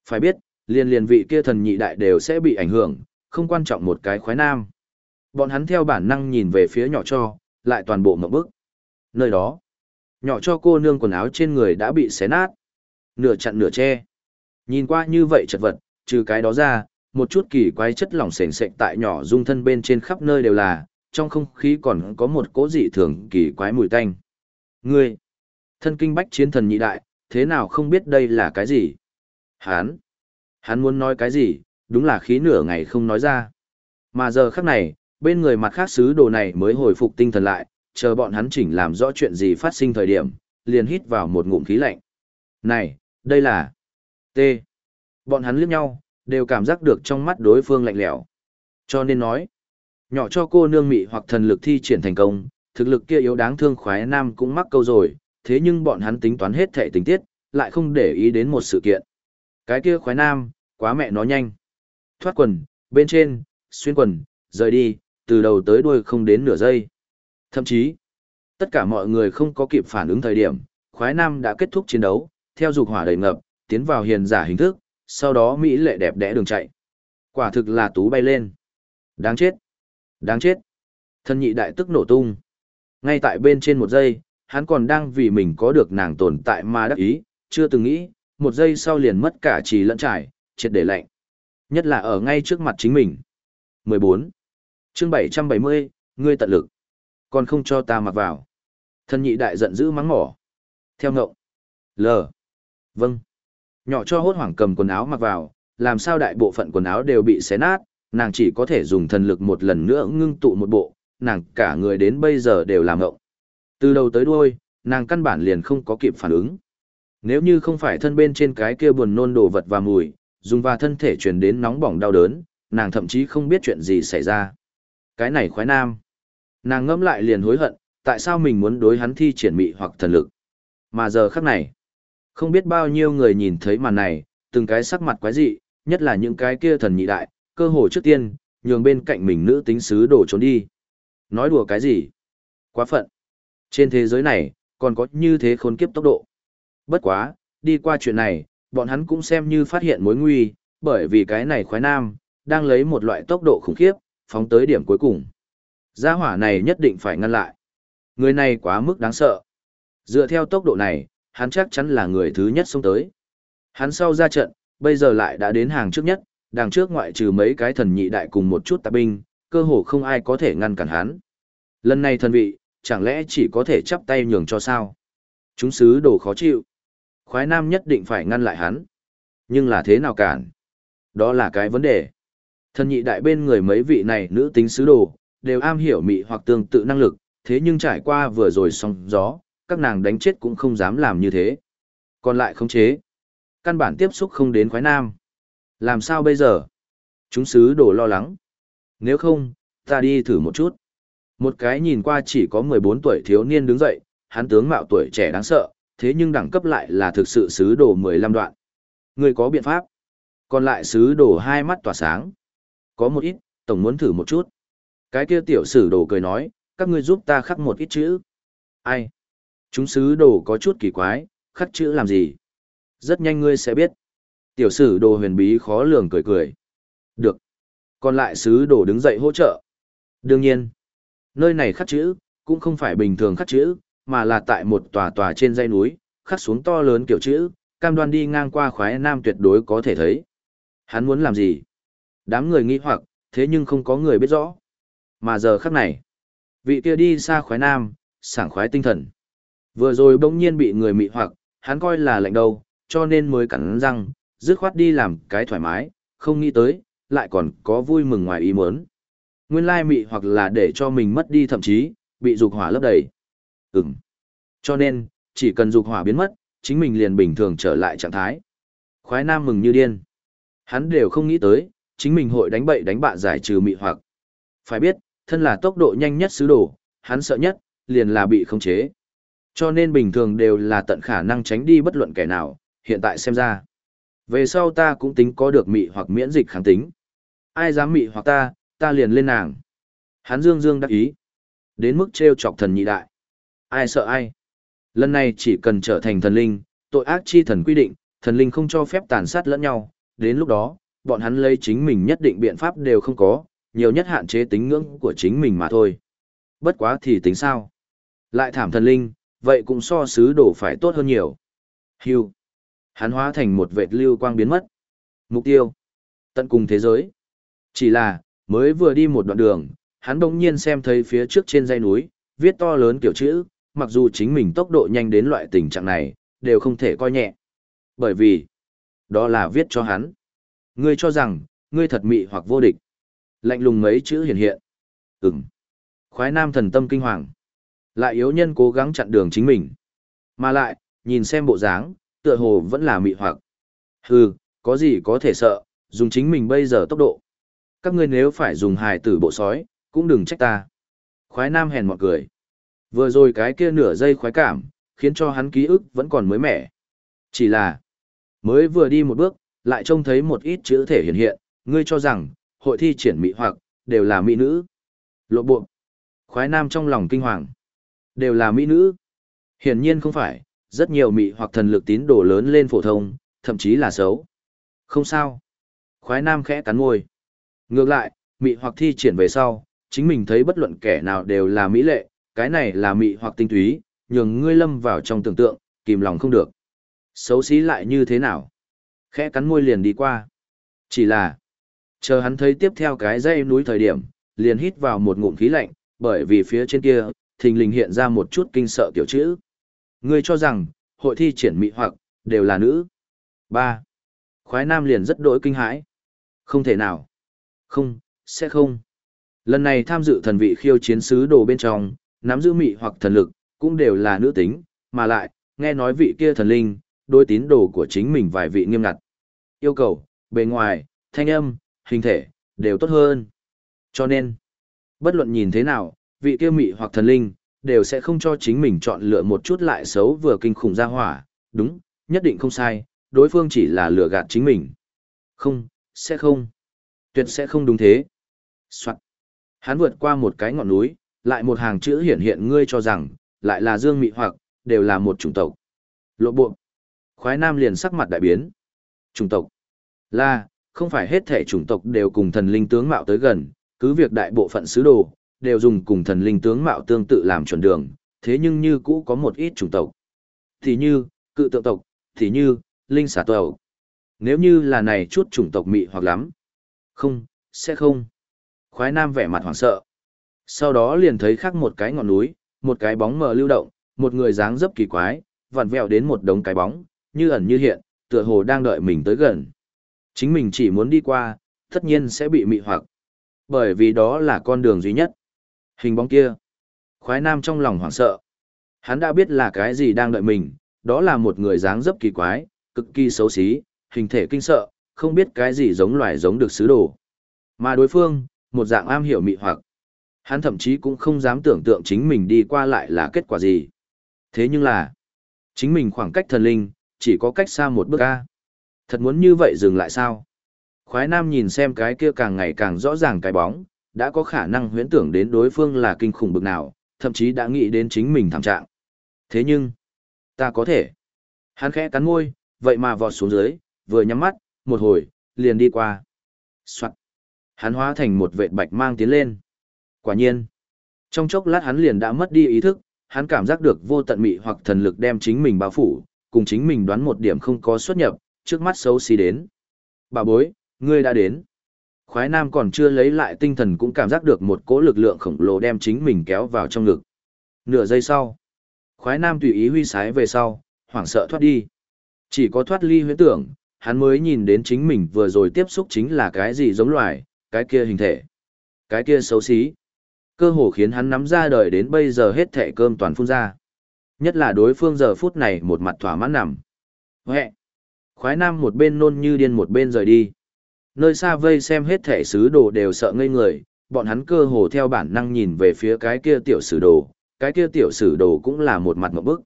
Phải biết, liền liền vị kia thần nhị đại đều sẽ bị ảnh hưởng, không quan trọng một cái khoái nam. Bọn hắn theo bản năng nhìn về phía nhỏ cho, lại toàn bộ mộng bức. Nơi đó, nhỏ cho cô nương quần áo trên người đã bị xé nát. Nửa chặn nửa che. Nhìn qua như vậy chật vật, trừ cái đó ra, một chút kỳ quái chất lỏng sền sệt tại nhỏ dung thân bên trên khắp nơi đều là, trong không khí còn có một cỗ dị thường kỳ quái mùi tanh. Ngươi, thân kinh bách chiến thần nhị đại, thế nào không biết đây là cái gì? Hán, hắn muốn nói cái gì, đúng là khí nửa ngày không nói ra. Mà giờ khắc này, bên người mặt khác sứ đồ này mới hồi phục tinh thần lại, chờ bọn hắn chỉnh làm rõ chuyện gì phát sinh thời điểm, liền hít vào một ngụm khí lạnh. Này, đây là... T. Bọn hắn liếc nhau, đều cảm giác được trong mắt đối phương lạnh lẽo. Cho nên nói, nhỏ cho cô nương mị hoặc thần lực thi triển thành công, thực lực kia yếu đáng thương khoái nam cũng mắc câu rồi, thế nhưng bọn hắn tính toán hết thể tình tiết, lại không để ý đến một sự kiện. Cái kia khoái nam, quá mẹ nó nhanh. Thoát quần, bên trên, xuyên quần, rời đi, từ đầu tới đuôi không đến nửa giây. Thậm chí, tất cả mọi người không có kịp phản ứng thời điểm, khoái nam đã kết thúc chiến đấu, theo dục hỏa đầy ngập, tiến vào hiền giả hình thức, sau đó Mỹ lệ đẹp đẽ đường chạy. Quả thực là tú bay lên. Đáng chết. Đáng chết. Thân nhị đại tức nổ tung. Ngay tại bên trên một giây, hắn còn đang vì mình có được nàng tồn tại mà đắc ý, chưa từng nghĩ, một giây sau liền mất cả trì lẫn trải, triệt để lạnh. Nhất là ở ngay trước mặt chính mình. 14. chương 770, ngươi tận lực. Còn không cho ta mặc vào. Thân nhị đại giận dữ mắng mỏ. Theo ngậu. L. Vâng. Nhỏ cho hốt hoảng cầm quần áo mặc vào, làm sao đại bộ phận quần áo đều bị xé nát, nàng chỉ có thể dùng thần lực một lần nữa ngưng tụ một bộ, nàng cả người đến bây giờ đều làm ngộng. Từ đầu tới đuôi, nàng căn bản liền không có kịp phản ứng. Nếu như không phải thân bên trên cái kia buồn nôn đồ vật và mùi, dùng và thân thể truyền đến nóng bỏng đau đớn, nàng thậm chí không biết chuyện gì xảy ra. Cái này khoái nam. Nàng ngẫm lại liền hối hận, tại sao mình muốn đối hắn thi triển mị hoặc thần lực. Mà giờ khắc này, không biết bao nhiêu người nhìn thấy màn này, từng cái sắc mặt quái dị, nhất là những cái kia thần nhị đại, cơ hồ trước tiên, nhường bên cạnh mình nữ tính sứ đổ trốn đi. Nói đùa cái gì? Quá phận. Trên thế giới này, còn có như thế khốn kiếp tốc độ. Bất quá, đi qua chuyện này, bọn hắn cũng xem như phát hiện mối nguy, bởi vì cái này khoái nam, đang lấy một loại tốc độ khủng khiếp, phóng tới điểm cuối cùng. Gia hỏa này nhất định phải ngăn lại. Người này quá mức đáng sợ. Dựa theo tốc độ này, hắn chắc chắn là người thứ nhất xông tới. Hắn sau ra trận, bây giờ lại đã đến hàng trước nhất, đằng trước ngoại trừ mấy cái thần nhị đại cùng một chút tạp binh, cơ hồ không ai có thể ngăn cản hắn. Lần này thần vị, chẳng lẽ chỉ có thể chắp tay nhường cho sao? Chúng sứ đồ khó chịu. Khoái nam nhất định phải ngăn lại hắn. Nhưng là thế nào cản? Đó là cái vấn đề. Thần nhị đại bên người mấy vị này nữ tính sứ đồ, đều am hiểu mị hoặc tương tự năng lực, thế nhưng trải qua vừa rồi sóng gió, các nàng đánh chết cũng không dám làm như thế. Còn lại không chế. Căn bản tiếp xúc không đến khoái nam. Làm sao bây giờ? Chúng sứ đồ lo lắng. Nếu không, ta đi thử một chút. Một cái nhìn qua chỉ có 14 tuổi thiếu niên đứng dậy, hắn tướng mạo tuổi trẻ đáng sợ, thế nhưng đẳng cấp lại là thực sự sứ đồ 15 đoạn. Người có biện pháp. Còn lại sứ đồ hai mắt tỏa sáng. Có một ít, tổng muốn thử một chút. Cái kia tiểu sử đồ cười nói, các ngươi giúp ta khắc một ít chữ. Ai? Chúng sứ đồ có chút kỳ quái, khắc chữ làm gì? Rất nhanh ngươi sẽ biết. Tiểu sử đồ huyền bí khó lường cười cười. Được. Còn lại sứ đồ đứng dậy hỗ trợ. Đương nhiên, nơi này khắc chữ, cũng không phải bình thường khắc chữ, mà là tại một tòa tòa trên dãy núi, khắc xuống to lớn kiểu chữ, cam đoan đi ngang qua khoái nam tuyệt đối có thể thấy. Hắn muốn làm gì? Đám người nghi hoặc, thế nhưng không có người biết rõ. Mà giờ khắc này, vị kia đi xa khoái nam, sảng khoái tinh thần. Vừa rồi bỗng nhiên bị người mị hoặc, hắn coi là lạnh đâu, cho nên mới cắn răng, dứt khoát đi làm cái thoải mái, không nghĩ tới, lại còn có vui mừng ngoài ý muốn. Nguyên lai mị hoặc là để cho mình mất đi thậm chí, bị dục hỏa lấp đầy. Ừm. Cho nên, chỉ cần dục hỏa biến mất, chính mình liền bình thường trở lại trạng thái. Khoái nam mừng như điên. Hắn đều không nghĩ tới, chính mình hội đánh bậy đánh bạ giải trừ mị hoặc. Phải biết, thân là tốc độ nhanh nhất sứ đồ, hắn sợ nhất, liền là bị khống chế. Cho nên bình thường đều là tận khả năng tránh đi bất luận kẻ nào, hiện tại xem ra. Về sau ta cũng tính có được mị hoặc miễn dịch kháng tính. Ai dám mị hoặc ta, ta liền lên nàng. Hắn dương dương đắc ý. Đến mức treo chọc thần nhị đại. Ai sợ ai. Lần này chỉ cần trở thành thần linh, tội ác chi thần quy định, thần linh không cho phép tàn sát lẫn nhau. Đến lúc đó, bọn hắn lấy chính mình nhất định biện pháp đều không có, nhiều nhất hạn chế tính ngưỡng của chính mình mà thôi. Bất quá thì tính sao? Lại thảm thần linh, vậy cũng so sứ đổ phải tốt hơn nhiều. Hưu. Hắn hóa thành một vệt lưu quang biến mất. Mục tiêu. Tận cùng thế giới. Chỉ là, mới vừa đi một đoạn đường, hắn bỗng nhiên xem thấy phía trước trên dãy núi, viết to lớn kiểu chữ, mặc dù chính mình tốc độ nhanh đến loại tình trạng này, đều không thể coi nhẹ. Bởi vì, đó là viết cho hắn. Ngươi cho rằng, ngươi thật mị hoặc vô địch. Lạnh lùng mấy chữ hiện hiện. Ừm. Khoái nam thần tâm kinh hoàng. Lại yếu nhân cố gắng chặn đường chính mình. Mà lại, nhìn xem bộ dáng, tựa hồ vẫn là mị hoặc. Hừ, có gì có thể sợ, dùng chính mình bây giờ tốc độ. Các ngươi nếu phải dùng hài tử bộ sói, cũng đừng trách ta. khói nam hèn mọt cười. Vừa rồi cái kia nửa giây khoái cảm, khiến cho hắn ký ức vẫn còn mới mẻ. Chỉ là, mới vừa đi một bước, lại trông thấy một ít chữ thể hiện hiện, ngươi cho rằng, hội thi triển mỹ hoặc, đều là mỹ nữ. Lộ buộc. Khói nam trong lòng kinh hoàng. Đều là mỹ nữ. Hiển nhiên không phải, rất nhiều mỹ hoặc thần lực tín đồ lớn lên phổ thông, thậm chí là xấu. Không sao. khói nam khẽ cắn môi. Ngược lại, mỹ hoặc thi triển về sau, chính mình thấy bất luận kẻ nào đều là mỹ lệ, cái này là mỹ hoặc tinh túy, nhường ngươi lâm vào trong tưởng tượng, kìm lòng không được. Xấu xí lại như thế nào? Khẽ cắn môi liền đi qua. Chỉ là, chờ hắn thấy tiếp theo cái dây núi thời điểm, liền hít vào một ngụm khí lạnh, bởi vì phía trên kia, thình lình hiện ra một chút kinh sợ tiểu chữ. Ngươi cho rằng, hội thi triển mỹ hoặc, đều là nữ. ba khói nam liền rất đổi kinh hãi. Không thể nào. Không, sẽ không. Lần này tham dự thần vị khiêu chiến sứ đồ bên trong, nắm giữ mị hoặc thần lực, cũng đều là nữ tính, mà lại, nghe nói vị kia thần linh, đôi tín đồ của chính mình vài vị nghiêm ngặt. Yêu cầu, bề ngoài, thanh âm, hình thể, đều tốt hơn. Cho nên, bất luận nhìn thế nào, vị kia mị hoặc thần linh, đều sẽ không cho chính mình chọn lựa một chút lại xấu vừa kinh khủng ra hỏa, đúng, nhất định không sai, đối phương chỉ là lừa gạt chính mình. Không, sẽ không. Tuyệt sẽ không đúng thế. Soạn. Hắn vượt qua một cái ngọn núi, lại một hàng chữ hiển hiện ngươi cho rằng, lại là dương mị hoặc, đều là một chủng tộc. Lộ buộc. Khói nam liền sắc mặt đại biến. Chủng tộc. Là, không phải hết thể chủng tộc đều cùng thần linh tướng mạo tới gần, cứ việc đại bộ phận sứ đồ, đều dùng cùng thần linh tướng mạo tương tự làm chuẩn đường, thế nhưng như cũ có một ít chủng tộc. Thì như, cự tượng tộc, thì như, linh xả tộc. Nếu như là này chút chủng tộc mị hoặc lắm. Không, sẽ không. Khoái nam vẻ mặt hoảng sợ. Sau đó liền thấy khác một cái ngọn núi, một cái bóng mờ lưu động, một người dáng dấp kỳ quái, vặn vẹo đến một đống cái bóng, như ẩn như hiện, tựa hồ đang đợi mình tới gần. Chính mình chỉ muốn đi qua, tất nhiên sẽ bị mị hoặc. Bởi vì đó là con đường duy nhất. Hình bóng kia. Khoái nam trong lòng hoảng sợ. Hắn đã biết là cái gì đang đợi mình, đó là một người dáng dấp kỳ quái, cực kỳ xấu xí, hình thể kinh sợ, không biết cái gì giống loài giống được sứ đồ. Mà đối phương, một dạng am hiểu mị hoặc. Hắn thậm chí cũng không dám tưởng tượng chính mình đi qua lại là kết quả gì. Thế nhưng là, chính mình khoảng cách thần linh, chỉ có cách xa một bước a. Thật muốn như vậy dừng lại sao? Khói nam nhìn xem cái kia càng ngày càng rõ ràng cái bóng, đã có khả năng huyễn tưởng đến đối phương là kinh khủng bực nào, thậm chí đã nghĩ đến chính mình thảm trạng. Thế nhưng, ta có thể. Hắn khẽ cắn môi, vậy mà vọt xuống dưới, vừa nhắm mắt, một hồi, liền đi qua. Soạn. Hắn hóa thành một vệ bạch mang tiến lên. Quả nhiên, trong chốc lát hắn liền đã mất đi ý thức, hắn cảm giác được vô tận mị hoặc thần lực đem chính mình bao phủ, cùng chính mình đoán một điểm không có xuất nhập, trước mắt xấu xí đến. Bà bối, ngươi đã đến. Khoái nam còn chưa lấy lại tinh thần cũng cảm giác được một cỗ lực lượng khổng lồ đem chính mình kéo vào trong ngực. Nửa giây sau, khoái nam tùy ý huy sái về sau, hoảng sợ thoát đi. Chỉ có thoát ly huyễn tưởng, hắn mới nhìn đến chính mình vừa rồi tiếp xúc chính là cái gì giống loài, cái kia hình thể, cái kia xấu xí. Cơ hồ khiến hắn nắm ra đời đến bây giờ hết thẻ cơm toàn phun ra. Nhất là đối phương giờ phút này một mặt thỏa mãn nằm. Huệ! khói nam một bên nôn như điên một bên rời đi. Nơi xa vây xem hết thẻ sứ đồ đều sợ ngây người, bọn hắn cơ hồ theo bản năng nhìn về phía cái kia tiểu sử đồ, cái kia tiểu sử đồ cũng là một mặt một bức.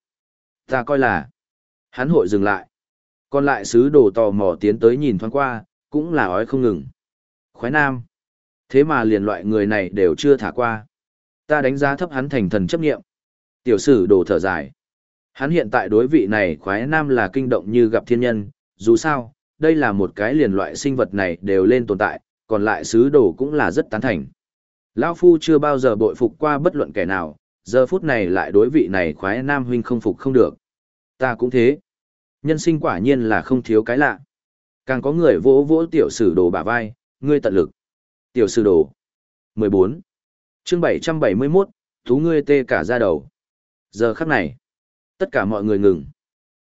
Ta coi là, hắn hội dừng lại. Còn lại sứ đồ tò mò tiến tới nhìn thoáng qua, cũng là ói không ngừng. Khoái nam. Thế mà liền loại người này đều chưa thả qua. Ta đánh giá thấp hắn thành thần chấp nghiệm. Tiểu sử đồ thở dài. Hắn hiện tại đối vị này khoái nam là kinh động như gặp thiên nhân, dù sao, đây là một cái liền loại sinh vật này đều lên tồn tại, còn lại sứ đồ cũng là rất tán thành. Lão Phu chưa bao giờ bội phục qua bất luận kẻ nào, giờ phút này lại đối vị này khoái nam huynh không phục không được. Ta cũng thế. Nhân sinh quả nhiên là không thiếu cái lạ. Càng có người vỗ vỗ tiểu sử đồ bả vai, ngươi tận lực. Tiểu sử đồ. 14. chương 771, thú ngươi tê cả ra đầu. Giờ khắc này, tất cả mọi người ngừng.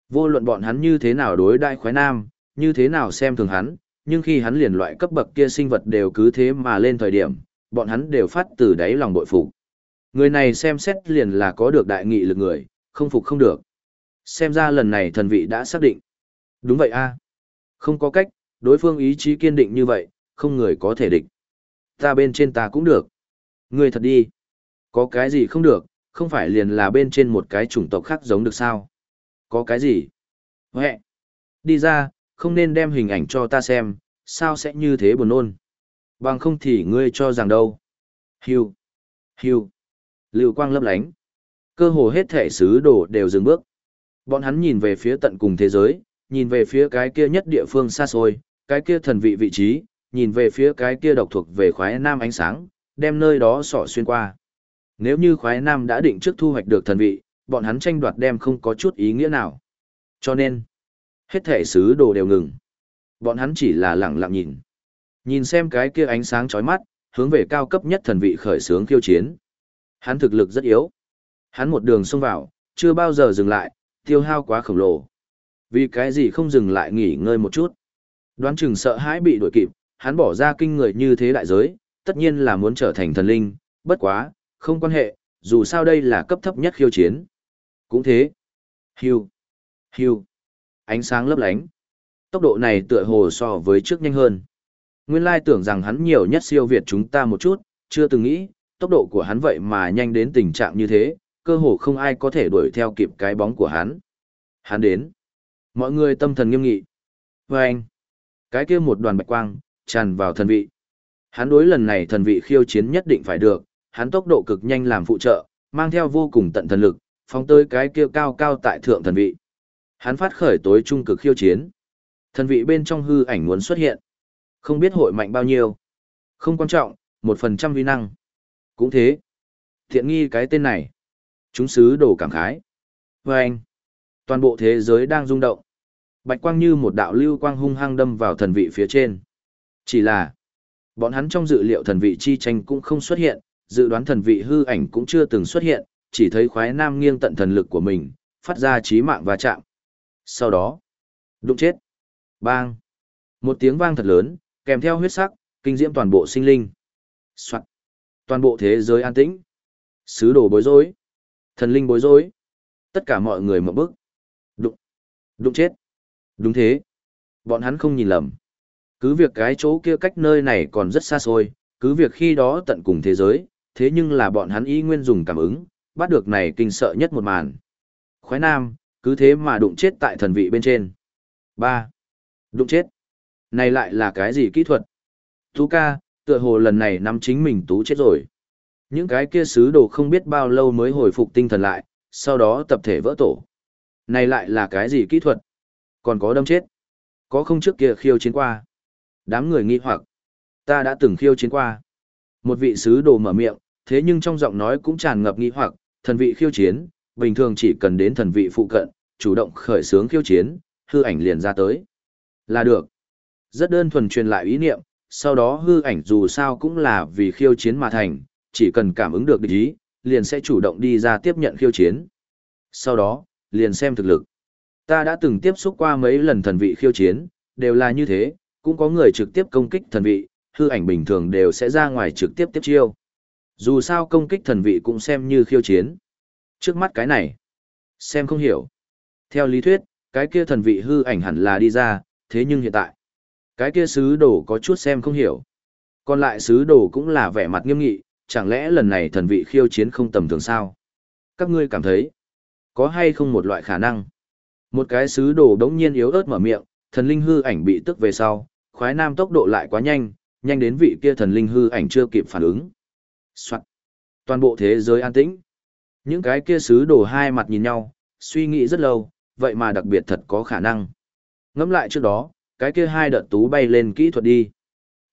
Vô luận bọn hắn như thế nào đối đại khoái nam, như thế nào xem thường hắn, nhưng khi hắn liền loại cấp bậc kia sinh vật đều cứ thế mà lên thời điểm, bọn hắn đều phát từ đáy lòng bội phục. Người này xem xét liền là có được đại nghị lực người, không phục không được. Xem ra lần này thần vị đã xác định. Đúng vậy a Không có cách, đối phương ý chí kiên định như vậy, không người có thể địch. Ta bên trên ta cũng được. Người thật đi. Có cái gì không được, không phải liền là bên trên một cái chủng tộc khác giống được sao? Có cái gì? Huệ! Đi ra, không nên đem hình ảnh cho ta xem, sao sẽ như thế buồn nôn. Bằng không thì ngươi cho rằng đâu. Hiu! Hiu! Lưu quang lấp lánh. Cơ hồ hết thể sứ đồ đều dừng bước. Bọn hắn nhìn về phía tận cùng thế giới, nhìn về phía cái kia nhất địa phương xa xôi, cái kia thần vị vị trí, nhìn về phía cái kia độc thuộc về khoái nam ánh sáng, đem nơi đó sỏ xuyên qua. Nếu như khoái nam đã định trước thu hoạch được thần vị, bọn hắn tranh đoạt đem không có chút ý nghĩa nào. Cho nên, hết thể sứ đồ đều ngừng. Bọn hắn chỉ là lặng lặng nhìn. Nhìn xem cái kia ánh sáng chói mắt, hướng về cao cấp nhất thần vị khởi sướng khiêu chiến. Hắn thực lực rất yếu. Hắn một đường xông vào, chưa bao giờ dừng lại, tiêu hao quá khổng lồ. Vì cái gì không dừng lại nghỉ ngơi một chút. Đoán chừng sợ hãi bị đuổi kịp, hắn bỏ ra kinh người như thế đại giới, tất nhiên là muốn trở thành thần linh, bất quá, không quan hệ, dù sao đây là cấp thấp nhất khiêu chiến. Cũng thế. hưu, hưu, Ánh sáng lấp lánh. Tốc độ này tựa hồ so với trước nhanh hơn. Nguyên lai tưởng rằng hắn nhiều nhất siêu việt chúng ta một chút, chưa từng nghĩ, tốc độ của hắn vậy mà nhanh đến tình trạng như thế, cơ hồ không ai có thể đuổi theo kịp cái bóng của hắn. Hắn đến. Mọi người tâm thần nghiêm nghị. Và anh. Cái kia một đoàn bạch quang, tràn vào thần vị. Hắn đối lần này thần vị khiêu chiến nhất định phải được, hắn tốc độ cực nhanh làm phụ trợ, mang theo vô cùng tận thần lực, phóng tới cái kia cao cao tại thượng thần vị. Hắn phát khởi tối trung cực khiêu chiến. Thần vị bên trong hư ảnh muốn xuất hiện. Không biết hội mạnh bao nhiêu. Không quan trọng, một phần trăm vi năng. Cũng thế. Thiện nghi cái tên này. Chúng sứ đồ cảm khái. Và anh. Toàn bộ thế giới đang rung động. Bạch quang như một đạo lưu quang hung hăng đâm vào thần vị phía trên. Chỉ là, bọn hắn trong dự liệu thần vị chi tranh cũng không xuất hiện, dự đoán thần vị hư ảnh cũng chưa từng xuất hiện, chỉ thấy khoái nam nghiêng tận thần lực của mình, phát ra chí mạng và chạm. Sau đó, đụng chết. Bang. Một tiếng vang thật lớn, kèm theo huyết sắc, kinh diễm toàn bộ sinh linh. Soạn. Toàn bộ thế giới an tĩnh. Sứ đồ bối rối. Thần linh bối rối. Tất cả mọi người mở bức. Đụng. Đụng chết. Đúng thế. Bọn hắn không nhìn lầm. Cứ việc cái chỗ kia cách nơi này còn rất xa xôi, cứ việc khi đó tận cùng thế giới, thế nhưng là bọn hắn ý nguyên dùng cảm ứng, bắt được này kinh sợ nhất một màn. Khoái nam, cứ thế mà đụng chết tại thần vị bên trên. 3. Đụng chết. Này lại là cái gì kỹ thuật? Tú ca, tựa hồ lần này nắm chính mình tú chết rồi. Những cái kia sứ đồ không biết bao lâu mới hồi phục tinh thần lại, sau đó tập thể vỡ tổ. Này lại là cái gì kỹ thuật? Còn có đâm chết? Có không trước kia khiêu chiến qua? Đám người nghi hoặc. Ta đã từng khiêu chiến qua. Một vị sứ đồ mở miệng, thế nhưng trong giọng nói cũng tràn ngập nghi hoặc, thần vị khiêu chiến, bình thường chỉ cần đến thần vị phụ cận, chủ động khởi xướng khiêu chiến, hư ảnh liền ra tới. Là được. Rất đơn thuần truyền lại ý niệm, sau đó hư ảnh dù sao cũng là vì khiêu chiến mà thành, chỉ cần cảm ứng được địch ý, liền sẽ chủ động đi ra tiếp nhận khiêu chiến. Sau đó, liền xem thực lực. Ta đã từng tiếp xúc qua mấy lần thần vị khiêu chiến, đều là như thế, cũng có người trực tiếp công kích thần vị, hư ảnh bình thường đều sẽ ra ngoài trực tiếp tiếp chiêu. Dù sao công kích thần vị cũng xem như khiêu chiến. Trước mắt cái này, xem không hiểu. Theo lý thuyết, cái kia thần vị hư ảnh hẳn là đi ra, thế nhưng hiện tại, cái kia sứ đồ có chút xem không hiểu. Còn lại sứ đồ cũng là vẻ mặt nghiêm nghị, chẳng lẽ lần này thần vị khiêu chiến không tầm thường sao? Các ngươi cảm thấy, có hay không một loại khả năng? Một cái sứ đồ đống nhiên yếu ớt mở miệng, thần linh hư ảnh bị tức về sau, khoái nam tốc độ lại quá nhanh, nhanh đến vị kia thần linh hư ảnh chưa kịp phản ứng. Soạn. Toàn bộ thế giới an tĩnh. Những cái kia sứ đồ hai mặt nhìn nhau, suy nghĩ rất lâu, vậy mà đặc biệt thật có khả năng. Ngẫm lại trước đó, cái kia hai đợt tú bay lên kỹ thuật đi.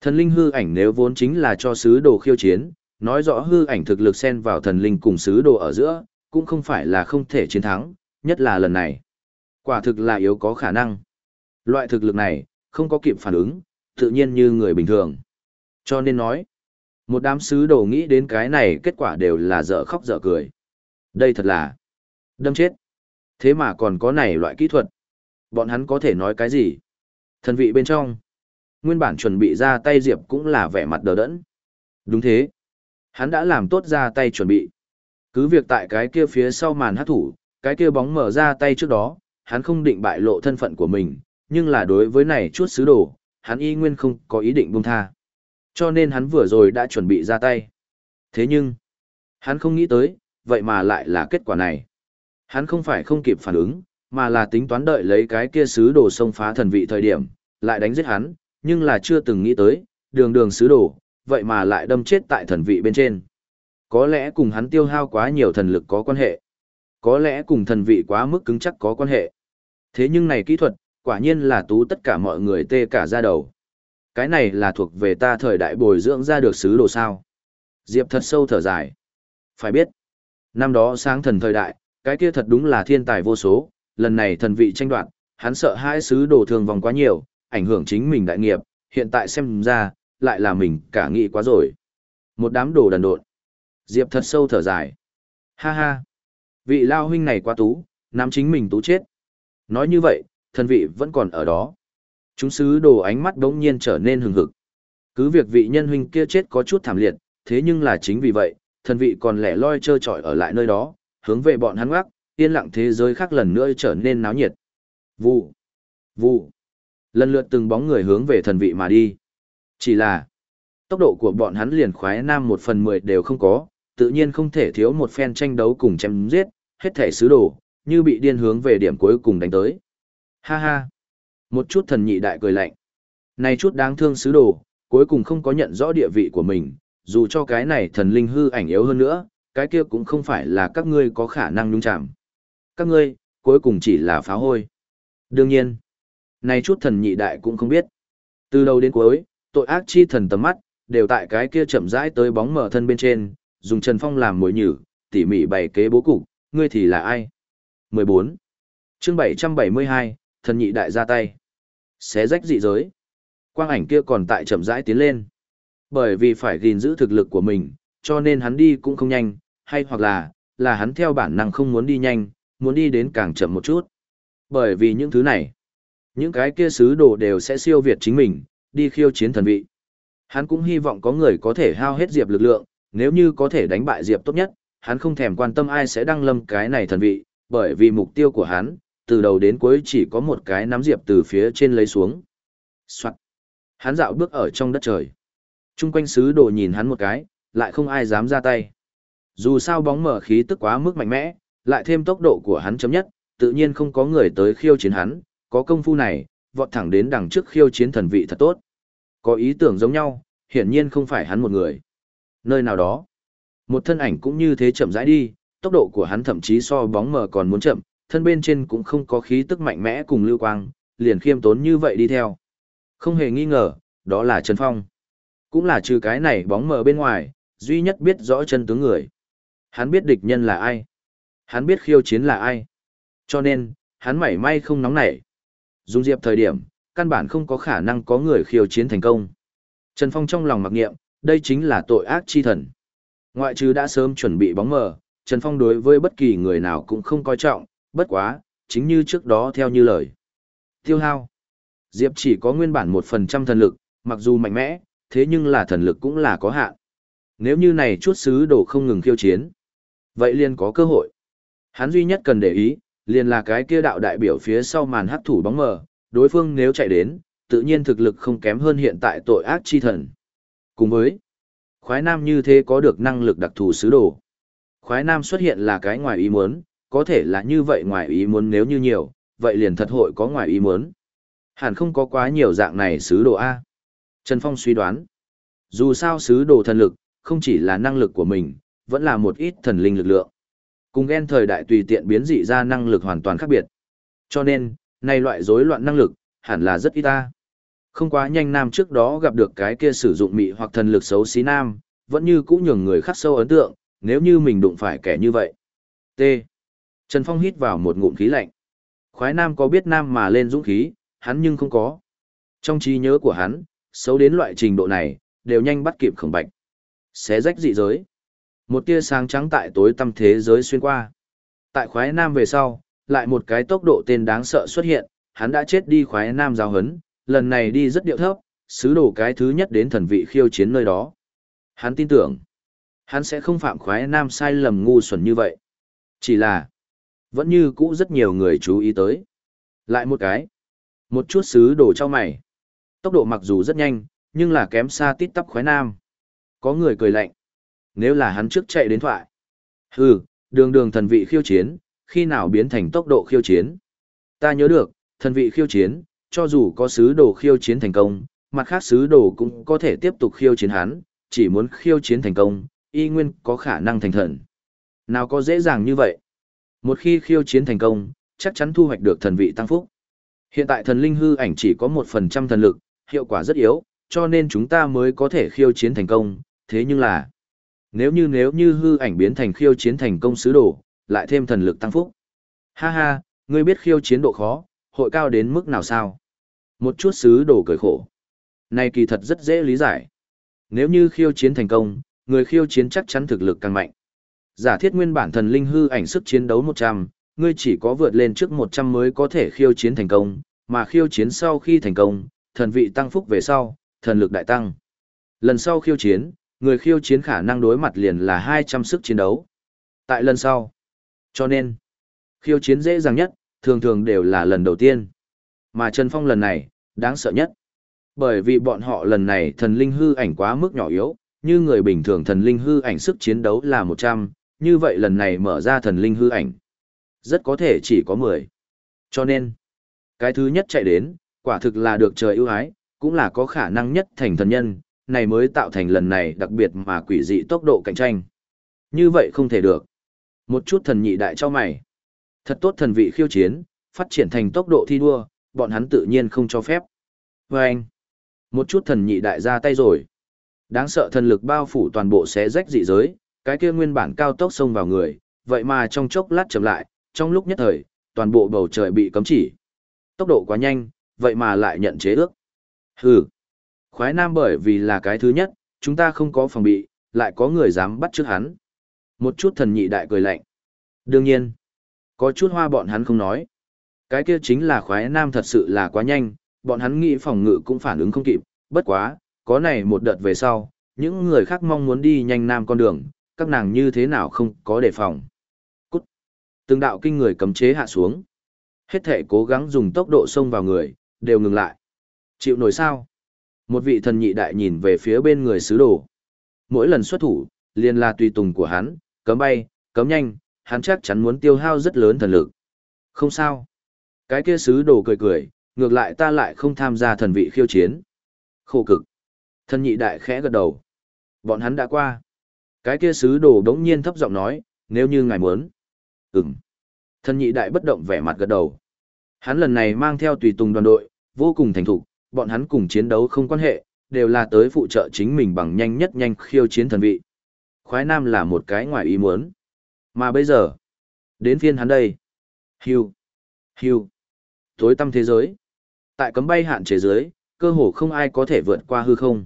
Thần linh hư ảnh nếu vốn chính là cho sứ đồ khiêu chiến, nói rõ hư ảnh thực lực xen vào thần linh cùng sứ đồ ở giữa, cũng không phải là không thể chiến thắng, nhất là lần này. Quả thực là yếu có khả năng. Loại thực lực này, không có kịp phản ứng, tự nhiên như người bình thường. Cho nên nói, một đám sứ đồ nghĩ đến cái này kết quả đều là dở khóc dở cười. Đây thật là đâm chết. Thế mà còn có này loại kỹ thuật. Bọn hắn có thể nói cái gì? Thần vị bên trong. Nguyên bản chuẩn bị ra tay Diệp cũng là vẻ mặt đờ đẫn. Đúng thế. Hắn đã làm tốt ra tay chuẩn bị. Cứ việc tại cái kia phía sau màn hát thủ, cái kia bóng mở ra tay trước đó, hắn không định bại lộ thân phận của mình, nhưng là đối với này chút sứ đồ, hắn y nguyên không có ý định buông tha. Cho nên hắn vừa rồi đã chuẩn bị ra tay. Thế nhưng, hắn không nghĩ tới, vậy mà lại là kết quả này. Hắn không phải không kịp phản ứng, mà là tính toán đợi lấy cái kia sứ đồ xông phá thần vị thời điểm, lại đánh giết hắn, nhưng là chưa từng nghĩ tới, đường đường sứ đồ, vậy mà lại đâm chết tại thần vị bên trên. Có lẽ cùng hắn tiêu hao quá nhiều thần lực có quan hệ. Có lẽ cùng thần vị quá mức cứng chắc có quan hệ. Thế nhưng này kỹ thuật, quả nhiên là tú tất cả mọi người tê cả ra đầu. Cái này là thuộc về ta thời đại bồi dưỡng ra được sứ đồ sao. Diệp thật sâu thở dài. Phải biết, năm đó sáng thần thời đại, cái kia thật đúng là thiên tài vô số, lần này thần vị tranh đoạt, hắn sợ hai sứ đồ thường vòng quá nhiều, ảnh hưởng chính mình đại nghiệp, hiện tại xem ra, lại là mình cả nghĩ quá rồi. Một đám đồ đần độn. Diệp thật sâu thở dài. Ha ha. Vị lao huynh này quá tú, nắm chính mình tú chết. Nói như vậy, thân vị vẫn còn ở đó. Chúng sứ đồ ánh mắt đống nhiên trở nên hừng hực. Cứ việc vị nhân huynh kia chết có chút thảm liệt, thế nhưng là chính vì vậy, thần vị còn lẻ loi trơ trọi ở lại nơi đó, hướng về bọn hắn ngoác, yên lặng thế giới khác lần nữa trở nên náo nhiệt. Vụ, vụ, lần lượt từng bóng người hướng về thần vị mà đi. Chỉ là, tốc độ của bọn hắn liền khoái nam một phần mười đều không có, tự nhiên không thể thiếu một phen tranh đấu cùng chém giết, hết thể sứ đồ, như bị điên hướng về điểm cuối cùng đánh tới. Ha ha, một chút thần nhị đại cười lạnh. Này chút đáng thương sứ đồ, cuối cùng không có nhận rõ địa vị của mình, dù cho cái này thần linh hư ảnh yếu hơn nữa, cái kia cũng không phải là các ngươi có khả năng nhung chạm. Các ngươi, cuối cùng chỉ là phá hôi. Đương nhiên, này chút thần nhị đại cũng không biết. Từ đầu đến cuối, tội ác chi thần tầm mắt, đều tại cái kia chậm rãi tới bóng mở thân bên trên, dùng Trần Phong làm mồi nhử, tỉ mỉ bày kế bố cục, ngươi thì là ai? 14. chương 772, thần nhị đại ra tay. Xé rách dị giới. Quang ảnh kia còn tại chậm rãi tiến lên. Bởi vì phải gìn giữ thực lực của mình, cho nên hắn đi cũng không nhanh, hay hoặc là, là hắn theo bản năng không muốn đi nhanh, muốn đi đến càng chậm một chút. Bởi vì những thứ này, những cái kia sứ đồ đều sẽ siêu việt chính mình, đi khiêu chiến thần vị. Hắn cũng hy vọng có người có thể hao hết Diệp lực lượng, nếu như có thể đánh bại Diệp tốt nhất, hắn không thèm quan tâm ai sẽ đăng lâm cái này thần vị, bởi vì mục tiêu của hắn, từ đầu đến cuối chỉ có một cái nắm Diệp từ phía trên lấy xuống. Soạn. Hắn dạo bước ở trong đất trời. Trung quanh sứ đồ nhìn hắn một cái, lại không ai dám ra tay. Dù sao bóng mở khí tức quá mức mạnh mẽ, lại thêm tốc độ của hắn chấm nhất, tự nhiên không có người tới khiêu chiến hắn, có công phu này, vọt thẳng đến đằng trước khiêu chiến thần vị thật tốt. Có ý tưởng giống nhau, hiển nhiên không phải hắn một người. Nơi nào đó, một thân ảnh cũng như thế chậm rãi đi, tốc độ của hắn thậm chí so bóng mờ còn muốn chậm, thân bên trên cũng không có khí tức mạnh mẽ cùng lưu quang, liền khiêm tốn như vậy đi theo. Không hề nghi ngờ, đó là Trần Phong. Cũng là trừ cái này bóng mờ bên ngoài, duy nhất biết rõ chân tướng người. Hắn biết địch nhân là ai. Hắn biết khiêu chiến là ai. Cho nên, hắn mảy may không nóng nảy. Dung diệp thời điểm, căn bản không có khả năng có người khiêu chiến thành công. Trần Phong trong lòng mặc niệm, đây chính là tội ác chi thần. Ngoại trừ đã sớm chuẩn bị bóng mờ, Trần Phong đối với bất kỳ người nào cũng không coi trọng, bất quá, chính như trước đó theo như lời. Tiêu hao. Diệp chỉ có nguyên bản 1% thần lực, mặc dù mạnh mẽ, thế nhưng là thần lực cũng là có hạn. Nếu như này chút sứ đồ không ngừng khiêu chiến, vậy liền có cơ hội. Hắn duy nhất cần để ý, liền là cái kia đạo đại biểu phía sau màn hắc thủ bóng mờ, đối phương nếu chạy đến, tự nhiên thực lực không kém hơn hiện tại tội ác chi thần. Cùng với, khoái nam như thế có được năng lực đặc thù sứ đồ. Khoái nam xuất hiện là cái ngoài ý muốn, có thể là như vậy ngoài ý muốn nếu như nhiều, vậy liền thật hội có ngoài ý muốn. Hẳn không có quá nhiều dạng này sứ đồ A. Trần Phong suy đoán, dù sao sứ đồ thần lực, không chỉ là năng lực của mình, vẫn là một ít thần linh lực lượng. Cùng ghen thời đại tùy tiện biến dị ra năng lực hoàn toàn khác biệt. Cho nên, này loại rối loạn năng lực, hẳn là rất ít ta. Không quá nhanh nam trước đó gặp được cái kia sử dụng mị hoặc thần lực xấu xí nam, vẫn như cũ nhường người khắc sâu ấn tượng, nếu như mình đụng phải kẻ như vậy. T. Trần Phong hít vào một ngụm khí lạnh. khói nam có biết nam mà lên dũng khí, hắn nhưng không có. Trong trí nhớ của hắn, xấu đến loại trình độ này, đều nhanh bắt kịp khổng bạch. Xé rách dị giới. Một tia sáng trắng tại tối tăm thế giới xuyên qua. Tại khoái nam về sau, lại một cái tốc độ tên đáng sợ xuất hiện, hắn đã chết đi khoái nam giao hấn, lần này đi rất điệu thấp, sứ đồ cái thứ nhất đến thần vị khiêu chiến nơi đó. Hắn tin tưởng, hắn sẽ không phạm khoái nam sai lầm ngu xuẩn như vậy. Chỉ là, vẫn như cũ rất nhiều người chú ý tới. Lại một cái, một chút sứ đồ cho mày. Tốc độ mặc dù rất nhanh, nhưng là kém xa tít tắp khoái nam. Có người cười lạnh. Nếu là hắn trước chạy đến thoại. Hừ, đường đường thần vị khiêu chiến, khi nào biến thành tốc độ khiêu chiến. Ta nhớ được, thần vị khiêu chiến, cho dù có sứ đồ khiêu chiến thành công, mặt khác sứ đồ cũng có thể tiếp tục khiêu chiến hắn, chỉ muốn khiêu chiến thành công, y nguyên có khả năng thành thần. Nào có dễ dàng như vậy? Một khi khiêu chiến thành công, chắc chắn thu hoạch được thần vị tăng phúc. Hiện tại thần linh hư ảnh chỉ có 1% thần lực, hiệu quả rất yếu, cho nên chúng ta mới có thể khiêu chiến thành công, thế nhưng là nếu như nếu như hư ảnh biến thành khiêu chiến thành công sứ đồ, lại thêm thần lực tăng phúc. Ha ha, ngươi biết khiêu chiến độ khó, hội cao đến mức nào sao? Một chút sứ đồ cười khổ. Này kỳ thật rất dễ lý giải. Nếu như khiêu chiến thành công, người khiêu chiến chắc chắn thực lực càng mạnh. Giả thiết nguyên bản thần linh hư ảnh sức chiến đấu 100, ngươi chỉ có vượt lên trước 100 mới có thể khiêu chiến thành công, mà khiêu chiến sau khi thành công, thần vị tăng phúc về sau, thần lực đại tăng. Lần sau khiêu chiến, người khiêu chiến khả năng đối mặt liền là 200 sức chiến đấu. Tại lần sau. Cho nên, khiêu chiến dễ dàng nhất, thường thường đều là lần đầu tiên. Mà Trần Phong lần này, đáng sợ nhất. Bởi vì bọn họ lần này thần linh hư ảnh quá mức nhỏ yếu, như người bình thường thần linh hư ảnh sức chiến đấu là 100, như vậy lần này mở ra thần linh hư ảnh. Rất có thể chỉ có 10. Cho nên, cái thứ nhất chạy đến, quả thực là được trời ưu ái, cũng là có khả năng nhất thành thần nhân, này mới tạo thành lần này đặc biệt mà quỷ dị tốc độ cạnh tranh. Như vậy không thể được. Một chút thần nhị đại cho mày. Thật tốt thần vị khiêu chiến, phát triển thành tốc độ thi đua, bọn hắn tự nhiên không cho phép. Và anh, một chút thần nhị đại ra tay rồi. Đáng sợ thần lực bao phủ toàn bộ xé rách dị giới, cái kia nguyên bản cao tốc xông vào người, vậy mà trong chốc lát chậm lại, trong lúc nhất thời, toàn bộ bầu trời bị cấm chỉ. Tốc độ quá nhanh, vậy mà lại nhận chế ước. Hừ. Khoái nam bởi vì là cái thứ nhất, chúng ta không có phòng bị, lại có người dám bắt trước hắn. Một chút thần nhị đại cười lạnh. Đương nhiên, có chút hoa bọn hắn không nói. Cái kia chính là khoái nam thật sự là quá nhanh, bọn hắn nghĩ phòng ngự cũng phản ứng không kịp, bất quá, có này một đợt về sau, những người khác mong muốn đi nhanh nam con đường, các nàng như thế nào không có đề phòng. Cút. Từng đạo kinh người cấm chế hạ xuống. Hết thể cố gắng dùng tốc độ xông vào người, đều ngừng lại. Chịu nổi sao? Một vị thần nhị đại nhìn về phía bên người sứ đồ. Mỗi lần xuất thủ, liền là tùy tùng của hắn, cấm bay, cấm nhanh, hắn chắc chắn muốn tiêu hao rất lớn thần lực. Không sao. Cái kia sứ đồ cười cười, ngược lại ta lại không tham gia thần vị khiêu chiến. Khổ cực. Thần nhị đại khẽ gật đầu. Bọn hắn đã qua. Cái kia sứ đồ đống nhiên thấp giọng nói, nếu như ngài muốn. Ừm. Thần nhị đại bất động vẻ mặt gật đầu. Hắn lần này mang theo tùy tùng đoàn đội, vô cùng thành thục, bọn hắn cùng chiến đấu không quan hệ, đều là tới phụ trợ chính mình bằng nhanh nhất nhanh khiêu chiến thần vị. Khoái Nam là một cái ngoài ý muốn. Mà bây giờ, đến phiên hắn đây. Hưu. Hưu. Tối tâm thế giới. Tại cấm bay hạn chế giới, cơ hồ không ai có thể vượt qua hư không.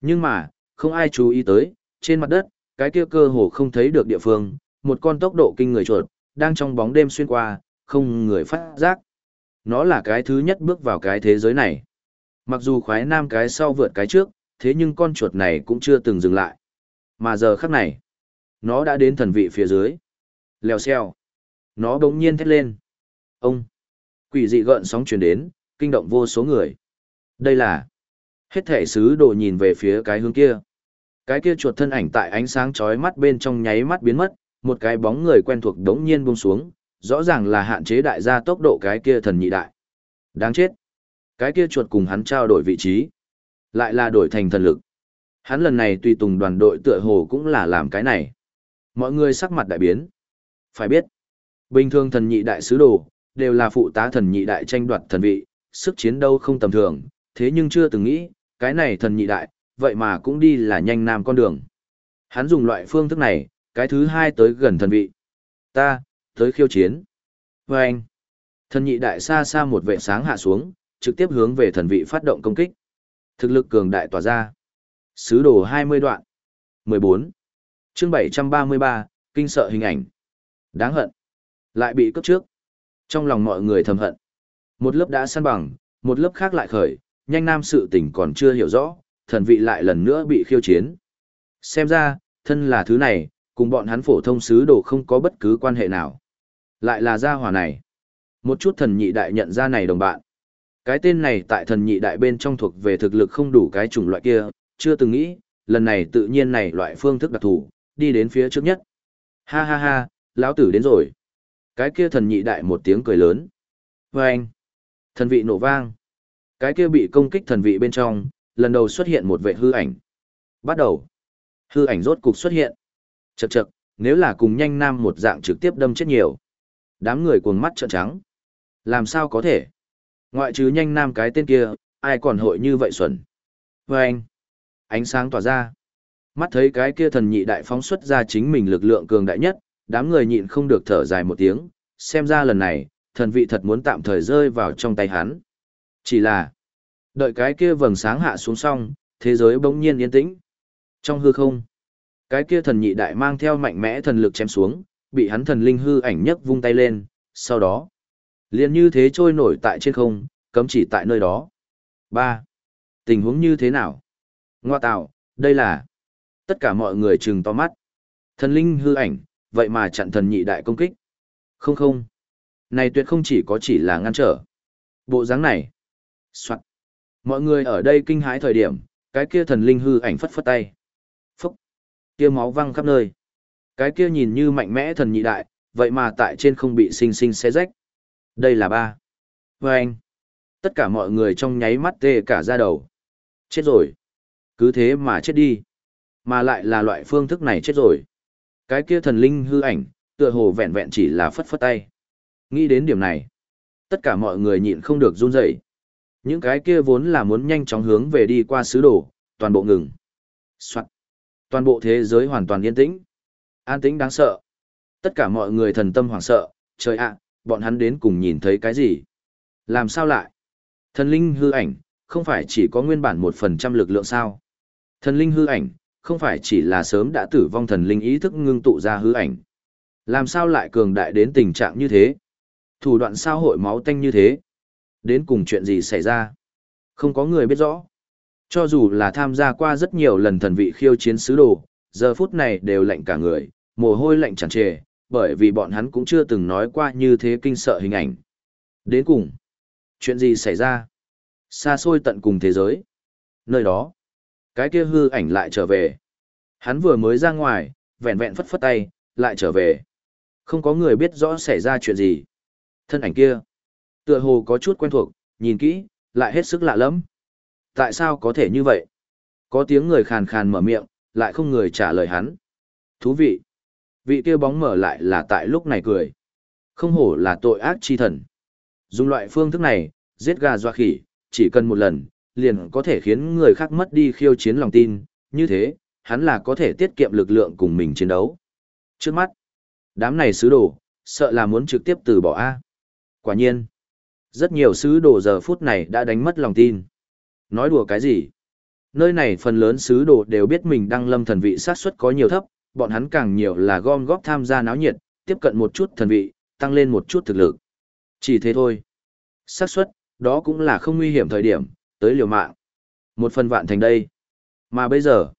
Nhưng mà, không ai chú ý tới, trên mặt đất, cái kia cơ hồ không thấy được địa phương, một con tốc độ kinh người chuột, đang trong bóng đêm xuyên qua, không người phát giác. Nó là cái thứ nhất bước vào cái thế giới này. Mặc dù khoái nam cái sau vượt cái trước, thế nhưng con chuột này cũng chưa từng dừng lại. Mà giờ khắc này, nó đã đến thần vị phía dưới. Lèo xeo. Nó đống nhiên thét lên. Ông. Quỷ dị gợn sóng truyền đến, kinh động vô số người. Đây là. Hết thể sứ đồ nhìn về phía cái hướng kia. Cái kia chuột thân ảnh tại ánh sáng chói mắt bên trong nháy mắt biến mất, một cái bóng người quen thuộc đống nhiên buông xuống, rõ ràng là hạn chế đại gia tốc độ cái kia thần nhị đại. Đáng chết. Cái kia chuột cùng hắn trao đổi vị trí. Lại là đổi thành thần lực. Hắn lần này tùy tùng đoàn đội tựa hồ cũng là làm cái này. Mọi người sắc mặt đại biến. Phải biết, bình thường thần nhị đại sứ đồ, đều là phụ tá thần nhị đại tranh đoạt thần vị, sức chiến đấu không tầm thường, thế nhưng chưa từng nghĩ, cái này thần nhị đại, vậy mà cũng đi là nhanh nam con đường. Hắn dùng loại phương thức này, cái thứ hai tới gần thần vị. Ta, tới khiêu chiến. Và anh, thần nhị đại xa xa một vệ sáng hạ xuống, trực tiếp hướng về thần vị phát động công kích. Thực lực cường đại tỏa ra. Sứ đồ 20 đoạn. 14. chương 733, kinh sợ hình ảnh. Đáng hận. Lại bị cấp trước. Trong lòng mọi người thầm hận. Một lớp đã săn bằng, một lớp khác lại khởi, nhanh nam sự tình còn chưa hiểu rõ, thần vị lại lần nữa bị khiêu chiến. Xem ra, thân là thứ này, cùng bọn hắn phổ thông sứ đồ không có bất cứ quan hệ nào. Lại là gia hỏa này. Một chút thần nhị đại nhận ra này đồng bạn. Cái tên này tại thần nhị đại bên trong thuộc về thực lực không đủ cái chủng loại kia, chưa từng nghĩ, lần này tự nhiên này loại phương thức đặc thù, đi đến phía trước nhất. Ha ha ha, lão tử đến rồi. Cái kia thần nhị đại một tiếng cười lớn. Và anh, thần vị nổ vang. Cái kia bị công kích thần vị bên trong, lần đầu xuất hiện một vệ hư ảnh. Bắt đầu. Hư ảnh rốt cục xuất hiện. Chậc chậc, nếu là cùng nhanh nam một dạng trực tiếp đâm chết nhiều. Đám người cuồng mắt trợn trắng. Làm sao có thể? Ngoại trừ nhanh nam cái tên kia, ai còn hội như vậy xuẩn. Và anh, ánh sáng tỏa ra. Mắt thấy cái kia thần nhị đại phóng xuất ra chính mình lực lượng cường đại nhất, đám người nhịn không được thở dài một tiếng, xem ra lần này, thần vị thật muốn tạm thời rơi vào trong tay hắn. Chỉ là, đợi cái kia vầng sáng hạ xuống xong, thế giới bỗng nhiên yên tĩnh. Trong hư không, cái kia thần nhị đại mang theo mạnh mẽ thần lực chém xuống, bị hắn thần linh hư ảnh nhấc vung tay lên, sau đó, liền như thế trôi nổi tại trên không, cấm chỉ tại nơi đó. 3. Tình huống như thế nào? Ngoa tạo, đây là... Tất cả mọi người trừng to mắt. Thần linh hư ảnh, vậy mà chặn thần nhị đại công kích. Không không. Này tuyệt không chỉ có chỉ là ngăn trở. Bộ dáng này. Soạn. Mọi người ở đây kinh hãi thời điểm, cái kia thần linh hư ảnh phất phất tay. Phúc. Kia máu văng khắp nơi. Cái kia nhìn như mạnh mẽ thần nhị đại, vậy mà tại trên không bị sinh sinh xé rách. Đây là ba. Và anh. Tất cả mọi người trong nháy mắt tê cả ra đầu. Chết rồi. Cứ thế mà chết đi. Mà lại là loại phương thức này chết rồi. Cái kia thần linh hư ảnh, tựa hồ vẹn vẹn chỉ là phất phất tay. Nghĩ đến điểm này. Tất cả mọi người nhịn không được run rẩy. Những cái kia vốn là muốn nhanh chóng hướng về đi qua sứ đồ, toàn bộ ngừng. Soạn. Toàn bộ thế giới hoàn toàn yên tĩnh. An tĩnh đáng sợ. Tất cả mọi người thần tâm hoảng sợ, trời ạ, bọn hắn đến cùng nhìn thấy cái gì? Làm sao lại? Thần linh hư ảnh, không phải chỉ có nguyên bản một phần trăm lực lượng sao? Thần linh hư ảnh, không phải chỉ là sớm đã tử vong thần linh ý thức ngưng tụ ra hư ảnh. Làm sao lại cường đại đến tình trạng như thế? Thủ đoạn sao hội máu tanh như thế? Đến cùng chuyện gì xảy ra? Không có người biết rõ. Cho dù là tham gia qua rất nhiều lần thần vị khiêu chiến sứ đồ, giờ phút này đều lạnh cả người, mồ hôi lạnh tràn trề, bởi vì bọn hắn cũng chưa từng nói qua như thế kinh sợ hình ảnh. Đến cùng, chuyện gì xảy ra? Xa xôi tận cùng thế giới. Nơi đó, cái kia hư ảnh lại trở về. Hắn vừa mới ra ngoài, vẹn vẹn phất phất tay, lại trở về. Không có người biết rõ xảy ra chuyện gì. Thân ảnh kia, tựa hồ có chút quen thuộc, nhìn kỹ, lại hết sức lạ lắm. Tại sao có thể như vậy? Có tiếng người khàn khàn mở miệng, lại không người trả lời hắn. Thú vị. Vị kia bóng mở lại là tại lúc này cười. Không hổ là tội ác chi thần. Dùng loại phương thức này, giết gà doa khỉ, chỉ cần một lần, liền có thể khiến người khác mất đi khiêu chiến lòng tin, như thế, hắn là có thể tiết kiệm lực lượng cùng mình chiến đấu. Trước mắt, đám này sứ đồ, sợ là muốn trực tiếp từ bỏ A. Quả nhiên, rất nhiều sứ đồ giờ phút này đã đánh mất lòng tin. Nói đùa cái gì? Nơi này phần lớn sứ đồ đều biết mình đang lâm thần vị sát suất có nhiều thấp, bọn hắn càng nhiều là gom góp tham gia náo nhiệt, tiếp cận một chút thần vị, tăng lên một chút thực lực. Chỉ thế thôi. xác suất, đó cũng là không nguy hiểm thời điểm, tới liều mạng. Một phần vạn thành đây. Mà bây giờ,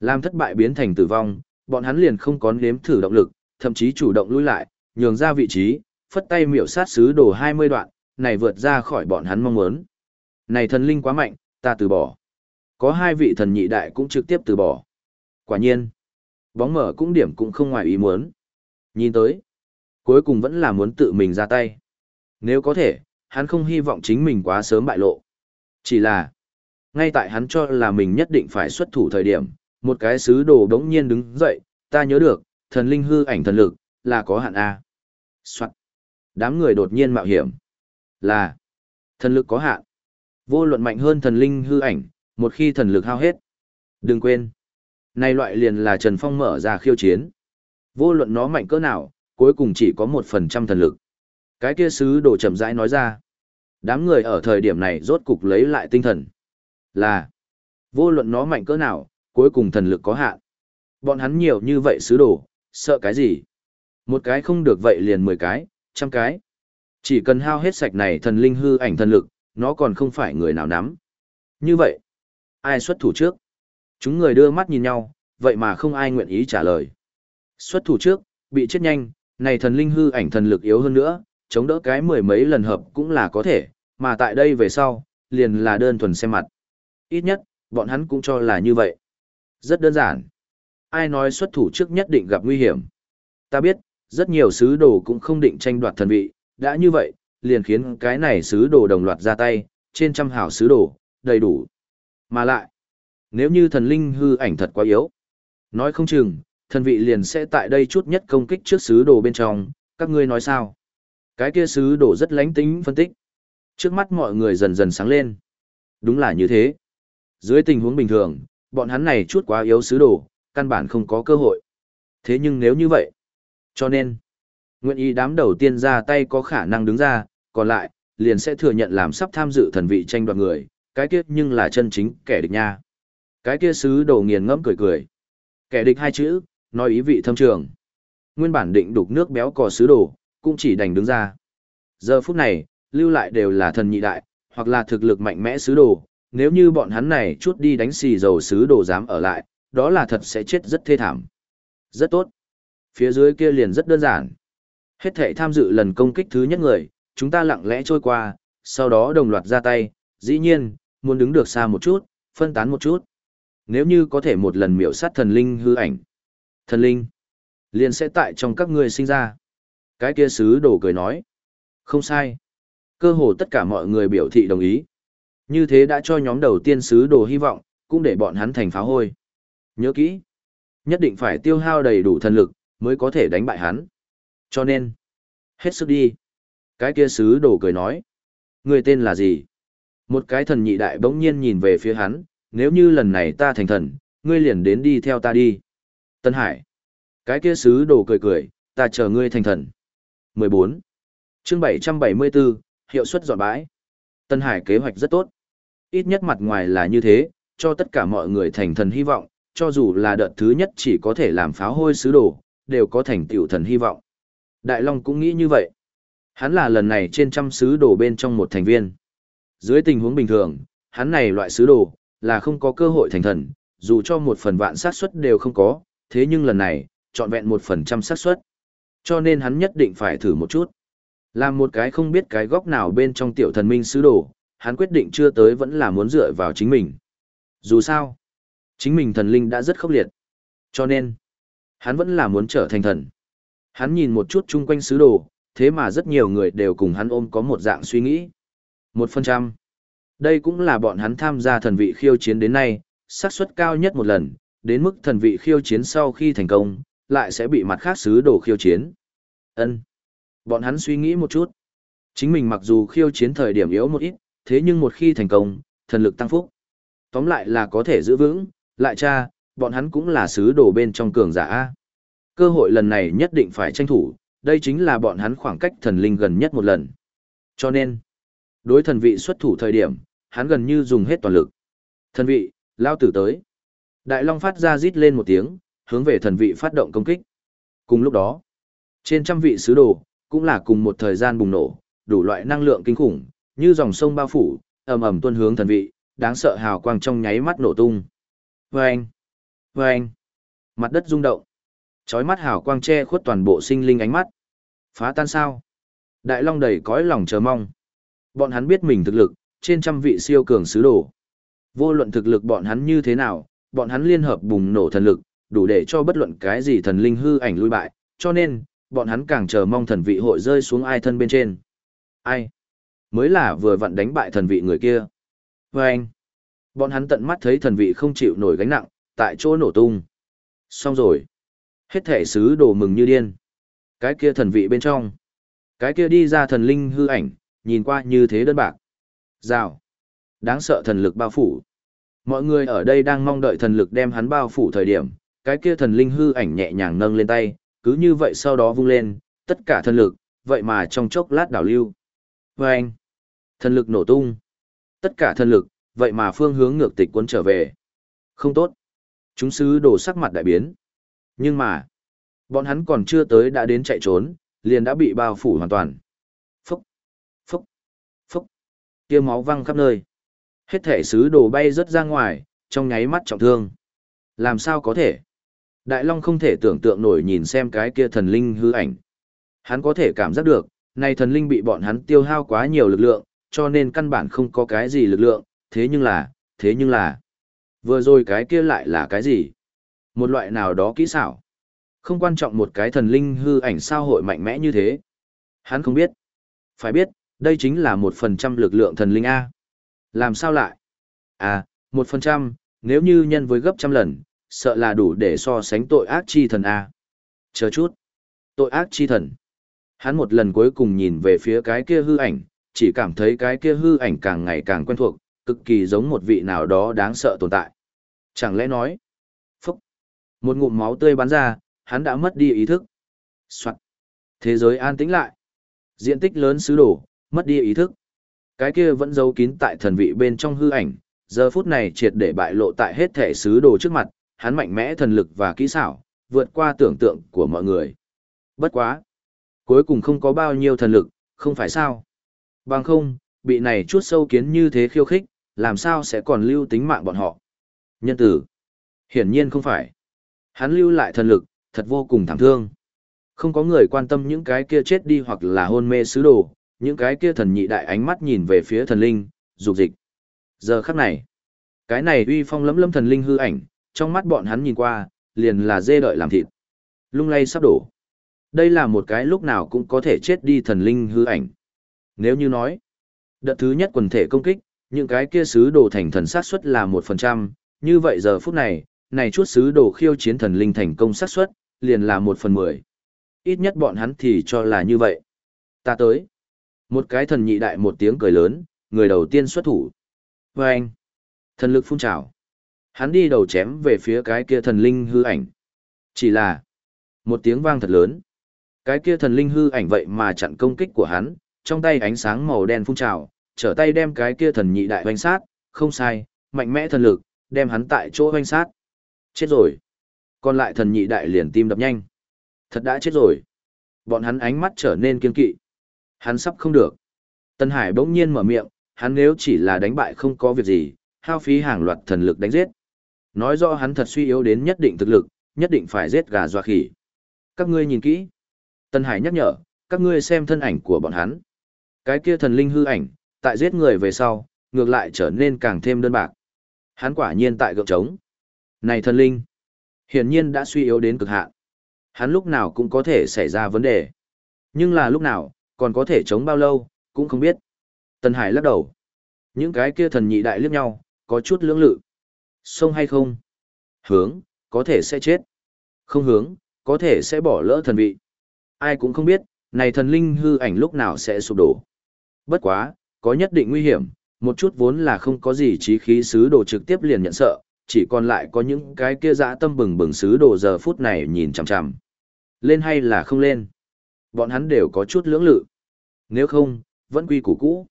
làm thất bại biến thành tử vong, bọn hắn liền không có nếm thử động lực, thậm chí chủ động lui lại, nhường ra vị trí, phất tay miểu sát sứ đồ 20 đoạn, này vượt ra khỏi bọn hắn mong muốn. Này thần linh quá mạnh, ta từ bỏ. Có hai vị thần nhị đại cũng trực tiếp từ bỏ. Quả nhiên, bóng mở cũng điểm cũng không ngoài ý muốn. Nhìn tới, cuối cùng vẫn là muốn tự mình ra tay. Nếu có thể, hắn không hy vọng chính mình quá sớm bại lộ. Chỉ là, ngay tại hắn cho là mình nhất định phải xuất thủ thời điểm, một cái sứ đồ đống nhiên đứng dậy, ta nhớ được, thần linh hư ảnh thần lực, là có hạn A. Soạn. Đám người đột nhiên mạo hiểm. Là, thần lực có hạn. Vô luận mạnh hơn thần linh hư ảnh, một khi thần lực hao hết. Đừng quên, này loại liền là Trần Phong mở ra khiêu chiến. Vô luận nó mạnh cỡ nào, cuối cùng chỉ có một phần trăm thần lực. Cái kia sứ đồ chậm rãi nói ra. Đám người ở thời điểm này rốt cục lấy lại tinh thần. Là, vô luận nó mạnh cỡ nào, cuối cùng thần lực có hạn. Bọn hắn nhiều như vậy sứ đồ, sợ cái gì? Một cái không được vậy liền mười cái, trăm cái. Chỉ cần hao hết sạch này thần linh hư ảnh thần lực, nó còn không phải người nào nắm. Như vậy, ai xuất thủ trước? Chúng người đưa mắt nhìn nhau, vậy mà không ai nguyện ý trả lời. Xuất thủ trước, bị chết nhanh, này thần linh hư ảnh thần lực yếu hơn nữa, chống đỡ cái mười mấy lần hợp cũng là có thể, mà tại đây về sau, liền là đơn thuần xem mặt. Ít nhất, bọn hắn cũng cho là như vậy. Rất đơn giản. Ai nói xuất thủ trước nhất định gặp nguy hiểm. Ta biết, rất nhiều sứ đồ cũng không định tranh đoạt thần vị, đã như vậy, liền khiến cái này sứ đồ đồng loạt ra tay, trên trăm hảo sứ đồ, đầy đủ. Mà lại, nếu như thần linh hư ảnh thật quá yếu, nói không chừng, thần vị liền sẽ tại đây chút nhất công kích trước sứ đồ bên trong, các ngươi nói sao? Cái kia sứ đồ rất lánh tính phân tích. Trước mắt mọi người dần dần sáng lên. Đúng là như thế. Dưới tình huống bình thường, bọn hắn này chút quá yếu sứ đồ, căn bản không có cơ hội. Thế nhưng nếu như vậy, cho nên, nguyện ý đám đầu tiên ra tay có khả năng đứng ra, còn lại, liền sẽ thừa nhận làm sắp tham dự thần vị tranh đoạt người, cái kia nhưng là chân chính kẻ địch nha. Cái kia sứ đồ nghiền ngẫm cười cười. Kẻ địch hai chữ, nói ý vị thâm trường. Nguyên bản định đục nước béo cò sứ đồ, cũng chỉ đành đứng ra. Giờ phút này, lưu lại đều là thần nhị đại, hoặc là thực lực mạnh mẽ sứ đồ, nếu như bọn hắn này chút đi đánh xì dầu sứ đồ dám ở lại, đó là thật sẽ chết rất thê thảm. Rất tốt. Phía dưới kia liền rất đơn giản. Hết thể tham dự lần công kích thứ nhất người, chúng ta lặng lẽ trôi qua, sau đó đồng loạt ra tay, dĩ nhiên, muốn đứng được xa một chút, phân tán một chút. Nếu như có thể một lần miểu sát thần linh hư ảnh. Thần linh, liền sẽ tại trong các ngươi sinh ra. Cái kia sứ đồ cười nói. Không sai. Cơ hồ tất cả mọi người biểu thị đồng ý. Như thế đã cho nhóm đầu tiên sứ đồ hy vọng, cũng để bọn hắn thành phá hôi. Nhớ kỹ, nhất định phải tiêu hao đầy đủ thần lực, mới có thể đánh bại hắn. Cho nên, hết sức đi. Cái kia sứ đồ cười nói. Người tên là gì? Một cái thần nhị đại bỗng nhiên nhìn về phía hắn, nếu như lần này ta thành thần, ngươi liền đến đi theo ta đi. Tân Hải. Cái kia sứ đồ cười cười, ta chờ ngươi thành thần. 14. chương 774, hiệu suất dọn bãi. Tân Hải kế hoạch rất tốt. Ít nhất mặt ngoài là như thế, cho tất cả mọi người thành thần hy vọng, cho dù là đợt thứ nhất chỉ có thể làm pháo hôi sứ đồ, đều có thành tựu thần hy vọng. Đại Long cũng nghĩ như vậy. Hắn là lần này trên trăm sứ đồ bên trong một thành viên. Dưới tình huống bình thường, hắn này loại sứ đồ, là không có cơ hội thành thần, dù cho một phần vạn xác suất đều không có, thế nhưng lần này, trọn vẹn một phần trăm xác suất. Cho nên hắn nhất định phải thử một chút. Làm một cái không biết cái góc nào bên trong tiểu thần minh sứ đồ, hắn quyết định chưa tới vẫn là muốn dựa vào chính mình. Dù sao, chính mình thần linh đã rất khốc liệt. Cho nên, hắn vẫn là muốn trở thành thần. Hắn nhìn một chút chung quanh sứ đồ, thế mà rất nhiều người đều cùng hắn ôm có một dạng suy nghĩ. Một phần trăm. Đây cũng là bọn hắn tham gia thần vị khiêu chiến đến nay, xác suất cao nhất một lần, đến mức thần vị khiêu chiến sau khi thành công, lại sẽ bị mặt khác sứ đồ khiêu chiến. Ân. Bọn hắn suy nghĩ một chút. Chính mình mặc dù khiêu chiến thời điểm yếu một ít, thế nhưng một khi thành công, thần lực tăng phúc. Tóm lại là có thể giữ vững, lại cha, bọn hắn cũng là sứ đồ bên trong cường giả. Cơ hội lần này nhất định phải tranh thủ, đây chính là bọn hắn khoảng cách thần linh gần nhất một lần. Cho nên, đối thần vị xuất thủ thời điểm, hắn gần như dùng hết toàn lực. Thần vị, lao tử tới. Đại Long phát ra rít lên một tiếng, hướng về thần vị phát động công kích. Cùng lúc đó, trên trăm vị sứ đồ, cũng là cùng một thời gian bùng nổ, đủ loại năng lượng kinh khủng, như dòng sông bao phủ, ầm ầm tuôn hướng thần vị, đáng sợ hào quang trong nháy mắt nổ tung. Vâng! Vâng! Mặt đất rung động. Chói mắt hào quang che khuất toàn bộ sinh linh ánh mắt. Phá tan sao? Đại Long đầy cõi lòng chờ mong. Bọn hắn biết mình thực lực, trên trăm vị siêu cường sứ đồ. Vô luận thực lực bọn hắn như thế nào, bọn hắn liên hợp bùng nổ thần lực, đủ để cho bất luận cái gì thần linh hư ảnh lui bại, cho nên, bọn hắn càng chờ mong thần vị hội rơi xuống ai thân bên trên. Ai? Mới là vừa vặn đánh bại thần vị người kia. Và anh, bọn hắn tận mắt thấy thần vị không chịu nổi gánh nặng, tại chỗ nổ tung. Xong rồi. Hết thể sứ đồ mừng như điên. Cái kia thần vị bên trong. Cái kia đi ra thần linh hư ảnh, nhìn qua như thế đơn bạc. Rào. Đáng sợ thần lực bao phủ. Mọi người ở đây đang mong đợi thần lực đem hắn bao phủ thời điểm, cái kia thần linh hư ảnh nhẹ nhàng nâng lên tay, cứ như vậy sau đó vung lên, tất cả thần lực, vậy mà trong chốc lát đảo lưu. Và anh, thần lực nổ tung. Tất cả thần lực, vậy mà phương hướng ngược tịch cuốn trở về. Không tốt. Chúng sứ đổ sắc mặt đại biến. Nhưng mà, bọn hắn còn chưa tới đã đến chạy trốn, liền đã bị bao phủ hoàn toàn. Phúc, phúc, phúc. Kia máu văng khắp nơi. Hết thể sứ đồ bay rớt ra ngoài, trong nháy mắt trọng thương. Làm sao có thể? Đại Long không thể tưởng tượng nổi nhìn xem cái kia thần linh hư ảnh. Hắn có thể cảm giác được, này thần linh bị bọn hắn tiêu hao quá nhiều lực lượng, cho nên căn bản không có cái gì lực lượng, thế nhưng là, thế nhưng là, vừa rồi cái kia lại là cái gì? Một loại nào đó kỹ xảo. Không quan trọng một cái thần linh hư ảnh sao hội mạnh mẽ như thế. Hắn không biết. Phải biết, đây chính là một phần trăm lực lượng thần linh A. Làm sao lại? À, một phần trăm, nếu như nhân với gấp trăm lần, sợ là đủ để so sánh tội ác chi thần A. Chờ chút. Tội ác chi thần. Hắn một lần cuối cùng nhìn về phía cái kia hư ảnh, chỉ cảm thấy cái kia hư ảnh càng ngày càng quen thuộc, cực kỳ giống một vị nào đó đáng sợ tồn tại. Chẳng lẽ nói, phúc, một ngụm máu tươi bắn ra, hắn đã mất đi ý thức. Soạn. Thế giới an tĩnh lại. Diện tích lớn xứ đổ, mất đi ý thức. Cái kia vẫn giấu kín tại thần vị bên trong hư ảnh, giờ phút này triệt để bại lộ tại hết thể sứ đồ trước mặt, hắn mạnh mẽ thần lực và kỹ xảo, vượt qua tưởng tượng của mọi người. Bất quá. Cuối cùng không có bao nhiêu thần lực, không phải sao. Bằng không, bị này chút sâu kiến như thế khiêu khích, làm sao sẽ còn lưu tính mạng bọn họ. Nhân tử. Hiển nhiên không phải. Hắn lưu lại thần lực, thật vô cùng thảm thương. Không có người quan tâm những cái kia chết đi hoặc là hôn mê sứ đồ, những cái kia thần nhị đại ánh mắt nhìn về phía thần linh, dục dịch. Giờ khắc này, cái này uy phong lấm lấm thần linh hư ảnh, trong mắt bọn hắn nhìn qua, liền là dê đợi làm thịt. Lung lay sắp đổ. Đây là một cái lúc nào cũng có thể chết đi thần linh hư ảnh. Nếu như nói, đợt thứ nhất quần thể công kích, những cái kia sứ đồ thành thần sát suất là 1%, như vậy giờ phút này, này chút sứ đồ khiêu chiến thần linh thành công sát suất, liền là 1 phần 10. Ít nhất bọn hắn thì cho là như vậy. Ta tới. Một cái thần nhị đại một tiếng cười lớn, người đầu tiên xuất thủ. Và anh. Thần lực phun trào. Hắn đi đầu chém về phía cái kia thần linh hư ảnh. Chỉ là một tiếng vang thật lớn. Cái kia thần linh hư ảnh vậy mà chặn công kích của hắn, trong tay ánh sáng màu đen phun trào, trở tay đem cái kia thần nhị đại hoanh sát, không sai, mạnh mẽ thần lực, đem hắn tại chỗ hoanh sát. Chết rồi. Còn lại thần nhị đại liền tim đập nhanh. Thật đã chết rồi. Bọn hắn ánh mắt trở nên kiên kỵ. Hắn sắp không được. Tân Hải bỗng nhiên mở miệng, hắn nếu chỉ là đánh bại không có việc gì, hao phí hàng loạt thần lực đánh giết. Nói rõ hắn thật suy yếu đến nhất định thực lực, nhất định phải giết gà dọa khỉ. Các ngươi nhìn kỹ. Tân Hải nhắc nhở, các ngươi xem thân ảnh của bọn hắn. Cái kia thần linh hư ảnh, tại giết người về sau, ngược lại trở nên càng thêm đơn bạc. Hắn quả nhiên tại gượng trống. Này thần linh, hiển nhiên đã suy yếu đến cực hạn. Hắn lúc nào cũng có thể xảy ra vấn đề. Nhưng là lúc nào, còn có thể chống bao lâu, cũng không biết. Tân Hải lắc đầu. Những cái kia thần nhị đại liếc nhau, có chút lưỡng lự. Sông hay không? Hướng, có thể sẽ chết. Không hướng, có thể sẽ bỏ lỡ thần vị. Ai cũng không biết, này thần linh hư ảnh lúc nào sẽ sụp đổ. Bất quá, có nhất định nguy hiểm, một chút vốn là không có gì trí khí sứ đồ trực tiếp liền nhận sợ, chỉ còn lại có những cái kia dã tâm bừng bừng sứ đồ giờ phút này nhìn chằm chằm. Lên hay là không lên? Bọn hắn đều có chút lưỡng lự. Nếu không, vẫn quy củ cũ.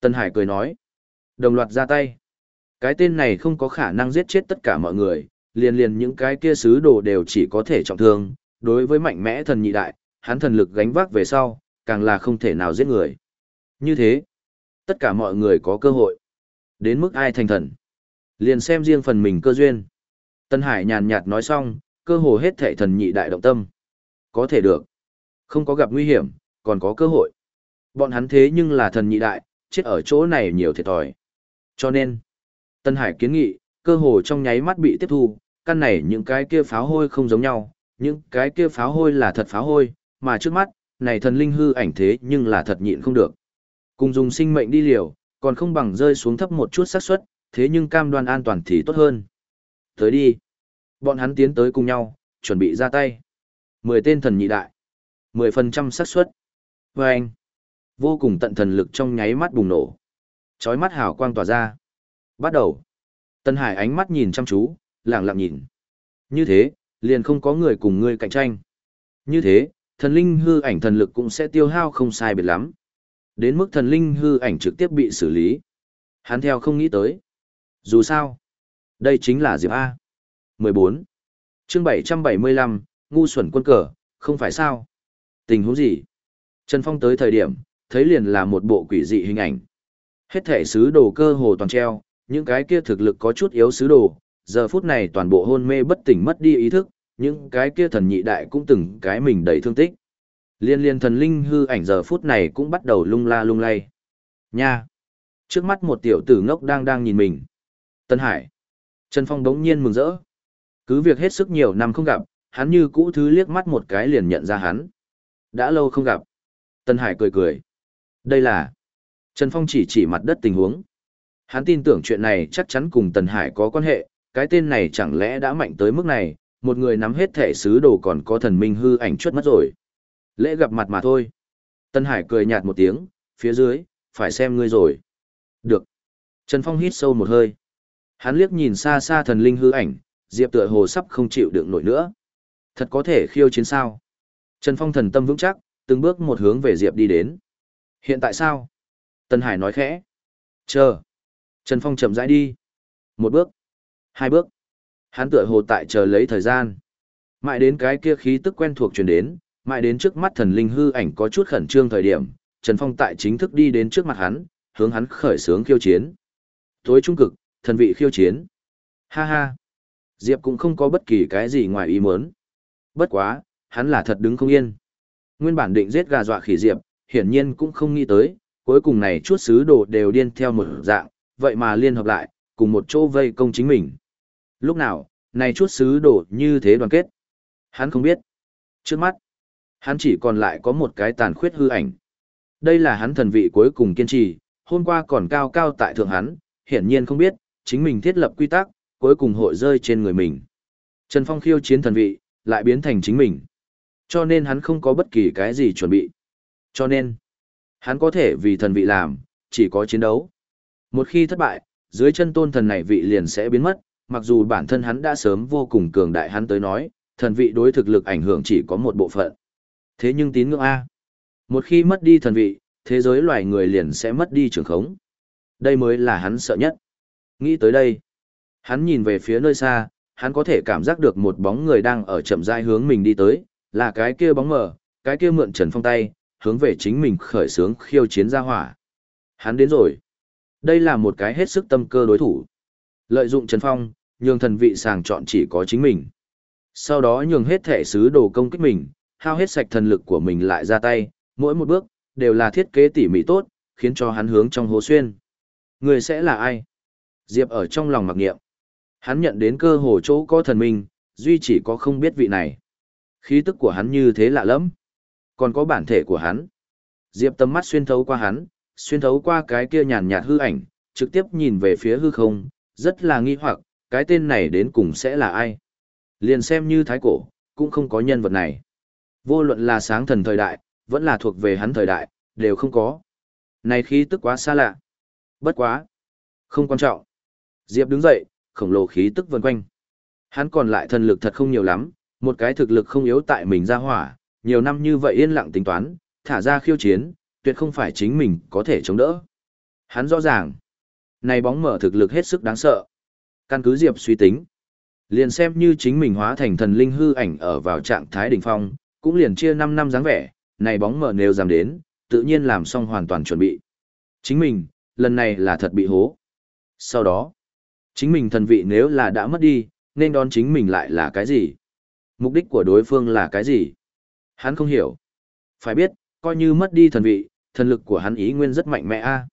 Tân Hải cười nói. Đồng loạt ra tay. Cái tên này không có khả năng giết chết tất cả mọi người, liền liền những cái kia sứ đồ đều chỉ có thể trọng thương. Đối với mạnh mẽ thần nhị đại, hắn thần lực gánh vác về sau, càng là không thể nào giết người. Như thế, tất cả mọi người có cơ hội. Đến mức ai thành thần. Liền xem riêng phần mình cơ duyên. Tân Hải nhàn nhạt nói xong, cơ hồ hết thệ thần nhị đại động tâm. Có thể được. Không có gặp nguy hiểm, còn có cơ hội. Bọn hắn thế nhưng là thần nhị đại, chết ở chỗ này nhiều thiệt thòi. Cho nên, Tân Hải kiến nghị, cơ hồ trong nháy mắt bị tiếp thu, căn này những cái kia pháo hôi không giống nhau, những cái kia pháo hôi là thật pháo hôi, mà trước mắt, này thần linh hư ảnh thế nhưng là thật nhịn không được. Cùng dùng sinh mệnh đi liều, còn không bằng rơi xuống thấp một chút xác suất, thế nhưng cam đoan an toàn thì tốt hơn. Tới đi. Bọn hắn tiến tới cùng nhau, chuẩn bị ra tay. Mười tên thần nhị đại mười phần trăm xác suất. Và anh. Vô cùng tận thần lực trong nháy mắt bùng nổ. Chói mắt hào quang tỏa ra. Bắt đầu. Tân Hải ánh mắt nhìn chăm chú, lặng lặng nhìn. Như thế, liền không có người cùng ngươi cạnh tranh. Như thế, thần linh hư ảnh thần lực cũng sẽ tiêu hao không sai biệt lắm. Đến mức thần linh hư ảnh trực tiếp bị xử lý. Hắn theo không nghĩ tới. Dù sao, đây chính là Diệp A. 14. chương 775, ngu xuẩn quân cờ, không phải sao? Tình huống gì? Trần Phong tới thời điểm, thấy liền là một bộ quỷ dị hình ảnh. Hết thể sứ đồ cơ hồ toàn treo, những cái kia thực lực có chút yếu sứ đồ, giờ phút này toàn bộ hôn mê bất tỉnh mất đi ý thức, những cái kia thần nhị đại cũng từng cái mình đầy thương tích. Liên liên thần linh hư ảnh giờ phút này cũng bắt đầu lung la lung lay. Nha! Trước mắt một tiểu tử ngốc đang đang nhìn mình. Tân Hải. Trần Phong đống nhiên mừng rỡ. Cứ việc hết sức nhiều năm không gặp, hắn như cũ thứ liếc mắt một cái liền nhận ra hắn. Đã lâu không gặp. Tân Hải cười cười. Đây là... Trần Phong chỉ chỉ mặt đất tình huống. Hắn tin tưởng chuyện này chắc chắn cùng Tần Hải có quan hệ, cái tên này chẳng lẽ đã mạnh tới mức này, một người nắm hết thể sứ đồ còn có thần minh hư ảnh chuất mất rồi. Lễ gặp mặt mà thôi. Tân Hải cười nhạt một tiếng, phía dưới, phải xem ngươi rồi. Được. Trần Phong hít sâu một hơi. Hắn liếc nhìn xa xa thần linh hư ảnh, Diệp tựa hồ sắp không chịu đựng nổi nữa. Thật có thể khiêu chiến sao. Trần Phong thần tâm vững chắc, từng bước một hướng về Diệp đi đến. Hiện tại sao? Tân Hải nói khẽ. Chờ. Trần Phong chậm rãi đi. Một bước. Hai bước. Hắn tựa hồ tại chờ lấy thời gian. Mãi đến cái kia khí tức quen thuộc truyền đến, mãi đến trước mắt thần linh hư ảnh có chút khẩn trương thời điểm, Trần Phong tại chính thức đi đến trước mặt hắn, hướng hắn khởi sướng khiêu chiến. Tối trung cực, thần vị khiêu chiến. Ha ha. Diệp cũng không có bất kỳ cái gì ngoài ý muốn. Bất quá, hắn là thật đứng không yên. Nguyên bản định giết gà dọa khỉ Diệp, hiển nhiên cũng không nghĩ tới, cuối cùng này chút sứ đồ đều điên theo một dạng, vậy mà liên hợp lại, cùng một chỗ vây công chính mình. Lúc nào, này chút sứ đồ như thế đoàn kết. Hắn không biết. Trước mắt, hắn chỉ còn lại có một cái tàn khuyết hư ảnh. Đây là hắn thần vị cuối cùng kiên trì, hôm qua còn cao cao tại thượng hắn, hiển nhiên không biết, chính mình thiết lập quy tắc, cuối cùng hội rơi trên người mình. Trần Phong khiêu chiến thần vị, lại biến thành chính mình. Cho nên hắn không có bất kỳ cái gì chuẩn bị. Cho nên, hắn có thể vì thần vị làm, chỉ có chiến đấu. Một khi thất bại, dưới chân tôn thần này vị liền sẽ biến mất, mặc dù bản thân hắn đã sớm vô cùng cường đại hắn tới nói, thần vị đối thực lực ảnh hưởng chỉ có một bộ phận. Thế nhưng tín ngưỡng A. Một khi mất đi thần vị, thế giới loài người liền sẽ mất đi trường khống. Đây mới là hắn sợ nhất. Nghĩ tới đây, hắn nhìn về phía nơi xa, hắn có thể cảm giác được một bóng người đang ở chậm rãi hướng mình đi tới, là cái kia bóng mờ, cái kia mượn Trần Phong tay, hướng về chính mình khởi sướng khiêu chiến ra hỏa. Hắn đến rồi. Đây là một cái hết sức tâm cơ đối thủ. Lợi dụng Trần Phong, nhường thần vị sàng chọn chỉ có chính mình. Sau đó nhường hết thể sứ đồ công kích mình, hao hết sạch thần lực của mình lại ra tay, mỗi một bước, đều là thiết kế tỉ mỉ tốt, khiến cho hắn hướng trong hố xuyên. Người sẽ là ai? Diệp ở trong lòng mặc nghiệm. Hắn nhận đến cơ hồ chỗ có thần minh, duy chỉ có không biết vị này. Khí tức của hắn như thế lạ lắm. Còn có bản thể của hắn. Diệp tầm mắt xuyên thấu qua hắn, xuyên thấu qua cái kia nhàn nhạt hư ảnh, trực tiếp nhìn về phía hư không, rất là nghi hoặc, cái tên này đến cùng sẽ là ai. Liền xem như thái cổ, cũng không có nhân vật này. Vô luận là sáng thần thời đại, vẫn là thuộc về hắn thời đại, đều không có. Này khí tức quá xa lạ. Bất quá. Không quan trọng. Diệp đứng dậy, khổng lồ khí tức vần quanh. Hắn còn lại thần lực thật không nhiều lắm, một cái thực lực không yếu tại mình ra hỏa, nhiều năm như vậy yên lặng tính toán, thả ra khiêu chiến, tuyệt không phải chính mình có thể chống đỡ. Hắn rõ ràng, này bóng mở thực lực hết sức đáng sợ. Căn cứ Diệp suy tính, liền xem như chính mình hóa thành thần linh hư ảnh ở vào trạng thái đỉnh phong, cũng liền chia 5 năm dáng vẻ, này bóng mở nếu dám đến, tự nhiên làm xong hoàn toàn chuẩn bị, Chính mình, lần này là thật bị hố. Sau đó, chính mình thần vị nếu là đã mất đi, nên đón chính mình lại là cái gì? Mục đích của đối phương là cái gì? Hắn không hiểu. Phải biết, coi như mất đi thần vị, thần lực của hắn ý nguyên rất mạnh mẽ a.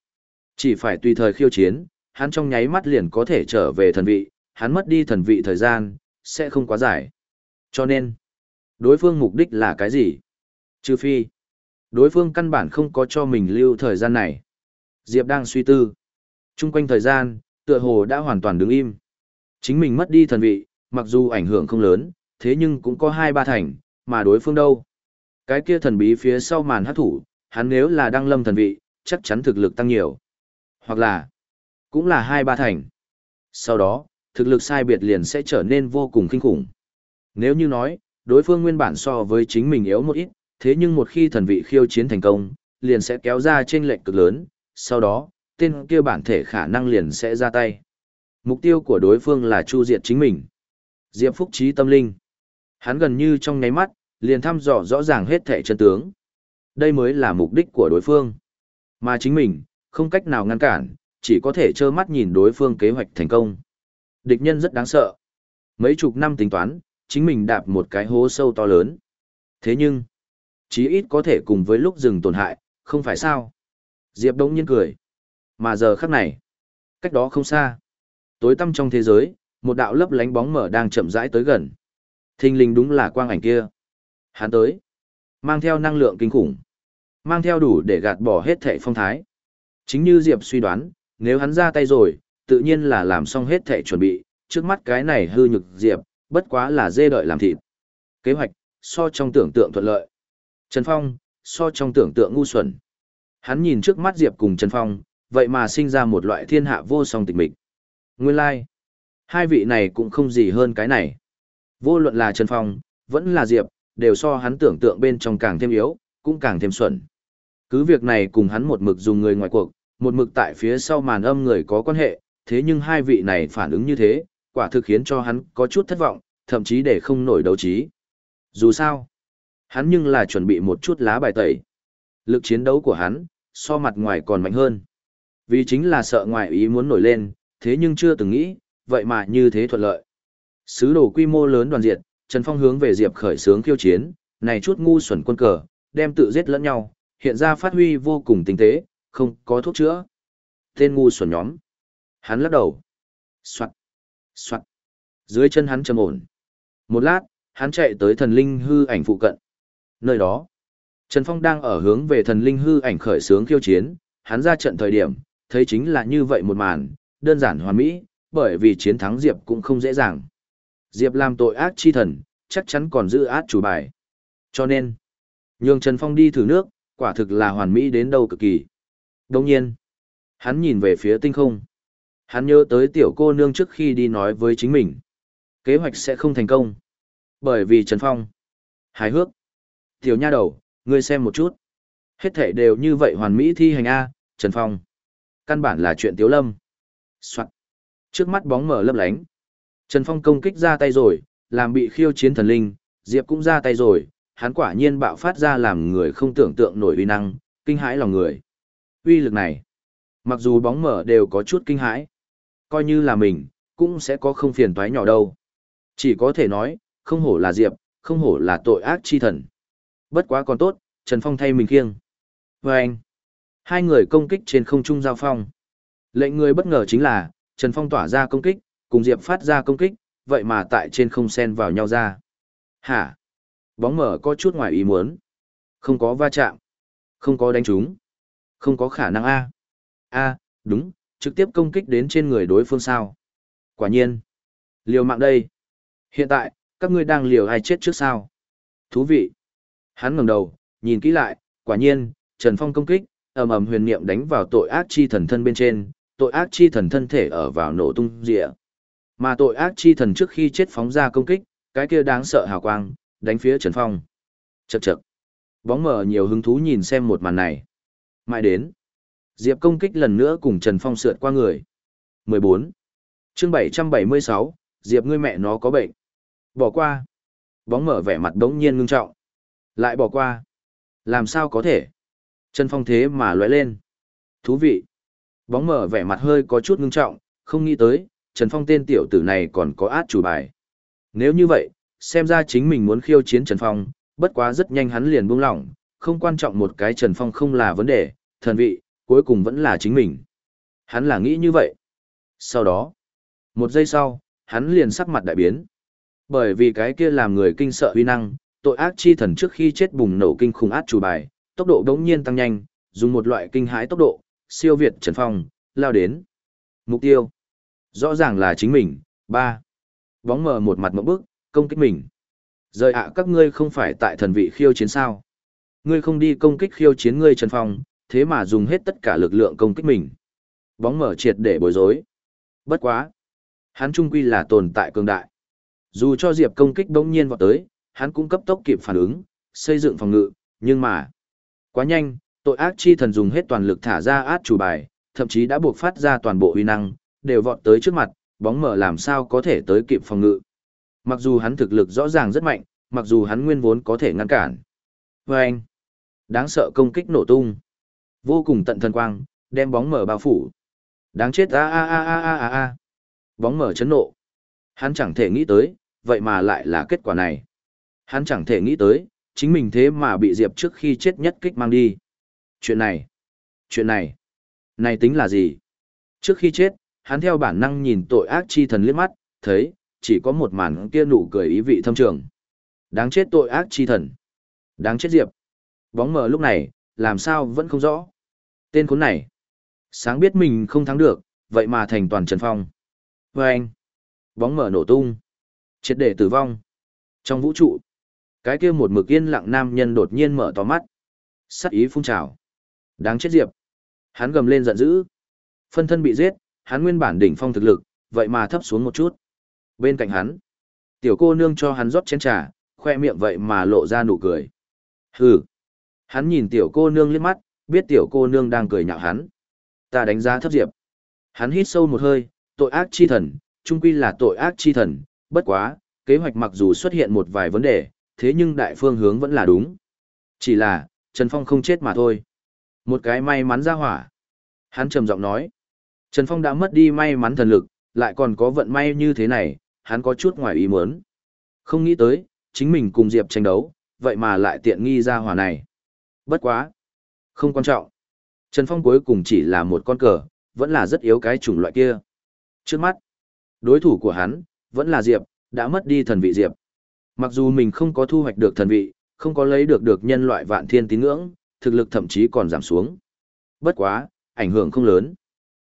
Chỉ phải tùy thời khiêu chiến, hắn trong nháy mắt liền có thể trở về thần vị, hắn mất đi thần vị thời gian, sẽ không quá dài. Cho nên, đối phương mục đích là cái gì? Trừ phi, đối phương căn bản không có cho mình lưu thời gian này. Diệp đang suy tư. Trung quanh thời gian, tựa hồ đã hoàn toàn đứng im. Chính mình mất đi thần vị, mặc dù ảnh hưởng không lớn, thế nhưng cũng có hai ba thành, mà đối phương đâu. Cái kia thần bí phía sau màn hát thủ, hắn nếu là đăng lâm thần vị, chắc chắn thực lực tăng nhiều. Hoặc là, cũng là hai ba thành. Sau đó, thực lực sai biệt liền sẽ trở nên vô cùng kinh khủng. Nếu như nói, đối phương nguyên bản so với chính mình yếu một ít, thế nhưng một khi thần vị khiêu chiến thành công, liền sẽ kéo ra trên lệnh cực lớn, sau đó, tên kia bản thể khả năng liền sẽ ra tay. Mục tiêu của đối phương là chu diệt chính mình. Diệp Phúc trí tâm linh. Hắn gần như trong nháy mắt, liền thăm dò rõ ràng hết thể chân tướng. Đây mới là mục đích của đối phương. Mà chính mình, không cách nào ngăn cản, chỉ có thể trơ mắt nhìn đối phương kế hoạch thành công. Địch nhân rất đáng sợ. Mấy chục năm tính toán, chính mình đạp một cái hố sâu to lớn. Thế nhưng, chí ít có thể cùng với lúc dừng tổn hại, không phải sao? Diệp Đống nhiên cười. Mà giờ khắc này, cách đó không xa. Tối tăm trong thế giới, một đạo lấp lánh bóng mở đang chậm rãi tới gần. Thinh linh đúng là quang ảnh kia. Hắn tới, mang theo năng lượng kinh khủng, mang theo đủ để gạt bỏ hết thệ phong thái. Chính như Diệp suy đoán, nếu hắn ra tay rồi, tự nhiên là làm xong hết thệ chuẩn bị, trước mắt cái này hư nhược Diệp, bất quá là dê đợi làm thịt. Kế hoạch, so trong tưởng tượng thuận lợi. Trần Phong, so trong tưởng tượng ngu xuẩn. Hắn nhìn trước mắt Diệp cùng Trần Phong, vậy mà sinh ra một loại thiên hạ vô song tịch mịch. Nguyên lai, like. hai vị này cũng không gì hơn cái này. Vô luận là Trần Phong, vẫn là Diệp, đều so hắn tưởng tượng bên trong càng thêm yếu, cũng càng thêm xuẩn. Cứ việc này cùng hắn một mực dùng người ngoài cuộc, một mực tại phía sau màn âm người có quan hệ, thế nhưng hai vị này phản ứng như thế, quả thực khiến cho hắn có chút thất vọng, thậm chí để không nổi đấu trí. Dù sao, hắn nhưng là chuẩn bị một chút lá bài tẩy. Lực chiến đấu của hắn, so mặt ngoài còn mạnh hơn. Vì chính là sợ ngoài ý muốn nổi lên, thế nhưng chưa từng nghĩ, vậy mà như thế thuận lợi. Sứ đồ quy mô lớn đoàn diệt, Trần Phong hướng về Diệp khởi sướng khiêu chiến, này chút ngu xuẩn quân cờ, đem tự giết lẫn nhau, hiện ra phát huy vô cùng tinh tế, không có thuốc chữa. Tên ngu xuẩn nhóm. Hắn lắc đầu. Soạn. Soạn. Dưới chân hắn trầm ổn. Một lát, hắn chạy tới thần linh hư ảnh phụ cận. Nơi đó, Trần Phong đang ở hướng về thần linh hư ảnh khởi sướng khiêu chiến, hắn ra trận thời điểm, thấy chính là như vậy một màn, đơn giản hoàn mỹ, bởi vì chiến thắng Diệp cũng không dễ dàng. Diệp làm tội ác chi thần, chắc chắn còn giữ át chủ bài. Cho nên, nhường Trần Phong đi thử nước, quả thực là hoàn mỹ đến đâu cực kỳ. Đồng nhiên, hắn nhìn về phía tinh không. Hắn nhớ tới tiểu cô nương trước khi đi nói với chính mình. Kế hoạch sẽ không thành công. Bởi vì Trần Phong. Hài hước. Tiểu nha đầu, ngươi xem một chút. Hết thể đều như vậy hoàn mỹ thi hành A, Trần Phong. Căn bản là chuyện tiếu lâm. Soạn. Trước mắt bóng mở lấp lánh. Trần Phong công kích ra tay rồi, làm bị khiêu chiến thần linh, Diệp cũng ra tay rồi, hắn quả nhiên bạo phát ra làm người không tưởng tượng nổi uy năng, kinh hãi lòng người. Uy lực này, mặc dù bóng mở đều có chút kinh hãi, coi như là mình, cũng sẽ có không phiền toái nhỏ đâu. Chỉ có thể nói, không hổ là Diệp, không hổ là tội ác chi thần. Bất quá còn tốt, Trần Phong thay mình khiêng. Và anh, hai người công kích trên không trung giao phong. Lệnh người bất ngờ chính là, Trần Phong tỏa ra công kích, cùng Diệp phát ra công kích, vậy mà tại trên không sen vào nhau ra. Hả? Bóng mở có chút ngoài ý muốn. Không có va chạm. Không có đánh trúng. Không có khả năng A. A, đúng, trực tiếp công kích đến trên người đối phương sao. Quả nhiên. Liều mạng đây. Hiện tại, các ngươi đang liều ai chết trước sao? Thú vị. Hắn ngẩng đầu, nhìn kỹ lại, quả nhiên, Trần Phong công kích, ầm ầm huyền niệm đánh vào tội ác chi thần thân bên trên, tội ác chi thần thân thể ở vào nổ tung rịa. Mà tội ác chi thần trước khi chết phóng ra công kích, cái kia đáng sợ hào quang, đánh phía Trần Phong. Chậc chậc. Bóng mở nhiều hứng thú nhìn xem một màn này. Mãi đến. Diệp công kích lần nữa cùng Trần Phong sượt qua người. 14. chương 776, Diệp ngươi mẹ nó có bệnh. Bỏ qua. Bóng mở vẻ mặt đống nhiên ngưng trọng. Lại bỏ qua. Làm sao có thể? Trần Phong thế mà lóe lên. Thú vị. Bóng mở vẻ mặt hơi có chút ngưng trọng, không nghĩ tới, Trần Phong tên tiểu tử này còn có át chủ bài. Nếu như vậy, xem ra chính mình muốn khiêu chiến Trần Phong, bất quá rất nhanh hắn liền buông lỏng, không quan trọng một cái Trần Phong không là vấn đề, thần vị, cuối cùng vẫn là chính mình. Hắn là nghĩ như vậy. Sau đó, một giây sau, hắn liền sắc mặt đại biến. Bởi vì cái kia làm người kinh sợ huy năng, tội ác chi thần trước khi chết bùng nổ kinh khủng át chủ bài, tốc độ đống nhiên tăng nhanh, dùng một loại kinh hãi tốc độ, siêu việt Trần Phong, lao đến. Mục tiêu, rõ ràng là chính mình, ba. Bóng mờ một mặt mộng bức, công kích mình. Rời ạ các ngươi không phải tại thần vị khiêu chiến sao. Ngươi không đi công kích khiêu chiến ngươi Trần Phong, thế mà dùng hết tất cả lực lượng công kích mình. Bóng mở triệt để bối rối. Bất quá. Hắn trung quy là tồn tại cường đại. Dù cho Diệp công kích đống nhiên vào tới, hắn cũng cấp tốc kịp phản ứng, xây dựng phòng ngự, nhưng mà. Quá nhanh, tội ác chi thần dùng hết toàn lực thả ra át chủ bài, thậm chí đã buộc phát ra toàn bộ uy năng, đều vọt tới trước mặt, bóng mở làm sao có thể tới kịp phòng ngự. Mặc dù hắn thực lực rõ ràng rất mạnh, mặc dù hắn nguyên vốn có thể ngăn cản. Và anh, đáng sợ công kích nổ tung. Vô cùng tận thần quang, đem bóng mở bao phủ. Đáng chết a a a a a a a. Bóng mở chấn nộ. Hắn chẳng thể nghĩ tới, vậy mà lại là kết quả này. Hắn chẳng thể nghĩ tới, chính mình thế mà bị Diệp trước khi chết nhất kích mang đi. Chuyện này, chuyện này, này tính là gì? Trước khi chết, hắn theo bản năng nhìn tội ác chi thần liếc mắt, thấy, chỉ có một màn kia nụ cười ý vị thâm trường. Đáng chết tội ác chi thần. Đáng chết Diệp. Bóng mờ lúc này, làm sao vẫn không rõ. Tên khốn này. Sáng biết mình không thắng được, vậy mà thành toàn Trần Phong. Và anh. Bóng mờ nổ tung. Chết để tử vong. Trong vũ trụ. Cái kia một mực yên lặng nam nhân đột nhiên mở to mắt. Sắc ý phun trào. Đáng chết Diệp. Hắn gầm lên giận dữ. Phân thân bị giết, hắn nguyên bản đỉnh phong thực lực, vậy mà thấp xuống một chút. Bên cạnh hắn, tiểu cô nương cho hắn rót chén trà, khoe miệng vậy mà lộ ra nụ cười. Hừ. Hắn nhìn tiểu cô nương liếc mắt, biết tiểu cô nương đang cười nhạo hắn. Ta đánh giá thấp diệp. Hắn hít sâu một hơi, tội ác chi thần, trung quy là tội ác chi thần, bất quá, kế hoạch mặc dù xuất hiện một vài vấn đề, thế nhưng đại phương hướng vẫn là đúng. Chỉ là, Trần Phong không chết mà thôi. Một cái may mắn ra hỏa. Hắn trầm giọng nói. Trần Phong đã mất đi may mắn thần lực, lại còn có vận may như thế này, hắn có chút ngoài ý muốn. Không nghĩ tới, chính mình cùng Diệp tranh đấu, vậy mà lại tiện nghi ra hỏa này. Bất quá. Không quan trọng. Trần Phong cuối cùng chỉ là một con cờ, vẫn là rất yếu cái chủng loại kia. Trước mắt, đối thủ của hắn, vẫn là Diệp, đã mất đi thần vị Diệp. Mặc dù mình không có thu hoạch được thần vị, không có lấy được được nhân loại vạn thiên tín ngưỡng, thực lực thậm chí còn giảm xuống. Bất quá, ảnh hưởng không lớn.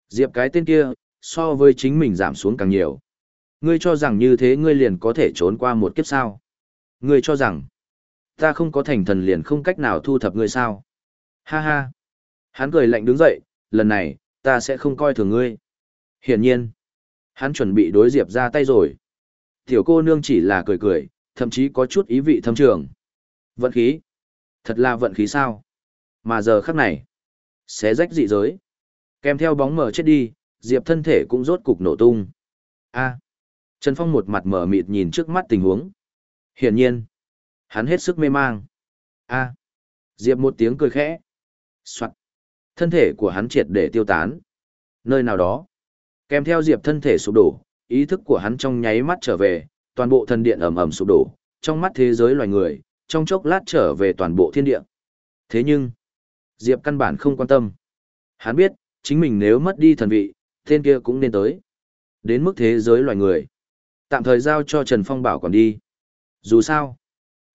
Diệp cái tên kia, so với chính mình giảm xuống càng nhiều. Ngươi cho rằng như thế ngươi liền có thể trốn qua một kiếp sao. Ngươi cho rằng, ta không có thành thần liền không cách nào thu thập ngươi sao. Ha ha. Hắn cười lạnh đứng dậy, lần này, ta sẽ không coi thường ngươi. Hiển nhiên, hắn chuẩn bị đối Diệp ra tay rồi. Tiểu cô nương chỉ là cười cười, thậm chí có chút ý vị thâm trường. Vận khí. Thật là vận khí sao? Mà giờ khắc này, xé rách dị giới. Kèm theo bóng mở chết đi, Diệp thân thể cũng rốt cục nổ tung. A. Trần Phong một mặt mở mịt nhìn trước mắt tình huống. Hiển nhiên, hắn hết sức mê mang. A. Diệp một tiếng cười khẽ. Soạn. Thân thể của hắn triệt để tiêu tán. Nơi nào đó, kèm theo Diệp thân thể sụp đổ, ý thức của hắn trong nháy mắt trở về, toàn bộ thần điện ầm ầm sụp đổ, trong mắt thế giới loài người, trong chốc lát trở về toàn bộ thiên địa. Thế nhưng, Diệp căn bản không quan tâm. Hắn biết, chính mình nếu mất đi thần vị, tên kia cũng nên tới. Đến mức thế giới loài người. Tạm thời giao cho Trần Phong bảo còn đi. Dù sao,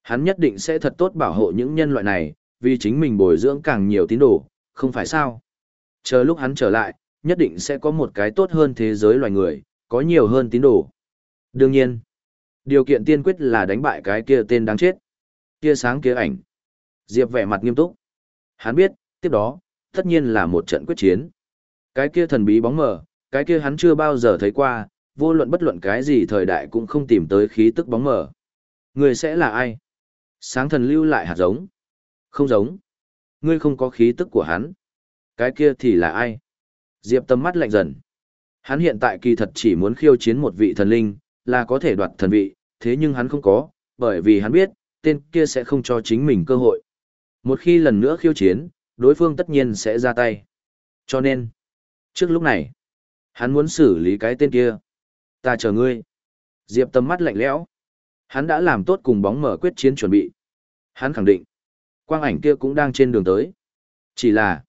hắn nhất định sẽ thật tốt bảo hộ những nhân loại này, vì chính mình bồi dưỡng càng nhiều tín đồ, không phải sao. Chờ lúc hắn trở lại, nhất định sẽ có một cái tốt hơn thế giới loài người, có nhiều hơn tín đồ. Đương nhiên, điều kiện tiên quyết là đánh bại cái kia tên đáng chết. Kia sáng kia ảnh. Diệp vẻ mặt nghiêm túc. Hắn biết, tiếp đó, tất nhiên là một trận quyết chiến. Cái kia thần bí bóng mờ, cái kia hắn chưa bao giờ thấy qua, vô luận bất luận cái gì thời đại cũng không tìm tới khí tức bóng mờ. Người sẽ là ai? Sáng thần lưu lại hạt giống. Không giống. Ngươi không có khí tức của hắn. Cái kia thì là ai? Diệp tâm mắt lạnh dần. Hắn hiện tại kỳ thật chỉ muốn khiêu chiến một vị thần linh, là có thể đoạt thần vị, thế nhưng hắn không có, bởi vì hắn biết, tên kia sẽ không cho chính mình cơ hội. Một khi lần nữa khiêu chiến, đối phương tất nhiên sẽ ra tay. Cho nên, trước lúc này, hắn muốn xử lý cái tên kia. Ta chờ ngươi. Diệp tầm mắt lạnh lẽo. Hắn đã làm tốt cùng bóng mở quyết chiến chuẩn bị. Hắn khẳng định, quang ảnh kia cũng đang trên đường tới. Chỉ là,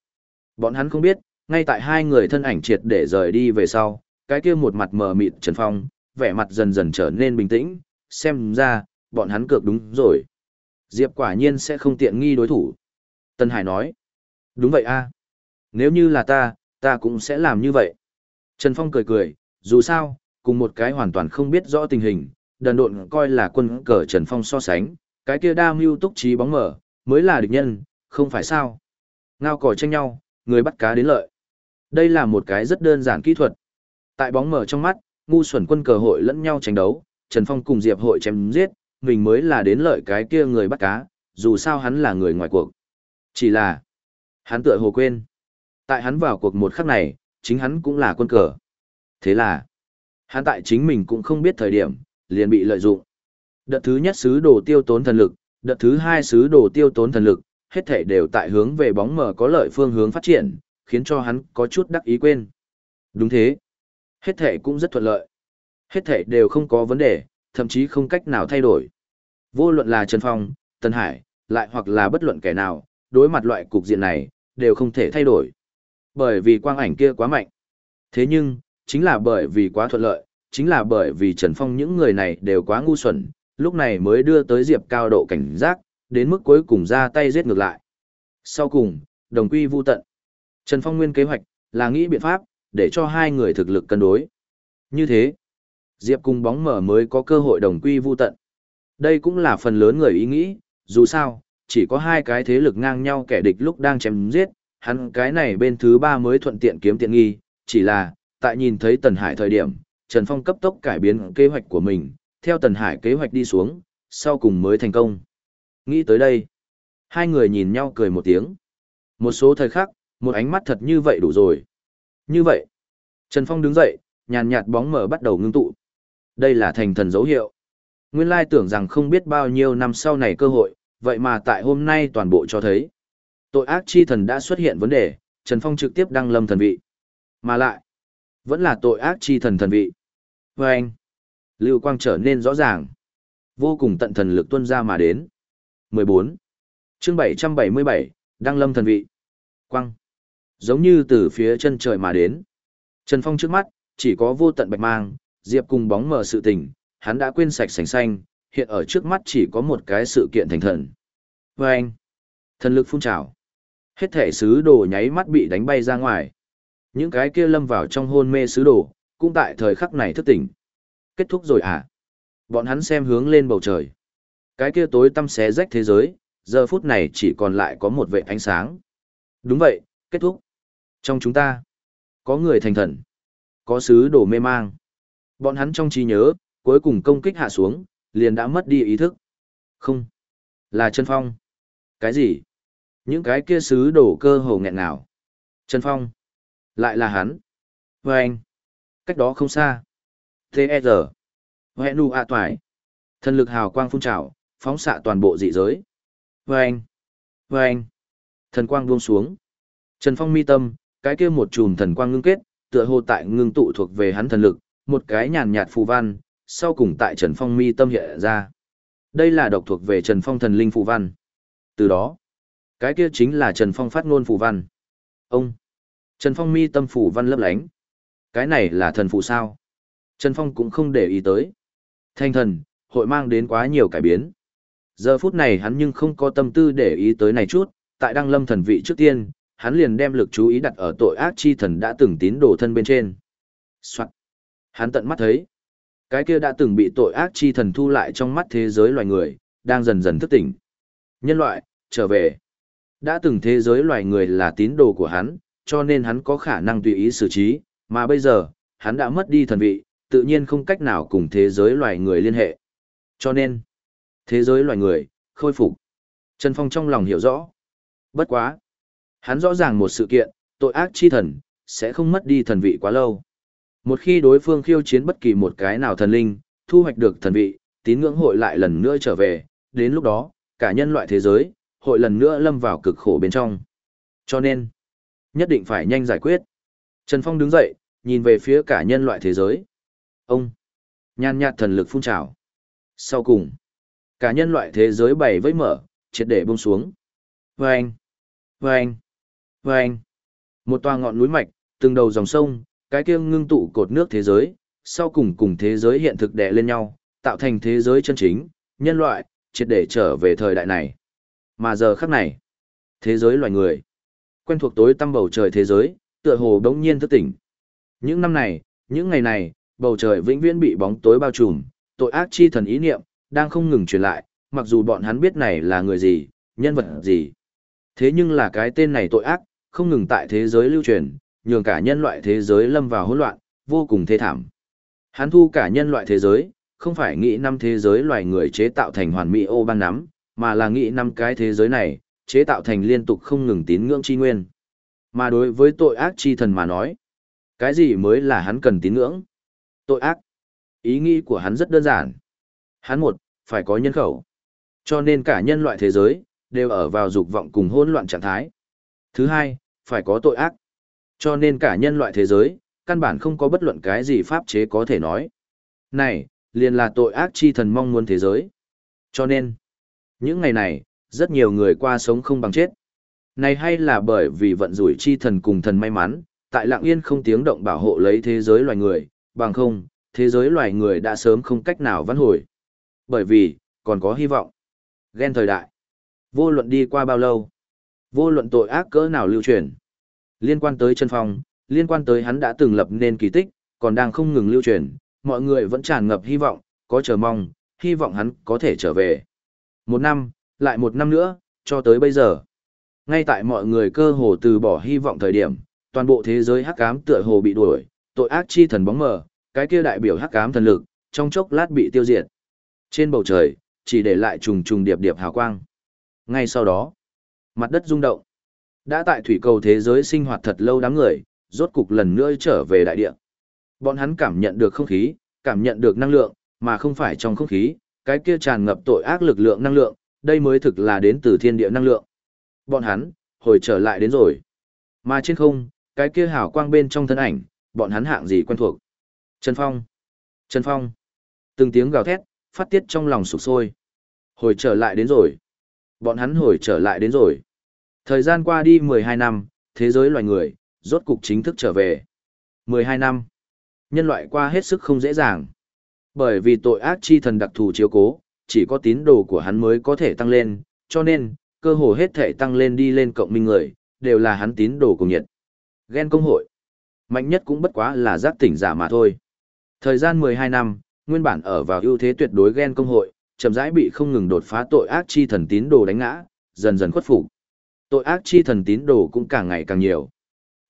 bọn hắn không biết, ngay tại hai người thân ảnh triệt để rời đi về sau, cái kia một mặt mờ mịt Trần Phong, vẻ mặt dần dần trở nên bình tĩnh, xem ra, bọn hắn cược đúng rồi. Diệp quả nhiên sẽ không tiện nghi đối thủ. Tân Hải nói, đúng vậy a Nếu như là ta, ta cũng sẽ làm như vậy. Trần Phong cười cười, dù sao, cùng một cái hoàn toàn không biết rõ tình hình, đần độn coi là quân cờ Trần Phong so sánh, cái kia đa mưu túc trí bóng mở, mới là địch nhân, không phải sao. Ngao cỏ tranh nhau, người bắt cá đến lợi. Đây là một cái rất đơn giản kỹ thuật. Tại bóng mở trong mắt, ngu xuẩn quân cờ hội lẫn nhau tranh đấu, Trần Phong cùng Diệp hội chém giết, mình mới là đến lợi cái kia người bắt cá, dù sao hắn là người ngoài cuộc. Chỉ là, hắn tựa hồ quên. Tại hắn vào cuộc một khắc này, chính hắn cũng là quân cờ. Thế là, hắn tại chính mình cũng không biết thời điểm, liền bị lợi dụng. Đợt thứ nhất sứ đồ tiêu tốn thần lực, đợt thứ hai sứ đồ tiêu tốn thần lực, hết thể đều tại hướng về bóng mờ có lợi phương hướng phát triển, khiến cho hắn có chút đắc ý quên. Đúng thế. Hết thể cũng rất thuận lợi. Hết thể đều không có vấn đề, thậm chí không cách nào thay đổi. Vô luận là Trần Phong, Tân Hải, lại hoặc là bất luận kẻ nào, đối mặt loại cục diện này, đều không thể thay đổi. Bởi vì quang ảnh kia quá mạnh. Thế nhưng, chính là bởi vì quá thuận lợi, chính là bởi vì Trần Phong những người này đều quá ngu xuẩn, lúc này mới đưa tới Diệp cao độ cảnh giác, đến mức cuối cùng ra tay giết ngược lại. Sau cùng, đồng quy vu tận. Trần Phong nguyên kế hoạch là nghĩ biện pháp để cho hai người thực lực cân đối. Như thế, Diệp cùng bóng mở mới có cơ hội đồng quy vu tận. Đây cũng là phần lớn người ý nghĩ, dù sao, chỉ có hai cái thế lực ngang nhau kẻ địch lúc đang chém giết, hắn cái này bên thứ ba mới thuận tiện kiếm tiện nghi, chỉ là, tại nhìn thấy Tần Hải thời điểm, Trần Phong cấp tốc cải biến kế hoạch của mình, theo Tần Hải kế hoạch đi xuống, sau cùng mới thành công. Nghĩ tới đây, hai người nhìn nhau cười một tiếng. Một số thời khắc, một ánh mắt thật như vậy đủ rồi. Như vậy, Trần Phong đứng dậy, nhàn nhạt bóng mở bắt đầu ngưng tụ. Đây là thành thần dấu hiệu. Nguyên lai tưởng rằng không biết bao nhiêu năm sau này cơ hội, vậy mà tại hôm nay toàn bộ cho thấy. Tội ác chi thần đã xuất hiện vấn đề, Trần Phong trực tiếp đăng lâm thần vị. Mà lại, vẫn là tội ác chi thần thần vị. Và anh, lưu quang trở nên rõ ràng. Vô cùng tận thần lực tuân ra mà đến. 14. chương 777, đăng lâm thần vị. Quang. Giống như từ phía chân trời mà đến. Trần Phong trước mắt, chỉ có vô tận bạch mang, diệp cùng bóng mờ sự tình, hắn đã quên sạch sành xanh, hiện ở trước mắt chỉ có một cái sự kiện thành thần. Và anh, thần lực phun trào. Hết thể sứ đồ nháy mắt bị đánh bay ra ngoài. Những cái kia lâm vào trong hôn mê sứ đồ, cũng tại thời khắc này thức tỉnh. Kết thúc rồi à? Bọn hắn xem hướng lên bầu trời. Cái kia tối tăm xé rách thế giới, giờ phút này chỉ còn lại có một vệ ánh sáng. Đúng vậy, kết thúc. Trong chúng ta, có người thành thần, có sứ đồ mê mang. Bọn hắn trong trí nhớ, cuối cùng công kích hạ xuống, liền đã mất đi ý thức. Không, là chân Phong. Cái gì? Những cái kia sứ đổ cơ hồ nghẹn nào. Trần Phong. Lại là hắn. Và anh. Cách đó không xa. T.E.R. Hẹn nụ ạ toài. Thần lực hào quang phun trào, phóng xạ toàn bộ dị giới. Và anh. Và anh. Thần quang buông xuống. Trần Phong mi tâm, cái kia một chùm thần quang ngưng kết, tựa hồ tại ngưng tụ thuộc về hắn thần lực, một cái nhàn nhạt phù văn, sau cùng tại Trần Phong mi tâm hiện ra. Đây là độc thuộc về Trần Phong thần linh phù văn. Từ đó, cái kia chính là Trần Phong phát ngôn phù văn. Ông, Trần Phong mi tâm phù văn lấp lánh. Cái này là thần phù sao? Trần Phong cũng không để ý tới. Thanh thần, hội mang đến quá nhiều cải biến. Giờ phút này hắn nhưng không có tâm tư để ý tới này chút, tại đăng lâm thần vị trước tiên, hắn liền đem lực chú ý đặt ở tội ác chi thần đã từng tín đồ thân bên trên. Soạn. Hắn tận mắt thấy. Cái kia đã từng bị tội ác chi thần thu lại trong mắt thế giới loài người, đang dần dần thức tỉnh. Nhân loại, trở về. Đã từng thế giới loài người là tín đồ của hắn, cho nên hắn có khả năng tùy ý xử trí, mà bây giờ, hắn đã mất đi thần vị, tự nhiên không cách nào cùng thế giới loài người liên hệ. Cho nên, thế giới loài người, khôi phục. Trần Phong trong lòng hiểu rõ. Bất quá. Hắn rõ ràng một sự kiện, tội ác chi thần, sẽ không mất đi thần vị quá lâu. Một khi đối phương khiêu chiến bất kỳ một cái nào thần linh, thu hoạch được thần vị, tín ngưỡng hội lại lần nữa trở về, đến lúc đó, cả nhân loại thế giới, hội lần nữa lâm vào cực khổ bên trong. Cho nên, Nhất định phải nhanh giải quyết. Trần Phong đứng dậy, nhìn về phía cả nhân loại thế giới. Ông, nhan nhạt thần lực phun trào. Sau cùng, cả nhân loại thế giới bày vẫy mở, triệt để buông xuống. Vâng, vâng, vâng. Một tòa ngọn núi mạch, từng đầu dòng sông, cái kia ngưng tụ cột nước thế giới, sau cùng cùng thế giới hiện thực đè lên nhau, tạo thành thế giới chân chính, nhân loại, triệt để trở về thời đại này. Mà giờ khắc này, thế giới loài người, quen thuộc tối tăm bầu trời thế giới, tựa hồ đống nhiên thức tỉnh. Những năm này, những ngày này, bầu trời vĩnh viễn bị bóng tối bao trùm, tội ác chi thần ý niệm, đang không ngừng truyền lại, mặc dù bọn hắn biết này là người gì, nhân vật gì. Thế nhưng là cái tên này tội ác, không ngừng tại thế giới lưu truyền, nhường cả nhân loại thế giới lâm vào hỗn loạn, vô cùng thê thảm. Hắn thu cả nhân loại thế giới, không phải nghĩ năm thế giới loài người chế tạo thành hoàn mỹ ô ban nắm, mà là nghĩ năm cái thế giới này, chế tạo thành liên tục không ngừng tín ngưỡng chi nguyên. Mà đối với tội ác chi thần mà nói, cái gì mới là hắn cần tín ngưỡng? Tội ác. Ý nghĩ của hắn rất đơn giản. Hắn một, phải có nhân khẩu. Cho nên cả nhân loại thế giới, đều ở vào dục vọng cùng hỗn loạn trạng thái. Thứ hai, phải có tội ác. Cho nên cả nhân loại thế giới, căn bản không có bất luận cái gì pháp chế có thể nói. Này, liền là tội ác chi thần mong muốn thế giới. Cho nên, những ngày này, rất nhiều người qua sống không bằng chết. Này hay là bởi vì vận rủi chi thần cùng thần may mắn, tại lạng yên không tiếng động bảo hộ lấy thế giới loài người, bằng không, thế giới loài người đã sớm không cách nào vãn hồi. Bởi vì, còn có hy vọng. Ghen thời đại. Vô luận đi qua bao lâu. Vô luận tội ác cỡ nào lưu truyền. Liên quan tới chân phong, liên quan tới hắn đã từng lập nên kỳ tích, còn đang không ngừng lưu truyền, mọi người vẫn tràn ngập hy vọng, có chờ mong, hy vọng hắn có thể trở về. Một năm, lại một năm nữa, cho tới bây giờ. Ngay tại mọi người cơ hồ từ bỏ hy vọng thời điểm, toàn bộ thế giới hắc ám tựa hồ bị đuổi, tội ác chi thần bóng mờ, cái kia đại biểu hắc ám thần lực, trong chốc lát bị tiêu diệt. Trên bầu trời, chỉ để lại trùng trùng điệp điệp hào quang. Ngay sau đó, mặt đất rung động. Đã tại thủy cầu thế giới sinh hoạt thật lâu đám người, rốt cục lần nữa trở về đại địa. Bọn hắn cảm nhận được không khí, cảm nhận được năng lượng, mà không phải trong không khí, cái kia tràn ngập tội ác lực lượng năng lượng, đây mới thực là đến từ thiên địa năng lượng. Bọn hắn, hồi trở lại đến rồi. Mà trên không, cái kia hào quang bên trong thân ảnh, bọn hắn hạng gì quen thuộc. Trần Phong. Trần Phong. Từng tiếng gào thét, phát tiết trong lòng sụp sôi. Hồi trở lại đến rồi. Bọn hắn hồi trở lại đến rồi. Thời gian qua đi 12 năm, thế giới loài người, rốt cục chính thức trở về. 12 năm. Nhân loại qua hết sức không dễ dàng. Bởi vì tội ác chi thần đặc thù chiếu cố, chỉ có tín đồ của hắn mới có thể tăng lên, cho nên, cơ hồ hết thể tăng lên đi lên cộng minh người, đều là hắn tín đồ cùng nhiệt. Ghen công hội. Mạnh nhất cũng bất quá là giác tỉnh giả mà thôi. Thời gian 12 năm, nguyên bản ở vào ưu thế tuyệt đối ghen công hội, chậm rãi bị không ngừng đột phá tội ác chi thần tín đồ đánh ngã, dần dần khuất phục. Tội ác chi thần tín đồ cũng càng ngày càng nhiều.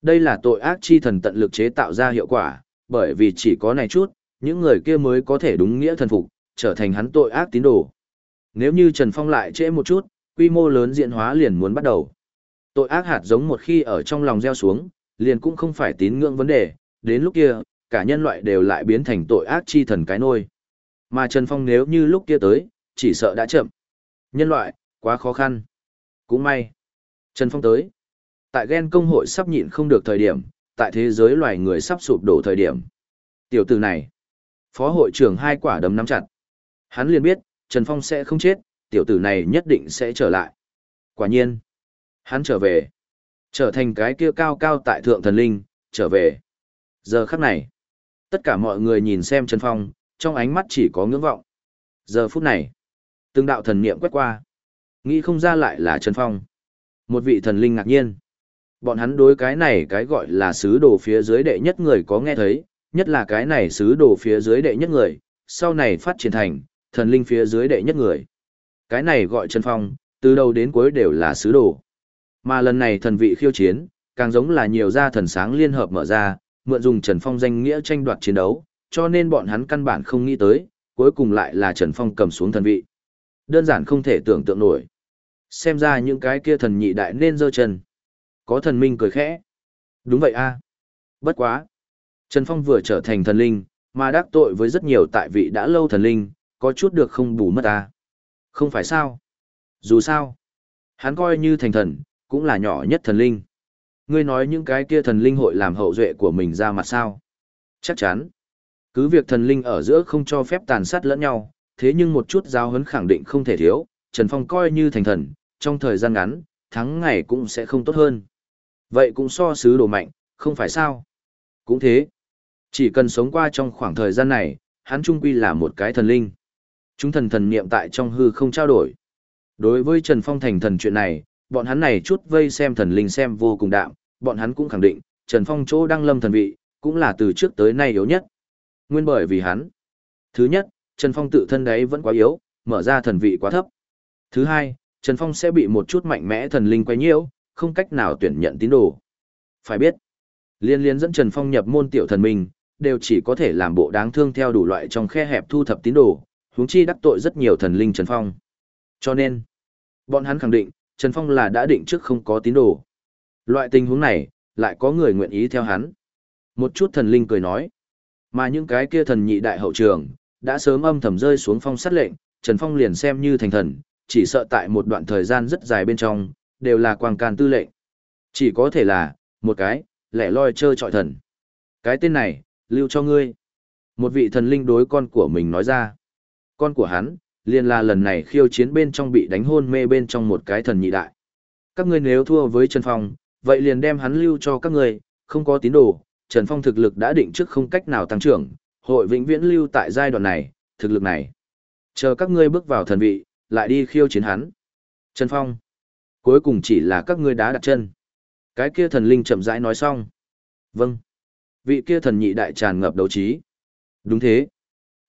Đây là tội ác chi thần tận lực chế tạo ra hiệu quả, bởi vì chỉ có này chút, những người kia mới có thể đúng nghĩa thần phục, trở thành hắn tội ác tín đồ. Nếu như Trần Phong lại trễ một chút, quy mô lớn diễn hóa liền muốn bắt đầu. Tội ác hạt giống một khi ở trong lòng gieo xuống, liền cũng không phải tín ngưỡng vấn đề, đến lúc kia, cả nhân loại đều lại biến thành tội ác chi thần cái nôi. Mà Trần Phong nếu như lúc kia tới, chỉ sợ đã chậm. Nhân loại, quá khó khăn. Cũng may. Trần Phong tới. Tại ghen công hội sắp nhịn không được thời điểm, tại thế giới loài người sắp sụp đổ thời điểm. Tiểu tử này. Phó hội trưởng hai quả đấm nắm chặt. Hắn liền biết, Trần Phong sẽ không chết, tiểu tử này nhất định sẽ trở lại. Quả nhiên. Hắn trở về. Trở thành cái kia cao cao tại thượng thần linh, trở về. Giờ khắc này. Tất cả mọi người nhìn xem Trần Phong, trong ánh mắt chỉ có ngưỡng vọng. Giờ phút này. Từng đạo thần niệm quét qua. Nghĩ không ra lại là Trần Phong. Một vị thần linh ngạc nhiên. Bọn hắn đối cái này cái gọi là sứ đồ phía dưới đệ nhất người có nghe thấy, nhất là cái này sứ đồ phía dưới đệ nhất người, sau này phát triển thành, thần linh phía dưới đệ nhất người. Cái này gọi Trần Phong, từ đầu đến cuối đều là sứ đồ. Mà lần này thần vị khiêu chiến, càng giống là nhiều gia thần sáng liên hợp mở ra, mượn dùng Trần Phong danh nghĩa tranh đoạt chiến đấu, cho nên bọn hắn căn bản không nghĩ tới, cuối cùng lại là Trần Phong cầm xuống thần vị. Đơn giản không thể tưởng tượng nổi. Xem ra những cái kia thần nhị đại nên dơ chân. Có thần minh cười khẽ. Đúng vậy a. Bất quá. Trần Phong vừa trở thành thần linh, mà đắc tội với rất nhiều tại vị đã lâu thần linh, có chút được không bù mất à? Không phải sao? Dù sao, hắn coi như thành thần, cũng là nhỏ nhất thần linh. Ngươi nói những cái kia thần linh hội làm hậu duệ của mình ra mặt sao? Chắc chắn. Cứ việc thần linh ở giữa không cho phép tàn sát lẫn nhau, thế nhưng một chút giáo huấn khẳng định không thể thiếu, Trần Phong coi như thành thần, trong thời gian ngắn, thắng ngày cũng sẽ không tốt hơn. Vậy cũng so sứ đồ mạnh, không phải sao? Cũng thế. Chỉ cần sống qua trong khoảng thời gian này, hắn trung quy là một cái thần linh. Chúng thần thần niệm tại trong hư không trao đổi. Đối với Trần Phong thành thần chuyện này, bọn hắn này chút vây xem thần linh xem vô cùng đạm, bọn hắn cũng khẳng định, Trần Phong chỗ đang lâm thần vị, cũng là từ trước tới nay yếu nhất. Nguyên bởi vì hắn. Thứ nhất, Trần Phong tự thân đấy vẫn quá yếu, mở ra thần vị quá thấp. Thứ hai, Trần Phong sẽ bị một chút mạnh mẽ thần linh quay nhiễu, không cách nào tuyển nhận tín đồ. Phải biết, liên liên dẫn Trần Phong nhập môn tiểu thần minh, đều chỉ có thể làm bộ đáng thương theo đủ loại trong khe hẹp thu thập tín đồ, huống chi đắc tội rất nhiều thần linh Trần Phong. Cho nên, bọn hắn khẳng định, Trần Phong là đã định trước không có tín đồ. Loại tình huống này, lại có người nguyện ý theo hắn. Một chút thần linh cười nói, mà những cái kia thần nhị đại hậu trường, đã sớm âm thầm rơi xuống phong sát lệnh, Trần Phong liền xem như thành thần, chỉ sợ tại một đoạn thời gian rất dài bên trong, đều là quang can tư lệnh. Chỉ có thể là, một cái, lẻ loi chơi trọi thần. Cái tên này, lưu cho ngươi. Một vị thần linh đối con của mình nói ra. Con của hắn, liền là lần này khiêu chiến bên trong bị đánh hôn mê bên trong một cái thần nhị đại. Các ngươi nếu thua với Trần Phong, vậy liền đem hắn lưu cho các ngươi, không có tín đồ, Trần Phong thực lực đã định trước không cách nào tăng trưởng, hội vĩnh viễn lưu tại giai đoạn này, thực lực này. Chờ các ngươi bước vào thần vị, lại đi khiêu chiến hắn. Trần Phong, cuối cùng chỉ là các ngươi đá đặt chân. Cái kia thần linh chậm rãi nói xong. Vâng. Vị kia thần nhị đại tràn ngập đấu trí. Đúng thế.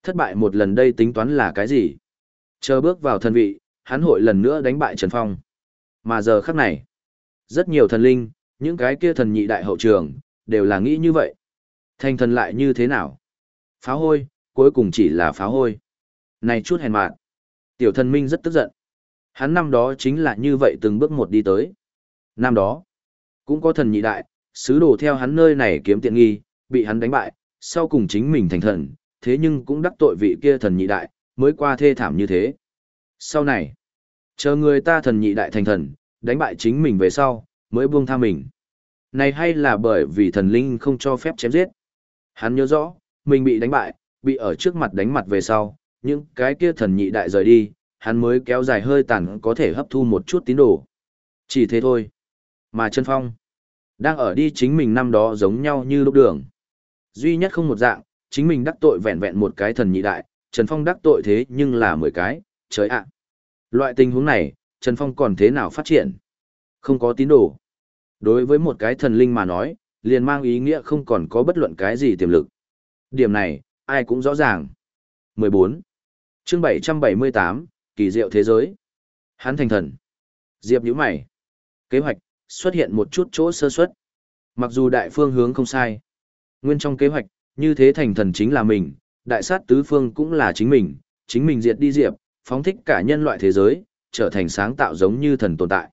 Thất bại một lần đây tính toán là cái gì? Chờ bước vào thần vị, hắn hội lần nữa đánh bại Trần Phong. Mà giờ khắc này, rất nhiều thần linh, những cái kia thần nhị đại hậu trường, đều là nghĩ như vậy. Thành thần lại như thế nào? Pháo hôi, cuối cùng chỉ là pháo hôi. Này chút hèn mạn. Tiểu thần minh rất tức giận. Hắn năm đó chính là như vậy từng bước một đi tới. Năm đó, cũng có thần nhị đại, sứ đồ theo hắn nơi này kiếm tiện nghi, bị hắn đánh bại, sau cùng chính mình thành thần, thế nhưng cũng đắc tội vị kia thần nhị đại, mới qua thê thảm như thế. Sau này, chờ người ta thần nhị đại thành thần, đánh bại chính mình về sau, mới buông tha mình. Này hay là bởi vì thần linh không cho phép chém giết. Hắn nhớ rõ, mình bị đánh bại, bị ở trước mặt đánh mặt về sau, những cái kia thần nhị đại rời đi, hắn mới kéo dài hơi tàn có thể hấp thu một chút tín đồ. Chỉ thế thôi. Mà chân phong, đang ở đi chính mình năm đó giống nhau như lúc đường. Duy nhất không một dạng, chính mình đắc tội vẹn vẹn một cái thần nhị đại, Trần Phong đắc tội thế nhưng là mười cái, trời ạ. Loại tình huống này, Trần Phong còn thế nào phát triển? Không có tín đồ. Đối với một cái thần linh mà nói, liền mang ý nghĩa không còn có bất luận cái gì tiềm lực. Điểm này, ai cũng rõ ràng. 14. chương 778, kỳ diệu thế giới. Hắn thành thần. Diệp nhíu mày. Kế hoạch, xuất hiện một chút chỗ sơ suất. Mặc dù đại phương hướng không sai. Nguyên trong kế hoạch, như thế thành thần chính là mình, đại sát tứ phương cũng là chính mình, chính mình diệt đi diệp, phóng thích cả nhân loại thế giới, trở thành sáng tạo giống như thần tồn tại.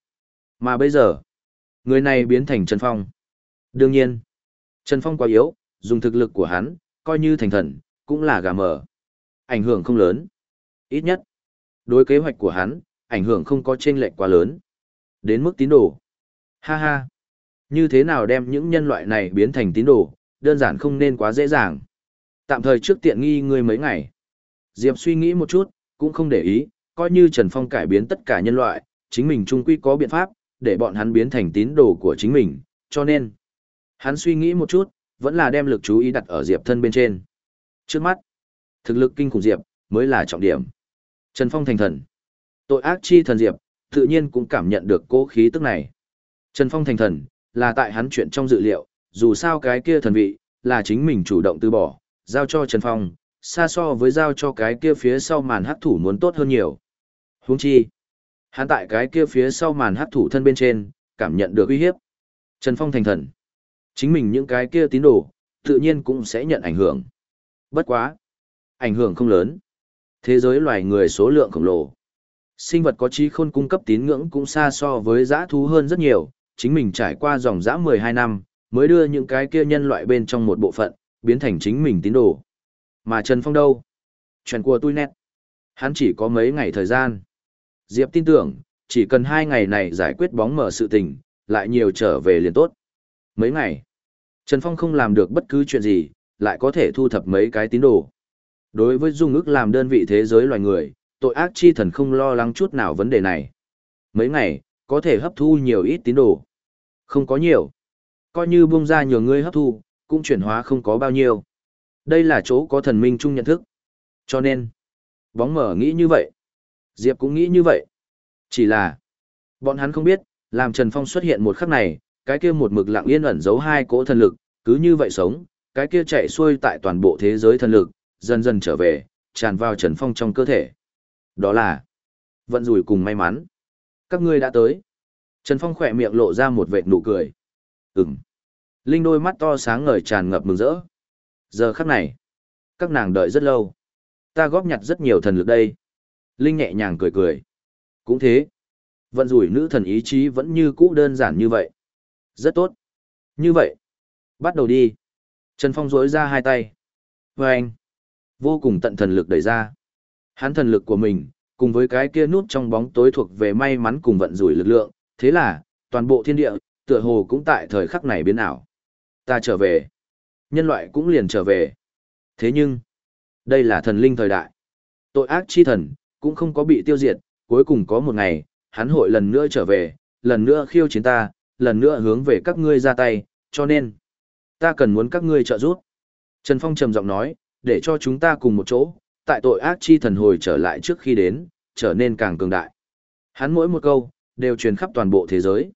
Mà bây giờ, người này biến thành Trần Phong. Đương nhiên, Trần Phong quá yếu, dùng thực lực của hắn, coi như thành thần, cũng là gà mờ. Ảnh hưởng không lớn. Ít nhất, đối kế hoạch của hắn, ảnh hưởng không có chênh lệch quá lớn. Đến mức tín đồ. Ha ha. Như thế nào đem những nhân loại này biến thành tín đồ, đơn giản không nên quá dễ dàng. Tạm thời trước tiện nghi ngươi mấy ngày. Diệp suy nghĩ một chút, cũng không để ý, coi như Trần Phong cải biến tất cả nhân loại, chính mình trung quy có biện pháp, để bọn hắn biến thành tín đồ của chính mình, cho nên, hắn suy nghĩ một chút, vẫn là đem lực chú ý đặt ở Diệp thân bên trên. Trước mắt, thực lực kinh khủng Diệp, mới là trọng điểm. Trần Phong thành thần. Tội ác chi thần Diệp, tự nhiên cũng cảm nhận được cố khí tức này. Trần Phong thành thần, là tại hắn chuyện trong dự liệu, dù sao cái kia thần vị, là chính mình chủ động từ bỏ, giao cho Trần Phong, xa so với giao cho cái kia phía sau màn hắc thủ muốn tốt hơn nhiều. Huống chi, hắn tại cái kia phía sau màn hắc thủ thân bên trên, cảm nhận được uy hiếp. Trần Phong thành thần. Chính mình những cái kia tín đồ, tự nhiên cũng sẽ nhận ảnh hưởng. Bất quá. Ảnh hưởng không lớn. Thế giới loài người số lượng khổng lồ. Sinh vật có trí khôn cung cấp tín ngưỡng cũng xa so với giã thú hơn rất nhiều. Chính mình trải qua dòng dã 12 năm, mới đưa những cái kia nhân loại bên trong một bộ phận, biến thành chính mình tín đồ. Mà Trần Phong đâu? Chuyện của tôi nét. Hắn chỉ có mấy ngày thời gian. Diệp tin tưởng, chỉ cần hai ngày này giải quyết bóng mở sự tình, lại nhiều trở về liền tốt. Mấy ngày, Trần Phong không làm được bất cứ chuyện gì, lại có thể thu thập mấy cái tín đồ. Đối với dung ức làm đơn vị thế giới loài người, tội ác chi thần không lo lắng chút nào vấn đề này. Mấy ngày, có thể hấp thu nhiều ít tín đồ. Không có nhiều. Coi như buông ra nhiều người hấp thu, cũng chuyển hóa không có bao nhiêu. Đây là chỗ có thần minh chung nhận thức. Cho nên, bóng mở nghĩ như vậy. Diệp cũng nghĩ như vậy. Chỉ là, bọn hắn không biết, làm Trần Phong xuất hiện một khắc này, cái kia một mực lặng yên ẩn giấu hai cỗ thần lực, cứ như vậy sống, cái kia chạy xuôi tại toàn bộ thế giới thần lực, dần dần trở về, tràn vào Trần Phong trong cơ thể. Đó là vận rủi cùng may mắn. Các ngươi đã tới. Trần Phong khỏe miệng lộ ra một vệt nụ cười. Ừm. Linh đôi mắt to sáng ngời tràn ngập mừng rỡ. Giờ khắc này, các nàng đợi rất lâu. Ta góp nhặt rất nhiều thần lực đây. Linh nhẹ nhàng cười cười. Cũng thế. Vận rủi nữ thần ý chí vẫn như cũ đơn giản như vậy. Rất tốt. Như vậy. Bắt đầu đi. Trần Phong rỗi ra hai tay. Và anh. Vô cùng tận thần lực đẩy ra. Hắn thần lực của mình, cùng với cái kia nút trong bóng tối thuộc về may mắn cùng vận rủi lực lượng. Thế là, toàn bộ thiên địa, tựa hồ cũng tại thời khắc này biến ảo. Ta trở về. Nhân loại cũng liền trở về. Thế nhưng, đây là thần linh thời đại. Tội ác chi thần, cũng không có bị tiêu diệt, cuối cùng có một ngày, hắn hội lần nữa trở về, lần nữa khiêu chiến ta, lần nữa hướng về các ngươi ra tay, cho nên, ta cần muốn các ngươi trợ giúp. Trần Phong trầm giọng nói, để cho chúng ta cùng một chỗ, tại tội ác chi thần hồi trở lại trước khi đến, trở nên càng cường đại. Hắn mỗi một câu, đều truyền khắp toàn bộ thế giới.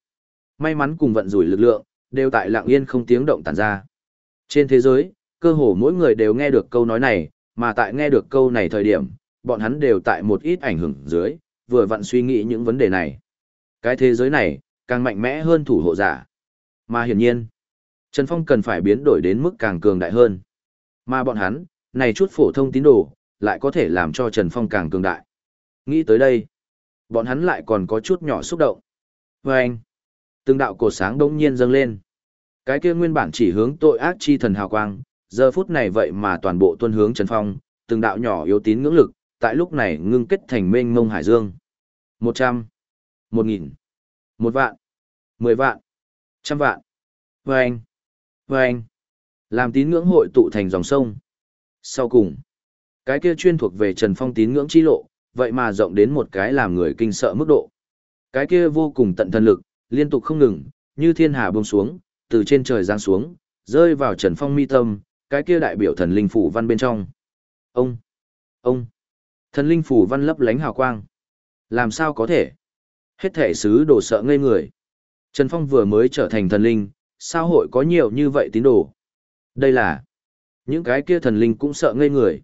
May mắn cùng vận rủi lực lượng, đều tại lặng yên không tiếng động tản ra. Trên thế giới, cơ hồ mỗi người đều nghe được câu nói này, mà tại nghe được câu này thời điểm, bọn hắn đều tại một ít ảnh hưởng dưới, vừa vặn suy nghĩ những vấn đề này. Cái thế giới này, càng mạnh mẽ hơn thủ hộ giả. Mà hiển nhiên, Trần Phong cần phải biến đổi đến mức càng cường đại hơn. Mà bọn hắn, này chút phổ thông tín đồ, lại có thể làm cho Trần Phong càng cường đại. Nghĩ tới đây, bọn hắn lại còn có chút nhỏ xúc động. Và anh, từng đạo cổ sáng đông nhiên dâng lên. Cái kia nguyên bản chỉ hướng tội ác chi thần hào quang, giờ phút này vậy mà toàn bộ tuân hướng Trần Phong, từng đạo nhỏ yếu tín ngưỡng lực, tại lúc này ngưng kết thành mênh mông hải dương. Một trăm, một nghìn, một vạn, mười vạn, trăm vạn. Vâng, vâng. Làm tín ngưỡng hội tụ thành dòng sông. Sau cùng, cái kia chuyên thuộc về Trần Phong tín ngưỡng chi lộ, vậy mà rộng đến một cái làm người kinh sợ mức độ. Cái kia vô cùng tận thân lực, liên tục không ngừng, như thiên hà buông xuống, từ trên trời giáng xuống, rơi vào Trần Phong mi tâm, cái kia đại biểu thần linh phủ văn bên trong. Ông, ông, thần linh phủ văn lấp lánh hào quang. Làm sao có thể? Hết thể sứ đồ sợ ngây người. Trần Phong vừa mới trở thành thần linh, sao hội có nhiều như vậy tín đồ? Đây là những cái kia thần linh cũng sợ ngây người.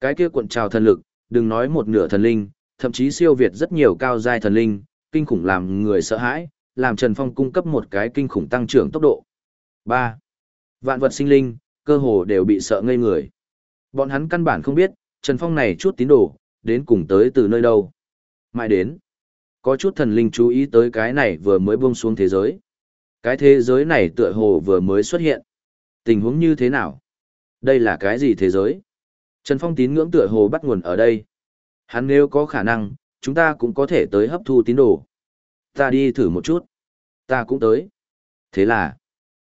Cái kia cuộn trào thần lực, đừng nói một nửa thần linh, thậm chí siêu việt rất nhiều cao giai thần linh, kinh khủng làm người sợ hãi, làm Trần Phong cung cấp một cái kinh khủng tăng trưởng tốc độ. 3. Vạn vật sinh linh, cơ hồ đều bị sợ ngây người. Bọn hắn căn bản không biết, Trần Phong này chút tín đồ, đến cùng tới từ nơi đâu. Mãi đến, có chút thần linh chú ý tới cái này vừa mới buông xuống thế giới. Cái thế giới này tựa hồ vừa mới xuất hiện. Tình huống như thế nào? Đây là cái gì thế giới? Trần Phong tín ngưỡng tựa hồ bắt nguồn ở đây. Hắn nếu có khả năng, chúng ta cũng có thể tới hấp thu tín đồ. Ta đi thử một chút. Ta cũng tới. Thế là,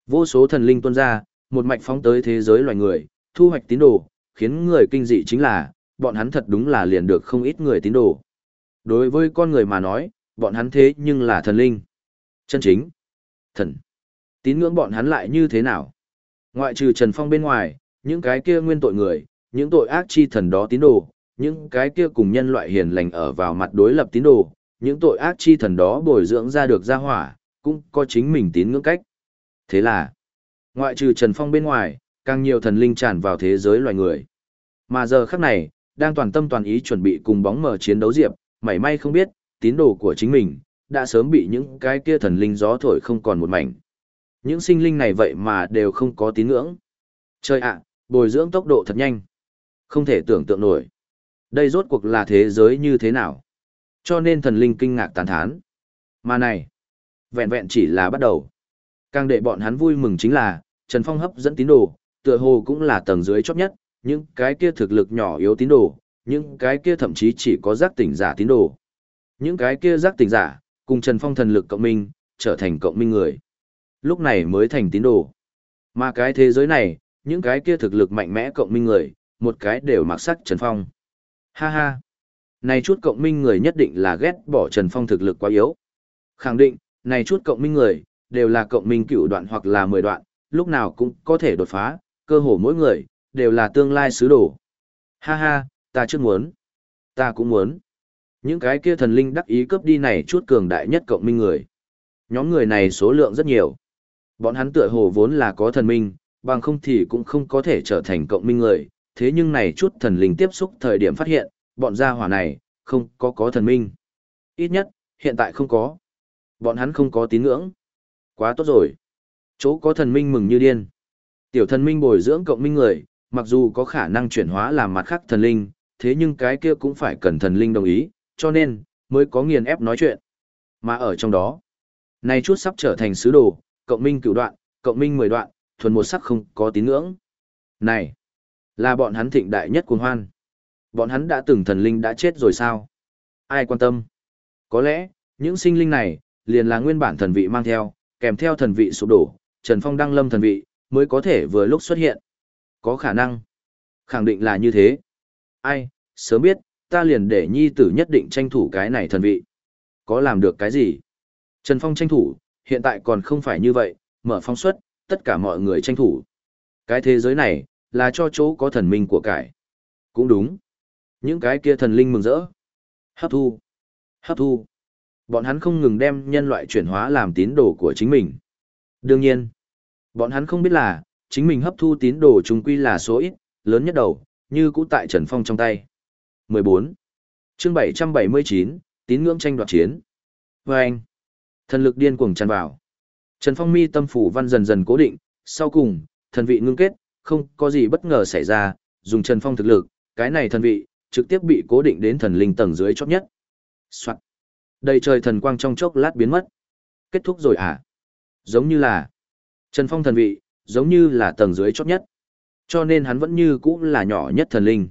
vô số thần linh tuôn ra, một mạch phóng tới thế giới loài người, thu hoạch tín đồ, khiến người kinh dị chính là, bọn hắn thật đúng là liền được không ít người tín đồ. Đối với con người mà nói, bọn hắn thế nhưng là thần linh. Chân chính. Thần. Tín ngưỡng bọn hắn lại như thế nào? Ngoại trừ Trần Phong bên ngoài, những cái kia nguyên tội người, những tội ác chi thần đó tín đồ, những cái kia cùng nhân loại hiền lành ở vào mặt đối lập tín đồ, những tội ác chi thần đó bồi dưỡng ra được gia hỏa, cũng có chính mình tín ngưỡng cách. Thế là, ngoại trừ Trần Phong bên ngoài, càng nhiều thần linh tràn vào thế giới loài người. Mà giờ khắc này, đang toàn tâm toàn ý chuẩn bị cùng bóng mở chiến đấu diệp, mảy may không biết, tín đồ của chính mình, đã sớm bị những cái kia thần linh gió thổi không còn một mảnh. Những sinh linh này vậy mà đều không có tín ngưỡng. Trời ạ, bồi dưỡng tốc độ thật nhanh. Không thể tưởng tượng nổi. Đây rốt cuộc là thế giới như thế nào? Cho nên thần linh kinh ngạc tán thán. Mà này, vẹn vẹn chỉ là bắt đầu. Càng để bọn hắn vui mừng chính là, Trần Phong hấp dẫn tín đồ, tựa hồ cũng là tầng dưới chót nhất, những cái kia thực lực nhỏ yếu tín đồ, những cái kia thậm chí chỉ có giác tỉnh giả tín đồ. Những cái kia giác tỉnh giả, cùng Trần Phong thần lực cộng minh, trở thành cộng minh người. lúc này mới thành tín đồ. Mà cái thế giới này, những cái kia thực lực mạnh mẽ cộng minh người, một cái đều mặc sắc Trần Phong. Ha ha! Này chút cộng minh người nhất định là ghét bỏ Trần Phong thực lực quá yếu. Khẳng định, này chút cộng minh người, đều là cộng minh cửu đoạn hoặc là mười đoạn, lúc nào cũng có thể đột phá, cơ hồ mỗi người, đều là tương lai sứ đồ. Ha ha, ta chưa muốn. Ta cũng muốn. Những cái kia thần linh đắc ý cướp đi này chút cường đại nhất cộng minh người. Nhóm người này số lượng rất nhiều. Bọn hắn tựa hồ vốn là có thần minh, bằng không thì cũng không có thể trở thành cộng minh người. Thế nhưng này chút thần linh tiếp xúc thời điểm phát hiện, bọn gia hỏa này, không có có thần minh. Ít nhất, hiện tại không có. Bọn hắn không có tín ngưỡng. Quá tốt rồi. Chỗ có thần minh mừng như điên. Tiểu thần minh bồi dưỡng cộng minh người, mặc dù có khả năng chuyển hóa làm mặt khác thần linh, thế nhưng cái kia cũng phải cần thần linh đồng ý, cho nên, mới có nghiền ép nói chuyện. Mà ở trong đó, này chút sắp trở thành sứ đồ, cộng minh cửu đoạn, cộng minh mười đoạn, thuần một sắc không có tín ngưỡng. Này, là bọn hắn thịnh đại nhất cuồng hoan. Bọn hắn đã từng thần linh đã chết rồi sao? Ai quan tâm? Có lẽ, những sinh linh này, liền là nguyên bản thần vị mang theo, kèm theo thần vị sụp đổ, Trần Phong đăng lâm thần vị, mới có thể vừa lúc xuất hiện. Có khả năng. Khẳng định là như thế. Ai, sớm biết, ta liền để nhi tử nhất định tranh thủ cái này thần vị. Có làm được cái gì? Trần Phong tranh thủ, hiện tại còn không phải như vậy, mở phong suất, tất cả mọi người tranh thủ. Cái thế giới này, là cho chỗ có thần minh của cải. Cũng đúng. Những cái kia thần linh mừng rỡ. Hấp thu. Hấp thu. Bọn hắn không ngừng đem nhân loại chuyển hóa làm tín đồ của chính mình. Đương nhiên, bọn hắn không biết là, chính mình hấp thu tín đồ trung quy là số ít, lớn nhất đầu, như cũ tại Trần Phong trong tay. 14. chương 779, tín ngưỡng tranh đoạt chiến. Vâng! anh, thần lực điên cuồng tràn vào. Trần Phong mi tâm phủ văn dần dần cố định, sau cùng, thần vị ngưng kết, không có gì bất ngờ xảy ra, dùng Trần Phong thực lực, cái này thần vị, trực tiếp bị cố định đến thần linh tầng dưới chót nhất. Soạn. Đầy trời thần quang trong chốc lát biến mất. Kết thúc rồi à? Giống như là Trần Phong thần vị, giống như là tầng dưới chót nhất. Cho nên hắn vẫn như cũ là nhỏ nhất thần linh.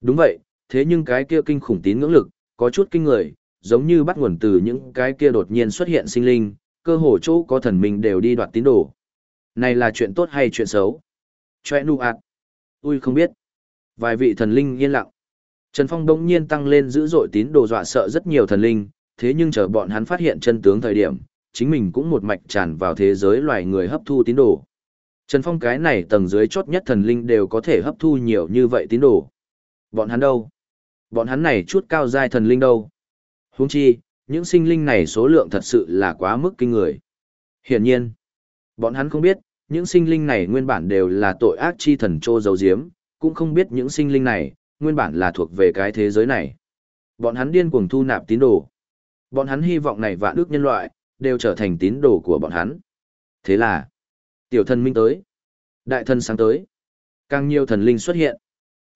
Đúng vậy, thế nhưng cái kia kinh khủng tín ngưỡng lực, có chút kinh người, giống như bắt nguồn từ những cái kia đột nhiên xuất hiện sinh linh, cơ hồ chỗ có thần minh đều đi đoạt tín đồ. Này là chuyện tốt hay chuyện xấu? Choe nu ạt. Ui không biết. Vài vị thần linh yên lặng. Trần Phong đông nhiên tăng lên dữ dội tín đồ dọa sợ rất nhiều thần linh, thế nhưng chờ bọn hắn phát hiện chân tướng thời điểm, chính mình cũng một mạch tràn vào thế giới loài người hấp thu tín đồ. Trần Phong cái này tầng dưới chót nhất thần linh đều có thể hấp thu nhiều như vậy tín đồ. Bọn hắn đâu? Bọn hắn này chút cao giai thần linh đâu? Huống chi, những sinh linh này số lượng thật sự là quá mức kinh người. Hiển nhiên, bọn hắn không biết, những sinh linh này nguyên bản đều là tội ác chi thần trô dấu diếm, cũng không biết những sinh linh này, nguyên bản là thuộc về cái thế giới này. Bọn hắn điên cuồng thu nạp tín đồ. Bọn hắn hy vọng này vạn ước nhân loại, đều trở thành tín đồ của bọn hắn. Thế là, tiểu thần minh tới, đại thần sáng tới, càng nhiều thần linh xuất hiện.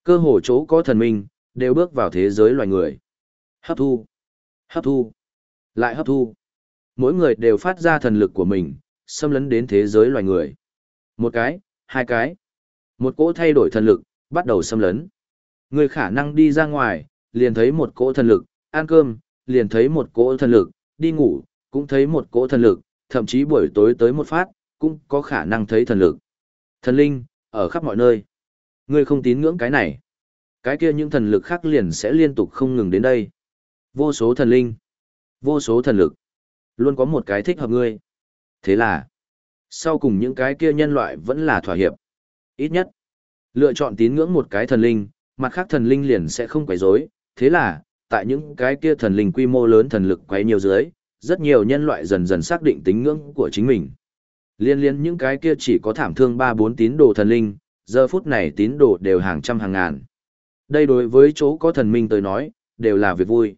Cơ hồ chỗ có thần minh, đều bước vào thế giới loài người. Hấp thu, hấp thu, lại hấp thu. Mỗi người đều phát ra thần lực của mình, xâm lấn đến thế giới loài người. Một cái, hai cái. Một cỗ thay đổi thần lực, bắt đầu xâm lấn. Người khả năng đi ra ngoài, liền thấy một cỗ thần lực, ăn cơm, liền thấy một cỗ thần lực, đi ngủ, cũng thấy một cỗ thần lực, thậm chí buổi tối tới một phát, cũng có khả năng thấy thần lực. Thần linh, ở khắp mọi nơi. Ngươi không tín ngưỡng cái này. Cái kia những thần lực khác liền sẽ liên tục không ngừng đến đây. Vô số thần linh, vô số thần lực. Luôn có một cái thích hợp ngươi. Thế là, sau cùng những cái kia nhân loại vẫn là thỏa hiệp. Ít nhất, lựa chọn tín ngưỡng một cái thần linh, mặt khác thần linh liền sẽ không quấy rối. Thế là, tại những cái kia thần linh quy mô lớn thần lực quấy nhiều dưới, rất nhiều nhân loại dần dần xác định tín ngưỡng của chính mình. Liên liên những cái kia chỉ có thảm thương 3-4 tín đồ thần linh, giờ phút này tín đồ đều hàng trăm hàng ngàn. Đây đối với chỗ có thần minh tới nói, đều là việc vui.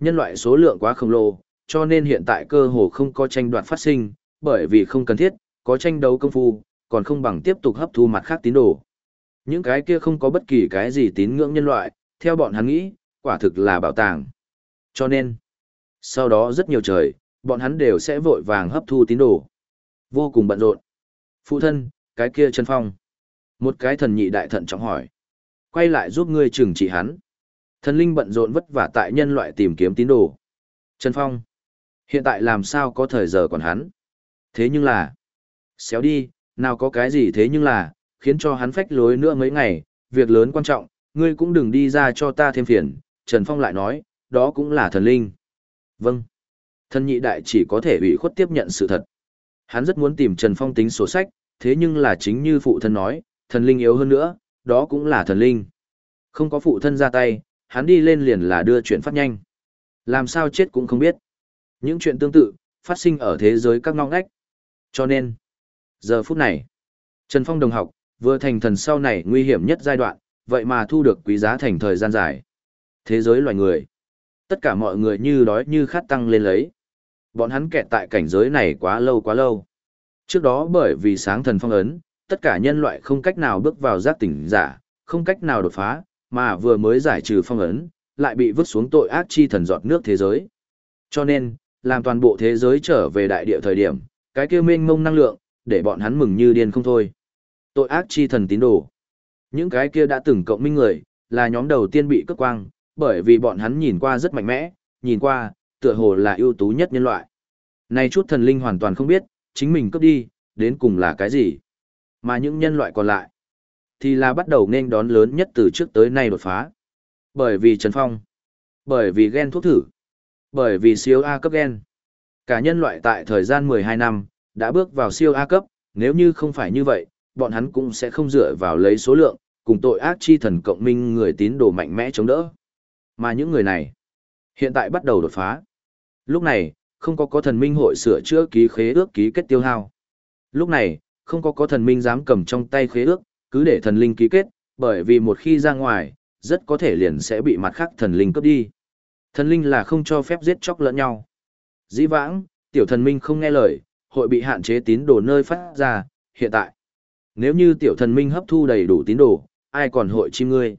Nhân loại số lượng quá khổng lồ, cho nên hiện tại cơ hồ không có tranh đoạt phát sinh, bởi vì không cần thiết, có tranh đấu công phu, còn không bằng tiếp tục hấp thu mặt khác tín đồ. Những cái kia không có bất kỳ cái gì tín ngưỡng nhân loại, theo bọn hắn nghĩ, quả thực là bảo tàng. Cho nên, sau đó rất nhiều trời, bọn hắn đều sẽ vội vàng hấp thu tín đồ. Vô cùng bận rộn. Phụ thân, cái kia chân phong. Một cái thần nhị đại thận trọng hỏi. Quay lại giúp ngươi trừng trị hắn. Thần linh bận rộn vất vả tại nhân loại tìm kiếm tín đồ. Trần Phong. Hiện tại làm sao có thời giờ còn hắn. Thế nhưng là, Xéo đi, nào có cái gì thế nhưng là, khiến cho hắn phách lối nữa mấy ngày, việc lớn quan trọng, ngươi cũng đừng đi ra cho ta thêm phiền, Trần Phong lại nói, đó cũng là thần linh. Vâng. Thần nhị đại chỉ có thể ủy khuất tiếp nhận sự thật. Hắn rất muốn tìm Trần Phong tính sổ sách, thế nhưng là chính như phụ thân nói, thần linh yếu hơn nữa, đó cũng là thần linh. Không có phụ thân ra tay, hắn đi lên liền là đưa chuyện phát nhanh. Làm sao chết cũng không biết. Những chuyện tương tự, phát sinh ở thế giới các ngóc ngách. Cho nên, giờ phút này, Trần Phong đồng học, vừa thành thần sau này nguy hiểm nhất giai đoạn, vậy mà thu được quý giá thành thời gian dài. Thế giới loài người, tất cả mọi người như đói như khát tăng lên lấy. Bọn hắn kẹt tại cảnh giới này quá lâu quá lâu. Trước đó bởi vì sáng thần phong ấn, tất cả nhân loại không cách nào bước vào giác tỉnh giả, không cách nào đột phá, mà vừa mới giải trừ phong ấn, lại bị vứt xuống tội ác chi thần giọt nước thế giới. Cho nên, làm toàn bộ thế giới trở về đại địa thời điểm, cái kia mênh mông năng lượng, để bọn hắn mừng như điên không thôi. Tội ác chi thần tín đồ. Những cái kia đã từng cộng minh người, là nhóm đầu tiên bị cướp quang, bởi vì bọn hắn nhìn qua rất mạnh mẽ, nhìn qua, tựa hồ là ưu tú nhất nhân loại. Này chút thần linh hoàn toàn không biết, chính mình cướp đi, đến cùng là cái gì. Mà những nhân loại còn lại, thì là bắt đầu nên đón lớn nhất từ trước tới nay đột phá. Bởi vì Trần Phong, bởi vì gen thuốc thử, bởi vì siêu A cấp gen. Cả nhân loại tại thời gian 12 năm, đã bước vào siêu A cấp, nếu như không phải như vậy, bọn hắn cũng sẽ không dựa vào lấy số lượng, cùng tội ác chi thần cộng minh người tín đồ mạnh mẽ chống đỡ. Mà những người này, hiện tại bắt đầu đột phá. Lúc này, không có có thần minh hội sửa chữa ký khế ước ký kết tiêu hao. Lúc này, không có có thần minh dám cầm trong tay khế ước, cứ để thần linh ký kết, bởi vì một khi ra ngoài, rất có thể liền sẽ bị mặt khác thần linh cướp đi. Thần linh là không cho phép giết chóc lẫn nhau. Dĩ vãng, tiểu thần minh không nghe lời, hội bị hạn chế tín đồ nơi phát ra, hiện tại. Nếu như tiểu thần minh hấp thu đầy đủ tín đồ, ai còn hội chim ngươi?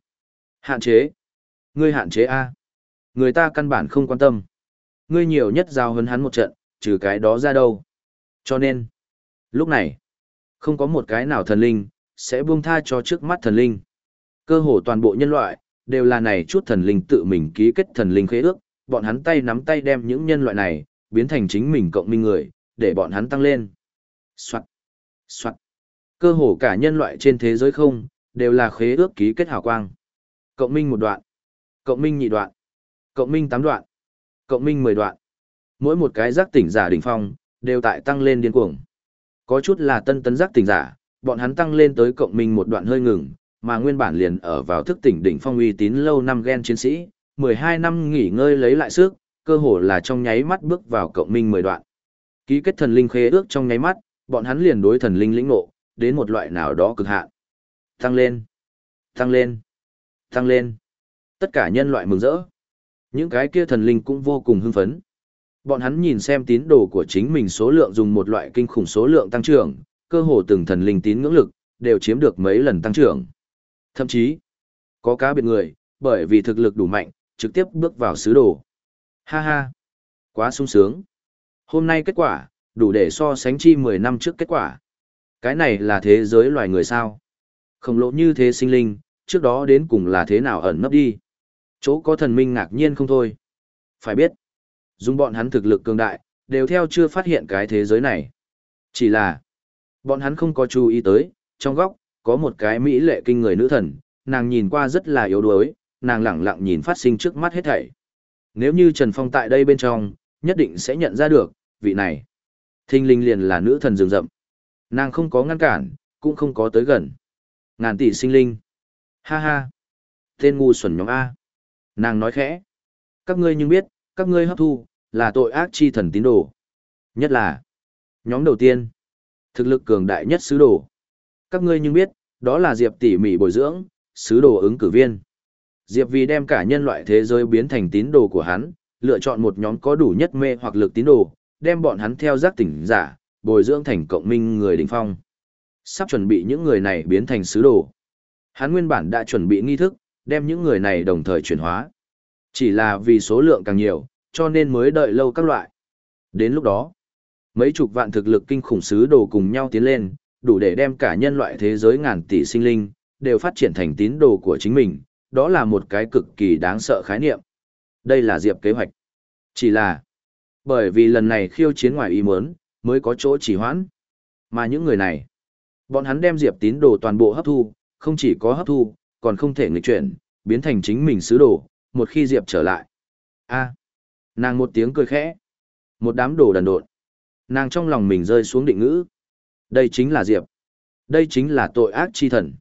Hạn chế. Ngươi hạn chế A. Người ta căn bản không quan tâm. Ngươi nhiều nhất giao hấn hắn một trận, trừ cái đó ra đâu. Cho nên, lúc này, không có một cái nào thần linh, sẽ buông tha cho trước mắt thần linh. Cơ hồ toàn bộ nhân loại, đều là này chút thần linh tự mình ký kết thần linh khế ước, bọn hắn tay nắm tay đem những nhân loại này, biến thành chính mình cộng minh người, để bọn hắn tăng lên. Soạn, soạn. Cơ hồ cả nhân loại trên thế giới không, đều là khế ước ký kết hào quang. Cộng minh một đoạn, cộng minh nhị đoạn, cộng minh tám đoạn, cộng minh mười đoạn. Mỗi một cái giác tỉnh giả đỉnh phong, đều tại tăng lên điên cuồng. Có chút là tân tấn giác tỉnh giả, bọn hắn tăng lên tới cộng minh một đoạn hơi ngừng, mà nguyên bản liền ở vào thức tỉnh đỉnh phong uy tín lâu năm gen chiến sĩ, 12 năm nghỉ ngơi lấy lại sức, cơ hồ là trong nháy mắt bước vào cộng minh 10 đoạn. Ký kết thần linh khế ước trong nháy mắt, bọn hắn liền đối thần linh lĩnh ngộ, đến một loại nào đó cực hạn. Tăng lên, tăng lên, tăng lên. Tất cả nhân loại mừng rỡ. Những cái kia thần linh cũng vô cùng hưng phấn. Bọn hắn nhìn xem tín đồ của chính mình số lượng dùng một loại kinh khủng số lượng tăng trưởng, cơ hồ từng thần linh tín ngưỡng lực, đều chiếm được mấy lần tăng trưởng. Thậm chí, có cá biệt người, bởi vì thực lực đủ mạnh, trực tiếp bước vào sứ đồ. Ha ha, quá sung sướng. Hôm nay kết quả, đủ để so sánh chi 10 năm trước kết quả. Cái này là thế giới loài người sao? Khổng lồ như thế sinh linh, trước đó đến cùng là thế nào ẩn nấp đi? Chỗ có thần minh ngạc nhiên không thôi. Phải biết, dùng bọn hắn thực lực cường đại, đều theo chưa phát hiện cái thế giới này. Chỉ là, bọn hắn không có chú ý tới, trong góc, có một cái mỹ lệ kinh người nữ thần, nàng nhìn qua rất là yếu đuối, nàng lẳng lặng nhìn phát sinh trước mắt hết thảy. Nếu như Trần Phong tại đây bên trong, nhất định sẽ nhận ra được, vị này. Thinh linh liền là nữ thần rừng rậm. Nàng không có ngăn cản, cũng không có tới gần. Ngàn tỷ sinh linh. Ha ha. Tên ngu xuẩn nhóm A. Nàng nói khẽ. Các ngươi nhưng biết, các ngươi hấp thu, là tội ác chi thần tín đồ. Nhất là, nhóm đầu tiên, thực lực cường đại nhất sứ đồ. Các ngươi nhưng biết, đó là Diệp tỉ mỉ bồi dưỡng, sứ đồ ứng cử viên. Diệp vì đem cả nhân loại thế giới biến thành tín đồ của hắn, lựa chọn một nhóm có đủ nhất mê hoặc lực tín đồ, đem bọn hắn theo giác tỉnh giả, bồi dưỡng thành cộng minh người đỉnh phong. Sắp chuẩn bị những người này biến thành sứ đồ. Hắn nguyên bản đã chuẩn bị nghi thức, đem những người này đồng thời chuyển hóa. Chỉ là vì số lượng càng nhiều, cho nên mới đợi lâu các loại. Đến lúc đó, mấy chục vạn thực lực kinh khủng sứ đồ cùng nhau tiến lên, đủ để đem cả nhân loại thế giới ngàn tỷ sinh linh, đều phát triển thành tín đồ của chính mình, đó là một cái cực kỳ đáng sợ khái niệm. Đây là Diệp kế hoạch. Chỉ là, bởi vì lần này khiêu chiến ngoài ý muốn, mới có chỗ chỉ hoãn. Mà những người này, bọn hắn đem Diệp tín đồ toàn bộ hấp thu, không chỉ có hấp thu, còn không thể nghịch chuyển, biến thành chính mình sứ đồ, một khi Diệp trở lại. a nàng một tiếng cười khẽ. Một đám đồ đần độn. Nàng trong lòng mình rơi xuống định ngữ. Đây chính là Diệp. Đây chính là tội ác chi thần.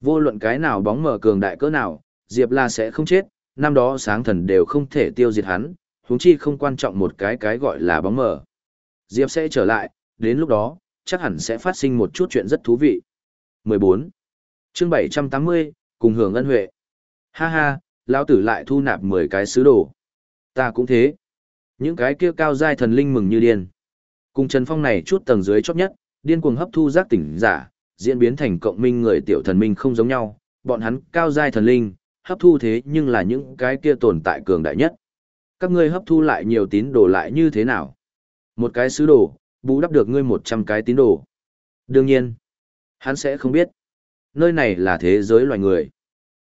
Vô luận cái nào bóng mở cường đại cỡ nào, Diệp là sẽ không chết, năm đó sáng thần đều không thể tiêu diệt hắn, huống chi không quan trọng một cái cái gọi là bóng mờ. Diệp sẽ trở lại, đến lúc đó, chắc hẳn sẽ phát sinh một chút chuyện rất thú vị. 14. chương 780, cùng hưởng ân huệ. Ha ha, lão tử lại thu nạp 10 cái sứ đồ. Ta cũng thế. Những cái kia cao giai thần linh mừng như điên. Cùng Trần Phong này chút tầng dưới chót nhất, điên cuồng hấp thu giác tỉnh giả, diễn biến thành cộng minh người tiểu thần minh không giống nhau, bọn hắn cao giai thần linh, hấp thu thế nhưng là những cái kia tồn tại cường đại nhất. Các ngươi hấp thu lại nhiều tín đồ lại như thế nào? Một cái sứ đồ, bù đắp được ngươi một trăm cái tín đồ. Đương nhiên, hắn sẽ không biết. Nơi này là thế giới loài người.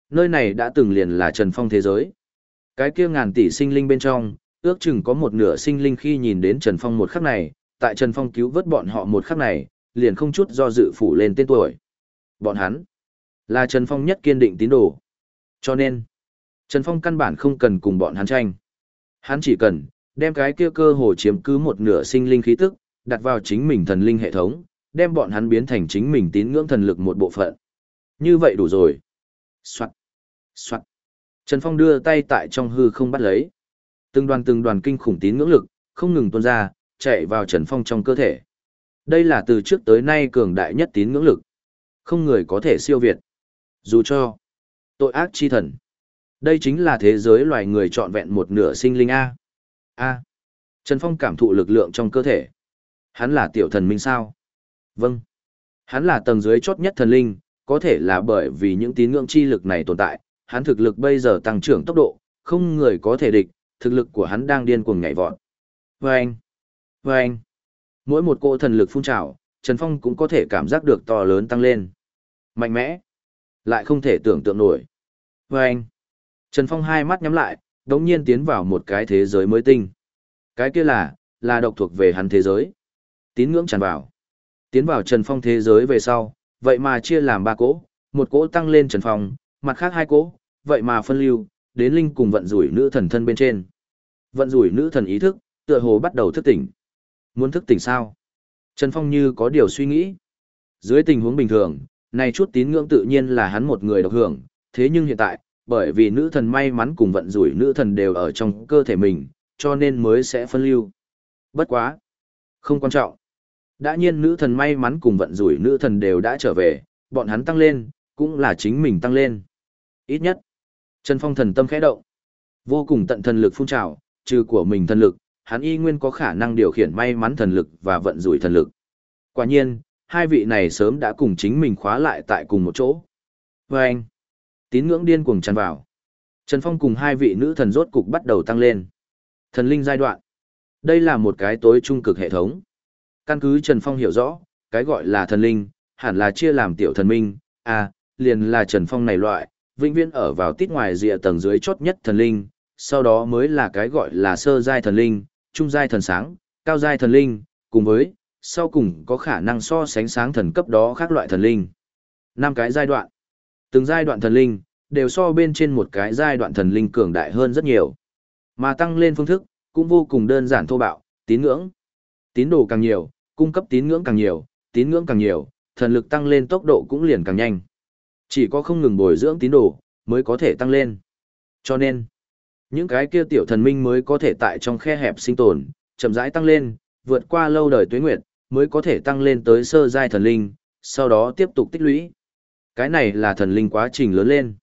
Nơi này đã từng liền là Trần Phong thế giới. Cái kia ngàn tỷ sinh linh bên trong, ước chừng có một nửa sinh linh khi nhìn đến Trần Phong một khắc này, tại Trần Phong cứu vớt bọn họ một khắc này, liền không chút do dự phủ lên tên tuổi. Bọn hắn là Trần Phong nhất kiên định tín đồ. Cho nên, Trần Phong căn bản không cần cùng bọn hắn tranh. Hắn chỉ cần đem cái kia cơ hồ chiếm cứ một nửa sinh linh khí tức, đặt vào chính mình thần linh hệ thống, đem bọn hắn biến thành chính mình tín ngưỡng thần lực một bộ phận. Như vậy đủ rồi. Soạt, soạt. Trần Phong đưa tay tại trong hư không bắt lấy. Từng đoàn từng đoàn kinh khủng tín ngưỡng lực, không ngừng tuôn ra, chạy vào Trần Phong trong cơ thể. Đây là từ trước tới nay cường đại nhất tín ngưỡng lực. Không người có thể siêu việt. Dù cho tội ác chi thần. Đây chính là thế giới loài người trọn vẹn một nửa sinh linh A. A. Trần Phong cảm thụ lực lượng trong cơ thể. Hắn là tiểu thần minh sao? Vâng. Hắn là tầng dưới chót nhất thần linh, có thể là bởi vì những tín ngưỡng chi lực này tồn tại, hắn thực lực bây giờ tăng trưởng tốc độ, không người có thể địch, thực lực của hắn đang điên cuồng nhảy vọt. Vâng! Vâng! Mỗi một cỗ thần lực phun trào, Trần Phong cũng có thể cảm giác được to lớn tăng lên. Mạnh mẽ! Lại không thể tưởng tượng nổi. Vâng! Trần Phong hai mắt nhắm lại, đống nhiên tiến vào một cái thế giới mới tinh. Cái kia là, là độc thuộc về hắn thế giới. Tín ngưỡng tràn vào. Tiến vào Trần Phong thế giới về sau, vậy mà chia làm ba cỗ, một cỗ tăng lên Trần Phong, mặt khác hai cỗ, vậy mà phân lưu, đến linh cùng vận rủi nữ thần thân bên trên. Vận rủi nữ thần ý thức, tựa hồ bắt đầu thức tỉnh. Muốn thức tỉnh sao? Trần Phong như có điều suy nghĩ. Dưới tình huống bình thường, này chút tín ngưỡng tự nhiên là hắn một người độc hưởng, thế nhưng hiện tại, bởi vì nữ thần may mắn cùng vận rủi nữ thần đều ở trong cơ thể mình, cho nên mới sẽ phân lưu. Bất quá. Không quan trọng. Đã nhiên nữ thần may mắn cùng vận rủi nữ thần đều đã trở về, bọn hắn tăng lên, cũng là chính mình tăng lên. Ít nhất, Trần Phong thần tâm khẽ động. Vô cùng tận thần lực phun trào, trừ của mình thần lực, hắn y nguyên có khả năng điều khiển may mắn thần lực và vận rủi thần lực. Quả nhiên, hai vị này sớm đã cùng chính mình khóa lại tại cùng một chỗ. Và anh, tín ngưỡng điên cuồng tràn vào. Trần Phong cùng hai vị nữ thần rốt cục bắt đầu tăng lên. Thần linh giai đoạn. Đây là một cái tối trung cực hệ thống. Căn cứ Trần Phong hiểu rõ, cái gọi là thần linh, hẳn là chia làm tiểu thần minh, à, liền là Trần Phong này loại, vĩnh viễn ở vào tít ngoài rìa tầng dưới chốt nhất thần linh, sau đó mới là cái gọi là sơ giai thần linh, trung giai thần sáng, cao giai thần linh, cùng với, sau cùng có khả năng so sánh sáng thần cấp đó khác loại thần linh. năm cái giai đoạn. Từng giai đoạn thần linh, đều so bên trên một cái giai đoạn thần linh cường đại hơn rất nhiều. Mà tăng lên phương thức, cũng vô cùng đơn giản thô bạo, tín ngưỡng. Tín đồ càng nhiều, cung cấp tín ngưỡng càng nhiều, tín ngưỡng càng nhiều, thần lực tăng lên tốc độ cũng liền càng nhanh. Chỉ có không ngừng bồi dưỡng tín đồ, mới có thể tăng lên. Cho nên, những cái kia tiểu thần minh mới có thể tại trong khe hẹp sinh tồn, chậm rãi tăng lên, vượt qua lâu đời tuế nguyệt, mới có thể tăng lên tới sơ giai thần linh, sau đó tiếp tục tích lũy. Cái này là thần linh quá trình lớn lên.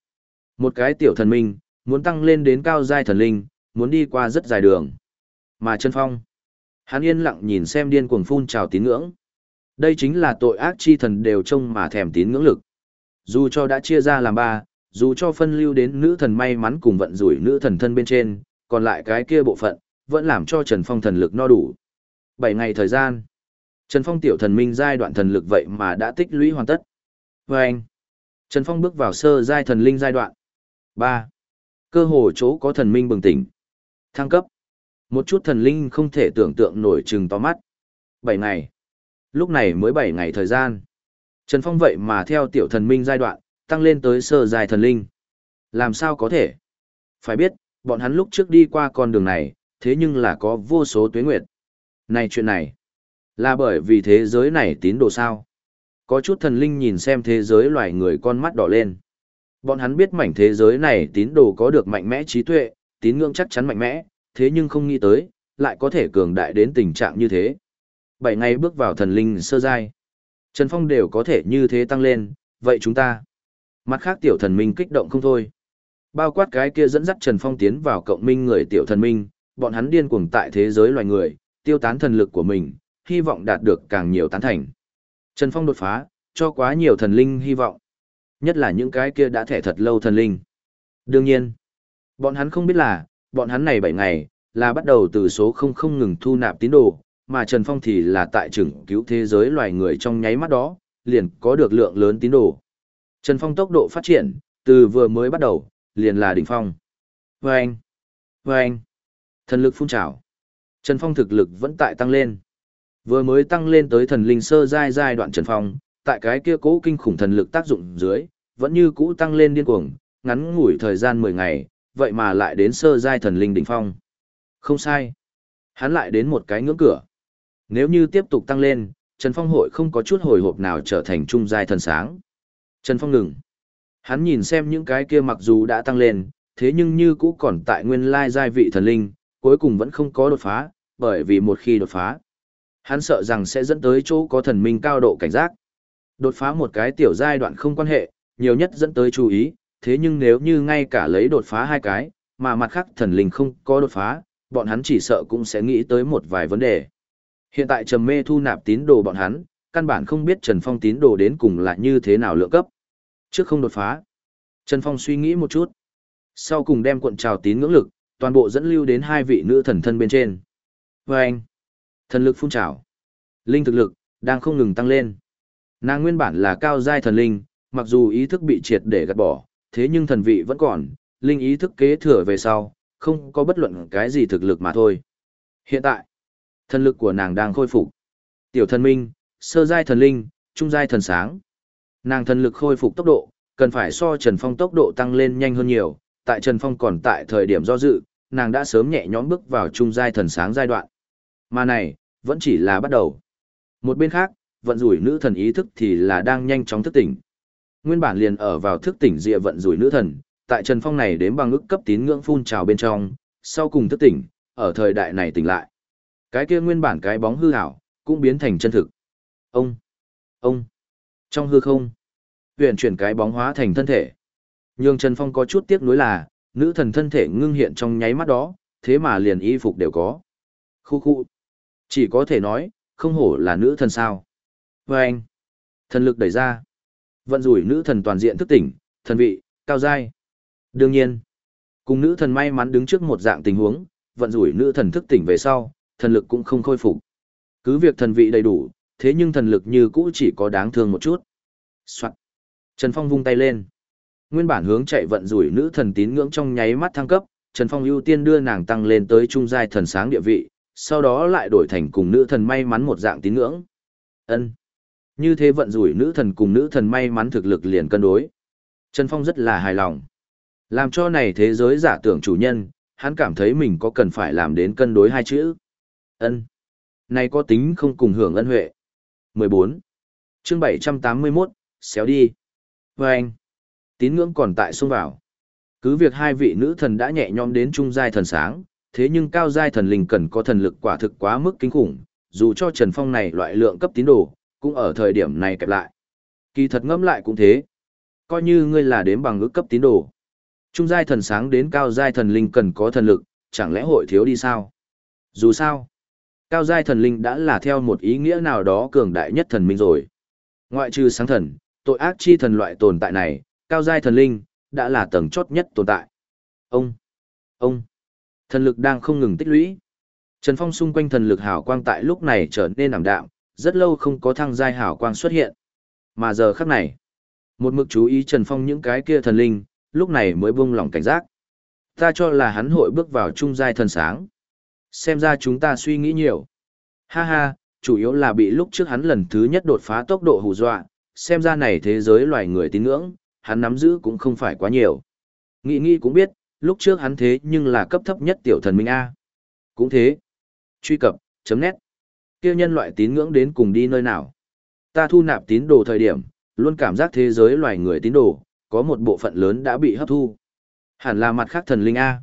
Một cái tiểu thần minh, muốn tăng lên đến cao giai thần linh, muốn đi qua rất dài đường. Mà trần phong, hắn yên lặng nhìn xem điên cuồng phun trào tín ngưỡng. Đây chính là tội ác chi thần đều trông mà thèm tín ngưỡng lực. Dù cho đã chia ra làm ba, dù cho phân lưu đến nữ thần may mắn cùng vận rủi nữ thần thân bên trên, còn lại cái kia bộ phận, vẫn làm cho Trần Phong thần lực no đủ. Bảy ngày thời gian, Trần Phong tiểu thần minh giai đoạn thần lực vậy mà đã tích lũy hoàn tất. Vâng! anh, Trần Phong bước vào sơ giai thần linh giai đoạn. ba Cơ hồ chỗ có thần minh bừng tỉnh. Thăng cấp. Một chút thần linh không thể tưởng tượng nổi trừng to mắt. Bảy ngày. Lúc này mới 7 ngày thời gian. Trần Phong vậy mà theo tiểu thần minh giai đoạn, tăng lên tới sơ giai thần linh. Làm sao có thể? Phải biết, bọn hắn lúc trước đi qua con đường này, thế nhưng là có vô số tuyến nguyệt. Này chuyện này, là bởi vì thế giới này tín đồ sao? Có chút thần linh nhìn xem thế giới loài người con mắt đỏ lên. Bọn hắn biết mảnh thế giới này tín đồ có được mạnh mẽ trí tuệ, tín ngưỡng chắc chắn mạnh mẽ, thế nhưng không nghĩ tới, lại có thể cường đại đến tình trạng như thế. Bảy ngày bước vào thần linh sơ giai. Trần Phong đều có thể như thế tăng lên, vậy chúng ta. Mặt khác tiểu thần minh kích động không thôi. Bao quát cái kia dẫn dắt Trần Phong tiến vào cộng minh người tiểu thần minh, bọn hắn điên cuồng tại thế giới loài người, tiêu tán thần lực của mình, hy vọng đạt được càng nhiều tán thành. Trần Phong đột phá, cho quá nhiều thần linh hy vọng. Nhất là những cái kia đã thẻ thật lâu thần linh. Đương nhiên, bọn hắn không biết là, bọn hắn này 7 ngày, là bắt đầu từ số không không ngừng thu nạp tín đồ, mà Trần Phong thì là tại trưởng cứu thế giới loài người trong nháy mắt đó, liền có được lượng lớn tín đồ. Trần Phong tốc độ phát triển, từ vừa mới bắt đầu, liền là đỉnh phong. Vâng! Vâng! Thần lực phun trào. Trần Phong thực lực vẫn tại tăng lên. Vừa mới tăng lên tới thần linh sơ giai giai đoạn Trần Phong, tại cái kia cố kinh khủng thần lực tác dụng dưới, vẫn như cũ tăng lên điên cuồng, ngắn ngủi thời gian 10 ngày, vậy mà lại đến sơ giai thần linh đỉnh phong. Không sai. Hắn lại đến một cái ngưỡng cửa. Nếu như tiếp tục tăng lên, Trần Phong hội không có chút hồi hộp nào trở thành trung giai thần sáng. Trần Phong ngừng. Hắn nhìn xem những cái kia mặc dù đã tăng lên, thế nhưng như cũ còn tại nguyên lai giai vị thần linh, cuối cùng vẫn không có đột phá, bởi vì một khi đột phá, hắn sợ rằng sẽ dẫn tới chỗ có thần minh cao độ cảnh giác. Đột phá một cái tiểu giai đoạn không quan hệ, nhiều nhất dẫn tới chú ý, thế nhưng nếu như ngay cả lấy đột phá hai cái, mà mặt khác thần linh không có đột phá, bọn hắn chỉ sợ cũng sẽ nghĩ tới một vài vấn đề. Hiện tại trầm mê thu nạp tín đồ bọn hắn, căn bản không biết Trần Phong tín đồ đến cùng là như thế nào lượng cấp. Trước không đột phá, Trần Phong suy nghĩ một chút. Sau cùng đem cuộn trào tín ngưỡng lực, toàn bộ dẫn lưu đến hai vị nữ thần thân bên trên. Và anh, thần lực phun trào. Linh thực lực, đang không ngừng tăng lên. Nàng nguyên bản là cao giai thần linh, mặc dù ý thức bị triệt để gạt bỏ, thế nhưng thần vị vẫn còn, linh ý thức kế thừa về sau, không có bất luận cái gì thực lực mà thôi. Hiện tại, thần lực của nàng đang khôi phục. Tiểu thần minh, sơ giai thần linh, trung giai thần sáng. Nàng thần lực khôi phục tốc độ, cần phải so Trần Phong tốc độ tăng lên nhanh hơn nhiều, tại Trần Phong còn tại thời điểm do dự, nàng đã sớm nhẹ nhõm bước vào trung giai thần sáng giai đoạn. Mà này, vẫn chỉ là bắt đầu. Một bên khác, vận rủi nữ thần ý thức thì là đang nhanh chóng thức tỉnh. Nguyên bản liền ở vào thức tỉnh dịa vận rủi nữ thần, tại Trần Phong này đến bằng ức cấp tín ngưỡng phun trào bên trong, sau cùng thức tỉnh, ở thời đại này tỉnh lại. Cái kia nguyên bản cái bóng hư ảo, cũng biến thành chân thực. Ông, ông, trong hư không, huyền chuyển cái bóng hóa thành thân thể. Nhưng Trần Phong có chút tiếc nuối là, nữ thần thân thể ngưng hiện trong nháy mắt đó, thế mà liền y phục đều có. Khu khu. Chỉ có thể nói, không hổ là nữ thần sao. Và anh. Thần lực đẩy ra. Vận rủi nữ thần toàn diện thức tỉnh, thần vị, cao giai. Đương nhiên, cùng nữ thần may mắn đứng trước một dạng tình huống, vận rủi nữ thần thức tỉnh về sau, thần lực cũng không khôi phục. Cứ việc thần vị đầy đủ, thế nhưng thần lực như cũ chỉ có đáng thương một chút. Soạn. Trần Phong vung tay lên. Nguyên bản hướng chạy vận rủi nữ thần tín ngưỡng trong nháy mắt thăng cấp, Trần Phong ưu tiên đưa nàng tăng lên tới trung giai thần sáng địa vị, sau đó lại đổi thành cùng nữ thần may mắn một dạng tín ngưỡng. Ân. Như thế vận rủi nữ thần cùng nữ thần may mắn thực lực liền cân đối. Trần Phong rất là hài lòng. Làm cho này thế giới giả tưởng chủ nhân, hắn cảm thấy mình có cần phải làm đến cân đối hai chữ. Ân. Này có tính không cùng hưởng ân huệ. 14. chương 781, xéo đi. Và anh. Tín ngưỡng còn tại xông vào. Cứ việc hai vị nữ thần đã nhẹ nhõm đến trung giai thần sáng, thế nhưng cao giai thần linh cần có thần lực quả thực quá mức kinh khủng, dù cho Trần Phong này loại lượng cấp tín đồ, cũng ở thời điểm này kẹp lại. Kỳ thật ngẫm lại cũng thế. Coi như ngươi là đến bằng ước cấp tín đồ. Trung giai thần sáng đến cao giai thần linh cần có thần lực, chẳng lẽ hội thiếu đi sao? Dù sao, cao giai thần linh đã là theo một ý nghĩa nào đó cường đại nhất thần minh rồi. Ngoại trừ sáng thần, tội ác chi thần loại tồn tại này, cao giai thần linh, đã là tầng chốt nhất tồn tại. Ông, ông, thần lực đang không ngừng tích lũy. Trần Phong xung quanh thần lực hào quang tại lúc này trở nên ảm đạm, rất lâu không có thăng giai hào quang xuất hiện. Mà giờ khắc này, một mực chú ý Trần Phong những cái kia thần linh, lúc này mới buông lỏng cảnh giác. Ta cho là hắn hội bước vào trung giai thần sáng. Xem ra chúng ta suy nghĩ nhiều. Ha ha, chủ yếu là bị lúc trước hắn lần thứ nhất đột phá tốc độ hù dọa, xem ra này thế giới loài người tín ngưỡng, hắn nắm giữ cũng không phải quá nhiều. Nghĩ nghĩ cũng biết, lúc trước hắn thế nhưng là cấp thấp nhất tiểu thần minh A. Cũng thế. Truy cập, chấm nét. Kêu nhân loại tín ngưỡng đến cùng đi nơi nào. Ta thu nạp tín đồ thời điểm, luôn cảm giác thế giới loài người tín đồ, có một bộ phận lớn đã bị hấp thu. Hẳn là mặt khác thần linh A.